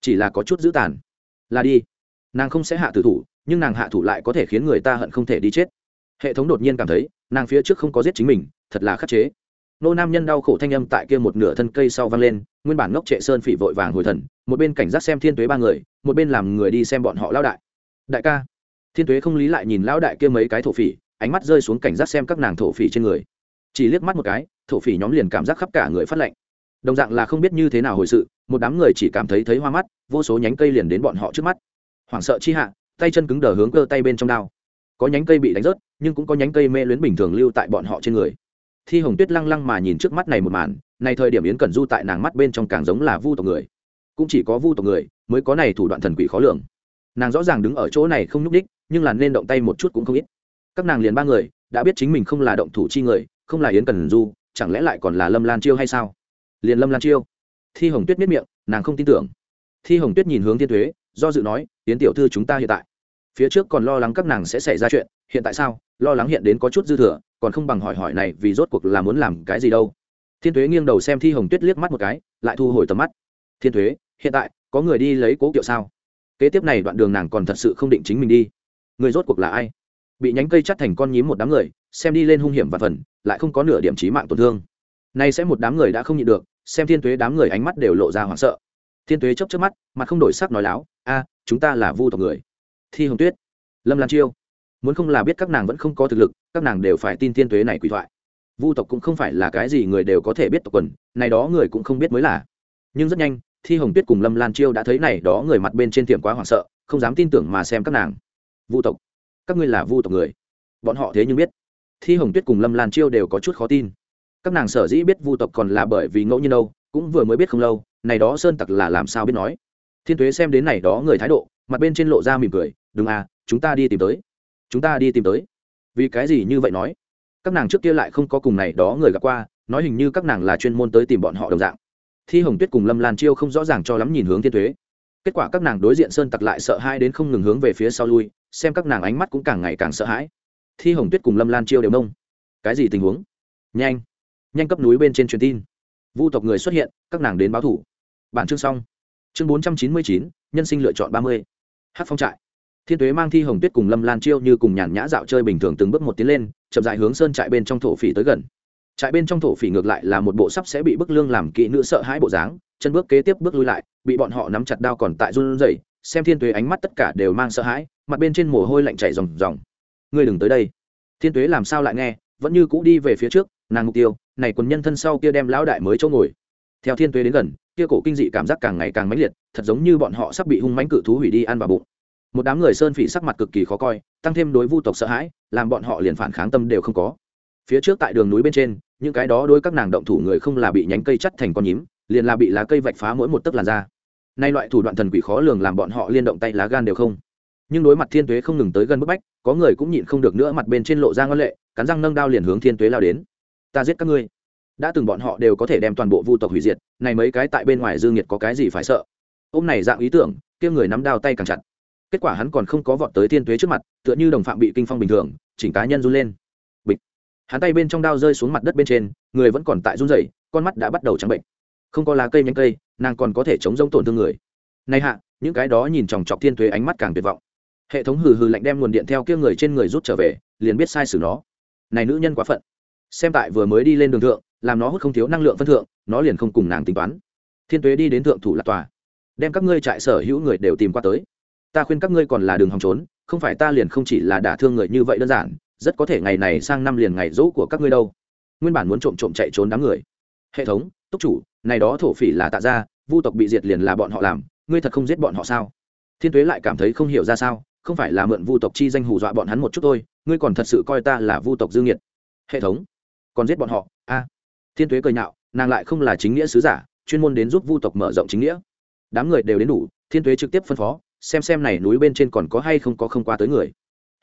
chỉ là có chút dữ tàn. Là đi. Nàng không sẽ hạ tử thủ, nhưng nàng hạ thủ lại có thể khiến người ta hận không thể đi chết. Hệ thống đột nhiên cảm thấy nàng phía trước không có giết chính mình, thật là khắc chế. Nô nam nhân đau khổ thanh âm tại kia một nửa thân cây sau vang lên, nguyên bản ngốc trệ sơn phỉ vội vàng hồi thần, một bên cảnh giác xem thiên tuế ba người, một bên làm người đi xem bọn họ lao đại. Đại ca. Thiên tuế không lý lại nhìn lão đại kia mấy cái thổ phỉ, ánh mắt rơi xuống cảnh giác xem các nàng thổ phỉ trên người. Chỉ liếc mắt một cái, thổ phỉ nhóm liền cảm giác khắp cả người phát lạnh. Đồng dạng là không biết như thế nào hồi sự, một đám người chỉ cảm thấy thấy hoa mắt, vô số nhánh cây liền đến bọn họ trước mắt. Hoảng sợ chi hạ, tay chân cứng đờ hướng cơ tay bên trong đao. Có nhánh cây bị đánh rớt nhưng cũng có nhánh cây mê luyến bình thường lưu tại bọn họ trên người. Thi hồng tuyết lăng lăng mà nhìn trước mắt này một màn, này thời điểm yến cẩn du tại nàng mắt bên trong càng giống là vu tộc người. Cũng chỉ có vu tộc người mới có này thủ đoạn thần quỷ khó lường. Nàng rõ ràng đứng ở chỗ này không nhúc đích nhưng là nên động tay một chút cũng không ít. Các nàng liền ba người, đã biết chính mình không là động thủ chi người, không là yến cần du, chẳng lẽ lại còn là lâm lan chiêu hay sao? Liền lâm lan chiêu. Thi hồng tuyết miết miệng, nàng không tin tưởng. Thi hồng tuyết nhìn hướng thiên thuế do dự nói, yến tiểu thư chúng ta hiện tại, phía trước còn lo lắng các nàng sẽ xảy ra chuyện, hiện tại sao? Lo lắng hiện đến có chút dư thừa, còn không bằng hỏi hỏi này vì rốt cuộc là muốn làm cái gì đâu. Thiên thuế nghiêng đầu xem thi hồng tuyết liếc mắt một cái, lại thu hồi tầm mắt. Thiên thuế hiện tại, có người đi lấy cố kiệu sao? Kế tiếp này đoạn đường nàng còn thật sự không định chính mình đi. Người rốt cuộc là ai? Bị nhánh cây chắt thành con nhím một đám người, xem đi lên hung hiểm và phần, lại không có nửa điểm trí mạng tổn thương. Nay sẽ một đám người đã không nhịn được, xem thiên tuế đám người ánh mắt đều lộ ra hoảng sợ. Thiên tuế chốc trước mắt, mặt không đổi sắc nói láo, a, chúng ta là vu tộc người. Thi hồng tuyết, lâm lan chiêu muốn không là biết các nàng vẫn không có thực lực, các nàng đều phải tin thiên tuế này quỷ thoại. Vu tộc cũng không phải là cái gì người đều có thể biết tộc quần, này đó người cũng không biết mới là. Nhưng rất nhanh, thi hồng tuyết cùng lâm lan chiêu đã thấy này đó người mặt bên trên tiệm quá hoảng sợ, không dám tin tưởng mà xem các nàng. Vu tộc, các ngươi là vu tộc người. Bọn họ thế nhưng biết. Thi hồng tuyết cùng lâm lan chiêu đều có chút khó tin. Các nàng sở dĩ biết vu tộc còn là bởi vì ngẫu nhiên đâu, cũng vừa mới biết không lâu, này đó sơn tặc là làm sao biết nói. Thiên tuế xem đến này đó người thái độ, mặt bên trên lộ ra mỉm cười đừng à chúng ta đi tìm tới chúng ta đi tìm tới. Vì cái gì như vậy nói? Các nàng trước kia lại không có cùng này đó người gặp qua, nói hình như các nàng là chuyên môn tới tìm bọn họ đồng dạng. Thi hồng tuyết cùng lâm lan chiêu không rõ ràng cho lắm nhìn hướng thiên thuế kết quả các nàng đối diện sơn tặc lại sợ hãi đến không ngừng hướng về phía sau lui, xem các nàng ánh mắt cũng càng ngày càng sợ hãi. Thi hồng tuyết cùng lâm lan chiêu đều nông. Cái gì tình huống? Nhanh. Nhanh cấp núi bên trên truyền tin. Vu tộc người xuất hiện, các nàng đến báo thủ. Bản chương xong. Chương bốn trăm chín mươi chín, nhân sinh lựa chọn ba mươi. Hát phong trại thiên tuế mang thi hồng tuyết cùng lâm lan chiêu như cùng nhàn nhã dạo chơi bình thường từng bước một tiến lên, chậm dại hướng sơn trại bên trong thổ phỉ tới gần. Trại bên trong thổ phỉ ngược lại là một bộ sắp sẽ bị bức lương làm kỹ nữ sợ hãi bộ dáng, chân bước kế tiếp bước lui lại, bị bọn họ nắm chặt đao còn tại run rẩy, xem thiên tuế ánh mắt tất cả đều mang sợ hãi, mặt bên trên mồ hôi lạnh chảy ròng ròng. Ngươi đừng tới đây. Thiên tuế làm sao lại nghe, vẫn như cũ đi về phía trước, nàng mục tiêu, này quần nhân thân sau kia đem lão đại mới chỗ ngồi. Theo thiên tuế đến gần, kia cổ kinh dị cảm giác càng ngày càng mãnh liệt, thật giống như bọn họ sắp bị hung mãnh cự thú hủy đi ăn vào bụng một đám người sơn phỉ sắc mặt cực kỳ khó coi, tăng thêm đối vu tộc sợ hãi, làm bọn họ liền phản kháng tâm đều không có. Phía trước tại đường núi bên trên, những cái đó đối các nàng động thủ người không là bị nhánh cây chắt thành con nhím, liền là bị lá cây vạch phá mỗi một tấc làn da. Nay loại thủ đoạn thần quỷ khó lường làm bọn họ liên động tay lá gan đều không. Nhưng đối mặt thiên tuế không ngừng tới gần bức bách, có người cũng nhịn không được nữa mặt bên trên lộ ra ngân lệ, cắn răng nâng đao liền hướng thiên tuế lao đến. Ta giết các ngươi. Đã từng bọn họ đều có thể đem toàn bộ vu tộc hủy diệt này mấy cái tại bên ngoài dương nhiệt có cái gì phải sợ? Ôm này dạng ý tưởng, kia người nắm đao tay càng chặt kết quả hắn còn không có vọt tới thiên tuế trước mặt, tựa như đồng phạm bị kinh phong bình thường, chỉnh cá nhân run lên. Bịch. Hắn tay bên trong đao rơi xuống mặt đất bên trên, người vẫn còn tại run rẩy, con mắt đã bắt đầu trắng bệnh. Không có lá cây nhanh cây, nàng còn có thể chống giống tổn thương người. Nay hạ, những cái đó nhìn chòng chọc thiên tuế ánh mắt càng tuyệt vọng. Hệ thống hừ hừ lạnh đem nguồn điện theo kia người trên người rút trở về, liền biết sai sử nó. Này nữ nhân quá phận. Xem tại vừa mới đi lên đường thượng, làm nó hút không thiếu năng lượng phân thượng, nó liền không cùng nàng tính toán. Thiên tuế đi đến thượng thủ lạc tòa. Đem các ngươi trại sở hữu người đều tìm qua tới ta khuyên các ngươi còn là đường hòng trốn, không phải ta liền không chỉ là đả thương người như vậy đơn giản, rất có thể ngày này sang năm liền ngày dỗ của các ngươi đâu. Nguyên bản muốn trộm trộm chạy trốn đám người. Hệ thống, túc chủ, này đó thổ phỉ là tạ ra vu tộc bị diệt liền là bọn họ làm, ngươi thật không giết bọn họ sao? Thiên tuế lại cảm thấy không hiểu ra sao, không phải là mượn vu tộc chi danh hù dọa bọn hắn một chút thôi, ngươi còn thật sự coi ta là vu tộc dương nhiệt hệ thống, còn giết bọn họ, a? Thiên tuế cười nhạo, nàng lại không là chính nghĩa sứ giả, chuyên môn đến giúp vu tộc mở rộng chính nghĩa. Đám người đều đến đủ, thiên tuế trực tiếp phân phó xem xem này núi bên trên còn có hay không có không qua tới người.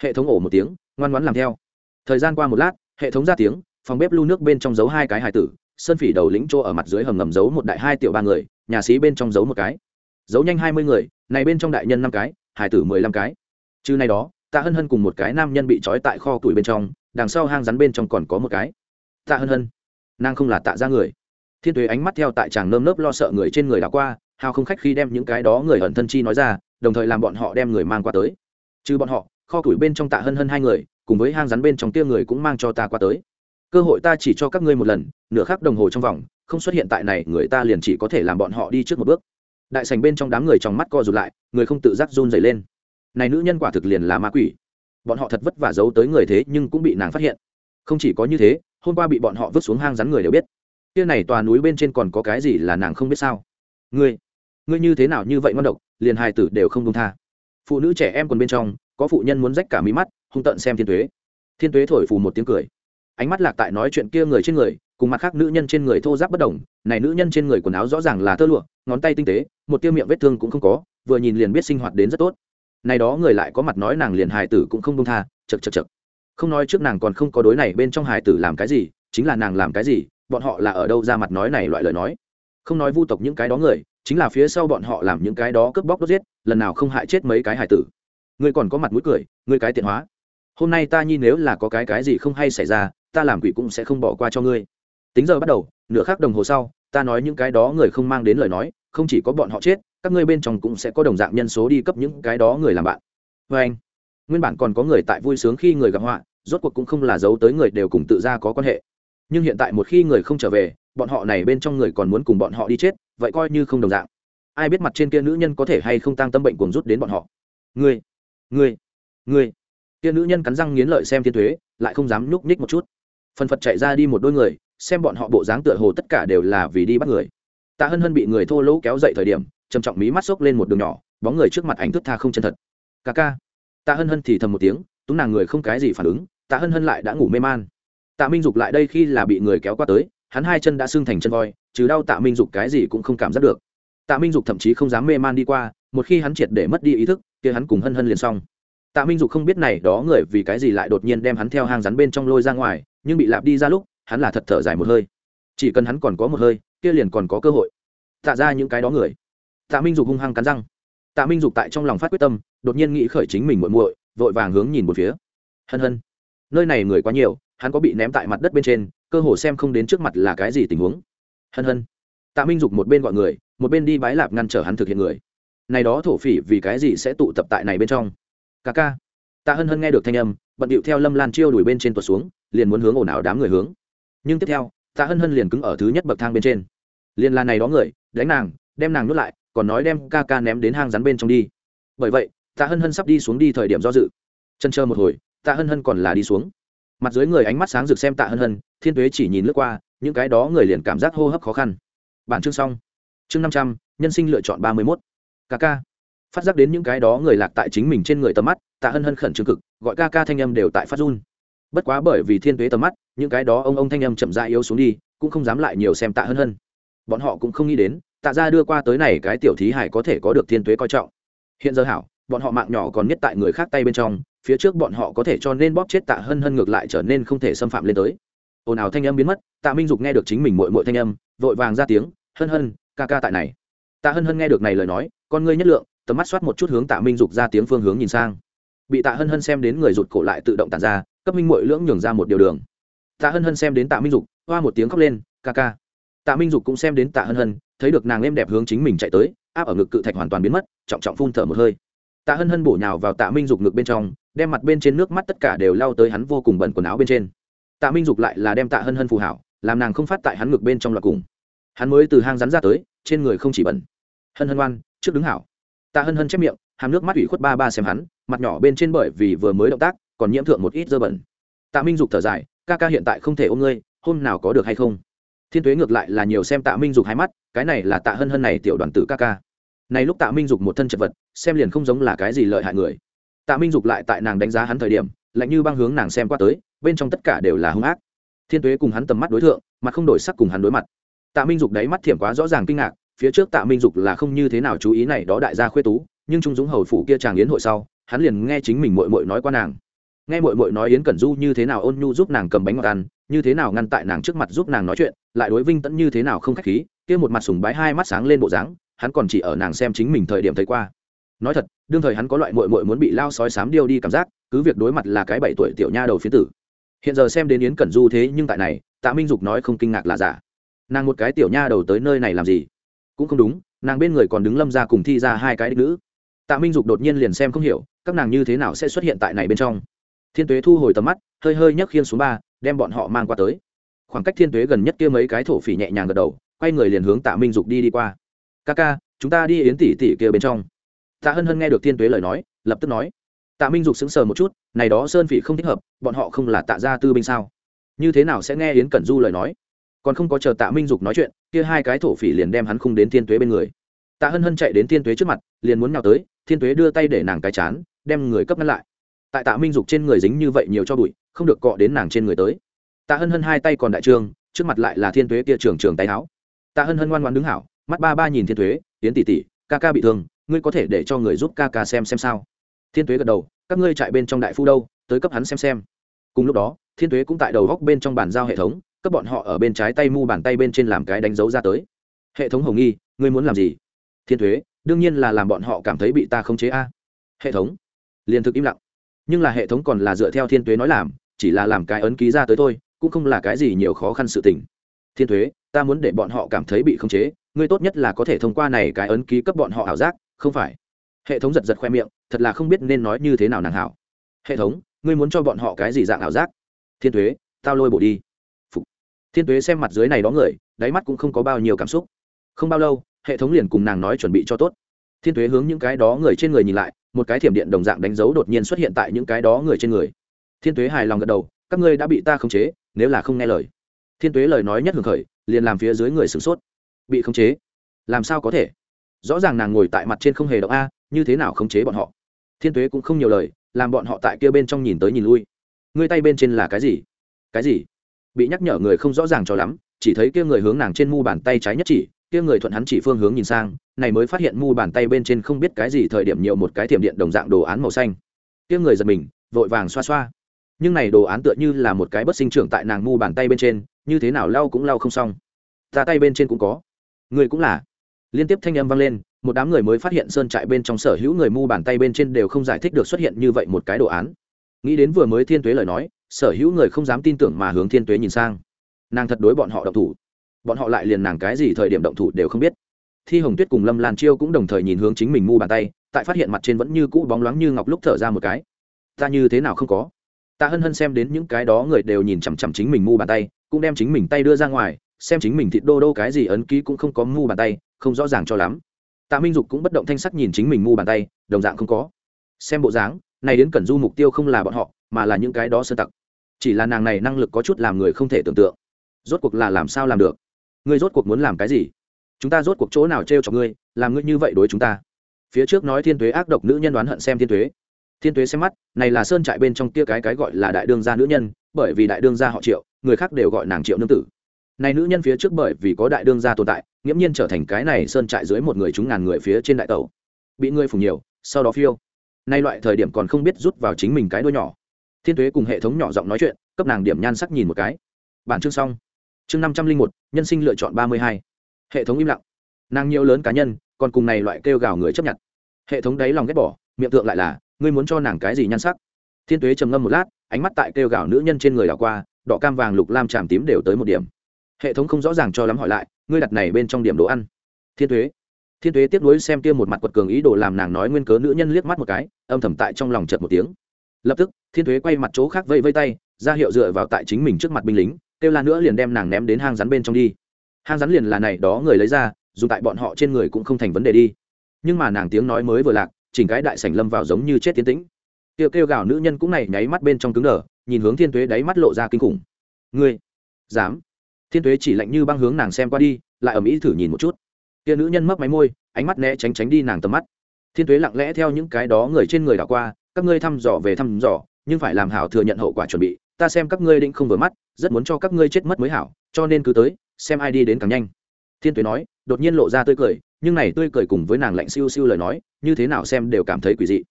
Hệ thống ổ một tiếng, ngoan ngoãn làm theo. Thời gian qua một lát, hệ thống ra tiếng, phòng bếp lưu nước bên trong giấu hai cái hài tử, sơn phỉ đầu lĩnh chỗ ở mặt dưới hầm ngầm giấu một đại hai tiểu ba người, nhà sĩ bên trong giấu một cái. Giấu nhanh hai mươi người, này bên trong đại nhân năm cái hải tử mười lăm cái. Chứ này đó, tạ hân hân cùng một cái nam nhân bị trói tại kho tuổi bên trong, đằng sau hang rắn bên trong còn có một cái. Tạ hân hân, nàng không là tạ ra người. Thiên tuế ánh mắt theo tại chàng nơm nớp lo sợ người trên người đã qua, hào không khách khi đem những cái đó người ẩn thân chi nói ra đồng thời làm bọn họ đem người mang qua tới. Trừ bọn họ, kho củi bên trong tạ hân hân hai người, cùng với hang rắn bên trong tia người cũng mang cho ta qua tới. Cơ hội ta chỉ cho các ngươi một lần, nửa khắc đồng hồ trong vòng, không xuất hiện tại này, người ta liền chỉ có thể làm bọn họ đi trước một bước. Đại sành bên trong đám người trong mắt co rụt lại, người không tự giác run dày lên. Này nữ nhân quả thực liền là ma quỷ. Bọn họ thật vất vả giấu tới người thế nhưng cũng bị nàng phát hiện. Không chỉ có như thế, hôm qua bị bọn họ vứt xuống hang rắn người đều biết. Kia này tòa núi bên trên còn có cái gì là nàng không biết sao? Ngươi ngươi như thế nào như vậy ngon độc? Liền hài tử đều không công tha. Phụ nữ trẻ em còn bên trong, có phụ nhân muốn rách cả mí mắt, hung tận xem thiên tuế. Thiên tuế thổi phù một tiếng cười. Ánh mắt lạc tại nói chuyện kia người trên người, cùng mặt khác nữ nhân trên người thô giáp bất đồng, này nữ nhân trên người quần áo rõ ràng là tơ lụa, ngón tay tinh tế, một tiêu miệng vết thương cũng không có, vừa nhìn liền biết sinh hoạt đến rất tốt. Này đó người lại có mặt nói nàng liền hài tử cũng không công tha chật chật chật không nói trước nàng còn không có đối này bên trong hài tử làm cái gì, chính là nàng làm cái gì, bọn họ là ở đâu ra mặt nói này loại lời nói. Không nói vu tộc những cái đó người chính là phía sau bọn họ làm những cái đó cướp bóc đốt giết, lần nào không hại chết mấy cái hải tử. Ngươi còn có mặt mũi cười, ngươi cái tiện hóa. Hôm nay ta nhi nếu là có cái cái gì không hay xảy ra, ta làm quỷ cũng sẽ không bỏ qua cho ngươi. Tính giờ bắt đầu, nửa khắc đồng hồ sau, ta nói những cái đó người không mang đến lời nói, không chỉ có bọn họ chết, các ngươi bên trong cũng sẽ có đồng dạng nhân số đi cấp những cái đó người làm bạn. Vê anh, nguyên bản còn có người tại vui sướng khi người gặp họa, rốt cuộc cũng không là giấu tới người đều cùng tự ra có quan hệ. Nhưng hiện tại một khi người không trở về bọn họ này bên trong người còn muốn cùng bọn họ đi chết, vậy coi như không đồng dạng. Ai biết mặt trên kia nữ nhân có thể hay không tăng tâm bệnh cuồng rút đến bọn họ. Ngươi ngươi ngươi. Kia nữ nhân cắn răng nghiến lợi xem thiên thuế, lại không dám nhúc nhích một chút. Phần phật chạy ra đi một đôi người, xem bọn họ bộ dáng tựa hồ tất cả đều là vì đi bắt người. Tạ hân hân bị người thô lỗ kéo dậy thời điểm, trầm trọng mí mắt xốc lên một đường nhỏ, bóng người trước mặt ảnh thức tha không chân thật. Ca ca. Tạ hân hân thì thầm một tiếng, túng nàng người không cái gì phản ứng, tạ hân hân lại đã ngủ mê man. Tạ minh dục lại đây khi là bị người kéo qua tới hắn hai chân đã sưng thành chân voi, trừ đau tạ minh dục cái gì cũng không cảm giác được. Tạ minh dục thậm chí không dám mê man đi qua, một khi hắn triệt để mất đi ý thức, kia hắn cùng hân hân liền xong. Tạ minh dục không biết này đó người vì cái gì lại đột nhiên đem hắn theo hang rắn bên trong lôi ra ngoài, nhưng bị lạp đi ra lúc, hắn là thật thở dài một hơi. Chỉ cần hắn còn có một hơi, kia liền còn có cơ hội. Tạ ra những cái đó người. Tạ minh dục hung hăng cắn răng. Tạ minh dục tại trong lòng phát quyết tâm, đột nhiên nghĩ khởi chính mình muội muội, vội vàng hướng nhìn một phía. Hân hân, nơi này người quá nhiều, hắn có bị ném tại mặt đất bên trên cơ hồ xem không đến trước mặt là cái gì tình huống. Hân hân. Tạ minh dục một bên gọi người, một bên đi bái lạp ngăn trở hắn thực hiện người. Này đó thổ phỉ vì cái gì sẽ tụ tập tại này bên trong? Ca ca. Tạ hân hân nghe được thanh âm, bận điệu theo lâm lan chiêu đuổi bên trên tuột xuống, liền muốn hướng ồn ào đám người hướng. Nhưng tiếp theo, tạ hân hân liền cứng ở thứ nhất bậc thang bên trên. Liền là này đó người, đánh nàng, đem nàng nuốt lại, còn nói đem ca ca ném đến hang rắn bên trong đi. Bởi vậy, tạ hân hân sắp đi xuống đi thời điểm do dự. Chân chờ một hồi, tạ hân hân còn là đi xuống mặt dưới người ánh mắt sáng rực xem tạ hân hân, thiên tuế chỉ nhìn lướt qua, những cái đó người liền cảm giác hô hấp khó khăn. Bản chương xong. Chương năm trăm, nhân sinh lựa chọn ba mươi mốt. Ca ca. Phát giác đến những cái đó người lạc tại chính mình trên người tầm mắt, tạ hân hân khẩn trương cực, gọi ca ca thanh âm đều tại phát run. Bất quá bởi vì thiên tuế tầm mắt, những cái đó ông ông thanh âm chậm ra yếu xuống đi, cũng không dám lại nhiều xem tạ hân hân. Bọn họ cũng không nghĩ đến, tạ ra đưa qua tới này cái tiểu thí hải có thể có được thiên tuế coi trọng. Hiện giờ hảo, bọn họ mạng nhỏ còn nhất tại người khác tay bên trong phía trước bọn họ có thể cho nên bóp chết tạ hân hân ngược lại trở nên không thể xâm phạm lên tới. Ồn ào thanh âm biến mất, tạ minh dục nghe được chính mình mội mội thanh âm, vội vàng ra tiếng, hân hân, ca ca tại này. Tạ hân hân nghe được này lời nói, con ngươi nhất lượng, tầm mắt soát một chút hướng tạ minh dục ra tiếng phương hướng nhìn sang. Bị tạ hân hân xem đến người rụt cổ lại tự động tàn ra, cấp minh mội lưỡng nhường ra một điều đường. Tạ hân hân xem đến tạ minh dục, hoa một tiếng khóc lên, ca ca. Tạ minh dục cũng xem đến tạ hân hân, thấy được nàng êm đẹp hướng chính mình chạy tới, áp ở ngực cự thạch hoàn toàn biến mất, trọng trọng phun thở một hơi. Tạ hân hân bổ nhào vào tạ minh dục ngực bên trong đem mặt bên trên nước mắt tất cả đều lao tới hắn vô cùng bẩn quần áo bên trên. Tạ minh dục lại là đem tạ hân hân phù hảo, làm nàng không phát tại hắn ngực bên trong loạt cùng. Hắn mới từ hang rắn ra tới, trên người không chỉ bẩn. Hân hân oan trước đứng hảo. Tạ hân hân chép miệng, hàm nước mắt ủy khuất ba ba xem hắn, mặt nhỏ bên trên bởi vì vừa mới động tác, còn nhiễm thượng một ít dơ bẩn. Tạ minh dục thở dài, ca ca hiện tại không thể ôm ngươi, hôm nào có được hay không? Thiên tuế ngược lại là nhiều xem tạ minh dục hai mắt, cái này là tạ hân hân này tiểu đoàn tử ca ca. Này lúc tạ minh dục một thân chật vật, xem liền không giống là cái gì lợi hại người tạ minh dục lại tại nàng đánh giá hắn thời điểm, lạnh như băng hướng nàng xem qua tới, bên trong tất cả đều là hung ác. Thiên tuế cùng hắn tầm mắt đối tượng mặt không đổi sắc cùng hắn đối mặt. Tạ minh dục đáy mắt thiểm quá rõ ràng kinh ngạc, phía trước tạ minh dục là không như thế nào chú ý này đó đại gia khuê tú, nhưng trung dũng hầu phủ kia chàng yến hội sau, hắn liền nghe chính mình mội mội nói qua nàng. Nghe mội mội nói yến cẩn du như thế nào ôn nhu giúp nàng cầm bánh ngọt ăn, như thế nào ngăn tại nàng trước mặt giúp nàng nói chuyện, lại đối vinh tẫn như thế nào không khách khí, kia một mặt sùng bái hai mắt sáng lên bộ dáng, hắn còn chỉ ở nàng xem chính mình thời điểm thấy qua nói thật, đương thời hắn có loại mội mội muốn bị lao sói sám điêu đi cảm giác, cứ việc đối mặt là cái bảy tuổi tiểu nha đầu phía tử. Hiện giờ xem đến yến cẩn du thế nhưng tại này, tạ minh dục nói không kinh ngạc là giả. Nàng một cái tiểu nha đầu tới nơi này làm gì? Cũng không đúng, nàng bên người còn đứng lâm ra cùng thi ra hai cái đích nữ. Tạ minh dục đột nhiên liền xem không hiểu, các nàng như thế nào sẽ xuất hiện tại này bên trong? Thiên tuế thu hồi tầm mắt, hơi hơi nhấc khiên xuống ba, đem bọn họ mang qua tới. Khoảng cách thiên tuế gần nhất kia mấy cái thổ phỉ nhẹ nhàng gật đầu, quay người liền hướng tạ minh dục đi đi qua. Ca ca, chúng ta đi yến tỷ tỷ kia bên trong tạ hân hân nghe được thiên tuế lời nói, lập tức nói, tạ minh dục sững sờ một chút, này đó sơn phỉ không thích hợp, bọn họ không là tạ gia tư binh sao? Như thế nào sẽ nghe yến cẩn du lời nói? Còn không có chờ tạ minh dục nói chuyện, kia hai cái thổ phỉ liền đem hắn khung đến thiên tuế bên người. Tạ hân hân chạy đến thiên tuế trước mặt, liền muốn nào tới, thiên tuế đưa tay để nàng cái chán, đem người cấp ngăn lại. Tại tạ minh dục trên người dính như vậy nhiều cho bụi, không được cọ đến nàng trên người tới. Tạ hân hân hai tay còn đại trương trước mặt lại là thiên tuế kia trường trường tay áo. Tạ hân hân ngoan ngoan đứng hảo, mắt ba ba nhìn thiên tuế tiến tỷ tỷ, ca ca bị thương ngươi có thể để cho người giúp ca ca xem xem sao? Thiên tuế gật đầu, các ngươi chạy bên trong đại phu đâu, tới cấp hắn xem xem. Cùng lúc đó, thiên tuế cũng tại đầu góc bên trong bàn giao hệ thống, cấp bọn họ ở bên trái tay mu bàn tay bên trên làm cái đánh dấu ra tới. Hệ thống hồng nghi, ngươi muốn làm gì? Thiên thuế đương nhiên là làm bọn họ cảm thấy bị ta khống chế a. Hệ thống, liền thực im lặng. Nhưng là hệ thống còn là dựa theo thiên thuế nói làm, chỉ là làm cái ấn ký ra tới thôi, cũng không là cái gì nhiều khó khăn sự tình. Thiên thuế ta muốn để bọn họ cảm thấy bị khống chế, ngươi tốt nhất là có thể thông qua này cái ấn ký cấp bọn họ ảo giác không phải. Hệ thống giật giật khoe miệng, thật là không biết nên nói như thế nào nàng hảo. Hệ thống, ngươi muốn cho bọn họ cái gì dạng ảo giác? Thiên thuế tao lôi bổ đi. Phục. thiên thuế xem mặt dưới này đó người, đáy mắt cũng không có bao nhiêu cảm xúc. Không bao lâu, hệ thống liền cùng nàng nói chuẩn bị cho tốt. Thiên thuế hướng những cái đó người trên người nhìn lại, một cái thiểm điện đồng dạng đánh dấu đột nhiên xuất hiện tại những cái đó người trên người. Thiên thuế hài lòng gật đầu, các ngươi đã bị ta khống chế, nếu là không nghe lời. Thiên thuế lời nói nhất hưởng khởi, liền làm phía dưới người sửng sốt. Bị khống chế? Làm sao có thể? Rõ ràng nàng ngồi tại mặt trên không hề động a, như thế nào khống chế bọn họ? Thiên Tuế cũng không nhiều lời, làm bọn họ tại kia bên trong nhìn tới nhìn lui. Ngươi tay bên trên là cái gì? Cái gì? Bị nhắc nhở người không rõ ràng cho lắm, chỉ thấy kia người hướng nàng trên mu bàn tay trái nhất chỉ, kia người thuận hắn chỉ phương hướng nhìn sang, này mới phát hiện mu bàn tay bên trên không biết cái gì thời điểm nhiều một cái tiệm điện đồng dạng đồ án màu xanh. Kia người giật mình, vội vàng xoa xoa. Nhưng này đồ án tựa như là một cái bất sinh trưởng tại nàng mu bàn tay bên trên, như thế nào lau cũng lau không xong. Ta tay bên trên cũng có. Người cũng là liên tiếp thanh âm vang lên, một đám người mới phát hiện sơn trại bên trong sở hữu người mu bàn tay bên trên đều không giải thích được xuất hiện như vậy một cái đồ án. Nghĩ đến vừa mới thiên tuế lời nói, sở hữu người không dám tin tưởng mà hướng thiên tuế nhìn sang. Nàng thật đối bọn họ động thủ. Bọn họ lại liền nàng cái gì thời điểm động thủ đều không biết. Thi hồng tuyết cùng lâm lan chiêu cũng đồng thời nhìn hướng chính mình mu bàn tay, tại phát hiện mặt trên vẫn như cũ bóng loáng như ngọc lúc thở ra một cái. Ta như thế nào không có? Ta hân hân xem đến những cái đó người đều nhìn chằm chằm chính mình mu bàn tay, cũng đem chính mình tay đưa ra ngoài, xem chính mình thịt đô đô cái gì ấn ký cũng không có mu bàn tay không rõ ràng cho lắm. Tạ minh dục cũng bất động thanh sắc nhìn chính mình mu bàn tay, đồng dạng không có. Xem bộ dáng, này đến cẩn du mục tiêu không là bọn họ, mà là những cái đó sơ tặc. Chỉ là nàng này năng lực có chút làm người không thể tưởng tượng. Rốt cuộc là làm sao làm được? Ngươi rốt cuộc muốn làm cái gì? Chúng ta rốt cuộc chỗ nào t r e o cho ngươi, làm ngươi như vậy đối chúng ta? Phía trước nói thiên tuế ác độc nữ nhân đoán hận xem thiên tuế. Thiên tuế xem mắt, này là sơn trại bên trong kia cái cái gọi là đại đương gia nữ nhân, bởi vì đại đương gia họ triệu, người khác đều gọi nàng triệu nương tử. Này nữ nhân phía trước bởi vì có đại đương gia tồn tại nghiễm nhiên trở thành cái này sơn trại dưới một người chúng ngàn người phía trên đại tàu bị ngươi phùng nhiều, sau đó phiêu. Nay loại thời điểm còn không biết rút vào chính mình cái đuôi nhỏ. Thiên tuế cùng hệ thống nhỏ giọng nói chuyện, cấp nàng điểm nhan sắc nhìn một cái. Bản chương xong. Chương năm trăm linh một, nhân sinh lựa chọn ba mươi hai. Hệ thống im lặng. Nàng nhiều lớn cá nhân, còn cùng này loại kêu gào người chấp nhận. Hệ thống đáy lòng ghét bỏ, miệng tượng lại là, ngươi muốn cho nàng cái gì nhan sắc? Thiên tuế trầm ngâm một lát, ánh mắt tại kêu gào nữ nhân trên người đảo qua, đỏ cam vàng lục lam tràm tím đều tới một điểm. Hệ thống không rõ ràng cho lắm hỏi lại ngươi đặt này bên trong điểm đồ ăn. Thiên tuế. Thiên tuế tiếp nối xem kia một mặt quật cường ý đồ làm nàng nói nguyên cớ nữ nhân liếc mắt một cái, âm thầm tại trong lòng chợt một tiếng. Lập tức, thiên tuế quay mặt chỗ khác vây vây tay, ra hiệu dựa vào tại chính mình trước mặt binh lính, kêu la nữa liền đem nàng ném đến hang rắn bên trong đi. Hang rắn liền là này đó người lấy ra, dù tại bọn họ trên người cũng không thành vấn đề đi. Nhưng mà nàng tiếng nói mới vừa lạc, chỉnh cái đại sảnh lâm vào giống như chết tiến tĩnh. Kêu kêu gào nữ nhân cũng này nháy mắt bên trong cứng đờ, nhìn hướng thiên tuế đáy mắt lộ ra kinh khủng. Ngươi, dám? Thiên tuế chỉ lạnh như băng hướng nàng xem qua đi, lại ở mỹ thử nhìn một chút. Kia nữ nhân mấp máy môi, ánh mắt né tránh tránh đi nàng tầm mắt. Thiên tuế lặng lẽ theo những cái đó người trên người đảo qua, các ngươi thăm dò về thăm dò, nhưng phải làm hảo thừa nhận hậu quả chuẩn bị. Ta xem các ngươi định không vừa mắt, rất muốn cho các ngươi chết mất mới hảo, cho nên cứ tới, xem ai đi đến càng nhanh. Thiên tuế nói, đột nhiên lộ ra tươi cười, nhưng này tươi cười cùng với nàng lạnh siêu siêu lời nói, như thế nào xem đều cảm thấy quỷ dị.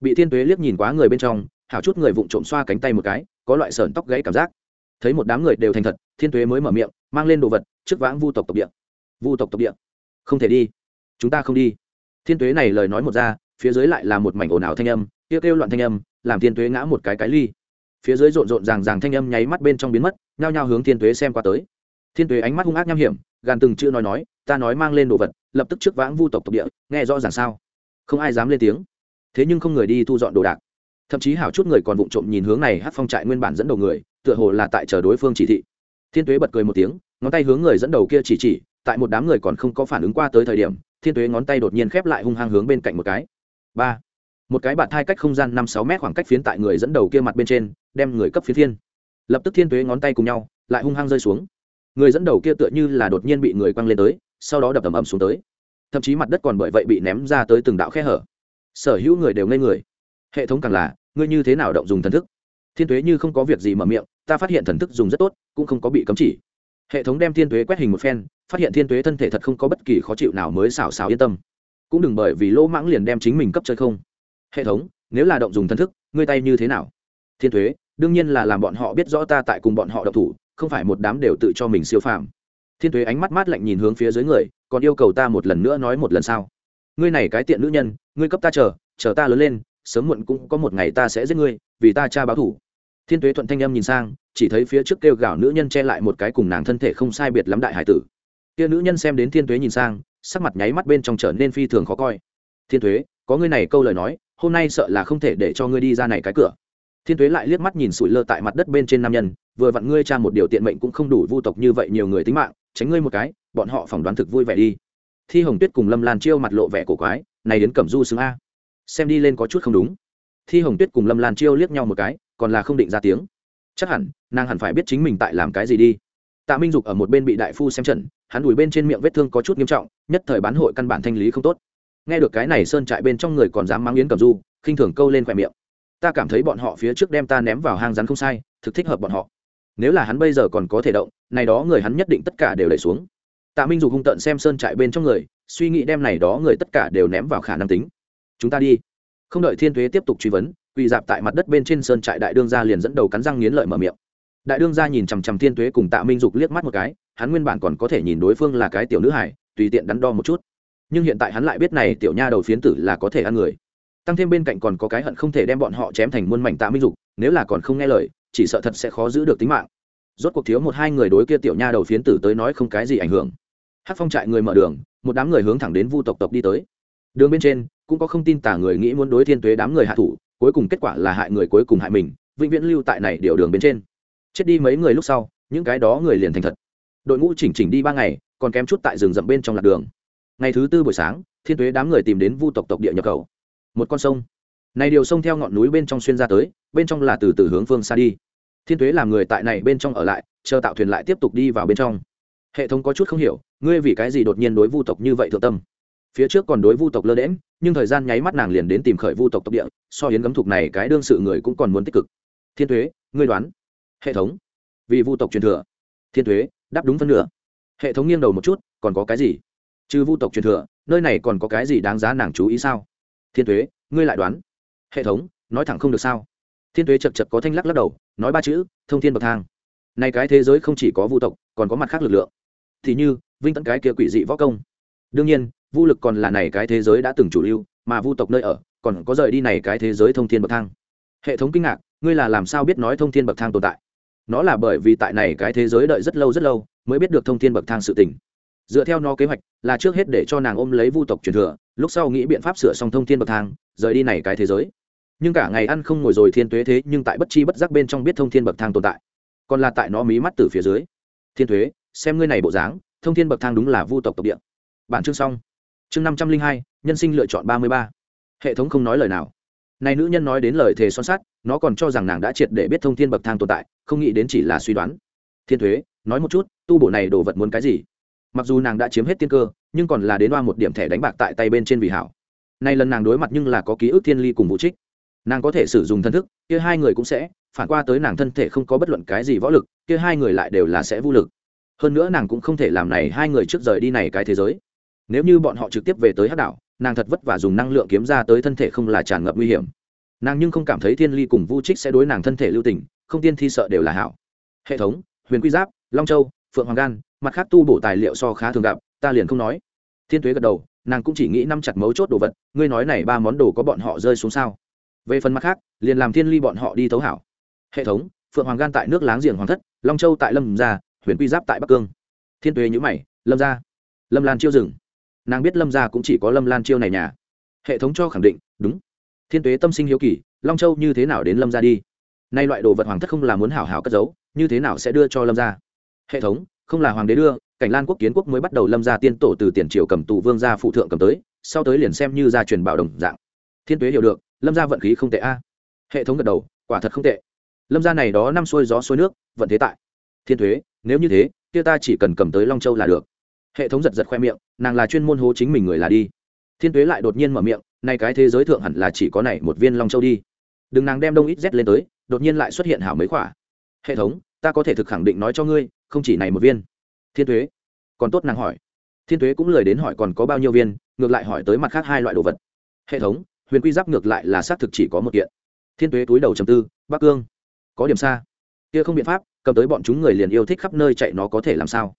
Bị thiên tuế liếc nhìn quá người bên trong, hảo chút người vụng trộm xoa cánh tay một cái, có loại sờn tóc gãy cảm giác thấy một đám người đều thành thật, thiên tuế mới mở miệng, mang lên đồ vật, trước vãng vu tộc tộc địa. Vu tộc tộc địa. Không thể đi. Chúng ta không đi. Thiên tuế này lời nói một ra, phía dưới lại là một mảnh ồn ào thanh âm, kêu kêu loạn thanh âm, làm thiên tuế ngã một cái cái ly. Phía dưới rộn rộn ràng ràng thanh âm nháy mắt bên trong biến mất, nhao nhao hướng thiên tuế xem qua tới. Thiên tuế ánh mắt hung ác nham hiểm, gàn từng chữ nói nói, ta nói mang lên đồ vật, lập tức trước vãng vu tộc tộc địa, nghe rõ ràng sao? Không ai dám lên tiếng. Thế nhưng không người đi thu dọn đồ đạc. Thậm chí hảo chút người còn vụng trộm nhìn hướng này hát phong trại nguyên bản dẫn đầu người tựa hồ là tại chờ đối phương chỉ thị. Thiên tuế bật cười một tiếng, ngón tay hướng người dẫn đầu kia chỉ chỉ, tại một đám người còn không có phản ứng qua tới thời điểm, thiên tuế ngón tay đột nhiên khép lại hung hăng hướng bên cạnh một cái. Ba. Một cái bạt thai cách không gian năm sáu mét khoảng cách phiến tại người dẫn đầu kia mặt bên trên, đem người cấp phía thiên. Lập tức thiên tuế ngón tay cùng nhau, lại hung hăng rơi xuống. Người dẫn đầu kia tựa như là đột nhiên bị người quăng lên tới, sau đó đập ầm ầm xuống tới. Thậm chí mặt đất còn bởi vậy bị ném ra tới từng đạo khe hở. Sở hữu người đều ngây người. Hệ thống càng là, ngươi như thế nào động dùng thần thức? Thiên tuế như không có việc gì mở miệng, ta phát hiện thần thức dùng rất tốt, cũng không có bị cấm chỉ. Hệ thống đem thiên tuế quét hình một phen, phát hiện thiên tuế thân thể thật không có bất kỳ khó chịu nào mới xảo xảo yên tâm. Cũng đừng bởi vì lỗ mãng liền đem chính mình cấp chơi không. Hệ thống, nếu là động dùng thần thức, ngươi tay như thế nào? Thiên tuế, đương nhiên là làm bọn họ biết rõ ta tại cùng bọn họ độc thủ, không phải một đám đều tự cho mình siêu phàm. Thiên tuế ánh mắt mát lạnh nhìn hướng phía dưới người, còn yêu cầu ta một lần nữa nói một lần sao? Ngươi này cái tiện nữ nhân, ngươi cấp ta chờ chờ ta lớn lên, sớm muộn cũng có một ngày ta sẽ giết ngươi, vì ta cha báo thủ thiên tuế thuận thanh âm nhìn sang, chỉ thấy phía trước kêu gào nữ nhân che lại một cái cùng nàng thân thể không sai biệt lắm đại hải tử. Kia nữ nhân xem đến thiên tuế nhìn sang, sắc mặt nháy mắt bên trong trở nên phi thường khó coi. Thiên tuế, có ngươi này câu lời nói, hôm nay sợ là không thể để cho ngươi đi ra này cái cửa. Thiên tuế lại liếc mắt nhìn sụi lơ tại mặt đất bên trên nam nhân, vừa vặn ngươi cha một điều tiện mệnh cũng không đủ vu tộc như vậy nhiều người tính mạng, tránh ngươi một cái, bọn họ phỏng đoán thực vui vẻ đi. Thi hồng tuyết cùng lâm lan chiêu mặt lộ vẻ cổ quái, này đến cẩm du xứng a. Xem đi lên có chút không đúng. Thi hồng tuyết cùng lâm lan chiêu liếc nhau một cái còn là không định ra tiếng. Chắc hẳn, nàng hẳn phải biết chính mình tại làm cái gì đi. Tạ minh dục ở một bên bị đại phu xem trận hắn đùi bên trên miệng vết thương có chút nghiêm trọng, nhất thời bán hội căn bản thanh lý không tốt. Nghe được cái này sơn trại bên trong người còn dám mang yến cầm du, khinh thường câu lên khỏe miệng. Ta cảm thấy bọn họ phía trước đem ta ném vào hang rắn không sai, thực thích hợp bọn họ. Nếu là hắn bây giờ còn có thể động, này đó người hắn nhất định tất cả đều đẩy xuống. Tạ minh dục hung tận xem sơn trại bên trong người, suy nghĩ đem này đó người tất cả đều ném vào khả năng tính. Chúng ta đi. Không đợi thiên thuế tiếp tục truy vấn quỳ dạp tại mặt đất bên trên sơn trại đại đương gia liền dẫn đầu cắn răng nghiến lợi mở miệng. Đại đương gia nhìn chằm chằm thiên tuế cùng tạ minh dục liếc mắt một cái, hắn nguyên bản còn có thể nhìn đối phương là cái tiểu nữ hải tùy tiện đắn đo một chút. Nhưng hiện tại hắn lại biết này tiểu nha đầu phiến tử là có thể ăn người. Tăng thêm bên cạnh còn có cái hận không thể đem bọn họ chém thành muôn mảnh tạ minh dục, nếu là còn không nghe lời, chỉ sợ thật sẽ khó giữ được tính mạng. Rốt cuộc thiếu một hai người đối kia tiểu nha đầu phiến tử tới nói không cái gì ảnh hưởng. Hát phong trại người mở đường, một đám người hướng thẳng đến vu tộc tộc đi tới. Đường bên trên, cũng có không tin tả người nghĩ muốn đối thiên tuế đám người hạ thủ cuối cùng kết quả là hại người cuối cùng hại mình, vĩnh viễn lưu tại này điều đường bên trên. Chết đi mấy người lúc sau, những cái đó người liền thành thật. Đội ngũ chỉnh chỉnh đi ba ngày, còn kém chút tại rừng rậm bên trong lạc đường. Ngày thứ tư buổi sáng, thiên tuế đám người tìm đến vu tộc tộc địa nhập khẩu. Một con sông. Này điều sông theo ngọn núi bên trong xuyên ra tới, bên trong là từ từ hướng phương xa đi. Thiên tuế làm người tại này bên trong ở lại, chờ tạo thuyền lại tiếp tục đi vào bên trong. Hệ thống có chút không hiểu, ngươi vì cái gì đột nhiên đối vu tộc như vậy thượng tâm? Phía trước còn đối vu tộc lơ đễm nhưng thời gian nháy mắt nàng liền đến tìm khởi vu tộc tộc địa, so hiến gấm thục này cái đương sự người cũng còn muốn tích cực. Thiên thuế ngươi đoán? Hệ thống. Vì vu tộc truyền thừa. Thiên thuế đáp đúng phân nửa. Hệ thống nghiêng đầu một chút, còn có cái gì? Trừ vu tộc truyền thừa, nơi này còn có cái gì đáng giá nàng chú ý sao? Thiên thuế ngươi lại đoán? Hệ thống, nói thẳng không được sao? Thiên thuế chật chật có thanh lắc lắc đầu, nói ba chữ, thông thiên bậc thang. Này cái thế giới không chỉ có vu tộc, còn có mặt khác lực lượng. Thì như, vinh tận cái kia quỷ dị võ công đương nhiên vu lực còn là này cái thế giới đã từng chủ lưu mà vu tộc nơi ở còn có rời đi này cái thế giới thông thiên bậc thang. Hệ thống kinh ngạc ngươi là làm sao biết nói thông thiên bậc thang tồn tại? Nó là bởi vì tại này cái thế giới đợi rất lâu rất lâu mới biết được thông thiên bậc thang sự tình. Dựa theo nó kế hoạch là trước hết để cho nàng ôm lấy vu tộc truyền thừa lúc sau nghĩ biện pháp sửa xong thông thiên bậc thang rời đi này cái thế giới. Nhưng cả ngày ăn không ngồi rồi thiên tuế thế nhưng tại bất chi bất giác bên trong biết thông thiên bậc thang tồn tại. Còn là tại nó mí mắt từ phía dưới. Thiên Tuế, xem ngươi này bộ dáng thông thiên bậc thang đúng là vu tộc tộc địa bản chương xong. Chương năm trăm linh hai, nhân sinh lựa chọn ba mươi ba. Hệ thống không nói lời nào. Này nữ nhân nói đến lời thề son sát nó còn cho rằng nàng đã triệt để biết thông thiên bậc thang tồn tại, không nghĩ đến chỉ là suy đoán. Thiên thuế, nói một chút, tu bổ này đồ vật muốn cái gì? Mặc dù nàng đã chiếm hết tiên cơ, nhưng còn là đến oa một điểm thẻ đánh bạc tại tay bên trên vì hảo. Nay lần nàng đối mặt nhưng là có ký ức thiên ly cùng vũ trích. Nàng có thể sử dụng thân thức, kia hai người cũng sẽ, phản qua tới nàng thân thể không có bất luận cái gì võ lực, kia hai người lại đều là sẽ vô lực. Hơn nữa nàng cũng không thể làm này hai người trước rời đi này cái thế giới nếu như bọn họ trực tiếp về tới hát đảo, nàng thật vất vả dùng năng lượng kiếm ra tới thân thể không là tràn ngập nguy hiểm. Nàng nhưng không cảm thấy thiên ly cùng vu trích sẽ đối nàng thân thể lưu tình, không tiên thi sợ đều là hảo. Hệ thống, huyền quy giáp, long châu, phượng hoàng gan, mặt khác tu bổ tài liệu so khá thường gặp, ta liền không nói. Thiên tuế gật đầu, nàng cũng chỉ nghĩ năm chặt mấu chốt đồ vật, ngươi nói này ba món đồ có bọn họ rơi xuống sao? Về phần mặt khác, liền làm thiên ly bọn họ đi thấu hảo. Hệ thống, phượng hoàng gan tại nước láng giềng hoàng thất, long châu tại lâm gia, huyền quy giáp tại bắc cương. Thiên tuế nhữ mày, lâm gia. Lâm lan chiêu rừng nàng biết lâm gia cũng chỉ có lâm lan chiêu này nhà. Hệ thống cho khẳng định, đúng. Thiên tuế tâm sinh hiếu kỳ, long châu như thế nào đến lâm gia đi? Nay loại đồ vật hoàng thất không là muốn hảo hảo cất giấu, như thế nào sẽ đưa cho lâm gia? Hệ thống, không là hoàng đế đưa, cảnh lan quốc kiến quốc mới bắt đầu lâm gia tiên tổ từ tiền triều cầm tù vương gia phụ thượng cầm tới, sau tới liền xem như gia truyền bảo đồng dạng. Thiên tuế hiểu được, lâm gia vận khí không tệ a. Hệ thống gật đầu, quả thật không tệ. Lâm gia này đó năm xuôi gió xuôi nước, vận thế tại. Thiên thuế nếu như thế, kia ta chỉ cần cầm tới long châu là được hệ thống giật giật khoe miệng, nàng là chuyên môn hố chính mình người là đi. Thiên tuế lại đột nhiên mở miệng nay cái thế giới thượng hẳn là chỉ có này một viên long châu đi. Đừng nàng đem đông ít z lên tới, đột nhiên lại xuất hiện hảo mấy khỏa. Hệ thống, ta có thể thực khẳng định nói cho ngươi, không chỉ này một viên. Thiên tuế, còn tốt nàng hỏi. Thiên tuế cũng lời đến hỏi còn có bao nhiêu viên, ngược lại hỏi tới mặt khác hai loại đồ vật. Hệ thống, huyền quy giáp ngược lại là xác thực chỉ có một kiện. Thiên tuế túi đầu trầm tư, bắc cương, có điểm xa. Kia không biện pháp, cầm tới bọn chúng người liền yêu thích khắp nơi chạy nó có thể làm sao?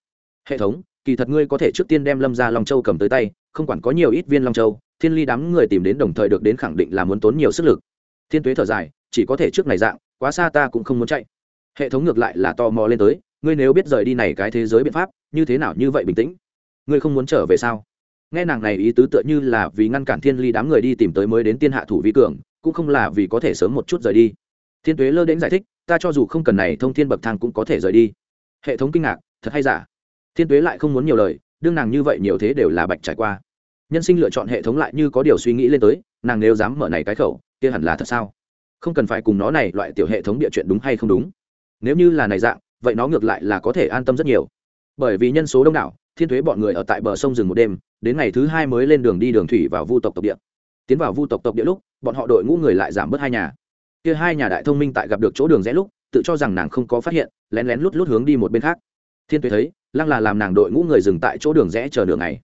Hệ thống kỳ thật ngươi có thể trước tiên đem lâm ra long châu cầm tới tay, không quản có nhiều ít viên long châu, thiên ly đám người tìm đến đồng thời được đến khẳng định là muốn tốn nhiều sức lực. Thiên tuế thở dài, chỉ có thể trước này dạng, quá xa ta cũng không muốn chạy. Hệ thống ngược lại là tò mò lên tới, ngươi nếu biết rời đi này cái thế giới biện pháp, như thế nào như vậy bình tĩnh? Ngươi không muốn trở về sao? Nghe nàng này ý tứ tựa như là vì ngăn cản thiên ly đám người đi tìm tới mới đến tiên hạ thủ vi cường, cũng không là vì có thể sớm một chút rời đi. Thiên tuế lơ đến giải thích, ta cho dù không cần này thông thiên bậc thang cũng có thể rời đi. Hệ thống kinh ngạc, thật hay giả? Thiên tuế lại không muốn nhiều lời, đương nàng như vậy nhiều thế đều là bạch trải qua. Nhân sinh lựa chọn hệ thống lại như có điều suy nghĩ lên tới, nàng nếu dám mở này cái khẩu, kia hẳn là thật sao? Không cần phải cùng nó này loại tiểu hệ thống địa chuyện đúng hay không đúng. Nếu như là này dạng, vậy nó ngược lại là có thể an tâm rất nhiều. Bởi vì nhân số đông đảo, thiên thuế bọn người ở tại bờ sông rừng một đêm, đến ngày thứ hai mới lên đường đi đường thủy vào vu tộc tộc địa. Tiến vào vu tộc tộc địa lúc, bọn họ đội ngũ người lại giảm bớt hai nhà. Kia hai nhà đại thông minh tại gặp được chỗ đường rẽ lúc, tự cho rằng nàng không có phát hiện, lén lén lút lút hướng đi một bên khác. Thiên tuế thấy lăng là làm nàng đội ngũ người dừng tại chỗ đường rẽ chờ đường này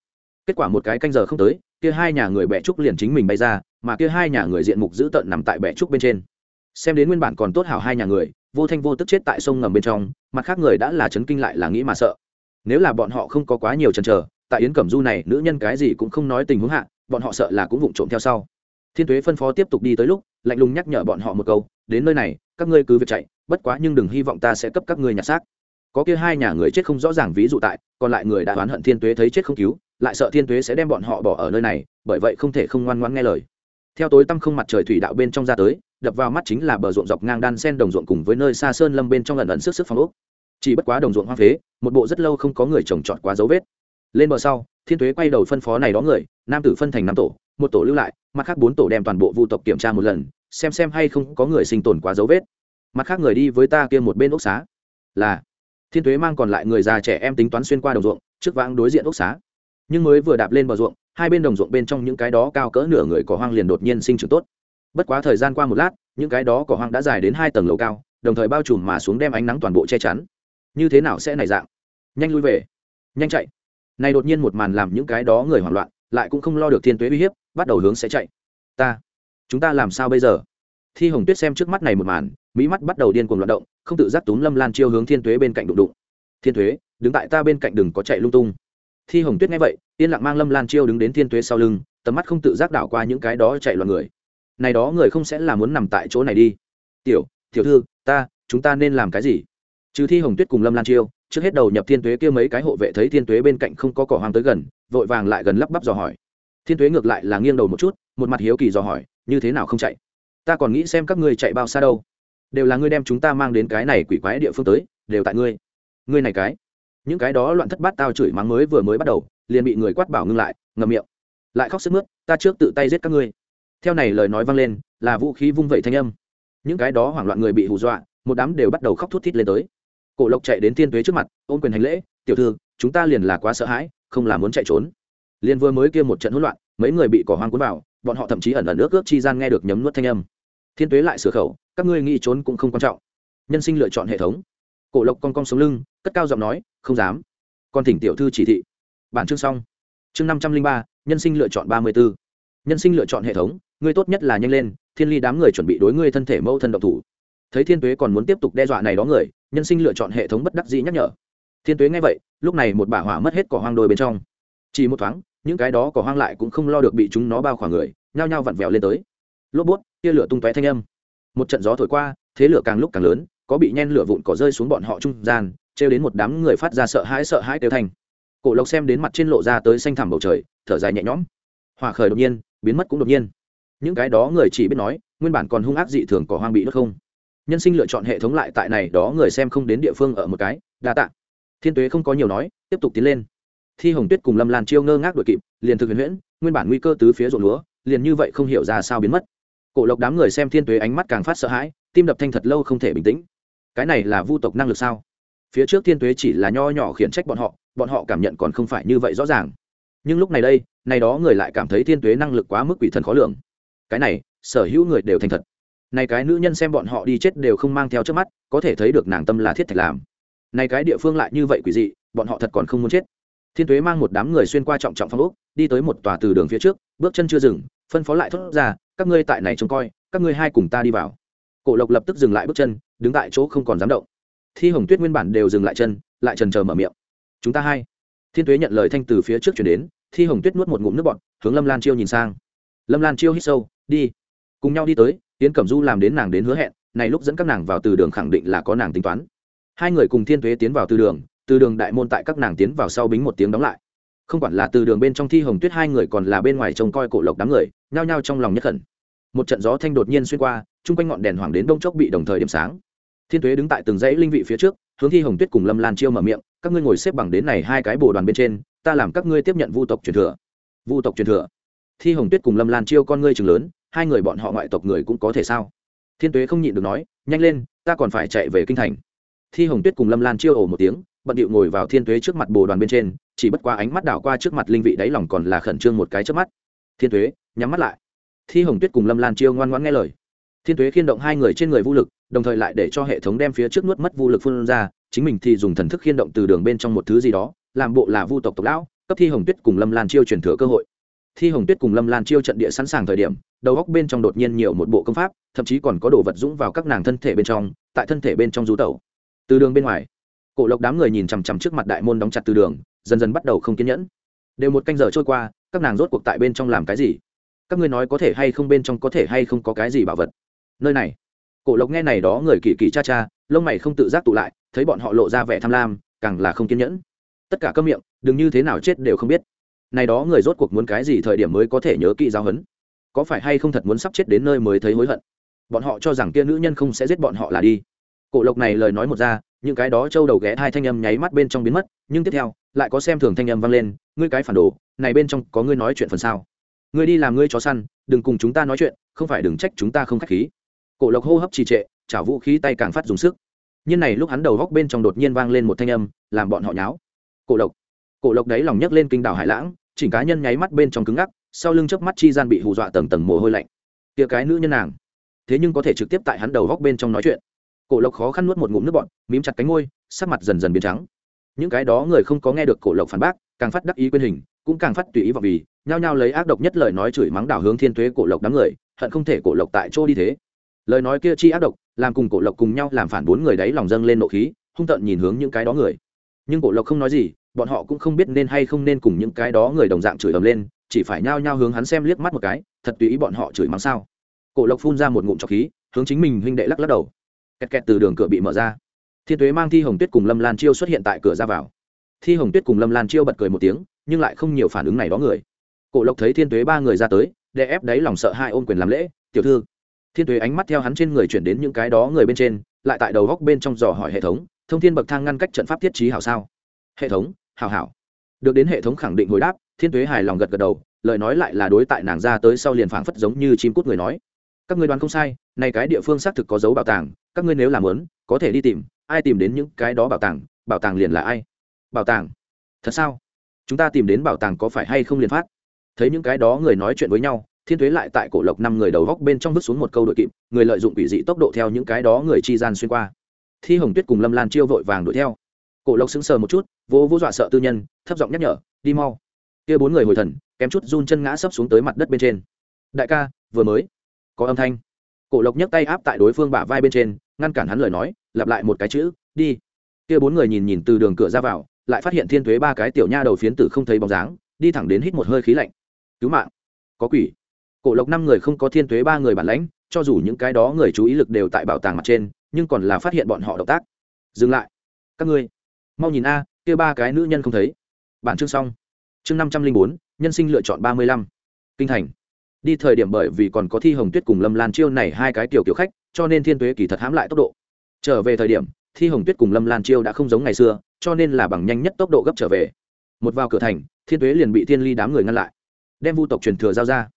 kết quả một cái canh giờ không tới, kia hai nhà người bẻ trúc liền chính mình bay ra, mà kia hai nhà người diện mục dữ tợn nằm tại bẻ trúc bên trên. Xem đến nguyên bản còn tốt hảo hai nhà người, vô thanh vô tức chết tại sông ngầm bên trong, mặt khác người đã là chấn kinh lại là nghĩ mà sợ. Nếu là bọn họ không có quá nhiều chần chờ, tại yến cẩm du này, nữ nhân cái gì cũng không nói tình huống hạ, bọn họ sợ là cũng vụng trộm theo sau. Thiên tuế phân phó tiếp tục đi tới lúc, lạnh lùng nhắc nhở bọn họ một câu, đến nơi này, các ngươi cứ việc chạy, bất quá nhưng đừng hy vọng ta sẽ cấp các ngươi nhặt xác có kia hai nhà người chết không rõ ràng ví dụ tại, còn lại người đã oán hận thiên tuế thấy chết không cứu, lại sợ thiên tuế sẽ đem bọn họ bỏ ở nơi này, bởi vậy không thể không ngoan ngoãn nghe lời. Theo tối tăm không mặt trời thủy đạo bên trong ra tới, đập vào mắt chính là bờ ruộng dọc ngang đan sen đồng ruộng cùng với nơi xa sơn lâm bên trong lần ẩn sức sức phong ốc. Chỉ bất quá đồng ruộng hoang phế, một bộ rất lâu không có người trồng trọt quá dấu vết. Lên bờ sau, thiên tuế quay đầu phân phó này đó người, nam tử phân thành năm tổ, một tổ lưu lại, mặt khác bốn tổ đem toàn bộ vu tộc kiểm tra một lần, xem xem hay không có người sinh tồn quá dấu vết. Mặt khác người đi với ta kia một bên ốc xá. Là thiên tuế mang còn lại người già trẻ em tính toán xuyên qua đồng ruộng, trước vãng đối diện ốc xá. Nhưng mới vừa đạp lên bờ ruộng, hai bên đồng ruộng bên trong những cái đó cao cỡ nửa người cỏ hoang liền đột nhiên sinh trưởng tốt. Bất quá thời gian qua một lát, những cái đó cỏ hoang đã dài đến hai tầng lầu cao, đồng thời bao trùm mà xuống đem ánh nắng toàn bộ che chắn. Như thế nào sẽ này dạng? Nhanh lui về. Nhanh chạy. Này đột nhiên một màn làm những cái đó người hoảng loạn, lại cũng không lo được thiên tuế uy hiếp, bắt đầu hướng sẽ chạy. Ta, chúng ta làm sao bây giờ? Thi hồng tuyết xem trước mắt này một màn, mỹ mắt bắt đầu điên cuồng loạt động không tự giác túm lâm lan chiêu hướng thiên tuế bên cạnh đụng đụng. Thiên tuế, đứng tại ta bên cạnh đừng có chạy lung tung. Thi hồng tuyết nghe vậy, yên lặng mang lâm lan chiêu đứng đến thiên tuế sau lưng, tầm mắt không tự giác đảo qua những cái đó chạy loạn người. Này đó người không sẽ là muốn nằm tại chỗ này đi. Tiểu tiểu thư, ta, chúng ta nên làm cái gì? Trừ thi hồng tuyết cùng lâm lan chiêu, trước hết đầu nhập thiên tuế kia mấy cái hộ vệ thấy thiên tuế bên cạnh không có cỏ hoang tới gần, vội vàng lại gần lắp bắp dò hỏi. Thiên tuế ngược lại là nghiêng đầu một chút, một mặt hiếu kỳ dò hỏi, như thế nào không chạy? Ta còn nghĩ xem các ngươi chạy bao xa đâu đều là ngươi đem chúng ta mang đến cái này quỷ quái địa phương tới, đều tại ngươi. Ngươi này cái. Những cái đó loạn thất bát tao chửi mắng mới vừa mới bắt đầu, liền bị người quát bảo ngưng lại, ngậm miệng. Lại khóc sức mướt, ta trước tự tay giết các ngươi. Theo này lời nói vang lên, là vũ khí vung vẩy thanh âm. Những cái đó hoảng loạn người bị hù dọa, một đám đều bắt đầu khóc thút thít lên tới. Cổ lộc chạy đến thiên tuế trước mặt, ôm quyền hành lễ, tiểu thư, chúng ta liền là quá sợ hãi, không là muốn chạy trốn. Liền vừa mới kia một trận hỗn loạn, mấy người bị cỏ hoang cuốn vào, bọn họ thậm chí ẩn ẩn ước ước chi gian nghe được nhấm nuốt thanh âm thiên tuế lại sửa khẩu, các ngươi nghĩ trốn cũng không quan trọng. Nhân sinh lựa chọn hệ thống. Cổ lộc con cong sống lưng, cất cao giọng nói, không dám. Con thỉnh tiểu thư chỉ thị. Bản chương xong. Chương năm trăm linh ba, nhân sinh lựa chọn ba mươi b ố nhân sinh lựa chọn hệ thống, ngươi tốt nhất là nhanh lên, thiên ly đám người chuẩn bị đối ngươi thân thể mẫu thân độc thủ. Thấy thiên tuế còn muốn tiếp tục đe dọa này đó người, nhân sinh lựa chọn hệ thống bất đắc dĩ nhắc nhở. Thiên tuế nghe vậy, lúc này một bả hỏa mất hết cỏ hoang đôi bên trong. Chỉ một thoáng, những cái đó cỏ hoang lại cũng không lo được bị chúng nó bao khoảng người, nhao nhao vặn vẹo lên tới. Lốp bút tia lửa tung tóe thanh âm. Một trận gió thổi qua, thế lửa càng lúc càng lớn, có bị nhen lửa vụn cỏ rơi xuống bọn họ trung gian, trêu đến một đám người phát ra sợ hãi sợ hãi kêu thành cổ lộc xem đến mặt trên lộ ra tới xanh thẳm bầu trời, thở dài nhẹ nhõm. Hỏa khởi đột nhiên, biến mất cũng đột nhiên. Những cái đó người chỉ biết nói, nguyên bản còn hung ác dị thường cỏ hoang bị đốt không. Nhân sinh lựa chọn hệ thống lại tại này, đó người xem không đến địa phương ở một cái, đa tạ. Thiên tuế không có nhiều nói, tiếp tục tiến lên. Thi hồng tuyết cùng lâm lan chiêu ngơ ngác đội kịp, liền thực huyền huyễn, nguyên bản nguy cơ tứ phía ruộng lúa, liền như vậy không hiểu ra sao biến mất cổ lộc đám người xem thiên tuế ánh mắt càng phát sợ hãi, tim đập thanh thật lâu không thể bình tĩnh. Cái này là vu tộc năng lực sao? Phía trước thiên tuế chỉ là nho nhỏ khiển trách bọn họ bọn họ cảm nhận còn không phải như vậy rõ ràng. Nhưng lúc này đây, này đó người lại cảm thấy thiên tuế năng lực quá mức quỷ thần khó lường. Cái này, sở hữu người đều thành thật. Này cái nữ nhân xem bọn họ đi chết đều không mang theo trước mắt, có thể thấy được nàng tâm là thiết thạch làm. Này cái địa phương lại như vậy quỷ dị, bọn họ thật còn không muốn chết. Thiên tuế mang một đám người xuyên qua trọng trọng phong ốc, đi tới một tòa từ đường phía trước, bước chân chưa dừng, phân phó lại thốt ra các ngươi tại này trông coi, các ngươi hai cùng ta đi vào. Cổ lộc lập tức dừng lại bước chân, đứng tại chỗ không còn dám động. Thi hồng tuyết nguyên bản đều dừng lại chân, lại trần trờ mở miệng. Chúng ta hai. Thiên tuế nhận lời thanh từ phía trước chuyển đến, thi hồng tuyết nuốt một ngụm nước bọt, hướng lâm lan chiêu nhìn sang. Lâm lan chiêu hít sâu, đi. Cùng nhau đi tới tiến cẩm du làm đến nàng đến hứa hẹn, này lúc dẫn các nàng vào từ đường khẳng định là có nàng tính toán. Hai người cùng thiên tuế tiến vào từ đường từ đường đại môn tại các nàng tiến vào sau bính một tiếng đóng lại không quản là từ đường bên trong thi hồng tuyết hai người còn là bên ngoài trông coi cổ lộc đám người, nhao nhao trong lòng nhất khẩn. Một trận gió thanh đột nhiên xuyên qua, chung quanh ngọn đèn hoàng đến đông chốc bị đồng thời điểm sáng. Thiên tuế đứng tại từng dãy linh vị phía trước, hướng thi hồng tuyết cùng lâm lan chiêu mở miệng, các ngươi ngồi xếp bằng đến này hai cái bồ đoàn bên trên, ta làm các ngươi tiếp nhận vu tộc truyền thừa. Vu tộc truyền thừa? Thi hồng tuyết cùng lâm lan chiêu con ngươi trường lớn, hai người bọn họ ngoại tộc người cũng có thể sao? Thiên tuế không nhịn được nói, nhanh lên, ta còn phải chạy về kinh thành. Thi hồng tuyết cùng lâm lan chiêu ồ một tiếng, bận điệu ngồi vào thiên tuế trước mặt bồ đoàn bên trên chỉ bất qua ánh mắt đảo qua trước mặt linh vị đáy lòng còn là khẩn trương một cái trước mắt. Thiên tuế, nhắm mắt lại. Thi hồng tuyết cùng lâm lan chiêu ngoan ngoãn nghe lời. Thiên tuế khiên động hai người trên người vô lực, đồng thời lại để cho hệ thống đem phía trước nuốt mất vô lực phun ra, chính mình thì dùng thần thức khiên động từ đường bên trong một thứ gì đó, làm bộ là vu tộc tộc lão, cấp thi hồng tuyết cùng lâm lan chiêu truyền thừa cơ hội. Thi hồng tuyết cùng lâm lan chiêu trận địa sẵn sàng thời điểm, đầu góc bên trong đột nhiên nhiều một bộ công pháp, thậm chí còn có đồ vật dũng vào các nàng thân thể bên trong, tại thân thể bên trong rú tẩu. Từ đường bên ngoài, cổ lộc đám người nhìn chằm chằm trước mặt đại môn đóng chặt từ đường dần dần bắt đầu không kiên nhẫn. Đều một canh giờ trôi qua, các nàng rốt cuộc tại bên trong làm cái gì? Các ngươi nói có thể hay không bên trong có thể hay không có cái gì bảo vật? Nơi này. Cổ lộc nghe này đó người kỳ kỳ cha cha, lông mày không tự giác tụ lại, thấy bọn họ lộ ra vẻ tham lam, càng là không kiên nhẫn. Tất cả các miệng, đừng như thế nào chết đều không biết. Này đó người rốt cuộc muốn cái gì thời điểm mới có thể nhớ kỹ giáo hấn? có phải hay không thật muốn sắp chết đến nơi mới thấy hối hận? Bọn họ cho rằng kia nữ nhân không sẽ giết bọn họ là đi cổ lộc này lời nói một ra, những cái đó trâu đầu ghé hai thanh âm nháy mắt bên trong biến mất, nhưng tiếp theo, lại có xem thường thanh âm vang lên, ngươi cái phản đồ, này bên trong có ngươi nói chuyện phần sao? Ngươi đi làm ngươi chó săn, đừng cùng chúng ta nói chuyện, không phải đừng trách chúng ta không khách khí. Cổ lộc hô hấp trì trệ, chảo vũ khí tay càng phát dùng sức. Nhưng này lúc hắn đầu góc bên trong đột nhiên vang lên một thanh âm, làm bọn họ nháo. Cổ lộc. Cổ lộc đấy lòng nhấc lên kinh đảo hải lãng, chỉnh cá nhân nháy mắt bên trong cứng ngắc, sau lưng chớp mắt chi gian bị hù dọa tầng tầng mồ hôi lạnh. Tia cái nữ nhân nàng. Thế nhưng có thể trực tiếp tại hắn đầu góc bên trong nói chuyện cổ lộc khó khăn nuốt một ngụm nước bọn mím chặt cánh ngôi sắc mặt dần dần biến trắng. Những cái đó người không có nghe được cổ lộc phản bác, càng phát đắc ý quyên hình, cũng càng phát tùy ý vào vì, nhao nhao lấy ác độc nhất lời nói chửi mắng đảo hướng thiên tuế cổ lộc đám người, hận không thể cổ lộc tại chỗ đi thế. Lời nói kia chi ác độc, làm cùng cổ lộc cùng nhau làm phản bốn người đấy lòng dâng lên nộ khí, hung tợn nhìn hướng những cái đó người. Nhưng cổ lộc không nói gì, bọn họ cũng không biết nên hay không nên cùng những cái đó người đồng dạng chửi ầm lên, chỉ phải nhao nhao hướng hắn xem liếc mắt một cái, thật tùy ý bọn họ chửi mắng sao. Cổ lộc phun ra một ngụm trọc khí, hướng chính mình huynh đệ lắc lắc đầu kẹt kẹt từ đường cửa bị mở ra. Thiên tuế mang thi hồng tuyết cùng lâm lan chiêu xuất hiện tại cửa ra vào. Thi hồng tuyết cùng lâm lan chiêu bật cười một tiếng, nhưng lại không nhiều phản ứng này đó người. Cổ lộc thấy thiên tuế ba người ra tới để ép đáy lòng sợ hai ôm quyền làm lễ, tiểu thư. Thiên tuế ánh mắt theo hắn trên người chuyển đến những cái đó người bên trên, lại tại đầu góc bên trong dò hỏi hệ thống, thông thiên bậc thang ngăn cách trận pháp thiết trí hảo sao? Hệ thống, hảo hảo. Được đến hệ thống khẳng định hồi đáp, thiên tuế hài lòng gật gật đầu, lời nói lại là đối tại nàng ra tới sau liền phảng phất giống như chim cút người nói, các ngươi đoán không sai, này cái địa phương xác thực có dấu bảo tàng các ngươi nếu làm lớn, có thể đi tìm, ai tìm đến những cái đó bảo tàng bảo tàng liền là ai? Bảo tàng? Thật sao? Chúng ta tìm đến bảo tàng có phải hay không liền phát? Thấy những cái đó người nói chuyện với nhau, thiên thuế lại tại cổ lộc năm người đầu góc bên trong vứt xuống một câu đội kịp, người lợi dụng quỷ dị tốc độ theo những cái đó người chi gian xuyên qua. Thi hồng tuyết cùng lâm lan chiêu vội vàng đuổi theo. Cổ lộc sững sờ một chút vô vô dọa sợ tư nhân, thấp giọng nhắc nhở, đi mau. Kia bốn người hồi thần, kém chút run chân ngã sấp xuống tới mặt đất bên trên. Đại ca, vừa mới. Có âm thanh. Cổ lộc nhấc tay áp tại đối phương bả vai bên trên ngăn cản hắn lời nói, lặp lại một cái chữ, đi. Kia bốn người nhìn nhìn từ đường cửa ra vào, lại phát hiện thiên thuế ba cái tiểu nha đầu phiến tử không thấy bóng dáng, đi thẳng đến hít một hơi khí lạnh. Cứu mạng. Có quỷ. Cổ lộc năm người không có thiên thuế ba người bản lãnh, cho dù những cái đó người chú ý lực đều tại bảo tàng mặt trên, nhưng còn là phát hiện bọn họ động tác. Dừng lại. Các ngươi. Mau nhìn a, kia ba cái nữ nhân không thấy. Bản chương xong. Chương năm trăm linh bốn, nhân sinh lựa chọn ba mươi lăm. Kinh thành. Đi thời điểm bởi vì còn có thi hồng tuyết cùng lâm lan chiêu này hai cái tiểu kiểu khách cho nên thiên tuế kỳ thật hãm lại tốc độ. Trở về thời điểm, thi hồng tuyết cùng lâm lan chiêu đã không giống ngày xưa, cho nên là bằng nhanh nhất tốc độ gấp trở về. Một vào cửa thành, thiên tuế liền bị thiên ly đám người ngăn lại, đem vu tộc truyền thừa giao ra.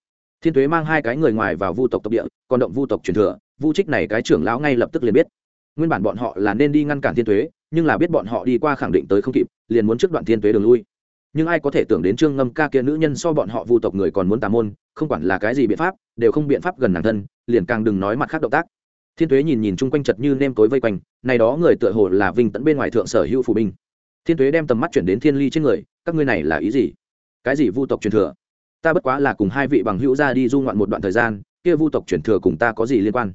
Thiên tuế mang hai cái người ngoài vào vu tộc tộc địa, còn động vu tộc truyền thừa, vu trích này cái trưởng lão ngay lập tức liền biết. Nguyên bản bọn họ là nên đi ngăn cản thiên tuế, nhưng là biết bọn họ đi qua khẳng định tới không kịp, liền muốn trước đoạn thiên tuế đường lui. Nhưng ai có thể tưởng đến trương ngâm ca kia nữ nhân so bọn họ vu tộc người còn muốn tà môn, không quản là cái gì biện pháp, đều không biện pháp gần nàng thân, liền càng đừng nói mặt khác động tác thiên tuế nhìn nhìn chung quanh chật như nêm tối vây quanh, này đó người tựa hồ là vinh tẫn bên ngoài thượng sở hữu phủ binh. Thiên tuế đem tầm mắt chuyển đến thiên ly trên người, các ngươi này là ý gì? Cái gì vu tộc truyền thừa? Ta bất quá là cùng hai vị bằng hữu ra đi du ngoạn một đoạn thời gian, kia vu tộc truyền thừa cùng ta có gì liên quan?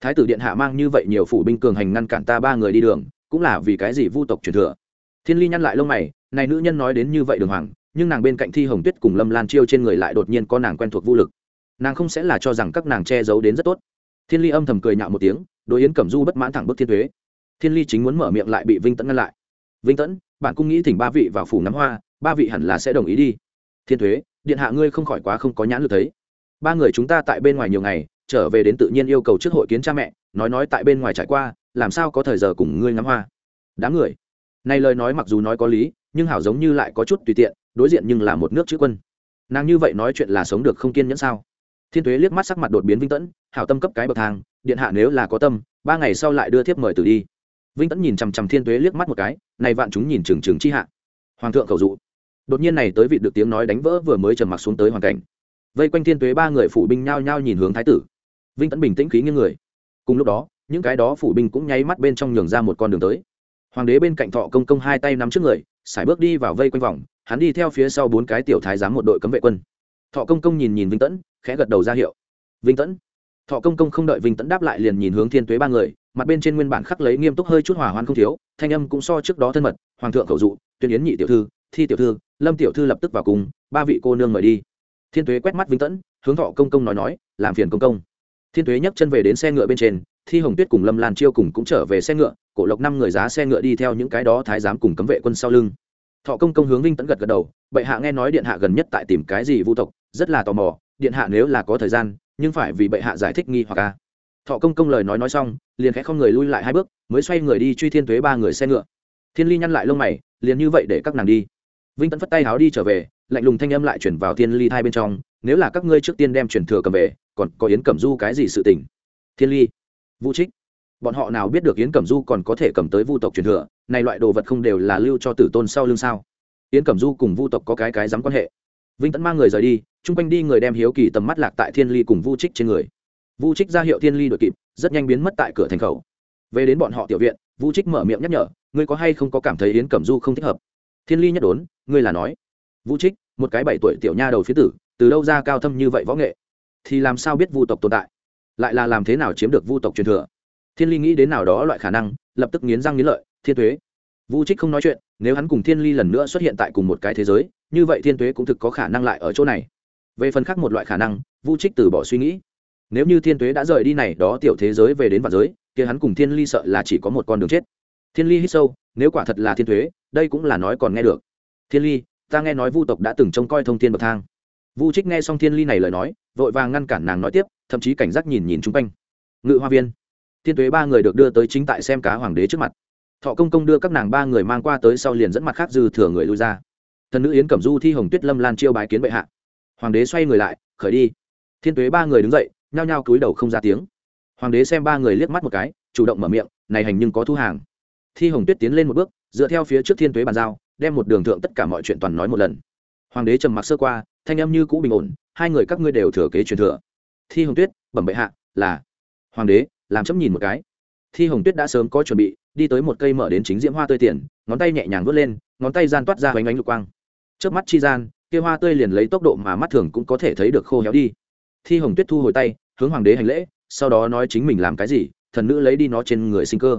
Thái tử điện hạ mang như vậy nhiều phủ binh cường hành ngăn cản ta ba người đi đường, cũng là vì cái gì vu tộc truyền thừa? Thiên ly nhăn lại lông mày, này nữ nhân nói đến như vậy đường hoàng, nhưng nàng bên cạnh thi hồng tuyết cùng lâm lan chiêu trên người lại đột nhiên có nàng quen thuộc vô lực. Nàng không sẽ là cho rằng các nàng che giấu đến rất tốt thiên ly âm thầm cười nhạo một tiếng, đối yến cẩm du bất mãn thẳng bức thiên thuế. Thiên ly chính muốn mở miệng lại bị vinh tẫn ngăn lại. Vinh tẫn, bạn cũng nghĩ thỉnh ba vị vào phủ nắm hoa, ba vị hẳn là sẽ đồng ý đi. Thiên thuế, điện hạ ngươi không khỏi quá không có nhãn lực thấy. Ba người chúng ta tại bên ngoài nhiều ngày, trở về đến tự nhiên yêu cầu trước hội kiến cha mẹ, nói nói tại bên ngoài trải qua, làm sao có thời giờ cùng ngươi ngắm hoa. Đám người. Này lời nói mặc dù nói có lý, nhưng hảo giống như lại có chút tùy tiện, đối diện nhưng là một nước chữ quân. Nàng như vậy nói chuyện là sống được không kiên nhẫn sao? Thiên tuế liếc mắt sắc mặt đột biến vinh tẫn hảo tâm cấp cái bậc thang, điện hạ nếu là có tâm, ba ngày sau lại đưa thiếp mời từ đi. Vinh tẫn nhìn chằm chằm thiên tuế liếc mắt một cái, này vạn chúng nhìn trừng trừng chi hạ. Hoàng thượng khẩu dụ. Đột nhiên này tới vị được tiếng nói đánh vỡ vừa mới trầm mặc xuống tới hoàn cảnh. Vây quanh thiên tuế ba người phủ binh nhao nhao nhìn hướng thái tử. Vinh tẫn bình tĩnh khí như người. Cùng lúc đó, những cái đó phủ binh cũng nháy mắt bên trong nhường ra một con đường tới. Hoàng đế bên cạnh thọ công công hai tay nắm trước người, sải bước đi vào vây quanh vòng, hắn đi theo phía sau bốn cái tiểu thái giám một đội cấm vệ quân. Thọ công công nhìn nhìn vinh tẫn, khẽ gật đầu ra hiệu. Vinh tẫn thọ công công không đợi vinh tẫn đáp lại liền nhìn hướng thiên tuế ba người, mặt bên trên nguyên bản khắc lấy nghiêm túc hơi chút hỏa hoạn không thiếu, thanh âm cũng so trước đó thân mật, hoàng thượng khẩu dụ, tuyên yến nhị tiểu thư, thi tiểu thư, lâm tiểu thư lập tức vào cùng, ba vị cô nương mời đi. Thiên tuế quét mắt vinh tẫn hướng thọ công công nói nói, làm phiền công công. Thiên tuế nhấc chân về đến xe ngựa bên trên, thi hồng tuyết cùng lâm lan chiêu cùng cũng trở về xe ngựa, cổ lộc năm người giá xe ngựa đi theo những cái đó thái giám cùng cấm vệ quân sau lưng. Thọ công công hướng vinh tẫn gật gật đầu, bệ hạ nghe nói điện hạ gần nhất tại tìm cái gì vu tộc, rất là tò mò, điện hạ nếu là có thời gian nhưng phải vì bệ hạ giải thích nghi hoặc a thọ công công lời nói nói xong, liền khẽ không người lui lại hai bước, mới xoay người đi truy thiên thuế ba người xe ngựa. Thiên ly nhăn lại lông mày, liền như vậy để các nàng đi. Vinh tẫn phất tay háo đi trở về, lạnh lùng thanh âm lại chuyển vào thiên ly hai bên trong, nếu là các ngươi trước tiên đem chuyển thừa cầm về, còn có yến cẩm du cái gì sự tình? Thiên ly, vũ trích, bọn họ nào biết được yến cẩm du còn có thể cầm tới vu tộc truyền thừa, này loại đồ vật không đều là lưu cho tử tôn sau lưng sao? Yến cẩm du cùng vu tộc có cái cái dám quan hệ vinh tẫn mang người rời đi, chung quanh đi người đem hiếu kỳ tầm mắt lạc tại thiên ly cùng vu trích trên người. Vu trích ra hiệu thiên ly đội kịp, rất nhanh biến mất tại cửa thành khẩu. Về đến bọn họ tiểu viện, vu trích mở miệng nhắc nhở, ngươi có hay không có cảm thấy yến cẩm du không thích hợp? Thiên ly nhất đốn, ngươi là nói. Vu trích, một cái bảy tuổi tiểu nha đầu phía tử, từ đâu ra cao thâm như vậy võ nghệ? Thì làm sao biết vu tộc tồn tại? Lại là làm thế nào chiếm được vu tộc truyền thừa? Thiên ly nghĩ đến nào đó loại khả năng, lập tức nghiến răng nghiến lợi, thiên thuế vu trích không nói chuyện, nếu hắn cùng thiên ly lần nữa xuất hiện tại cùng một cái thế giới như vậy thiên Tuế cũng thực có khả năng lại ở chỗ này. Về phần khác một loại khả năng vu trích từ bỏ suy nghĩ. Nếu như thiên Tuế đã rời đi này đó tiểu thế giới về đến vạn giới kia hắn cùng thiên ly sợ là chỉ có một con đường chết. Thiên ly hít sâu nếu quả thật là thiên Tuế, đây cũng là nói còn nghe được. Thiên ly ta nghe nói vu tộc đã từng trông coi thông thiên bậc thang. Vu trích nghe xong thiên ly này lời nói vội vàng ngăn cản nàng nói tiếp thậm chí cảnh giác nhìn nhìn chung quanh. Ngự hoa viên. Thiên tuế ba người được đưa tới chính tại xem cá hoàng đế trước mặt. Thọ công công đưa các nàng ba người mang qua tới sau liền dẫn mặt khác dư thừa người lui ra thần nữ yến cẩm du thi hồng tuyết lâm lan chiêu bái kiến bệ hạ hoàng đế xoay người lại khởi đi thiên tuế ba người đứng dậy nhao nhao cúi đầu không ra tiếng hoàng đế xem ba người liếc mắt một cái chủ động mở miệng này hành nhưng có thu hàng thi hồng tuyết tiến lên một bước dựa theo phía trước thiên tuế bàn giao đem một đường thượng tất cả mọi chuyện toàn nói một lần hoàng đế trầm mặc sơ qua thanh âm như cũ bình ổn hai người các ngươi đều thừa kế truyền thừa thi hồng tuyết bẩm bệ hạ là hoàng đế làm chấm nhìn một cái thi hồng tuyết đã sớm có chuẩn bị đi tới một cây mở đến chính diễm hoa tươi tiền ngón tay nhẹ nhàng vớt lên ngón tay gian toát ra hoành ánh lục quang trước mắt chi gian, kia hoa tươi liền lấy tốc độ mà mắt thường cũng có thể thấy được khô héo đi. Thi hồng tuyết thu hồi tay, hướng hoàng đế hành lễ, sau đó nói chính mình làm cái gì, thần nữ lấy đi nó trên người sinh cơ.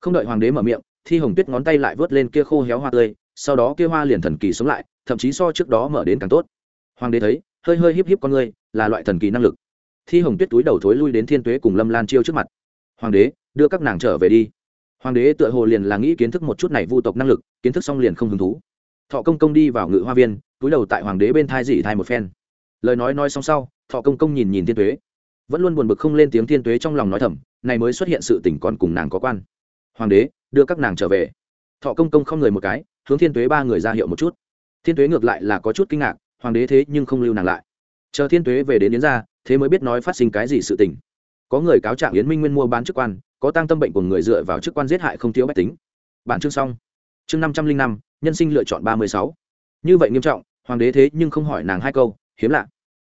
Không đợi hoàng đế mở miệng, thi hồng tuyết ngón tay lại vớt lên kia khô héo hoa tươi, sau đó kia hoa liền thần kỳ sống lại, thậm chí so trước đó mở đến càng tốt. Hoàng đế thấy, hơi hơi híp híp con người là loại thần kỳ năng lực. Thi hồng tuyết túi đầu thối lui đến thiên tuế cùng lâm lan chiêu trước mặt. Hoàng đế, đưa các nàng trở về đi. Hoàng đế tựa hồ liền là nghĩ kiến thức một chút này vu tộc năng lực, kiến thức xong liền không hứng thú thọ công công đi vào ngự hoa viên, túi đầu tại hoàng đế bên thai dị thai một phen. Lời nói nói xong sau, thọ công công nhìn nhìn thiên tuế. Vẫn luôn buồn bực không lên tiếng thiên tuế trong lòng nói thầm, này mới xuất hiện sự tỉnh còn cùng nàng có quan. Hoàng đế, đưa các nàng trở về. Thọ công công không người một cái, hướng thiên tuế ba người ra hiệu một chút. Thiên tuế ngược lại là có chút kinh ngạc, hoàng đế thế nhưng không lưu nàng lại. Chờ thiên tuế về đến yến ra thế mới biết nói phát sinh cái gì sự tình. Có người cáo trạng yến minh nguyên mua bán chức quan, có tăng tâm bệnh của người dựa vào chức quan giết hại không thiếu bách tính. Bản chương xong chương năm trăm linh năm, nhân sinh lựa chọn ba mươi sáu. Như vậy nghiêm trọng, hoàng đế thế nhưng không hỏi nàng hai câu, hiếm lạ.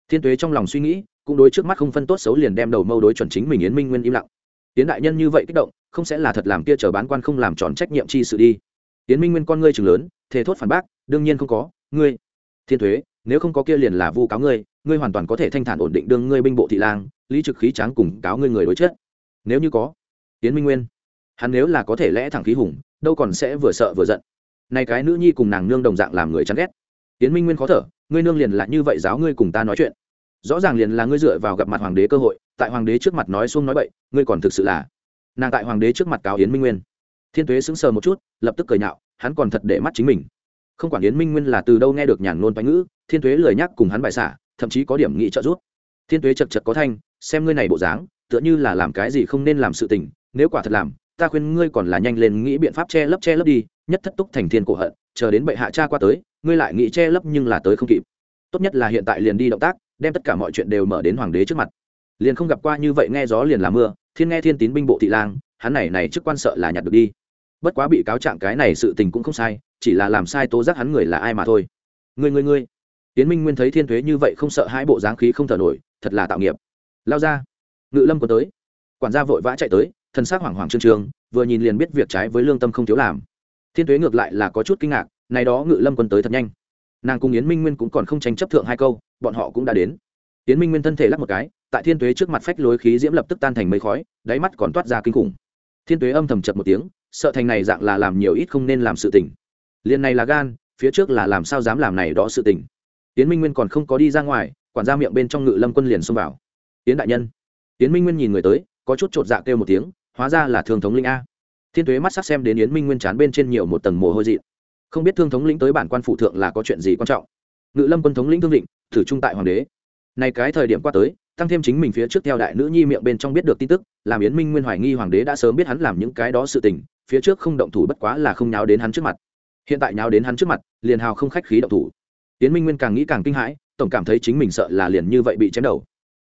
Thiên tuế trong lòng suy nghĩ, cũng đối trước mắt không phân tốt xấu liền đem đầu mâu đối chuẩn chính mình yến minh nguyên im lặng. Yến đại nhân như vậy kích động, không sẽ là thật làm kia chờ bán quan không làm tròn trách nhiệm chi sự đi. Yến minh nguyên con ngươi chừng lớn, thề thốt phản bác, đương nhiên không có, ngươi. Thiên thuế nếu không có kia liền là vu cáo ngươi ngươi hoàn toàn có thể thanh thản ổn định đương ngươi binh bộ thị lang, lý trực khí tráng cùng cáo ngươi người đối chết. nếu như có, yến minh nguyên, hắn nếu là có thể lẽ thẳng khí hùng đâu còn sẽ vừa sợ vừa giận. Này cái nữ nhi cùng nàng nương đồng dạng làm người chán ghét. Yến minh nguyên khó thở, ngươi nương liền là như vậy giáo ngươi cùng ta nói chuyện. Rõ ràng liền là ngươi dựa vào gặp mặt hoàng đế cơ hội, tại hoàng đế trước mặt nói xuông nói bậy, ngươi còn thực sự là. Nàng tại hoàng đế trước mặt cáo yến minh nguyên. Thiên tuế sững sờ một chút, lập tức cười nhạo, hắn còn thật để mắt chính mình. Không quản yến minh nguyên là từ đâu nghe được nhàn nôn bánh ngữ, thiên tuế lời nhắc cùng hắn bài xả, thậm chí có điểm nghị trợ giúp. Thiên tuế chật chật có thanh, xem ngươi này bộ dáng, tựa như là làm cái gì không nên làm sự tình, nếu quả thật làm ta khuyên ngươi còn là nhanh lên nghĩ biện pháp che lấp che lấp đi, nhất thất túc thành thiên cổ hận, chờ đến bệ hạ cha qua tới, ngươi lại nghĩ che lấp nhưng là tới không kịp. Tốt nhất là hiện tại liền đi động tác, đem tất cả mọi chuyện đều mở đến hoàng đế trước mặt. Liền không gặp qua như vậy nghe gió liền là mưa, thiên nghe thiên tín binh bộ thị lang, hắn này này chức quan sợ là nhặt được đi. Bất quá bị cáo trạng cái này sự tình cũng không sai, chỉ là làm sai tố giác hắn người là ai mà thôi. Người người người tiến minh nguyên thấy thiên thuế như vậy không sợ hai bộ dáng khí không thở nổi, thật là tạo nghiệp. Lao ra. Ngự lâm còn tới. Quản gia vội vã chạy tới thân xác hoảng hoảng trương trương, vừa nhìn liền biết việc trái với lương tâm không thiếu làm. Thiên tuế ngược lại là có chút kinh ngạc, này đó ngự lâm quân tới thật nhanh. Nàng cùng yến minh nguyên cũng còn không tranh chấp thượng hai câu, bọn họ cũng đã đến. Yến minh nguyên thân thể lắc một cái, tại thiên tuế trước mặt phách lối khí diễm lập tức tan thành mây khói, đáy mắt còn toát ra kinh khủng. Thiên tuế âm thầm chật một tiếng, sợ thành này dạng là làm nhiều ít không nên làm sự tình. Liền này là gan, phía trước là làm sao dám làm này đó sự tình. Yến minh nguyên còn không có đi ra ngoài, quản gia miệng bên trong ngự lâm quân liền xông vào. Yến đại nhân. Yến minh nguyên nhìn người tới, có chút chột dạ kêu một tiếng hóa ra là thương thống linh a. Thiên tuế mắt sắc xem đến yến minh nguyên chán bên trên nhiều một tầng mồ hôi dị không biết thương thống lĩnh tới bản quan phụ thượng là có chuyện gì quan trọng. Ngự lâm quân thống lĩnh thương định, thử trung tại hoàng đế. Này cái thời điểm qua tới, tăng thêm chính mình phía trước theo đại nữ nhi miệng bên trong biết được tin tức, làm yến minh nguyên hoài nghi hoàng đế đã sớm biết hắn làm những cái đó sự tình, phía trước không động thủ bất quá là không nháo đến hắn trước mặt. Hiện tại nháo đến hắn trước mặt, liền hào không khách khí động thủ. Yến minh nguyên càng nghĩ càng kinh hãi, tổng cảm thấy chính mình sợ là liền như vậy bị chém đầu.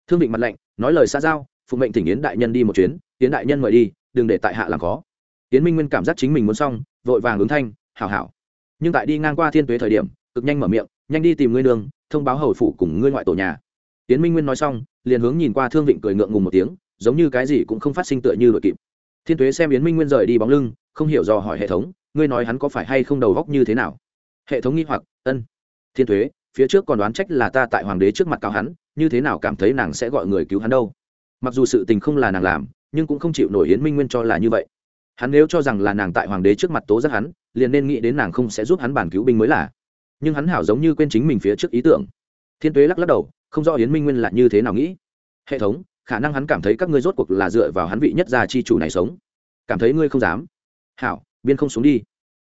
Thương định mặt lạnh, nói lời xa giao phụ mệnh thỉnh yến đại nhân đi một chuyến, yến đại nhân mời đi, đừng để tại hạ làm khó. Yến minh nguyên cảm giác chính mình muốn xong, vội vàng ứng thanh, hảo hảo. Nhưng tại đi ngang qua thiên tuế thời điểm, cực nhanh mở miệng, nhanh đi tìm ngươi đường thông báo hầu phủ cùng ngươi ngoại tổ nhà. Tiến minh nguyên nói xong, liền hướng nhìn qua thương vịnh cười ngượng ngùng một tiếng, giống như cái gì cũng không phát sinh tựa như đội kịp. Thiên tuế xem yến minh nguyên rời đi bóng lưng, không hiểu dò hỏi hệ thống, ngươi nói hắn có phải hay không đầu góc như thế nào? Hệ thống nghi hoặc, ân, thiên tuế, phía trước còn đoán trách là ta tại hoàng đế trước mặt cáo hắn, như thế nào cảm thấy nàng sẽ gọi người cứu hắn đâu? Mặc dù sự tình không là nàng làm, nhưng cũng không chịu nổi yến minh nguyên cho là như vậy. Hắn nếu cho rằng là nàng tại hoàng đế trước mặt tố giác hắn, liền nên nghĩ đến nàng không sẽ giúp hắn bản cứu binh mới là. Nhưng hắn hảo giống như quên chính mình phía trước ý tưởng. Thiên tuế lắc lắc đầu, không rõ yến minh nguyên là như thế nào nghĩ. Hệ thống, khả năng hắn cảm thấy các ngươi rốt cuộc là dựa vào hắn vị nhất gia chi chủ này sống. Cảm thấy ngươi không dám. Hảo, biên không xuống đi.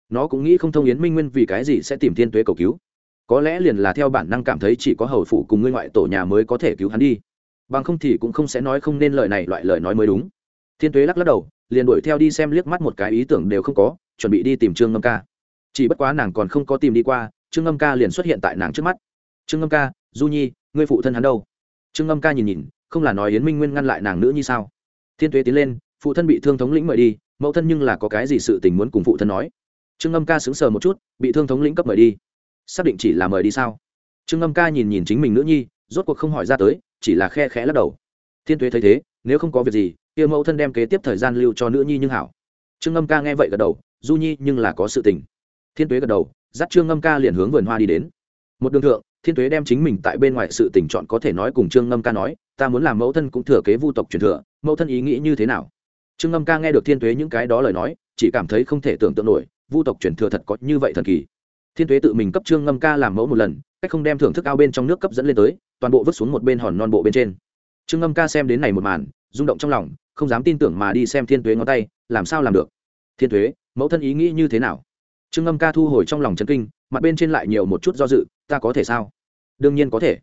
Nó cũng nghĩ không thông yến minh nguyên vì cái gì sẽ tìm thiên tuế cầu cứu. Có lẽ liền là theo bản năng cảm thấy chỉ có hầu phụ cùng ngươi ngoại tổ nhà mới có thể cứu hắn đi bằng không thì cũng không sẽ nói không nên lời này, loại lời nói mới đúng. Thiên tuế lắc lắc đầu, liền đuổi theo đi xem liếc mắt một cái ý tưởng đều không có, chuẩn bị đi tìm trương ngâm ca. Chỉ bất quá nàng còn không có tìm đi qua, trương ngâm ca liền xuất hiện tại nàng trước mắt. Trương ngâm ca, du nhi, ngươi phụ thân hắn đâu? Trương ngâm ca nhìn nhìn, không là nói yến minh nguyên ngăn lại nàng nữ như sao? Thiên tuế tiến lên, phụ thân bị thương thống lĩnh mời đi, mẫu thân nhưng là có cái gì sự tình muốn cùng phụ thân nói? Trương ngâm ca sững sờ một chút, bị thương thống lĩnh cấp mời đi. Xác định chỉ là mời đi sao? Trương ngâm ca nhìn nhìn chính mình nữ nhi rốt cuộc không hỏi ra tới, chỉ là khe khẽ lắc đầu. Thiên tuế thấy thế, nếu không có việc gì, kia mẫu thân đem kế tiếp thời gian lưu cho nữ nhi nhưng hảo. Trương ngâm ca nghe vậy gật đầu, du nhi, nhưng là có sự tình. Thiên tuế gật đầu, dắt trương ngâm ca liền hướng vườn hoa đi đến. Một đường thượng, thiên tuế đem chính mình tại bên ngoài sự tình chọn có thể nói cùng trương ngâm ca nói, ta muốn làm mẫu thân cũng thừa kế vu tộc truyền thừa, mẫu thân ý nghĩ như thế nào? Trương ngâm ca nghe được thiên tuế những cái đó lời nói, chỉ cảm thấy không thể tưởng tượng nổi, vu tộc truyền thừa thật có như vậy thần kỳ thiên tuế tự mình cấp trương ngâm ca làm mẫu một lần, cách không đem thưởng thức ao bên trong nước cấp dẫn lên tới, toàn bộ vứt xuống một bên hòn non bộ bên trên. Trương ngâm ca xem đến này một màn, rung động trong lòng, không dám tin tưởng mà đi xem thiên tuế ngón tay, làm sao làm được? Thiên tuế, mẫu thân ý nghĩ như thế nào? Trương ngâm ca thu hồi trong lòng chân kinh, mặt bên trên lại nhiều một chút do dự, ta có thể sao? Đương nhiên có thể.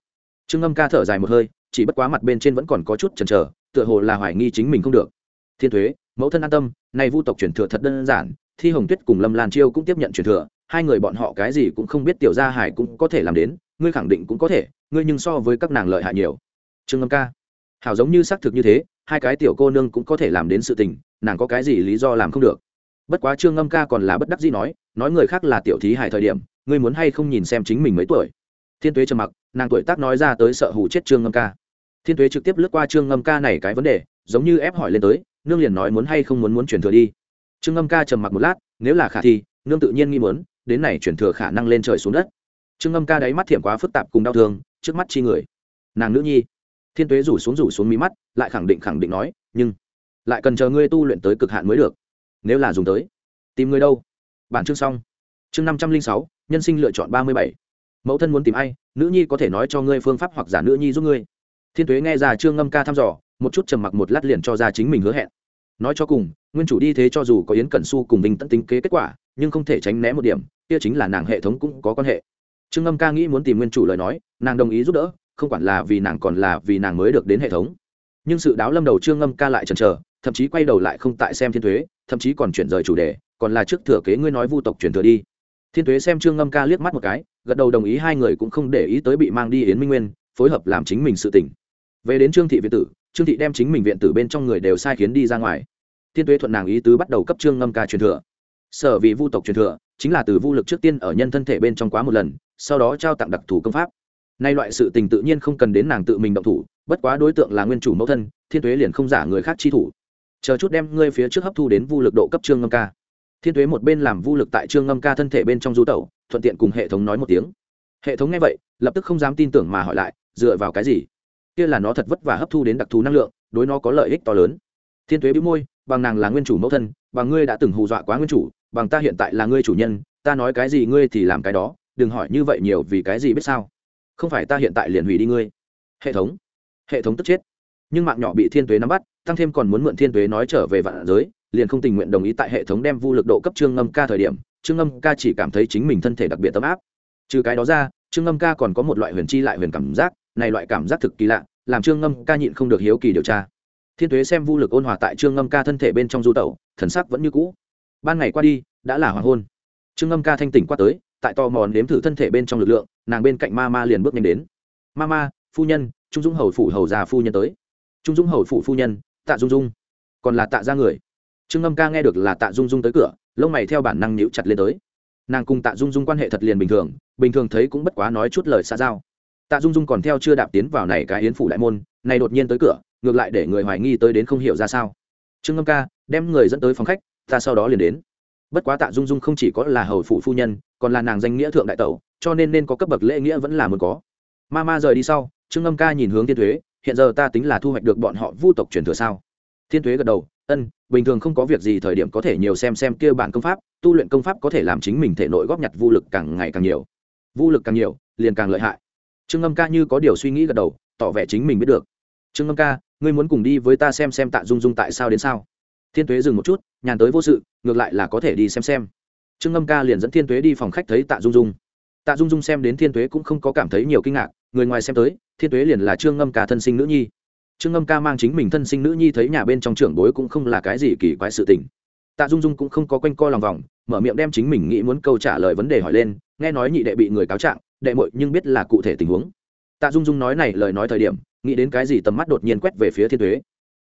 Trương ngâm ca thở dài một hơi, chỉ bất quá mặt bên trên vẫn còn có chút chần chờ, tựa hồ là hoài nghi chính mình không được. Thiên thuế mẫu thân an tâm này vu tộc truyền thừa thật đơn giản, thi hồng tuyết cùng lâm lan chiêu cũng tiếp nhận truyền thừa hai người bọn họ cái gì cũng không biết tiểu gia hải cũng có thể làm đến, ngươi khẳng định cũng có thể, ngươi nhưng so với các nàng lợi hại nhiều. Trương ngâm ca, hảo giống như xác thực như thế, hai cái tiểu cô nương cũng có thể làm đến sự tình, nàng có cái gì lý do làm không được. Bất quá trương ngâm ca còn là bất đắc gì nói nói người khác là tiểu thí hải thời điểm, ngươi muốn hay không nhìn xem chính mình mấy tuổi. Thiên tuế trầm mặc, nàng tuổi tác nói ra tới sợ hủ chết trương ngâm ca. Thiên tuế trực tiếp lướt qua trương ngâm ca này cái vấn đề, giống như ép hỏi lên tới, nương liền nói muốn hay không muốn muốn chuyển thừa đi. Trương ngâm ca trầm mặc một lát, nếu là khả thi, nương tự nhiên nghi muốn đến này chuyển thừa khả năng lên trời xuống đất. Trương ngâm ca đáy mắt thiểm quá phức tạp cùng đau thương, trước mắt chi người. Nàng nữ nhi. Thiên tuế rủ xuống rủ xuống mí mắt, lại khẳng định khẳng định nói, nhưng lại cần chờ ngươi tu luyện tới cực hạn mới được. Nếu là dùng tới, tìm ngươi đâu? Bản chương xong. Chương năm trăm linh sáu, nhân sinh lựa chọn ba mươi bảy. Mẫu thân muốn tìm ai, nữ nhi có thể nói cho ngươi phương pháp hoặc giả nữ nhi giúp ngươi. Thiên tuế nghe ra trương ngâm ca thăm dò, một chút trầm mặc một lát liền cho ra chính mình hứa hẹn. Nói cho cùng, nguyên chủ đi thế cho dù có yến cẩn su cùng mình tận tính kế kết quả nhưng không thể tránh né một điểm, kia chính là nàng hệ thống cũng có quan hệ. Trương ngâm ca nghĩ muốn tìm nguyên chủ lời nói, nàng đồng ý giúp đỡ, không quản là vì nàng còn là vì nàng mới được đến hệ thống. Nhưng sự đáo lâm đầu trương ngâm ca lại chần chờ, thậm chí quay đầu lại không tại xem thiên thuế, thậm chí còn chuyển rời chủ đề, còn là trước thừa kế ngươi nói vu tộc chuyển thừa đi. Thiên thuế xem trương ngâm ca liếc mắt một cái, gật đầu đồng ý hai người cũng không để ý tới bị mang đi yến minh nguyên, phối hợp làm chính mình sự tỉnh về đến trương thị viện tử, trương thị đem chính mình viện tử bên trong người đều sai khiến đi ra ngoài. Thiên tuế thuận nàng ý tứ bắt đầu cấp trương ngâm ca truyền thừa sở vì vu tộc truyền thừa, chính là từ vu lực trước tiên ở nhân thân thể bên trong quá một lần, sau đó trao tặng đặc thù công pháp. Nay loại sự tình tự nhiên không cần đến nàng tự mình động thủ, bất quá đối tượng là nguyên chủ mẫu thân, thiên tuế liền không giả người khác chi thủ. Chờ chút đem ngươi phía trước hấp thu đến vu lực độ cấp trương ngâm ca. Thiên tuế một bên làm vu lực tại trương ngâm ca thân thể bên trong du tẩu, thuận tiện cùng hệ thống nói một tiếng. Hệ thống nghe vậy, lập tức không dám tin tưởng mà hỏi lại, dựa vào cái gì? Kia là nó thật vất vả hấp thu đến đặc thù năng lượng, đối nó có lợi ích to lớn. Thiên tuế bĩu môi, bằng nàng là nguyên chủ mẫu thân, bằng ngươi đã từng hù dọa quá nguyên chủ bằng ta hiện tại là ngươi chủ nhân, ta nói cái gì ngươi thì làm cái đó, đừng hỏi như vậy nhiều vì cái gì biết sao. Không phải ta hiện tại liền hủy đi ngươi. Hệ thống. Hệ thống tức chết. Nhưng mạng nhỏ bị thiên tuế nắm bắt, tăng thêm còn muốn mượn thiên tuế nói trở về vạn giới, liền không tình nguyện đồng ý tại hệ thống đem vu lực độ cấp trương ngâm ca thời điểm, trương ngâm ca chỉ cảm thấy chính mình thân thể đặc biệt tấm áp. Trừ cái đó ra, trương ngâm ca còn có một loại huyền chi lại huyền cảm giác, này loại cảm giác thực kỳ lạ, làm trương ngâm ca nhịn không được hiếu kỳ điều tra. Thiên tuế xem vu lực ôn hòa tại trương ngâm ca thân thể bên trong du tẩu, thần sắc vẫn như cũ ban ngày qua đi, đã là hoàng hôn. Trương ngâm ca thanh tỉnh qua tới, tại to mòn nếm thử thân thể bên trong lực lượng, nàng bên cạnh ma ma liền bước nhanh đến. Ma ma, phu nhân, trung dung hầu phủ hầu già phu nhân tới. Trung dung hầu phủ phu nhân, tạ dung dung. Còn là tạ ra người. Trương ngâm ca nghe được là tạ dung dung tới cửa, lông mày theo bản năng nhíu chặt lên tới. Nàng cùng tạ dung dung quan hệ thật liền bình thường bình thường thấy cũng bất quá nói chút lời xa giao. Tạ dung dung còn theo chưa đạp tiến vào này cái yến phủ đại môn, này đột nhiên tới cửa, ngược lại để người hoài nghi tới đến không hiểu ra sao. Trương ngâm ca đem người dẫn tới phòng khách ta sau đó liền đến. Bất quá tạ dung dung không chỉ có là hầu phụ phu nhân, còn là nàng danh nghĩa thượng đại tẩu, cho nên nên có cấp bậc lễ nghĩa vẫn là muốn có. Ma ma rời đi sau, trương Âm ca nhìn hướng thiên thuế, hiện giờ ta tính là thu hoạch được bọn họ vu tộc truyền thừa sao? Thiên thuế gật đầu, ân, bình thường không có việc gì thời điểm có thể nhiều xem xem kia bản công pháp, tu luyện công pháp có thể làm chính mình thể nội góp nhặt vu lực càng ngày càng nhiều. Vu lực càng nhiều, liền càng lợi hại. Trương Âm ca như có điều suy nghĩ gật đầu, tỏ vẻ chính mình biết được. Trương Âm ca, ngươi muốn cùng đi với ta xem xem tạ dung dung tại sao đến sao? Thiên tuế dừng một chút, nhàn tới vô sự, ngược lại là có thể đi xem xem. Trương ngâm ca liền dẫn thiên tuế đi phòng khách thấy tạ dung dung. Tạ dung dung xem đến thiên tuế cũng không có cảm thấy nhiều kinh ngạc, người ngoài xem tới, thiên tuế liền là trương ngâm ca thân sinh nữ nhi. Trương ngâm ca mang chính mình thân sinh nữ nhi thấy nhà bên trong trưởng bối cũng không là cái gì kỳ quái sự tình. Tạ dung dung cũng không có quanh co lòng vòng, mở miệng đem chính mình nghĩ muốn câu trả lời vấn đề hỏi lên, nghe nói nhị đệ bị người cáo trạng, đệ mội nhưng biết là cụ thể tình huống. Tạ dung dung nói này lời nói thời điểm, nghĩ đến cái gì tầm mắt đột nhiên quét về phía thiên thuế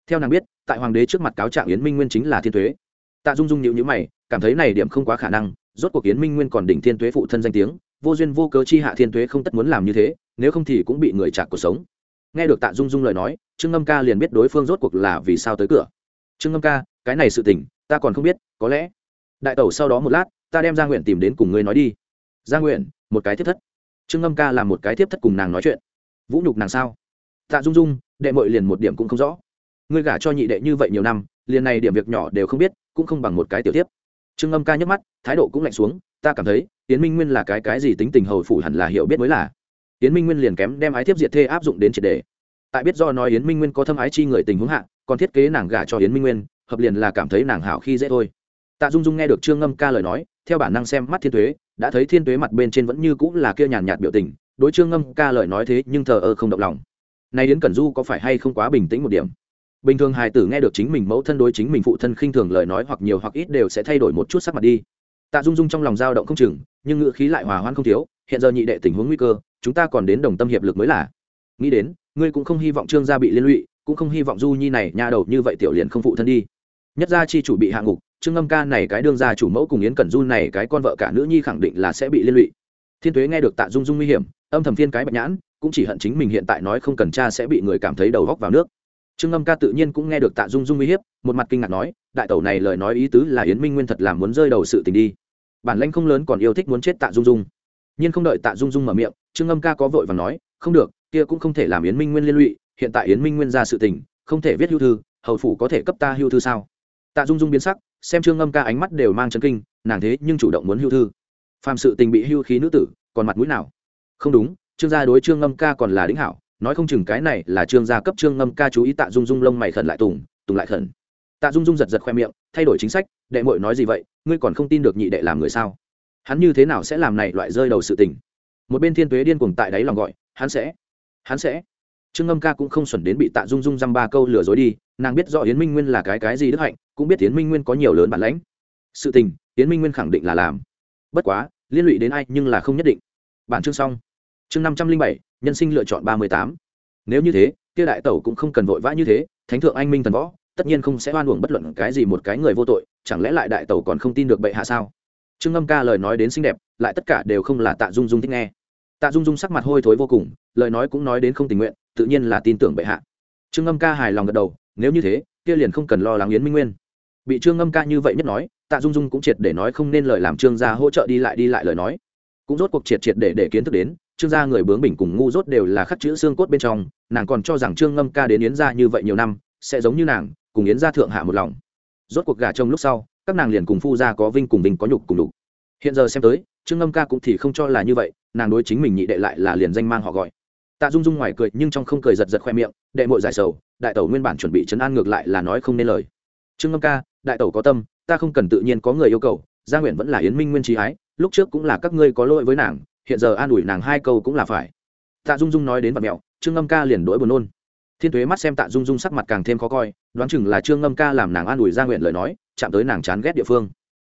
theo nàng biết, tại hoàng đế trước mặt cáo trạng yến minh nguyên chính là thiên thuế tạ dung dung nhịu nhữ mày, cảm thấy này điểm không quá khả năng, rốt cuộc yến minh nguyên còn đỉnh thiên thuế phụ thân danh tiếng, vô duyên vô cớ chi hạ thiên thuế không tất muốn làm như thế, nếu không thì cũng bị người trả cuộc sống. Nghe được tạ dung dung lời nói, trương ngâm ca liền biết đối phương rốt cuộc là vì sao tới cửa. Trương ngâm ca, cái này sự tình, ta còn không biết, có lẽ đại tẩu sau đó một lát, ta đem gia nguyện tìm đến cùng ngươi nói đi. Gia nguyện, một cái thiết thất. Trương ngâm ca làm một cái tiếp thất cùng nàng nói chuyện. Vũ nhục nàng sao? Tạ dung dung, đệ mội liền một điểm cũng không rõ ngươi gả cho nhị đệ như vậy nhiều năm, liền này điểm việc nhỏ đều không biết, cũng không bằng một cái tiểu tiếp. Trương Âm ca nhấc mắt, thái độ cũng lạnh xuống, ta cảm thấy tiến minh nguyên là cái cái gì tính tình hầu phủ hẳn là hiểu biết mới là. Tiến minh nguyên liền kém đem ái tiếp diệt thê áp dụng đến triệt đề. Tại biết do nói yến minh nguyên có thâm ái chi người tình huống hạ, còn thiết kế nàng gả cho yến minh nguyên, hợp liền là cảm thấy nàng hảo khi dễ thôi. Tạ dung dung nghe được trương ngâm ca lời nói, theo bản năng xem mắt thiên thuế đã thấy thiên tuế mặt bên trên vẫn như cũng là kia nhàn nhạt biểu tình, đối trương ngâm ca lời nói thế nhưng thờ ơ không động lòng. Nay đến cẩn du có phải hay không quá bình tĩnh một điểm? Bình thường hài tử nghe được chính mình mẫu thân đối chính mình phụ thân khinh thường lời nói hoặc nhiều hoặc ít đều sẽ thay đổi một chút sắc mặt đi. Tạ dung dung trong lòng dao động không chừng, nhưng ngữ khí lại hòa hoãn không thiếu, hiện giờ nhị đệ tình huống nguy cơ, chúng ta còn đến đồng tâm hiệp lực mới là. Nghĩ đến, ngươi cũng không hy vọng trương gia bị liên lụy, cũng không hy vọng du nhi này nha đầu như vậy tiểu liền không phụ thân đi. Nhất gia chi chủ bị hạ ngục, trương ngâm ca này cái đương gia chủ mẫu cùng yến cẩn du này cái con vợ cả nữ nhi khẳng định là sẽ bị liên lụy. Thiên tuế nghe được tạ dung dung nguy hiểm, âm thầm thiên cái bạch nhãn, cũng chỉ hận chính mình hiện tại nói không cần cha sẽ bị người cảm thấy đầu góc vào nước trương ngâm ca tự nhiên cũng nghe được tạ dung dung uy hiếp, một mặt kinh ngạc nói, đại tẩu này lời nói ý tứ là yến minh nguyên thật là muốn rơi đầu sự tình đi. Bản lãnh không lớn còn yêu thích muốn chết tạ dung dung. Nhưng không đợi tạ dung dung mở miệng, trương ngâm ca có vội và nói, không được, kia cũng không thể làm yến minh nguyên liên lụy, hiện tại yến minh nguyên ra sự tình, không thể viết hưu thư, hầu phủ có thể cấp ta hưu thư sao? Tạ dung dung biến sắc, xem trương ngâm ca ánh mắt đều mang chân kinh, nàng thế nhưng chủ động muốn hưu thư. Phàm sự tình bị hưu khí nữ tử, còn mặt mũi nào? Không đúng, trương gia đối trương ngâm ca còn là đính hảo nói không chừng cái này là trương gia cấp trương ngâm ca chú ý tạ dung dung lông mày khẩn lại tùng tùng lại khẩn. Tạ dung dung giật giật khoe miệng, thay đổi chính sách, đệ mội nói gì vậy? Ngươi còn không tin được nhị đệ làm người sao? Hắn như thế nào sẽ làm này loại rơi đầu sự tình? Một bên thiên tuế điên cuồng tại đáy lòng gọi, hắn sẽ hắn sẽ. Trương ngâm ca cũng không xuẩn đến bị tạ dung dung dăm ba câu lừa dối đi, nàng biết rõ yến minh nguyên là cái cái gì đức hạnh, cũng biết yến minh nguyên có nhiều lớn bản lãnh. Sự tình, yến minh nguyên khẳng định là làm. Bất quá, liên lụy đến ai nhưng là không nhất định. Bản chương xong. Chương năm trăm linh bảy nhân sinh lựa chọn ba mươi tám. Nếu như thế, kia đại tẩu cũng không cần vội vã như thế, thánh thượng anh minh thần võ, tất nhiên không sẽ oan uổng bất luận cái gì một cái người vô tội, chẳng lẽ lại đại tẩu còn không tin được bệ hạ sao? Trương ngâm ca lời nói đến xinh đẹp, lại tất cả đều không là tạ dung dung thích nghe. Tạ dung dung sắc mặt hôi thối vô cùng, lời nói cũng nói đến không tình nguyện, tự nhiên là tin tưởng bệ hạ. Trương ngâm ca hài lòng gật đầu, nếu như thế, kia liền không cần lo lắng yến minh nguyên. Bị trương ngâm ca như vậy nhất nói, tạ dung dung cũng triệt để nói không nên lời làm trương gia hỗ trợ đi lại đi lại lời nói. Cũng rốt cuộc triệt triệt để để kiến thức đến trương gia người bướng bỉnh cùng ngu dốt đều là khắc chữ xương cốt bên trong, nàng còn cho rằng trương ngâm ca đến yến gia như vậy nhiều năm, sẽ giống như nàng, cùng yến gia thượng hạ một lòng. Rốt cuộc gà trông lúc sau, các nàng liền cùng phu gia có vinh cùng vinh có nhục cùng đục hiện giờ xem tới, trương ngâm ca cũng thì không cho là như vậy, nàng đối chính mình nhị đệ lại là liền danh mang họ gọi. Tạ dung dung ngoài cười, nhưng trong không cười giật giật khoe miệng, đệ mội giải sầu, đại tẩu nguyên bản chuẩn bị chấn an ngược lại là nói không nên lời. Trương ngâm ca, đại tẩu có tâm, ta không cần tự nhiên có người yêu cầu, gia nguyện vẫn là yến minh nguyên trí ái, lúc trước cũng là các ngươi có lỗi với nàng hiện giờ an ủi nàng hai câu cũng là phải. Tạ dung dung nói đến vật mẹo, trương ngâm ca liền đỗi buồn nôn. Thiên tuế mắt xem tạ dung dung sắc mặt càng thêm khó coi, đoán chừng là trương ngâm ca làm nàng an ủi gia nguyện lời nói, chạm tới nàng chán ghét địa phương.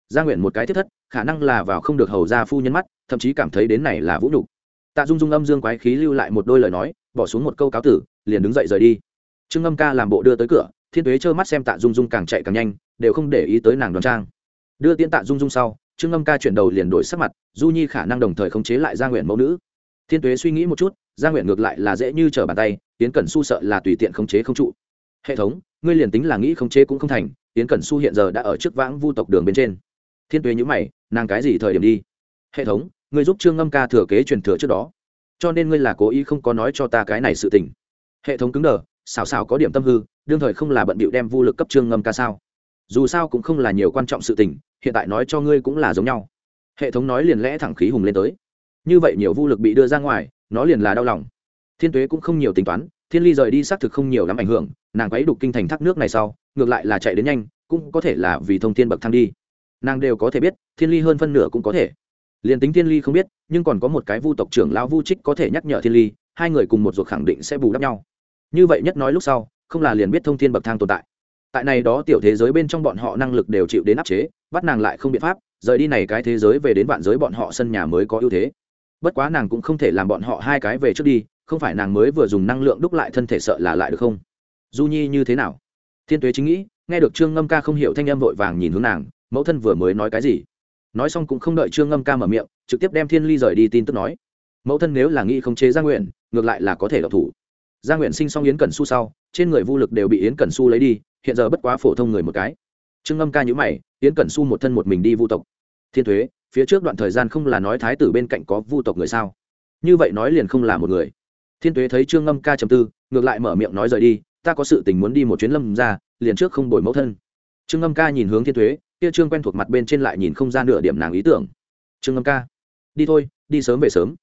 Gia nguyện một cái thiết thất, khả năng là vào không được hầu ra phu nhân mắt, thậm chí cảm thấy đến này là vũ nhục. Tạ dung dung âm dương quái khí lưu lại một đôi lời nói, bỏ xuống một câu cáo tử, liền đứng dậy rời đi. Trương ngâm ca làm bộ đưa tới cửa, thiên tuế trơ mắt xem tạ dung dung càng chạy càng nhanh, đều không để ý tới nàng đoan trang. Đưa tiễn tạ dung dung sau trương ngâm ca chuyển đầu liền đổi sắc mặt, du nhi khả năng đồng thời khống chế lại gia nguyện mẫu nữ. Thiên tuế suy nghĩ một chút gia nguyện ngược lại là dễ như trở bàn tay tiến cẩn su sợ là tùy tiện khống chế không trụ. Hệ thống, ngươi liền tính là nghĩ khống chế cũng không thành tiến cẩn su hiện giờ đã ở trước vãng vu tộc đường bên trên. Thiên tuế nhữ mày, nàng cái gì thời điểm đi? Hệ thống, ngươi giúp trương ngâm ca thừa kế truyền thừa trước đó. Cho nên ngươi là cố ý không có nói cho ta cái này sự tình. Hệ thống cứng đờ xào xào có điểm tâm hư, đương thời không là bận bịu đem vô lực cấp trương ngâm ca sao? Dù sao cũng không là nhiều quan trọng sự tình, hiện tại nói cho ngươi cũng là giống nhau. Hệ thống nói liền lẽ thẳng khí hùng lên tới. Như vậy nhiều vô lực bị đưa ra ngoài, nó liền là đau lòng. Thiên tuế cũng không nhiều tính toán, thiên ly rời đi xác thực không nhiều lắm ảnh hưởng, nàng quấy đục kinh thành thác nước này sau, ngược lại là chạy đến nhanh, cũng có thể là vì thông thiên bậc thang đi. Nàng đều có thể biết, thiên ly hơn phân nửa cũng có thể. Liền tính thiên ly không biết, nhưng còn có một cái vu tộc trưởng lão vu trích có thể nhắc nhở thiên ly, hai người cùng một ruột khẳng định sẽ bù đắp nhau. Như vậy nhất nói lúc sau, không là liền biết thông thiên bậc thang tồn tại tại này đó tiểu thế giới bên trong bọn họ năng lực đều chịu đến áp chế, bắt nàng lại không biện pháp, rời đi này cái thế giới về đến vạn giới bọn họ sân nhà mới có ưu thế. Bất quá nàng cũng không thể làm bọn họ hai cái về trước đi, không phải nàng mới vừa dùng năng lượng đúc lại thân thể sợ là lại được không? Du nhi như thế nào? Thiên tuế chính nghĩ, nghe được trương ngâm ca không hiểu thanh âm vội vàng nhìn hướng nàng, mẫu thân vừa mới nói cái gì? Nói xong cũng không đợi trương ngâm ca mở miệng, trực tiếp đem thiên ly rời đi tin tức nói. Mẫu thân nếu là nghĩ không chế gia nguyện, ngược lại là có thể độc thủ. Gia nguyện sinh xong yến cẩn su sau, trên người vô lực đều bị yến cẩn su lấy đi hiện giờ bất quá phổ thông người một cái. Trương ngâm ca nhữ mày, yến cẩn su một thân một mình đi vu tộc. Thiên thuế, phía trước đoạn thời gian không là nói thái tử bên cạnh có vu tộc người sao? Như vậy nói liền không là một người. Thiên tuế thấy trương ngâm ca trầm tư, ngược lại mở miệng nói rời đi, ta có sự tình muốn đi một chuyến lâm ra, liền trước không đổi mẫu thân. Trương ngâm ca nhìn hướng thiên tuế kia trương quen thuộc mặt bên trên lại nhìn không ra nửa điểm nàng ý tưởng. Trương ngâm ca, đi thôi, đi sớm về sớm.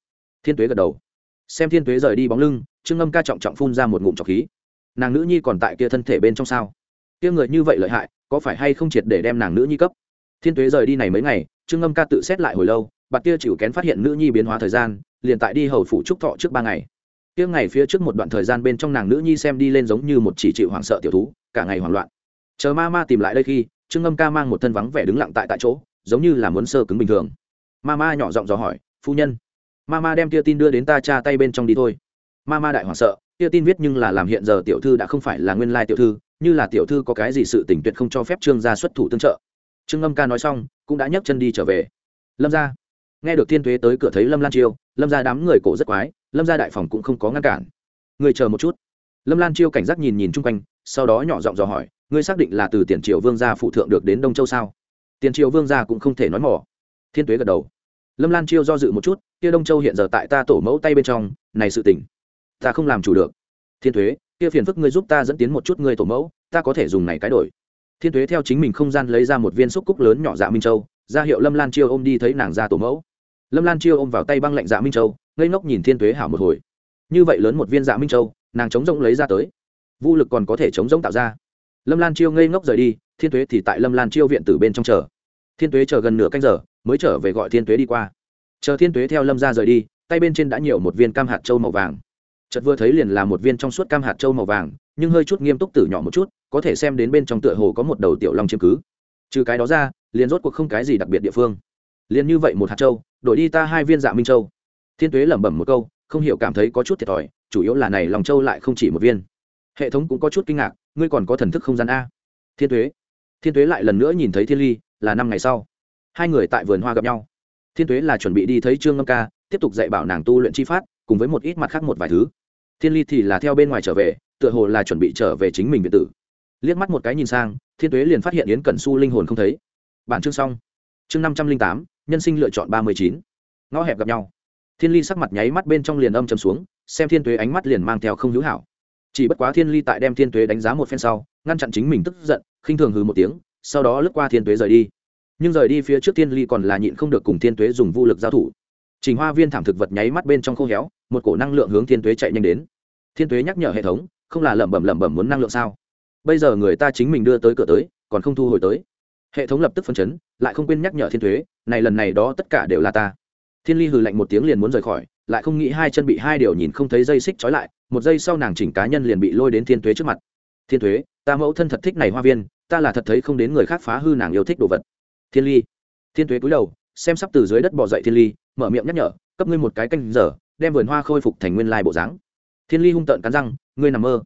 Thiên tuế gật đầu. Xem thiên tuế rời đi bóng lưng, trương ngâm ca trọng trọng phun ra một ngụm trọc khí. Nàng nữ nhi còn tại kia thân thể bên trong sao? Kia người như vậy lợi hại, có phải hay không triệt để đem nàng nữ nhi cấp? Thiên tuế rời đi này mấy ngày, trương ngâm ca tự xét lại hồi lâu, bạt tia chịu kén phát hiện nữ nhi biến hóa thời gian, liền tại đi hầu phủ trúc thọ trước ba ngày. Kia ngày phía trước một đoạn thời gian bên trong nàng nữ nhi xem đi lên giống như một chỉ chịu hoảng sợ tiểu thú, cả ngày hoảng loạn. Chờ ma ma tìm lại đây khi, trương ngâm ca mang một thân vắng vẻ đứng lặng tại tại chỗ, giống như là muốn sơ cứng bình thường. Ma ma nhỏ giọng dò hỏi, phu nhân, ma ma đem tia tin đưa đến ta cha tay bên trong đi thôi. Ma ma đại hoảng sợ, tia tin viết nhưng là làm hiện giờ tiểu thư đã không phải là nguyên lai tiểu thư như là tiểu thư có cái gì sự tình tuyệt không cho phép trương gia xuất thủ tương trợ. Trương ngâm ca nói xong, cũng đã nhấc chân đi trở về. Lâm ra nghe được thiên thuế tới cửa thấy lâm lan chiêu, lâm ra đám người cổ rất quái, lâm ra đại phòng cũng không có ngăn cản. Người chờ một chút. Lâm lan chiêu cảnh giác nhìn nhìn chung quanh, sau đó nhỏ giọng dò hỏi, ngươi xác định là từ tiền triều vương gia phụ thượng được đến đông châu sao? Tiền triều vương gia cũng không thể nói mỏ thiên tuế gật đầu. Lâm lan chiêu do dự một chút, kia đông châu hiện giờ tại ta tổ mẫu tay bên trong, này sự tỉnh ta không làm chủ được. Thiên thuế kia phiền phức ngươi giúp ta dẫn tiến một chút ngươi tổ mẫu, ta có thể dùng này cái đổi. Thiên thuế theo chính mình không gian lấy ra một viên xúc cúc lớn nhỏ dạ minh châu, ra hiệu lâm lan chiêu ôm đi thấy nàng ra tổ mẫu. Lâm lan chiêu ôm vào tay băng lạnh dạ minh châu, ngây ngốc nhìn thiên thuế hảo một hồi. Như vậy lớn một viên dạ minh châu, nàng chống rỗng lấy ra tới. Vũ lực còn có thể chống rỗng tạo ra. Lâm lan chiêu ngây ngốc rời đi, thiên thuế thì tại lâm lan chiêu viện từ bên trong chờ. Thiên thuế chờ gần nửa canh giờ, mới trở về gọi thiên thuế đi qua. Chờ thiên thuế theo lâm ra rời đi, tay bên trên đã nhiều một viên cam hạt châu màu vàng chợt vừa thấy liền là một viên trong suốt cam hạt châu màu vàng, nhưng hơi chút nghiêm túc tử nhỏ một chút, có thể xem đến bên trong tựa hồ có một đầu tiểu long chiếm cứ. Trừ cái đó ra, liền rốt cuộc không cái gì đặc biệt địa phương. Liền như vậy một hạt châu, đổi đi ta hai viên dạ minh châu. Thiên tuế lẩm bẩm một câu, không hiểu cảm thấy có chút thiệt thòi, chủ yếu là này lòng châu lại không chỉ một viên. Hệ thống cũng có chút kinh ngạc, ngươi còn có thần thức không gian a. Thiên tuế. Thiên tuế lại lần nữa nhìn thấy thiên ly, là năm ngày sau. Hai người tại vườn hoa gặp nhau. Thiên tuế là chuẩn bị đi thấy trương ngâm ca, tiếp tục dạy bảo nàng tu luyện chi phát cùng với một ít mặt khác một vài thứ thiên ly thì là theo bên ngoài trở về, tựa hồ là chuẩn bị trở về chính mình biệt tử. Liếc mắt một cái nhìn sang, thiên tuế liền phát hiện yến cẩn su linh hồn không thấy. Bản chương xong. Chương năm trăm linh tám, nhân sinh lựa chọn ba mươi chín. Ngõ hẹp gặp nhau. Thiên ly sắc mặt nháy mắt bên trong liền âm chầm xuống, xem thiên tuế ánh mắt liền mang theo không hữu hảo. Chỉ bất quá thiên ly tại đem thiên tuế đánh giá một phen sau, ngăn chặn chính mình tức giận, khinh thường hừ một tiếng, sau đó lướt qua thiên tuế rời đi. Nhưng rời đi phía trước thiên ly còn là nhịn không được cùng thiên tuế dùng vũ lực giao thủ. Trình hoa viên thảm thực vật nháy mắt bên trong khô héo, một cổ năng lượng hướng thiên tuế chạy nhanh đến thiên tuế nhắc nhở hệ thống, không là lẩm bẩm lẩm bẩm muốn năng lượng sao? Bây giờ người ta chính mình đưa tới cửa tới, còn không thu hồi tới. Hệ thống lập tức phân chấn, lại không quên nhắc nhở thiên thuế này lần này đó tất cả đều là ta. Thiên ly hừ lạnh một tiếng liền muốn rời khỏi, lại không nghĩ hai chân bị hai điều nhìn không thấy dây xích trói lại, một giây sau nàng chỉnh cá nhân liền bị lôi đến thiên thuế trước mặt. Thiên thuế ta mẫu thân thật thích này hoa viên, ta là thật thấy không đến người khác phá hư nàng yêu thích đồ vật. Thiên ly. Thiên thuế cúi đầu, xem sắp từ dưới đất bỏ dậy thiên ly, mở miệng nhắc nhở, cấp ngươi một cái canh giờ, đem vườn hoa khôi phục thành nguyên lai bộ dáng thiên ly hung tợn cắn răng, ngươi nằm mơ.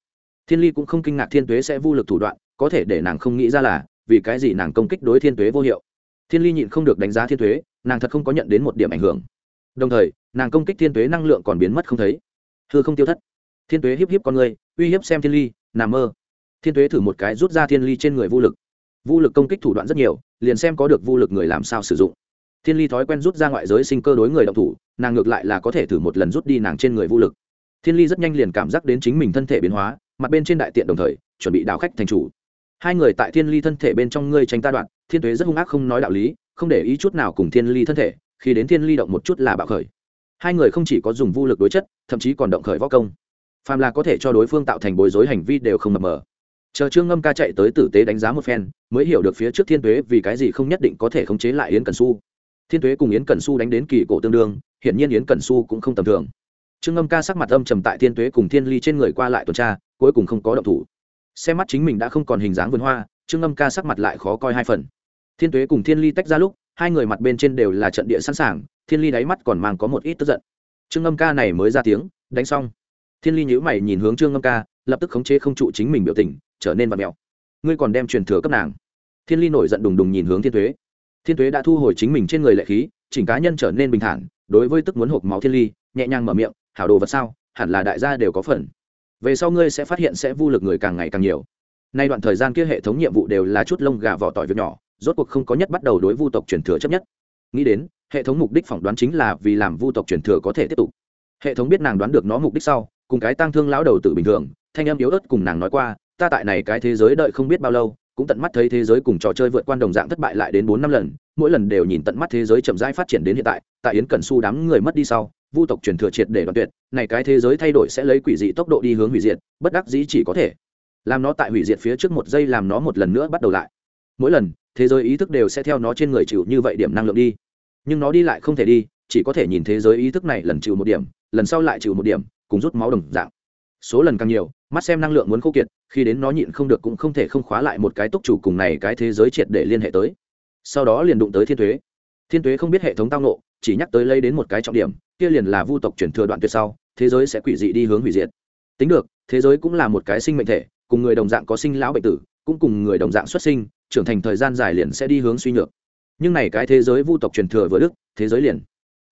Thiên ly cũng không kinh ngạc thiên tuế sẽ vô lực thủ đoạn, có thể để nàng không nghĩ ra là, vì cái gì nàng công kích đối thiên tuế vô hiệu. Thiên ly nhịn không được đánh giá thiên tuế, nàng thật không có nhận đến một điểm ảnh hưởng. Đồng thời, nàng công kích thiên tuế năng lượng còn biến mất không thấy. Thưa không tiêu thất. Thiên tuế hiếp hiếp con người, uy hiếp xem thiên ly, nằm mơ. Thiên tuế thử một cái rút ra thiên ly trên người vô lực. Vô lực công kích thủ đoạn rất nhiều, liền xem có được vô lực người làm sao sử dụng. Thiên ly thói quen rút ra ngoại giới sinh cơ đối người động thủ, nàng ngược lại là có thể thử một lần rút đi nàng trên người vô lực thiên ly rất nhanh liền cảm giác đến chính mình thân thể biến hóa, mặt bên trên đại tiện đồng thời, chuẩn bị đào khách thành chủ. Hai người tại thiên ly thân thể bên trong ngươi tranh ta đoạn, thiên tuế rất hung ác không nói đạo lý, không để ý chút nào cùng thiên ly thân thể, khi đến thiên ly động một chút là bạo khởi. Hai người không chỉ có dùng vũ lực đối chất, thậm chí còn động khởi võ công. Phàm là có thể cho đối phương tạo thành bối rối hành vi đều không mập mờ. Chờ trương ngâm ca chạy tới tử tế đánh giá một phen, mới hiểu được phía trước thiên tuế vì cái gì không nhất định có thể khống chế lại yến cần su thiên tuế cùng yến cần su đánh đến kỳ cổ tương đương, hiển nhiên yến cần su cũng không tầm thường trương ngâm ca sắc mặt âm trầm tại thiên tuế cùng thiên ly trên người qua lại tuần tra, cuối cùng không có động thủ. Xem mắt chính mình đã không còn hình dáng vườn hoa, trương ngâm ca sắc mặt lại khó coi hai phần. Thiên tuế cùng thiên ly tách ra lúc, hai người mặt bên trên đều là trận địa sẵn sàng, thiên ly đáy mắt còn mang có một ít tức giận. Trương ngâm ca này mới ra tiếng, đánh xong. Thiên ly nhữ mày nhìn hướng trương ngâm ca, lập tức khống chế không trụ chính mình biểu tình, trở nên vật mèo ngươi còn đem truyền thừa cấp nàng. Thiên ly nổi giận đùng đùng nhìn hướng thiên tuế. Thiên tuế đã thu hồi chính mình trên người lệ khí, chỉnh cá nhân trở nên bình thản, đối với tức muốn hộp máu thiên ly, nhẹ nhàng mở miệng hảo đồ vật sao, hẳn là đại gia đều có phần. Về sau ngươi sẽ phát hiện sẽ vu lực người càng ngày càng nhiều. Nay đoạn thời gian kia hệ thống nhiệm vụ đều là chút lông gà vỏ tỏi việc nhỏ, rốt cuộc không có nhất bắt đầu đối vu tộc truyền thừa chấp nhất. Nghĩ đến, hệ thống mục đích phỏng đoán chính là vì làm vu tộc truyền thừa có thể tiếp tục. Hệ thống biết nàng đoán được nó mục đích sau, cùng cái tăng thương lão đầu tự bình thường, thanh em yếu ớt cùng nàng nói qua, ta tại này cái thế giới đợi không biết bao lâu, cũng tận mắt thấy thế giới cùng trò chơi vượt qua đồng dạng thất bại lại đến bốn năm lần, mỗi lần đều nhìn tận mắt thế giới chậm rãi phát triển đến hiện tại tại yến cẩn su đám người mất đi sau vu tộc truyền thừa triệt để đoạn tuyệt, này cái thế giới thay đổi sẽ lấy quỷ dị tốc độ đi hướng hủy diệt, bất đắc dĩ chỉ có thể làm nó tại hủy diệt phía trước một giây làm nó một lần nữa bắt đầu lại. Mỗi lần, thế giới ý thức đều sẽ theo nó trên người chịu như vậy điểm năng lượng đi. Nhưng nó đi lại không thể đi, chỉ có thể nhìn thế giới ý thức này lần chịu một điểm, lần sau lại chịu một điểm, cùng rút máu đồng dạng. Số lần càng nhiều, mắt xem năng lượng muốn khô kiệt, khi đến nó nhịn không được cũng không thể không khóa lại một cái túc chủ cùng này cái thế giới triệt để liên hệ tới. Sau đó liền đụng tới thiên thuế thiên thuế không biết hệ thống tao nộ chỉ nhắc tới lấy đến một cái trọng điểm, kia liền là vu tộc chuyển thừa đoạn tuyệt sau, thế giới sẽ quỷ dị đi hướng hủy diệt. Tính được, thế giới cũng là một cái sinh mệnh thể, cùng người đồng dạng có sinh lão bệnh tử, cũng cùng người đồng dạng xuất sinh, trưởng thành thời gian dài liền sẽ đi hướng suy nhược. Nhưng này cái thế giới vu tộc truyền thừa vừa đức, thế giới liền.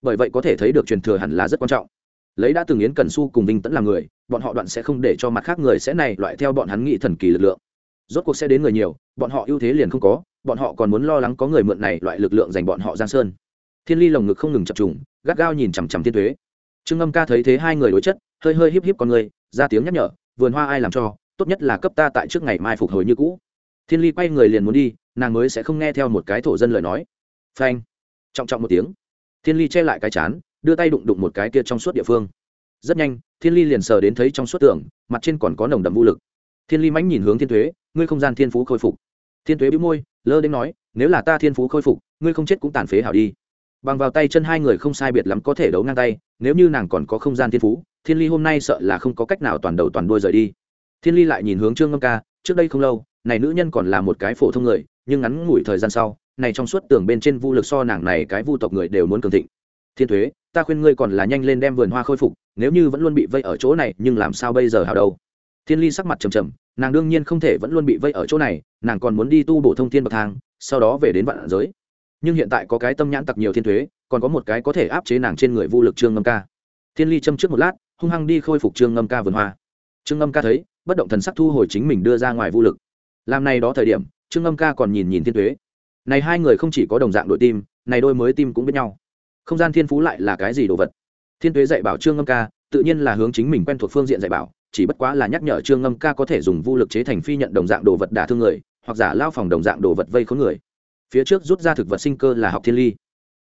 Bởi vậy có thể thấy được truyền thừa hẳn là rất quan trọng. Lấy đã từng yến cần su cùng vinh tẫn là người, bọn họ đoạn sẽ không để cho mặt khác người sẽ này loại theo bọn hắn nghĩ thần kỳ lực lượng. Rốt cuộc sẽ đến người nhiều, bọn họ ưu thế liền không có, bọn họ còn muốn lo lắng có người mượn này loại lực lượng dành bọn họ giang sơn thiên ly lồng ngực không ngừng chập trùng, gắt gao nhìn chằm chằm thiên thuế trương âm ca thấy thế hai người đối chất, hơi hơi híp híp con người, ra tiếng nhắc nhở, vườn hoa ai làm cho, tốt nhất là cấp ta tại trước ngày mai phục hồi như cũ. Thiên ly quay người liền muốn đi, nàng mới sẽ không nghe theo một cái thổ dân lời nói. Phanh, trọng trọng một tiếng. Thiên ly che lại cái chán, đưa tay đụng đụng một cái kia trong suốt địa phương. Rất nhanh, thiên ly liền sờ đến thấy trong suốt tường, mặt trên còn có nồng đậm vũ lực. Thiên ly mãnh nhìn hướng thiên thuế ngươi không gian thiên phú khôi phục. Thiên thuế bĩu môi, lơ đến nói, nếu là ta thiên phú khôi phục, ngươi không chết cũng tàn phế hảo đi bằng vào tay chân hai người không sai biệt lắm có thể đấu ngang tay, nếu như nàng còn có không gian thiên phú, thiên ly hôm nay sợ là không có cách nào toàn đầu toàn đuôi rời đi. Thiên ly lại nhìn hướng trương ngâm ca, trước đây không lâu, này nữ nhân còn là một cái phổ thông người, nhưng ngắn ngủi thời gian sau, này trong suốt tường bên trên vu lực so nàng này cái vu tộc người đều muốn cường thịnh. Thiên thuế, ta khuyên ngươi còn là nhanh lên đem vườn hoa khôi phục, nếu như vẫn luôn bị vây ở chỗ này, nhưng làm sao bây giờ hào đâu? Thiên ly sắc mặt trầm trầm, nàng đương nhiên không thể vẫn luôn bị vây ở chỗ này, nàng còn muốn đi tu bổ thông thiên bậc thang, sau đó về đến vạn giới nhưng hiện tại có cái tâm nhãn tặc nhiều thiên thuế, còn có một cái có thể áp chế nàng trên người vô lực trương ngâm ca. Thiên ly châm trước một lát, hung hăng đi khôi phục trương ngâm ca vườn hoa. Trương ngâm ca thấy, bất động thần sắc thu hồi chính mình đưa ra ngoài vô lực. Làm này đó thời điểm, trương ngâm ca còn nhìn nhìn thiên thuế. Này hai người không chỉ có đồng dạng đội tim này đôi mới tim cũng biết nhau. Không gian thiên phú lại là cái gì đồ vật? Thiên thuế dạy bảo trương ngâm ca, tự nhiên là hướng chính mình quen thuộc phương diện dạy bảo, chỉ bất quá là nhắc nhở trương ngâm ca có thể dùng vô lực chế thành phi nhận đồng dạng đồ vật đả thương người, hoặc giả lao phòng đồng dạng đồ vật vây khốn người phía trước rút ra thực vật sinh cơ là học thiên ly.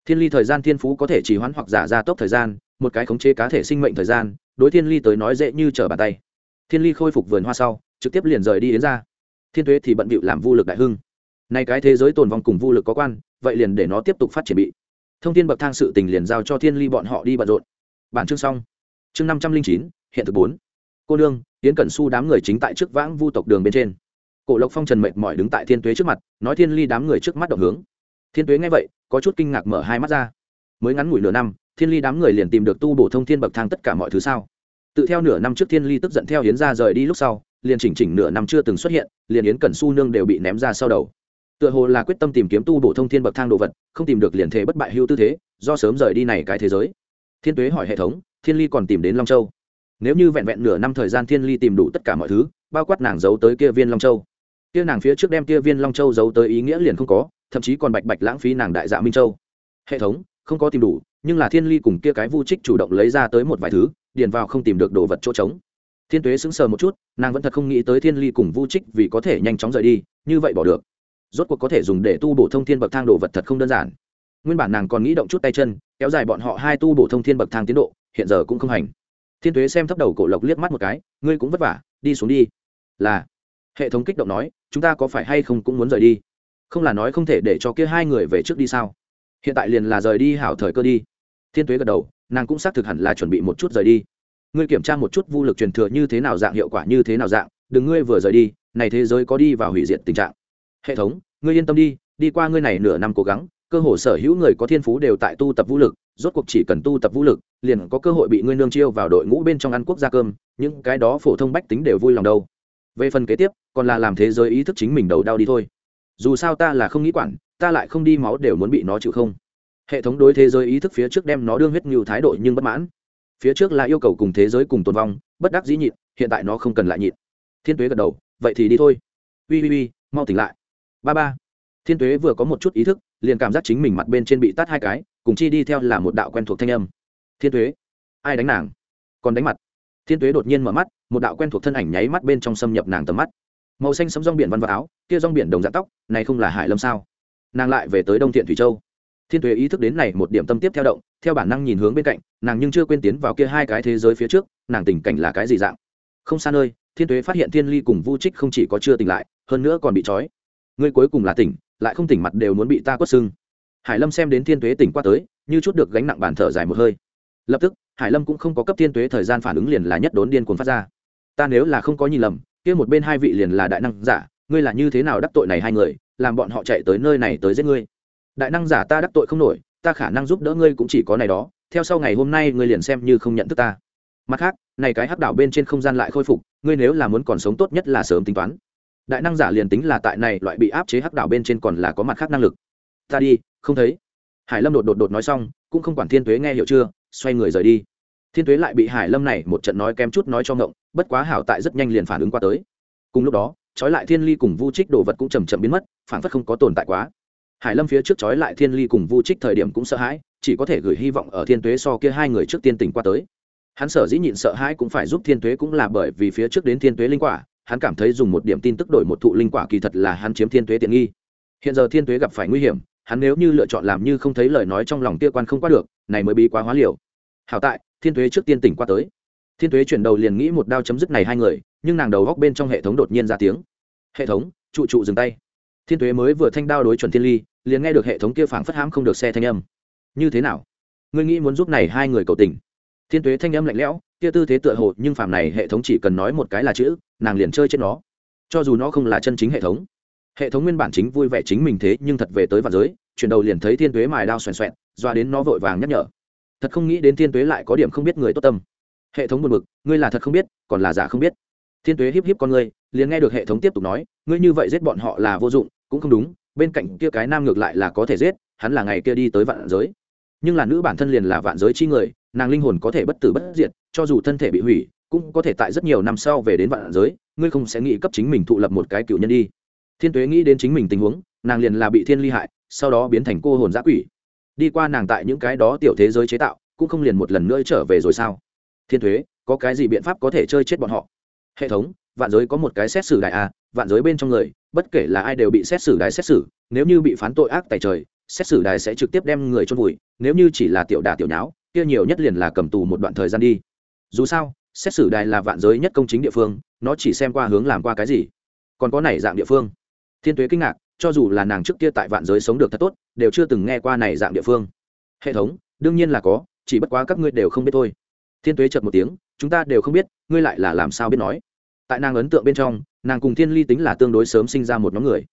Thiên ly thời gian thiên phú có thể trì hoãn hoặc giả ra tốc thời gian, một cái khống chế cá thể sinh mệnh thời gian, đối thiên ly tới nói dễ như trở bàn tay. Thiên ly khôi phục vườn hoa sau, trực tiếp liền rời đi đến ra. Thiên thuế thì bận bịu làm vô lực đại hưng. Nay cái thế giới tồn vong cùng vô lực có quan, vậy liền để nó tiếp tục phát triển bị. Thông tin bậc thang sự tình liền giao cho thiên ly bọn họ đi bận rộn. Bản chương xong. Chương năm trăm linh chín, hiện thực bốn. Cô nương, yến cẩn su đám người chính tại trước vãng vu tộc đường bên trên cổ lộc phong trần mệt mỏi đứng tại thiên tuế trước mặt, nói thiên ly đám người trước mắt động hướng. Thiên tuế nghe vậy, có chút kinh ngạc mở hai mắt ra. Mới ngắn ngủi nửa năm, thiên ly đám người liền tìm được tu bổ thông thiên bậc thang tất cả mọi thứ sao? Tự theo nửa năm trước thiên ly tức giận theo hiến ra rời đi lúc sau, liền chỉnh chỉnh nửa năm chưa từng xuất hiện, liền yến cẩn su nương đều bị ném ra sau đầu. Tựa hồ là quyết tâm tìm kiếm tu bổ thông thiên bậc thang đồ vật, không tìm được liền thể bất bại hưu tư thế, do sớm rời đi này cái thế giới. Thiên tuế hỏi hệ thống, thiên ly còn tìm đến long châu? Nếu như vẹn vẹn nửa năm thời gian thiên ly tìm đủ tất cả mọi thứ, bao quát nàng giấu tới kia viên long châu? Kia nàng phía trước đem kia viên long châu giấu tới ý nghĩa liền không có, thậm chí còn bạch bạch lãng phí nàng đại dạ minh châu. Hệ thống, không có tìm đủ, nhưng là thiên ly cùng kia cái vu trích chủ động lấy ra tới một vài thứ, điền vào không tìm được đồ vật chỗ trống. Thiên tuế sững sờ một chút, nàng vẫn thật không nghĩ tới thiên ly cùng vu trích vì có thể nhanh chóng rời đi, như vậy bỏ được. Rốt cuộc có thể dùng để tu bổ thông thiên bậc thang đồ vật thật không đơn giản. Nguyên bản nàng còn nghĩ động chút tay chân, kéo dài bọn họ hai tu bổ thông thiên bậc thang tiến độ, hiện giờ cũng không hành. Thiên tuế xem thấp đầu cổ lộc liếc mắt một cái, ngươi cũng vất vả, đi xuống đi. Là hệ thống kích động nói, chúng ta có phải hay không cũng muốn rời đi? Không là nói không thể để cho kia hai người về trước đi sao? Hiện tại liền là rời đi hảo thời cơ đi. Thiên tuế gật đầu, nàng cũng xác thực hẳn là chuẩn bị một chút rời đi. Ngươi kiểm tra một chút vô lực truyền thừa như thế nào dạng, hiệu quả như thế nào dạng, đừng ngươi vừa rời đi, này thế giới có đi vào hủy diệt tình trạng. Hệ thống, ngươi yên tâm đi đi qua ngươi này nửa năm cố gắng, cơ hồ sở hữu người có thiên phú đều tại tu tập vũ lực, rốt cuộc chỉ cần tu tập vũ lực, liền có cơ hội bị ngươi nương chiêu vào đội ngũ bên trong ăn quốc gia cơm, những cái đó phổ thông bách tính đều vui lòng đâu về phần kế tiếp, còn là làm thế giới ý thức chính mình đầu đau đi thôi. Dù sao ta là không nghĩ quản, ta lại không đi máu đều muốn bị nó chịu không. Hệ thống đối thế giới ý thức phía trước đem nó đương huyết nhiều thái độ nhưng bất mãn. Phía trước là yêu cầu cùng thế giới cùng tồn vong, bất đắc dĩ nhịn, hiện tại nó không cần lại nhịn. Thiên tuế gật đầu, vậy thì đi thôi. Ui ui ui mau tỉnh lại. Ba ba. Thiên tuế vừa có một chút ý thức, liền cảm giác chính mình mặt bên trên bị tắt hai cái, cùng chi đi theo là một đạo quen thuộc thanh âm. Thiên tuế, ai đánh nàng? Còn đánh mặt thiên tuế đột nhiên mở mắt, một đạo quen thuộc thân ảnh nháy mắt bên trong xâm nhập nàng tầm mắt. Màu xanh sấm rong biển văn vào áo, kia rong biển đồng dạng tóc, này không là hải lâm sao? Nàng lại về tới đông thiện thủy châu. Thiên tuế ý thức đến này một điểm tâm tiếp theo động, theo bản năng nhìn hướng bên cạnh, nàng nhưng chưa quên tiến vào kia hai cái thế giới phía trước, nàng tình cảnh là cái gì dạng? Không xa nơi, thiên tuế phát hiện thiên ly cùng vu trích không chỉ có chưa tỉnh lại, hơn nữa còn bị trói. Ngươi cuối cùng là tỉnh, lại không tỉnh mặt đều muốn bị ta quất xưng hải lâm xem đến thiên tuế tỉnh qua tới, như chút được gánh nặng bàn thở dài một hơi. Lập tức hải lâm cũng không có cấp thiên tuế thời gian phản ứng liền là nhất đốn điên cuồng phát ra. Ta nếu là không có nhìn lầm, kia một bên hai vị liền là đại năng giả, ngươi là như thế nào đắc tội này hai người, làm bọn họ chạy tới nơi này tới giết ngươi? Đại năng giả ta đắc tội không nổi, ta khả năng giúp đỡ ngươi cũng chỉ có này đó, theo sau ngày hôm nay ngươi liền xem như không nhận thức ta. Mặt khác, này cái hắc đảo bên trên không gian lại khôi phục, ngươi nếu là muốn còn sống tốt nhất là sớm tính toán. Đại năng giả liền tính là tại này loại bị áp chế hắc đảo bên trên còn là có mặt khác năng lực. Ta đi, không thấy. Hải lâm đột đột đột nói xong, cũng không quản thiên tuế nghe hiểu chưa xoay người rời đi. Thiên tuế lại bị hải lâm này một trận nói kém chút nói cho ngộng, bất quá hảo tại rất nhanh liền phản ứng qua tới. Cùng lúc đó, trói lại thiên ly cùng vu trích đồ vật cũng chầm chậm biến mất phản phất không có tồn tại quá. Hải lâm phía trước trói lại thiên ly cùng vu trích thời điểm cũng sợ hãi, chỉ có thể gửi hy vọng ở thiên tuế so kia hai người trước tiên tỉnh qua tới. Hắn sở dĩ nhịn sợ hãi cũng phải giúp thiên tuế cũng là bởi vì phía trước đến thiên tuế linh quả, hắn cảm thấy dùng một điểm tin tức đổi một thụ linh quả kỳ thật là hắn chiếm thiên tuế tiện nghi. Hiện giờ thiên tuế gặp phải nguy hiểm, hắn nếu như lựa chọn làm như không thấy lời nói trong lòng kia quan không qua được này mới bí quá hóa liều. Hảo tại, thiên tuế trước tiên tỉnh qua tới. Thiên tuế chuyển đầu liền nghĩ một đao chấm dứt này hai người, nhưng nàng đầu góc bên trong hệ thống đột nhiên ra tiếng. Hệ thống, trụ trụ dừng tay. Thiên tuế mới vừa thanh đao đối chuẩn thiên ly, liền nghe được hệ thống kia phảng phất hãm không được xe thanh âm. Như thế nào? Ngươi nghĩ muốn giúp này hai người cầu tình? Thiên tuế thanh âm lạnh lẽo, kia tư thế tựa hồ, nhưng phàm này hệ thống chỉ cần nói một cái là chữ, nàng liền chơi chết nó. Cho dù nó không là chân chính hệ thống hệ thống nguyên bản chính vui vẻ chính mình thế, nhưng thật về tới vạn giới, chuyển đầu liền thấy thiên tuế mài đao xoèn xoẹn, doa đến nó vội vàng nhắc nhở. Thật không nghĩ đến thiên tuế lại có điểm không biết người tốt tâm. Hệ thống buồn bực, ngươi là thật không biết, còn là giả không biết. Thiên tuế híp híp con ngươi, liền nghe được hệ thống tiếp tục nói, ngươi như vậy giết bọn họ là vô dụng, cũng không đúng, bên cạnh kia cái nam ngược lại là có thể giết, hắn là ngày kia đi tới vạn giới. Nhưng là nữ bản thân liền là vạn giới chi người, nàng linh hồn có thể bất tử bất diệt, cho dù thân thể bị hủy, cũng có thể tại rất nhiều năm sau về đến vạn giới, ngươi không sẽ nghĩ cấp chính mình thụ lập một cái cựu nhân đi thiên tuế nghĩ đến chính mình tình huống, nàng liền là bị thiên ly hại, sau đó biến thành cô hồn giã quỷ. Đi qua nàng tại những cái đó tiểu thế giới chế tạo, cũng không liền một lần nữa trở về rồi sao? Thiên thuế có cái gì biện pháp có thể chơi chết bọn họ? Hệ thống, vạn giới có một cái xét xử đại a, vạn giới bên trong người, bất kể là ai đều bị xét xử đài xét xử, nếu như bị phán tội ác tại trời, xét xử đài sẽ trực tiếp đem người chôn vùi, nếu như chỉ là tiểu đà tiểu nháo, kia nhiều nhất liền là cầm tù một đoạn thời gian đi. Dù sao, xét xử đài là vạn giới nhất công chính địa phương, nó chỉ xem qua hướng làm qua cái gì, còn có này dạng địa phương thiên tuế kinh ngạc, cho dù là nàng trước kia tại vạn giới sống được thật tốt, đều chưa từng nghe qua này dạng địa phương. Hệ thống, đương nhiên là có, chỉ bất quá các ngươi đều không biết thôi. Thiên tuế chợt một tiếng, chúng ta đều không biết, ngươi lại là làm sao biết nói. Tại nàng ấn tượng bên trong, nàng cùng thiên ly tính là tương đối sớm sinh ra một nhóm người.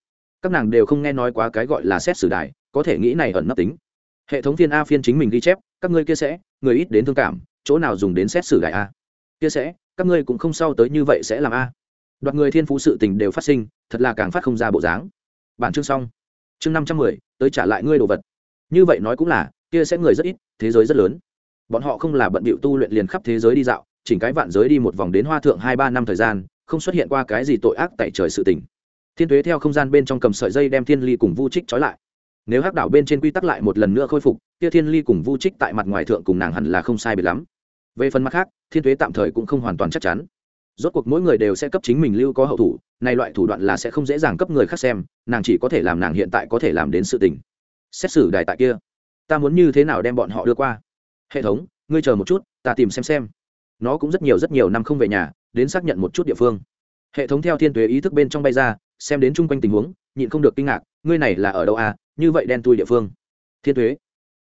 Các nàng đều không nghe nói quá cái gọi là xét xử đài, có thể nghĩ này ẩn nấp tính. Hệ thống phiên a phiên chính mình ghi chép, các ngươi kia sẽ, người ít đến thương cảm, chỗ nào dùng đến xét xử đài a? Kia sẽ, các ngươi cũng không sau tới như vậy sẽ làm a. Đoạt người thiên phú sự tình đều phát sinh thật là càng phát không ra bộ dáng. Bản chương xong. Chương năm trăm mười, tới trả lại ngươi đồ vật. Như vậy nói cũng là, kia sẽ người rất ít, thế giới rất lớn. Bọn họ không là bận bịu tu luyện liền khắp thế giới đi dạo, chỉnh cái vạn giới đi một vòng đến hoa thượng hai ba năm thời gian, không xuất hiện qua cái gì tội ác tại trời sự tình. Thiên tuế theo không gian bên trong cầm sợi dây đem thiên ly cùng vu trích trói lại. Nếu hắc đảo bên trên quy tắc lại một lần nữa khôi phục, kia thiên ly cùng vu trích tại mặt ngoài thượng cùng nàng hẳn là không sai biệt lắm. Về phần mặt khác, thiên tuế tạm thời cũng không hoàn toàn chắc chắn rốt cuộc mỗi người đều sẽ cấp chính mình lưu có hậu thủ, này loại thủ đoạn là sẽ không dễ dàng cấp người khác xem, nàng chỉ có thể làm nàng hiện tại có thể làm đến sự tình. Xét xử đài tại kia, ta muốn như thế nào đem bọn họ đưa qua? Hệ thống, ngươi chờ một chút, ta tìm xem xem. Nó cũng rất nhiều rất nhiều năm không về nhà, đến xác nhận một chút địa phương. Hệ thống theo thiên tuế ý thức bên trong bay ra, xem đến chung quanh tình huống, nhịn không được kinh ngạc, ngươi này là ở đâu à như vậy đen tui địa phương. Thiên tuế,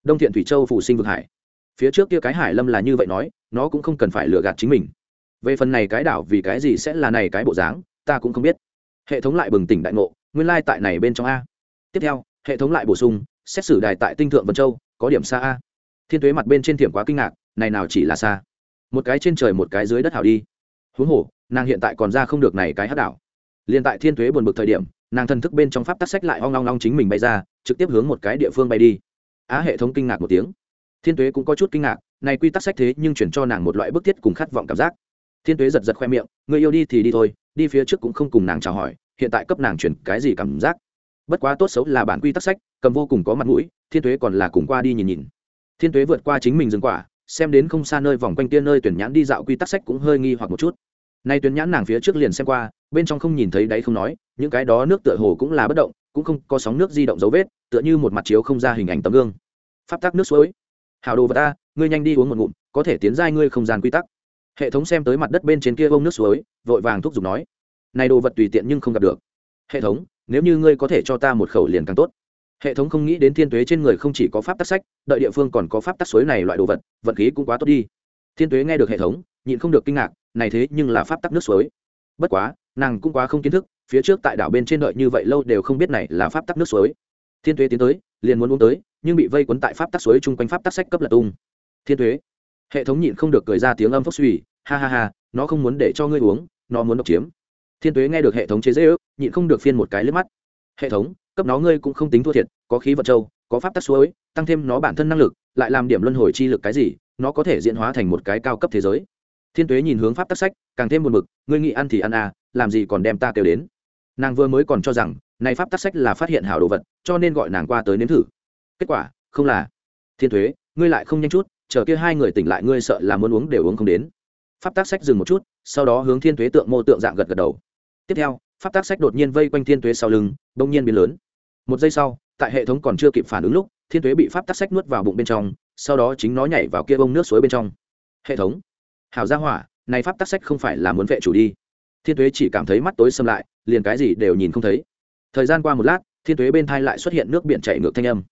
đông thiện thủy châu phủ sinh vực hải. Phía trước kia cái hải lâm là như vậy nói, nó cũng không cần phải lừa gạt chính mình về phần này cái đảo vì cái gì sẽ là này cái bộ dáng, ta cũng không biết. Hệ thống lại bừng tỉnh đại ngộ, nguyên lai tại này bên trong a. Tiếp theo, hệ thống lại bổ sung, xét xử đài tại tinh thượng vân châu, có điểm xa a. Thiên tuế mặt bên trên thiểm quá kinh ngạc, này nào chỉ là xa. Một cái trên trời một cái dưới đất hảo đi. Huống hồ, nàng hiện tại còn ra không được này cái hát đảo. Liền tại thiên tuế buồn bực thời điểm, nàng thần thức bên trong pháp tắc sách lại hoang long long chính mình bay ra, trực tiếp hướng một cái địa phương bay đi. Á, hệ thống kinh ngạc một tiếng. Thiên tuế cũng có chút kinh ngạc, này quy tắc sách thế nhưng chuyển cho nàng một loại bức thiết cùng khát vọng cảm giác thiên tuế giật giật khoe miệng, người yêu đi thì đi thôi, đi phía trước cũng không cùng nàng chào hỏi, hiện tại cấp nàng chuyển cái gì cảm giác? Bất quá tốt xấu là bản quy tắc sách, cầm vô cùng có mặt mũi, thiên tuế còn là cùng qua đi nhìn nhìn. Thiên tuế vượt qua chính mình dừng quả, xem đến không xa nơi vòng quanh kia nơi tuyển nhãn đi dạo quy tắc sách cũng hơi nghi hoặc một chút. Nay tuyển nhãn nàng phía trước liền xem qua, bên trong không nhìn thấy đáy không nói, những cái đó nước tựa hồ cũng là bất động, cũng không có sóng nước di động dấu vết, tựa như một mặt chiếu không ra hình ảnh tấm gương. Pháp tắc nước suối. Hào đồ vật ta, ngươi nhanh đi uống một ngụm, có thể tiến giai ngươi không gian quy tắc hệ thống xem tới mặt đất bên trên kia bông nước suối, vội vàng thúc giục nói, này đồ vật tùy tiện nhưng không gặp được. Hệ thống, nếu như ngươi có thể cho ta một khẩu liền càng tốt. Hệ thống không nghĩ đến thiên tuế trên người không chỉ có pháp tắc sách, đợi địa phương còn có pháp tắc suối này loại đồ vật vật khí cũng quá tốt đi. Thiên tuế nghe được hệ thống, nhịn không được kinh ngạc, này thế nhưng là pháp tắc nước suối. Bất quá, nàng cũng quá không kiến thức, phía trước tại đảo bên trên đợi như vậy lâu đều không biết này là pháp tắc nước suối. Thiên tuế tiến tới, liền muốn uống tới, nhưng bị vây quấn tại pháp tắc suối chung quanh pháp tắc sách cấp lật tung. Thiên tuế hệ thống nhịn không được cười ra tiếng âm phốc suy, ha ha ha, nó không muốn để cho ngươi uống, nó muốn độc chiếm. Thiên tuế nghe được hệ thống chế dễ ước nhịn không được phiên một cái lướt mắt. Hệ thống, cấp nó ngươi cũng không tính thua thiệt, có khí vật châu, có pháp tắc suối, tăng thêm nó bản thân năng lực, lại làm điểm luân hồi chi lực cái gì, nó có thể diễn hóa thành một cái cao cấp thế giới. Thiên tuế nhìn hướng pháp tắc sách, càng thêm buồn mực ngươi nghĩ ăn thì ăn à làm gì còn đem ta kêu đến. Nàng vừa mới còn cho rằng, này pháp tắc sách là phát hiện hảo đồ vật, cho nên gọi nàng qua tới nếm thử. Kết quả, không là. Thiên thuế ngươi lại không nhanh chút chờ kia hai người tỉnh lại ngươi sợ là muốn uống đều uống không đến. Pháp tác sách dừng một chút, sau đó hướng thiên thuế tượng mô tượng dạng gật gật đầu. Tiếp theo, pháp tác sách đột nhiên vây quanh thiên thuế sau lưng, bỗng nhiên biến lớn. Một giây sau, tại hệ thống còn chưa kịp phản ứng lúc, thiên thuế bị pháp tác sách nuốt vào bụng bên trong, sau đó chính nó nhảy vào kia bông nước suối bên trong. Hệ thống, hảo gia hỏa, này pháp tác sách không phải là muốn vệ chủ đi. Thiên thuế chỉ cảm thấy mắt tối xâm lại, liền cái gì đều nhìn không thấy. Thời gian qua một lát, thiên thuế bên thai lại xuất hiện nước biển chảy ngược thanh âm.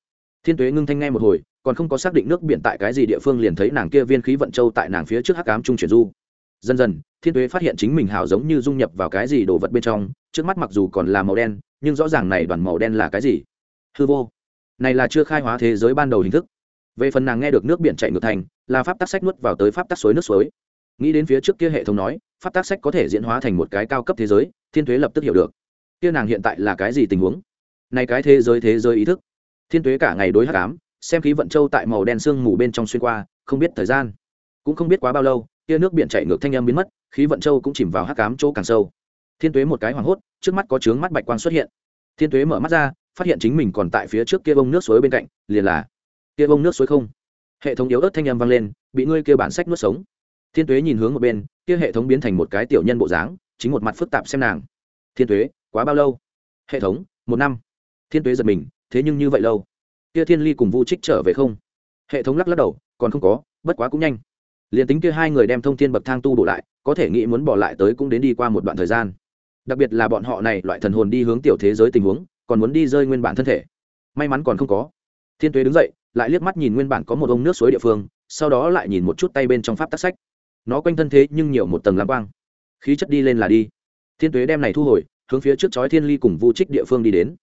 Thiên thuế ngưng thanh nghe một hồi còn không có xác định nước biển tại cái gì địa phương liền thấy nàng kia viên khí vận châu tại nàng phía trước hắc ám trung chuyển du. Dần dần, thiên tuế phát hiện chính mình hào giống như dung nhập vào cái gì đồ vật bên trong, trước mắt mặc dù còn là màu đen, nhưng rõ ràng này đoàn màu đen là cái gì? Hư vô. Này là chưa khai hóa thế giới ban đầu hình thức. Về phần nàng nghe được nước biển chạy ngược thành, là pháp tác sách nuốt vào tới pháp tác suối nước suối. Nghĩ đến phía trước kia hệ thống nói, pháp tác sách có thể diễn hóa thành một cái cao cấp thế giới, thiên tuế lập tức hiểu được. Kia nàng hiện tại là cái gì tình huống? Này cái thế giới thế giới ý thức. Thiên tuế cả ngày đối hắc ám xem khí vận châu tại màu đen sương mù bên trong xuyên qua, không biết thời gian. Cũng không biết quá bao lâu kia nước biển chảy ngược thanh âm biến mất, khí vận châu cũng chìm vào hắc ám chỗ càng sâu. Thiên tuế một cái hoảng hốt, trước mắt có chướng mắt bạch quang xuất hiện. Thiên tuế mở mắt ra, phát hiện chính mình còn tại phía trước kia bông nước suối bên cạnh, liền là kia bông nước suối không. Hệ thống yếu ớt thanh âm vang lên, bị ngươi kia bản sách nuốt sống. Thiên tuế nhìn hướng một bên, kia hệ thống biến thành một cái tiểu nhân bộ dáng, chính một mặt phức tạp xem nàng. Thiên tuế, quá bao lâu? Hệ thống, một năm. Thiên tuế giật mình, thế nhưng như vậy lâu kia thiên ly cùng vu trích trở về không? Hệ thống lắc lắc đầu, còn không có, bất quá cũng nhanh. Liền tính kia hai người đem thông thiên bậc thang tu bổ lại, có thể nghĩ muốn bỏ lại tới cũng đến đi qua một đoạn thời gian. Đặc biệt là bọn họ này, loại thần hồn đi hướng tiểu thế giới tình huống, còn muốn đi rơi nguyên bản thân thể. May mắn còn không có. Thiên tuế đứng dậy, lại liếc mắt nhìn nguyên bản có một ông nước suối địa phương, sau đó lại nhìn một chút tay bên trong pháp tác sách. Nó quanh thân thế nhưng nhiều một tầng lam quang. Khí chất đi lên là đi. Thiên tuế đem này thu hồi, hướng phía trước chói thiên ly cùng vu trích địa phương đi đến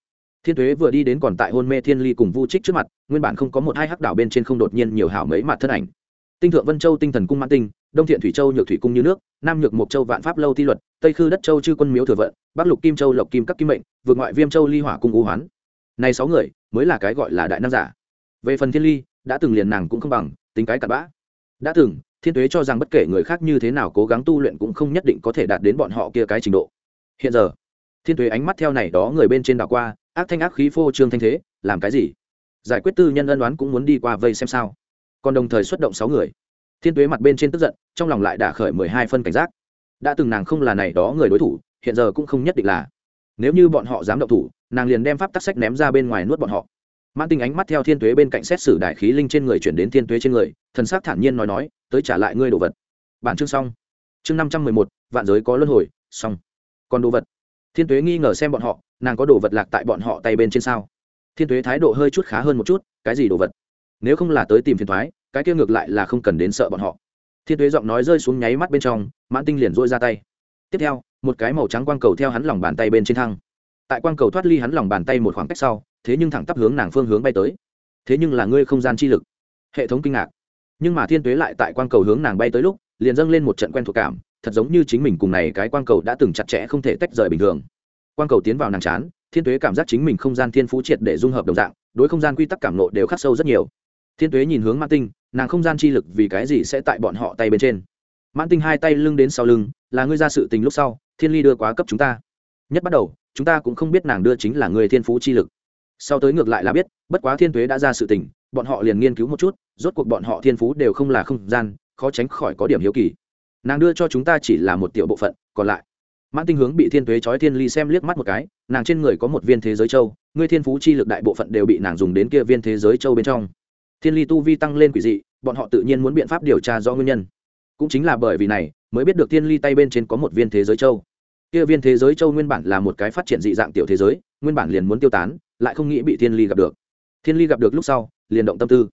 thiên thuế vừa đi đến còn tại hôn mê thiên ly cùng vu trích trước mặt, nguyên bản không có một hai hắc đảo bên trên không đột nhiên nhiều hảo mấy mặt thân ảnh. Tinh thượng vân châu tinh thần cung mãn tinh, đông thiện thủy châu nhược thủy cung như nước, nam nhược mộc châu vạn pháp lâu thi luật, tây khư đất châu chư quân miếu thừa vận, bắc lục kim châu lộc kim các kim mệnh, vượt ngoại viêm châu ly hỏa cung u hoán. Này sáu người, mới là cái gọi là đại nam giả. Về phần thiên ly, đã từng liền nàng cũng không bằng, tính cái cặn bã. Đã từng, thiên tuế cho rằng bất kể người khác như thế nào cố gắng tu luyện cũng không nhất định có thể đạt đến bọn họ kia cái trình độ. Hiện giờ, thiên tuế ánh mắt theo này đó người bên trên đảo qua ác thanh ác khí phô trương thanh thế, làm cái gì? Giải quyết tư nhân ân đoán cũng muốn đi qua vây xem sao. Còn đồng thời xuất động sáu người. Thiên tuế mặt bên trên tức giận, trong lòng lại đả khởi mười hai phân cảnh giác. Đã từng nàng không là này đó người đối thủ, hiện giờ cũng không nhất định là. Nếu như bọn họ dám động thủ, nàng liền đem pháp tắc sách ném ra bên ngoài nuốt bọn họ. Mãn tinh ánh mắt theo thiên tuế bên cạnh xét xử đại khí linh trên người chuyển đến thiên tuế trên người, thần s á c thản nhiên nói nói, tới trả lại ngươi đồ vật. Bản chương xong. Chương năm trăm mười một, vạn giới có luân hồi, xong. Còn đồ vật. Thiên tuế nghi ngờ xem bọn họ nàng có đồ vật lạc tại bọn họ tay bên trên sao? Thiên tuế thái độ hơi chút khá hơn một chút, cái gì đồ vật? Nếu không là tới tìm phiền thoái cái kia ngược lại là không cần đến sợ bọn họ. Thiên tuế giọng nói rơi xuống nháy mắt bên trong, mãn tinh liền dôi ra tay. Tiếp theo, một cái màu trắng quang cầu theo hắn lòng bàn tay bên trên thăng. Tại quang cầu thoát ly hắn lòng bàn tay một khoảng cách sau, thế nhưng thẳng tắp hướng nàng phương hướng bay tới. Thế nhưng là ngươi không gian chi lực. Hệ thống kinh ngạc. Nhưng mà thiên tuế lại tại quang cầu hướng nàng bay tới lúc, liền dâng lên một trận quen thuộc cảm, thật giống như chính mình cùng này cái quang cầu đã từng chặt chẽ không thể tách rời bình thường quang cầu tiến vào nàng chán, thiên tuế cảm giác chính mình không gian thiên phú triệt để dung hợp đồng dạng, đối không gian quy tắc cảm nộ đều khắc sâu rất nhiều. Thiên tuế nhìn hướng mãn tinh, nàng không gian chi lực vì cái gì sẽ tại bọn họ tay bên trên? Mãn tinh hai tay lưng đến sau lưng, là ngươi ra sự tình lúc sau, thiên ly đưa quá cấp chúng ta. Nhất bắt đầu, chúng ta cũng không biết nàng đưa chính là người thiên phú chi lực. Sau tới ngược lại là biết, bất quá thiên tuế đã ra sự tình, bọn họ liền nghiên cứu một chút, rốt cuộc bọn họ thiên phú đều không là không gian, khó tránh khỏi có điểm hiếu kỳ. Nàng đưa cho chúng ta chỉ là một tiểu bộ phận, còn lại mãn tinh hướng bị thiên tuế trói thiên ly xem liếc mắt một cái, nàng trên người có một viên thế giới châu, ngươi thiên phú chi lực đại bộ phận đều bị nàng dùng đến kia viên thế giới châu bên trong. Thiên ly tu vi tăng lên quỷ dị, bọn họ tự nhiên muốn biện pháp điều tra do nguyên nhân. Cũng chính là bởi vì này, mới biết được thiên ly tay bên trên có một viên thế giới châu. Kia viên thế giới châu nguyên bản là một cái phát triển dị dạng tiểu thế giới, nguyên bản liền muốn tiêu tán, lại không nghĩ bị thiên ly gặp được. Thiên ly gặp được lúc sau, liền động tâm tư.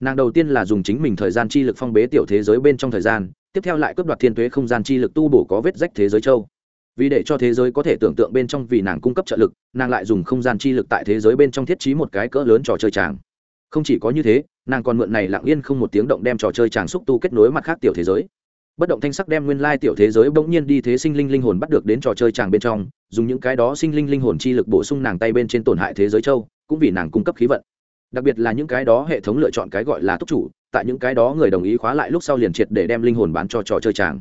Nàng đầu tiên là dùng chính mình thời gian chi lực phong bế tiểu thế giới bên trong thời gian, tiếp theo lại cướp đoạt thiên tuế không gian chi lực tu bổ có vết rách thế giới châu vì để cho thế giới có thể tưởng tượng bên trong vì nàng cung cấp trợ lực, nàng lại dùng không gian chi lực tại thế giới bên trong thiết trí một cái cỡ lớn trò chơi tràng. Không chỉ có như thế, nàng còn mượn này lặng yên không một tiếng động đem trò chơi tràng xúc tu kết nối mặt khác tiểu thế giới. Bất động thanh sắc đem nguyên lai tiểu thế giới bỗng nhiên đi thế sinh linh linh hồn bắt được đến trò chơi tràng bên trong, dùng những cái đó sinh linh linh hồn chi lực bổ sung nàng tay bên trên tổn hại thế giới châu, cũng vì nàng cung cấp khí vận. Đặc biệt là những cái đó hệ thống lựa chọn cái gọi là túc chủ, tại những cái đó người đồng ý khóa lại lúc sau liền triệt để đem linh hồn bán cho trò chơi tràng.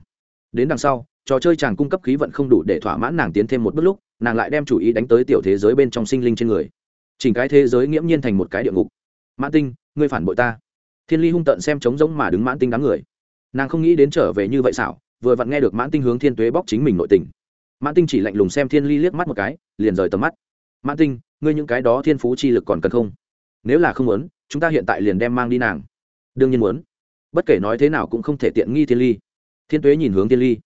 Đến đằng sau trò chơi chàng cung cấp khí vận không đủ để thỏa mãn nàng tiến thêm một bước lúc, nàng lại đem chủ ý đánh tới tiểu thế giới bên trong sinh linh trên người. Chỉnh cái thế giới nghiễm nhiên thành một cái địa ngục. Mãn tinh, ngươi phản bội ta. Thiên ly hung tận xem trống rỗng mà đứng mãn tinh đám người. Nàng không nghĩ đến trở về như vậy xảo, vừa vặn nghe được mãn tinh hướng thiên tuế bóc chính mình nội tình. Mãn tinh chỉ lạnh lùng xem thiên ly liếc mắt một cái, liền rời tầm mắt. Mãn tinh, ngươi những cái đó thiên phú chi lực còn cần không? Nếu là không muốn, chúng ta hiện tại liền đem mang đi nàng. Đương nhiên muốn. Bất kể nói thế nào cũng không thể tiện nghi thiên ly. Thiên tuế nhìn hướng thiên ly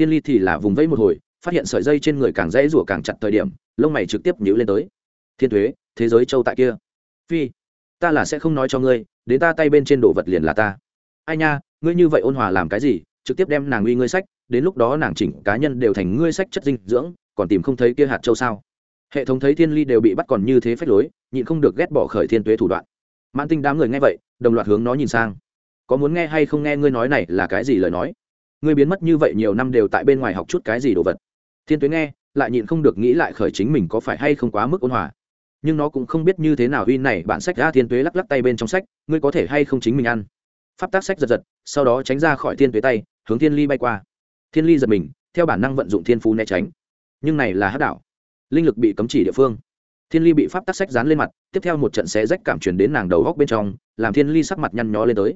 thiên ly thì là vùng vẫy một hồi, phát hiện sợi dây trên người càng dễ rủa càng chặt thời điểm, lông mày trực tiếp nhữ lên tới. Thiên thuế thế giới châu tại kia. Phi, ta là sẽ không nói cho ngươi, đến ta tay bên trên đồ vật liền là ta. Ai nha, ngươi như vậy ôn hòa làm cái gì, trực tiếp đem nàng uy ngươi sách, đến lúc đó nàng chỉnh cá nhân đều thành ngươi sách chất dinh dưỡng, còn tìm không thấy kia hạt châu sao? Hệ thống thấy thiên ly đều bị bắt còn như thế phách lối, nhịn không được ghét bỏ khởi thiên tuế thủ đoạn. Mãn tinh đám người nghe vậy, đồng loạt hướng nó nhìn sang. Có muốn nghe hay không nghe ngươi nói này là cái gì lời nói? Ngươi biến mất như vậy nhiều năm đều tại bên ngoài học chút cái gì đồ vật. Thiên tuế nghe, lại nhịn không được nghĩ lại khởi chính mình có phải hay không quá mức ôn hòa. Nhưng nó cũng không biết như thế nào uy này bản sách ra thiên tuế lắc lắc tay bên trong sách, ngươi có thể hay không chính mình ăn. Pháp tác sách giật giật, sau đó tránh ra khỏi thiên tuế tay, hướng thiên ly bay qua. Thiên ly giật mình, theo bản năng vận dụng thiên phú né tránh. Nhưng này là hát đảo. Linh lực bị cấm chỉ địa phương. Thiên ly bị pháp tác sách dán lên mặt, tiếp theo một trận xé rách cảm chuyển đến nàng đầu góc bên trong, làm thiên ly sắc mặt nhăn nhó lên tới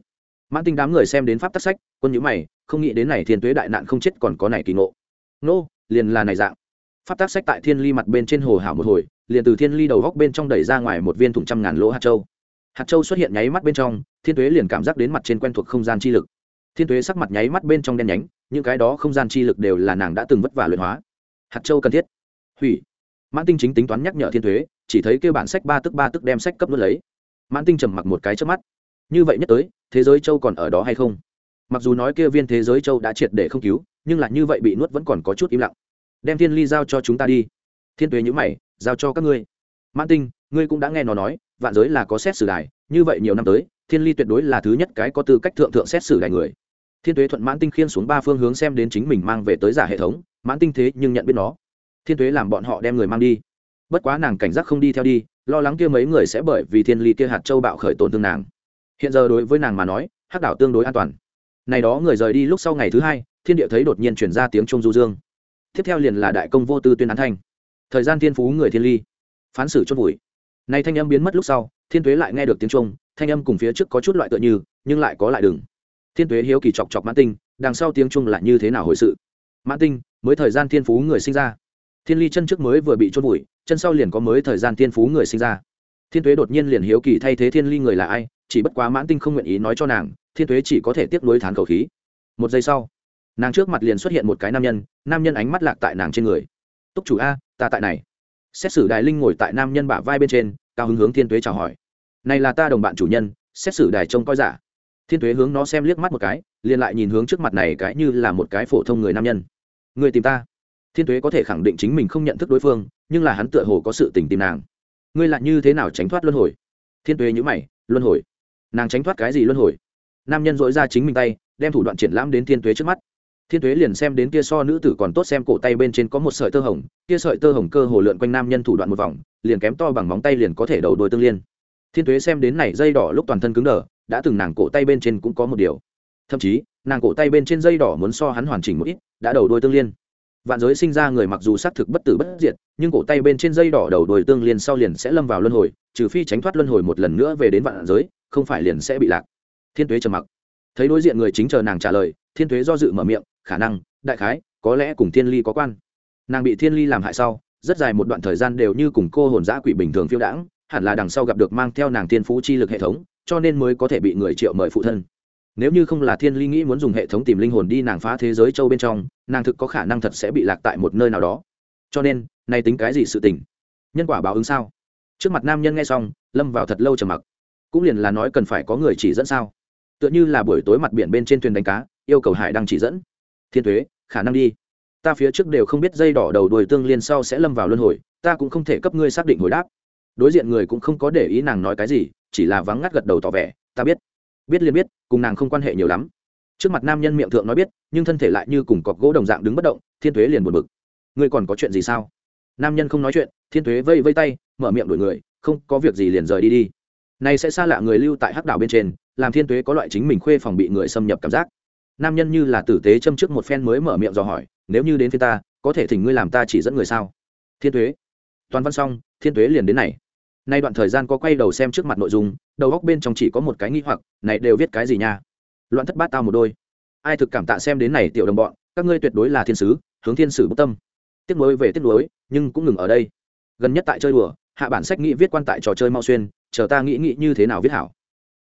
mãn tinh đám người xem đến pháp tác sách, quân nhữ mày, không nghĩ đến này thiên tuế đại nạn không chết còn có này kỳ ngộ. Nô, liền là này dạng. Pháp tác sách tại thiên ly mặt bên trên hồ hảo một hồi, liền từ thiên ly đầu góc bên trong đẩy ra ngoài một viên thùng trăm ngàn lỗ hạt châu. Hạt châu xuất hiện nháy mắt bên trong, thiên tuế liền cảm giác đến mặt trên quen thuộc không gian chi lực. Thiên tuế sắc mặt nháy mắt bên trong đen nhánh, những cái đó không gian chi lực đều là nàng đã từng vất vả luyện hóa. Hạt châu cần thiết. Hủy. Mãn tinh chính tính toán nhắc nhở thiên tuế, chỉ thấy kêu bản sách ba tức ba tức đem sách cấp nuốt lấy. Mãn tinh trầm mặc một cái trước mắt như vậy nhất tới, thế giới châu còn ở đó hay không? Mặc dù nói kia viên thế giới châu đã triệt để không cứu, nhưng là như vậy bị nuốt vẫn còn có chút im lặng. Đem thiên ly giao cho chúng ta đi. Thiên tuế nhữ mày, giao cho các ngươi. Mãn tinh, ngươi cũng đã nghe nó nói, vạn giới là có xét xử đài, như vậy nhiều năm tới, thiên ly tuyệt đối là thứ nhất cái có tư cách thượng thượng xét xử đài người. Thiên tuế thuận mãn tinh khiên xuống ba phương hướng xem đến chính mình mang về tới giả hệ thống, mãn tinh thế nhưng nhận biết nó. Thiên tuế làm bọn họ đem người mang đi. Bất quá nàng cảnh giác không đi theo đi, lo lắng kia mấy người sẽ bởi vì thiên ly kia hạt châu bạo khởi tổn thương nàng hiện giờ đối với nàng mà nói, hắc đảo tương đối an toàn. Này đó người rời đi lúc sau ngày thứ hai, thiên địa thấy đột nhiên chuyển ra tiếng trung du dương. Tiếp theo liền là đại công vô tư tuyên án thanh. Thời gian thiên phú người thiên ly. Phán xử chốt vùi. Này thanh âm biến mất lúc sau, thiên tuế lại nghe được tiếng trung, thanh âm cùng phía trước có chút loại tựa như, nhưng lại có lại đừng. Thiên tuế hiếu kỳ chọc chọc mãn tinh, đằng sau tiếng trung là như thế nào hồi sự? Mãn tinh, mới thời gian thiên phú người sinh ra. Thiên ly chân trước mới vừa bị chốt vùi, chân sau liền có mới thời gian thiên phú người sinh ra. Thiên tuế đột nhiên liền hiếu kỳ thay thế thiên ly người là ai chỉ bất quá mãn tinh không nguyện ý nói cho nàng, thiên tuế chỉ có thể tiếp nối thán cầu khí. Một giây sau, nàng trước mặt liền xuất hiện một cái nam nhân nam nhân ánh mắt lạc tại nàng trên người. Túc chủ a, ta tại này. Xét xử đài linh ngồi tại nam nhân bả vai bên trên, cao hứng hướng thiên tuế chào hỏi. Này là ta đồng bạn chủ nhân, xét xử đài trông coi giả. Thiên tuế hướng nó xem liếc mắt một cái, liền lại nhìn hướng trước mặt này cái như là một cái phổ thông người nam nhân. Người tìm ta. Thiên tuế có thể khẳng định chính mình không nhận thức đối phương, nhưng là hắn tựa hồ có sự tình tìm nàng. Ngươi lại như thế nào tránh thoát luân hồi? Thiên tuế nhữ mày, luân hồi? Nàng tránh thoát cái gì luân hồi. Nam nhân dội ra chính mình tay, đem thủ đoạn triển lãm đến thiên tuế trước mắt. Thiên tuế liền xem đến kia so nữ tử còn tốt xem cổ tay bên trên có một sợi tơ hồng, kia sợi tơ hồng cơ hồ lượn quanh nam nhân thủ đoạn một vòng, liền kém to bằng móng tay liền có thể đầu đôi tương liên. Thiên tuế xem đến này dây đỏ lúc toàn thân cứng đờ, đã từng nàng cổ tay bên trên cũng có một điều. Thậm chí, nàng cổ tay bên trên dây đỏ muốn so hắn hoàn chỉnh một ít, đã đầu đôi tương liên. Vạn giới sinh ra người mặc dù xác thực bất tử bất diệt, nhưng cổ tay bên trên dây đỏ đầu đôi tương liên sau liền sẽ lâm vào luân hồi, trừ phi tránh thoát luân hồi một lần nữa về đến vạn giới không phải liền sẽ bị lạc. Thiên tuế trầm mặc. Thấy đối diện người chính chờ nàng trả lời, thiên tuế do dự mở miệng, khả năng, đại khái, có lẽ cùng thiên ly có quan. Nàng bị thiên ly làm hại sau, rất dài một đoạn thời gian đều như cùng cô hồn giã quỷ bình thường phiêu đãng, hẳn là đằng sau gặp được mang theo nàng thiên phú chi lực hệ thống, cho nên mới có thể bị người triệu mời phụ thân. Nếu như không là thiên ly nghĩ muốn dùng hệ thống tìm linh hồn đi nàng phá thế giới châu bên trong, nàng thực có khả năng thật sẽ bị lạc tại một nơi nào đó. Cho nên, nay tính cái gì sự tình? Nhân quả báo ứng sao? Trước mặt nam nhân nghe xong, lâm vào thật lâu trầm mặc cũng liền là nói cần phải có người chỉ dẫn sao? Tựa như là buổi tối mặt biển bên trên thuyền đánh cá, yêu cầu hải đăng chỉ dẫn. Thiên thuế khả năng đi. Ta phía trước đều không biết dây đỏ đầu đuôi tương liên sau sẽ lâm vào luân hồi, ta cũng không thể cấp ngươi xác định hồi đáp. Đối diện người cũng không có để ý nàng nói cái gì, chỉ là vắng ngắt gật đầu tỏ vẻ, ta biết. Biết liền biết, cùng nàng không quan hệ nhiều lắm. Trước mặt nam nhân miệng thượng nói biết, nhưng thân thể lại như cùng cọc gỗ đồng dạng đứng bất động, thiên thuế liền buồn bực. Ngươi còn có chuyện gì sao? Nam nhân không nói chuyện, thiên thuế vây vây tay, mở miệng đuổi người, không, có việc gì liền rời đi đi này sẽ xa lạ người lưu tại hắc đảo bên trên, làm thiên tuế có loại chính mình khuê phòng bị người xâm nhập cảm giác. Nam nhân như là tử tế châm trước một phen mới mở miệng dò hỏi, nếu như đến phía ta, có thể thỉnh ngươi làm ta chỉ dẫn người sao? Thiên tuế. Toàn văn xong, thiên tuế liền đến này. Nay đoạn thời gian có quay đầu xem trước mặt nội dung, đầu góc bên trong chỉ có một cái nghi hoặc, này đều viết cái gì nha? Loạn thất bát tao một đôi. Ai thực cảm tạ xem đến này tiểu đồng bọn, các ngươi tuyệt đối là thiên sứ, hướng thiên sử bất tâm. Tiếc nuối về tiếc nuối, nhưng cũng ngừng ở đây. Gần nhất tại chơi đùa, hạ bản sách nghĩ viết quan tại trò chơi mau xuyên chờ ta nghĩ nghĩ như thế nào viết hảo.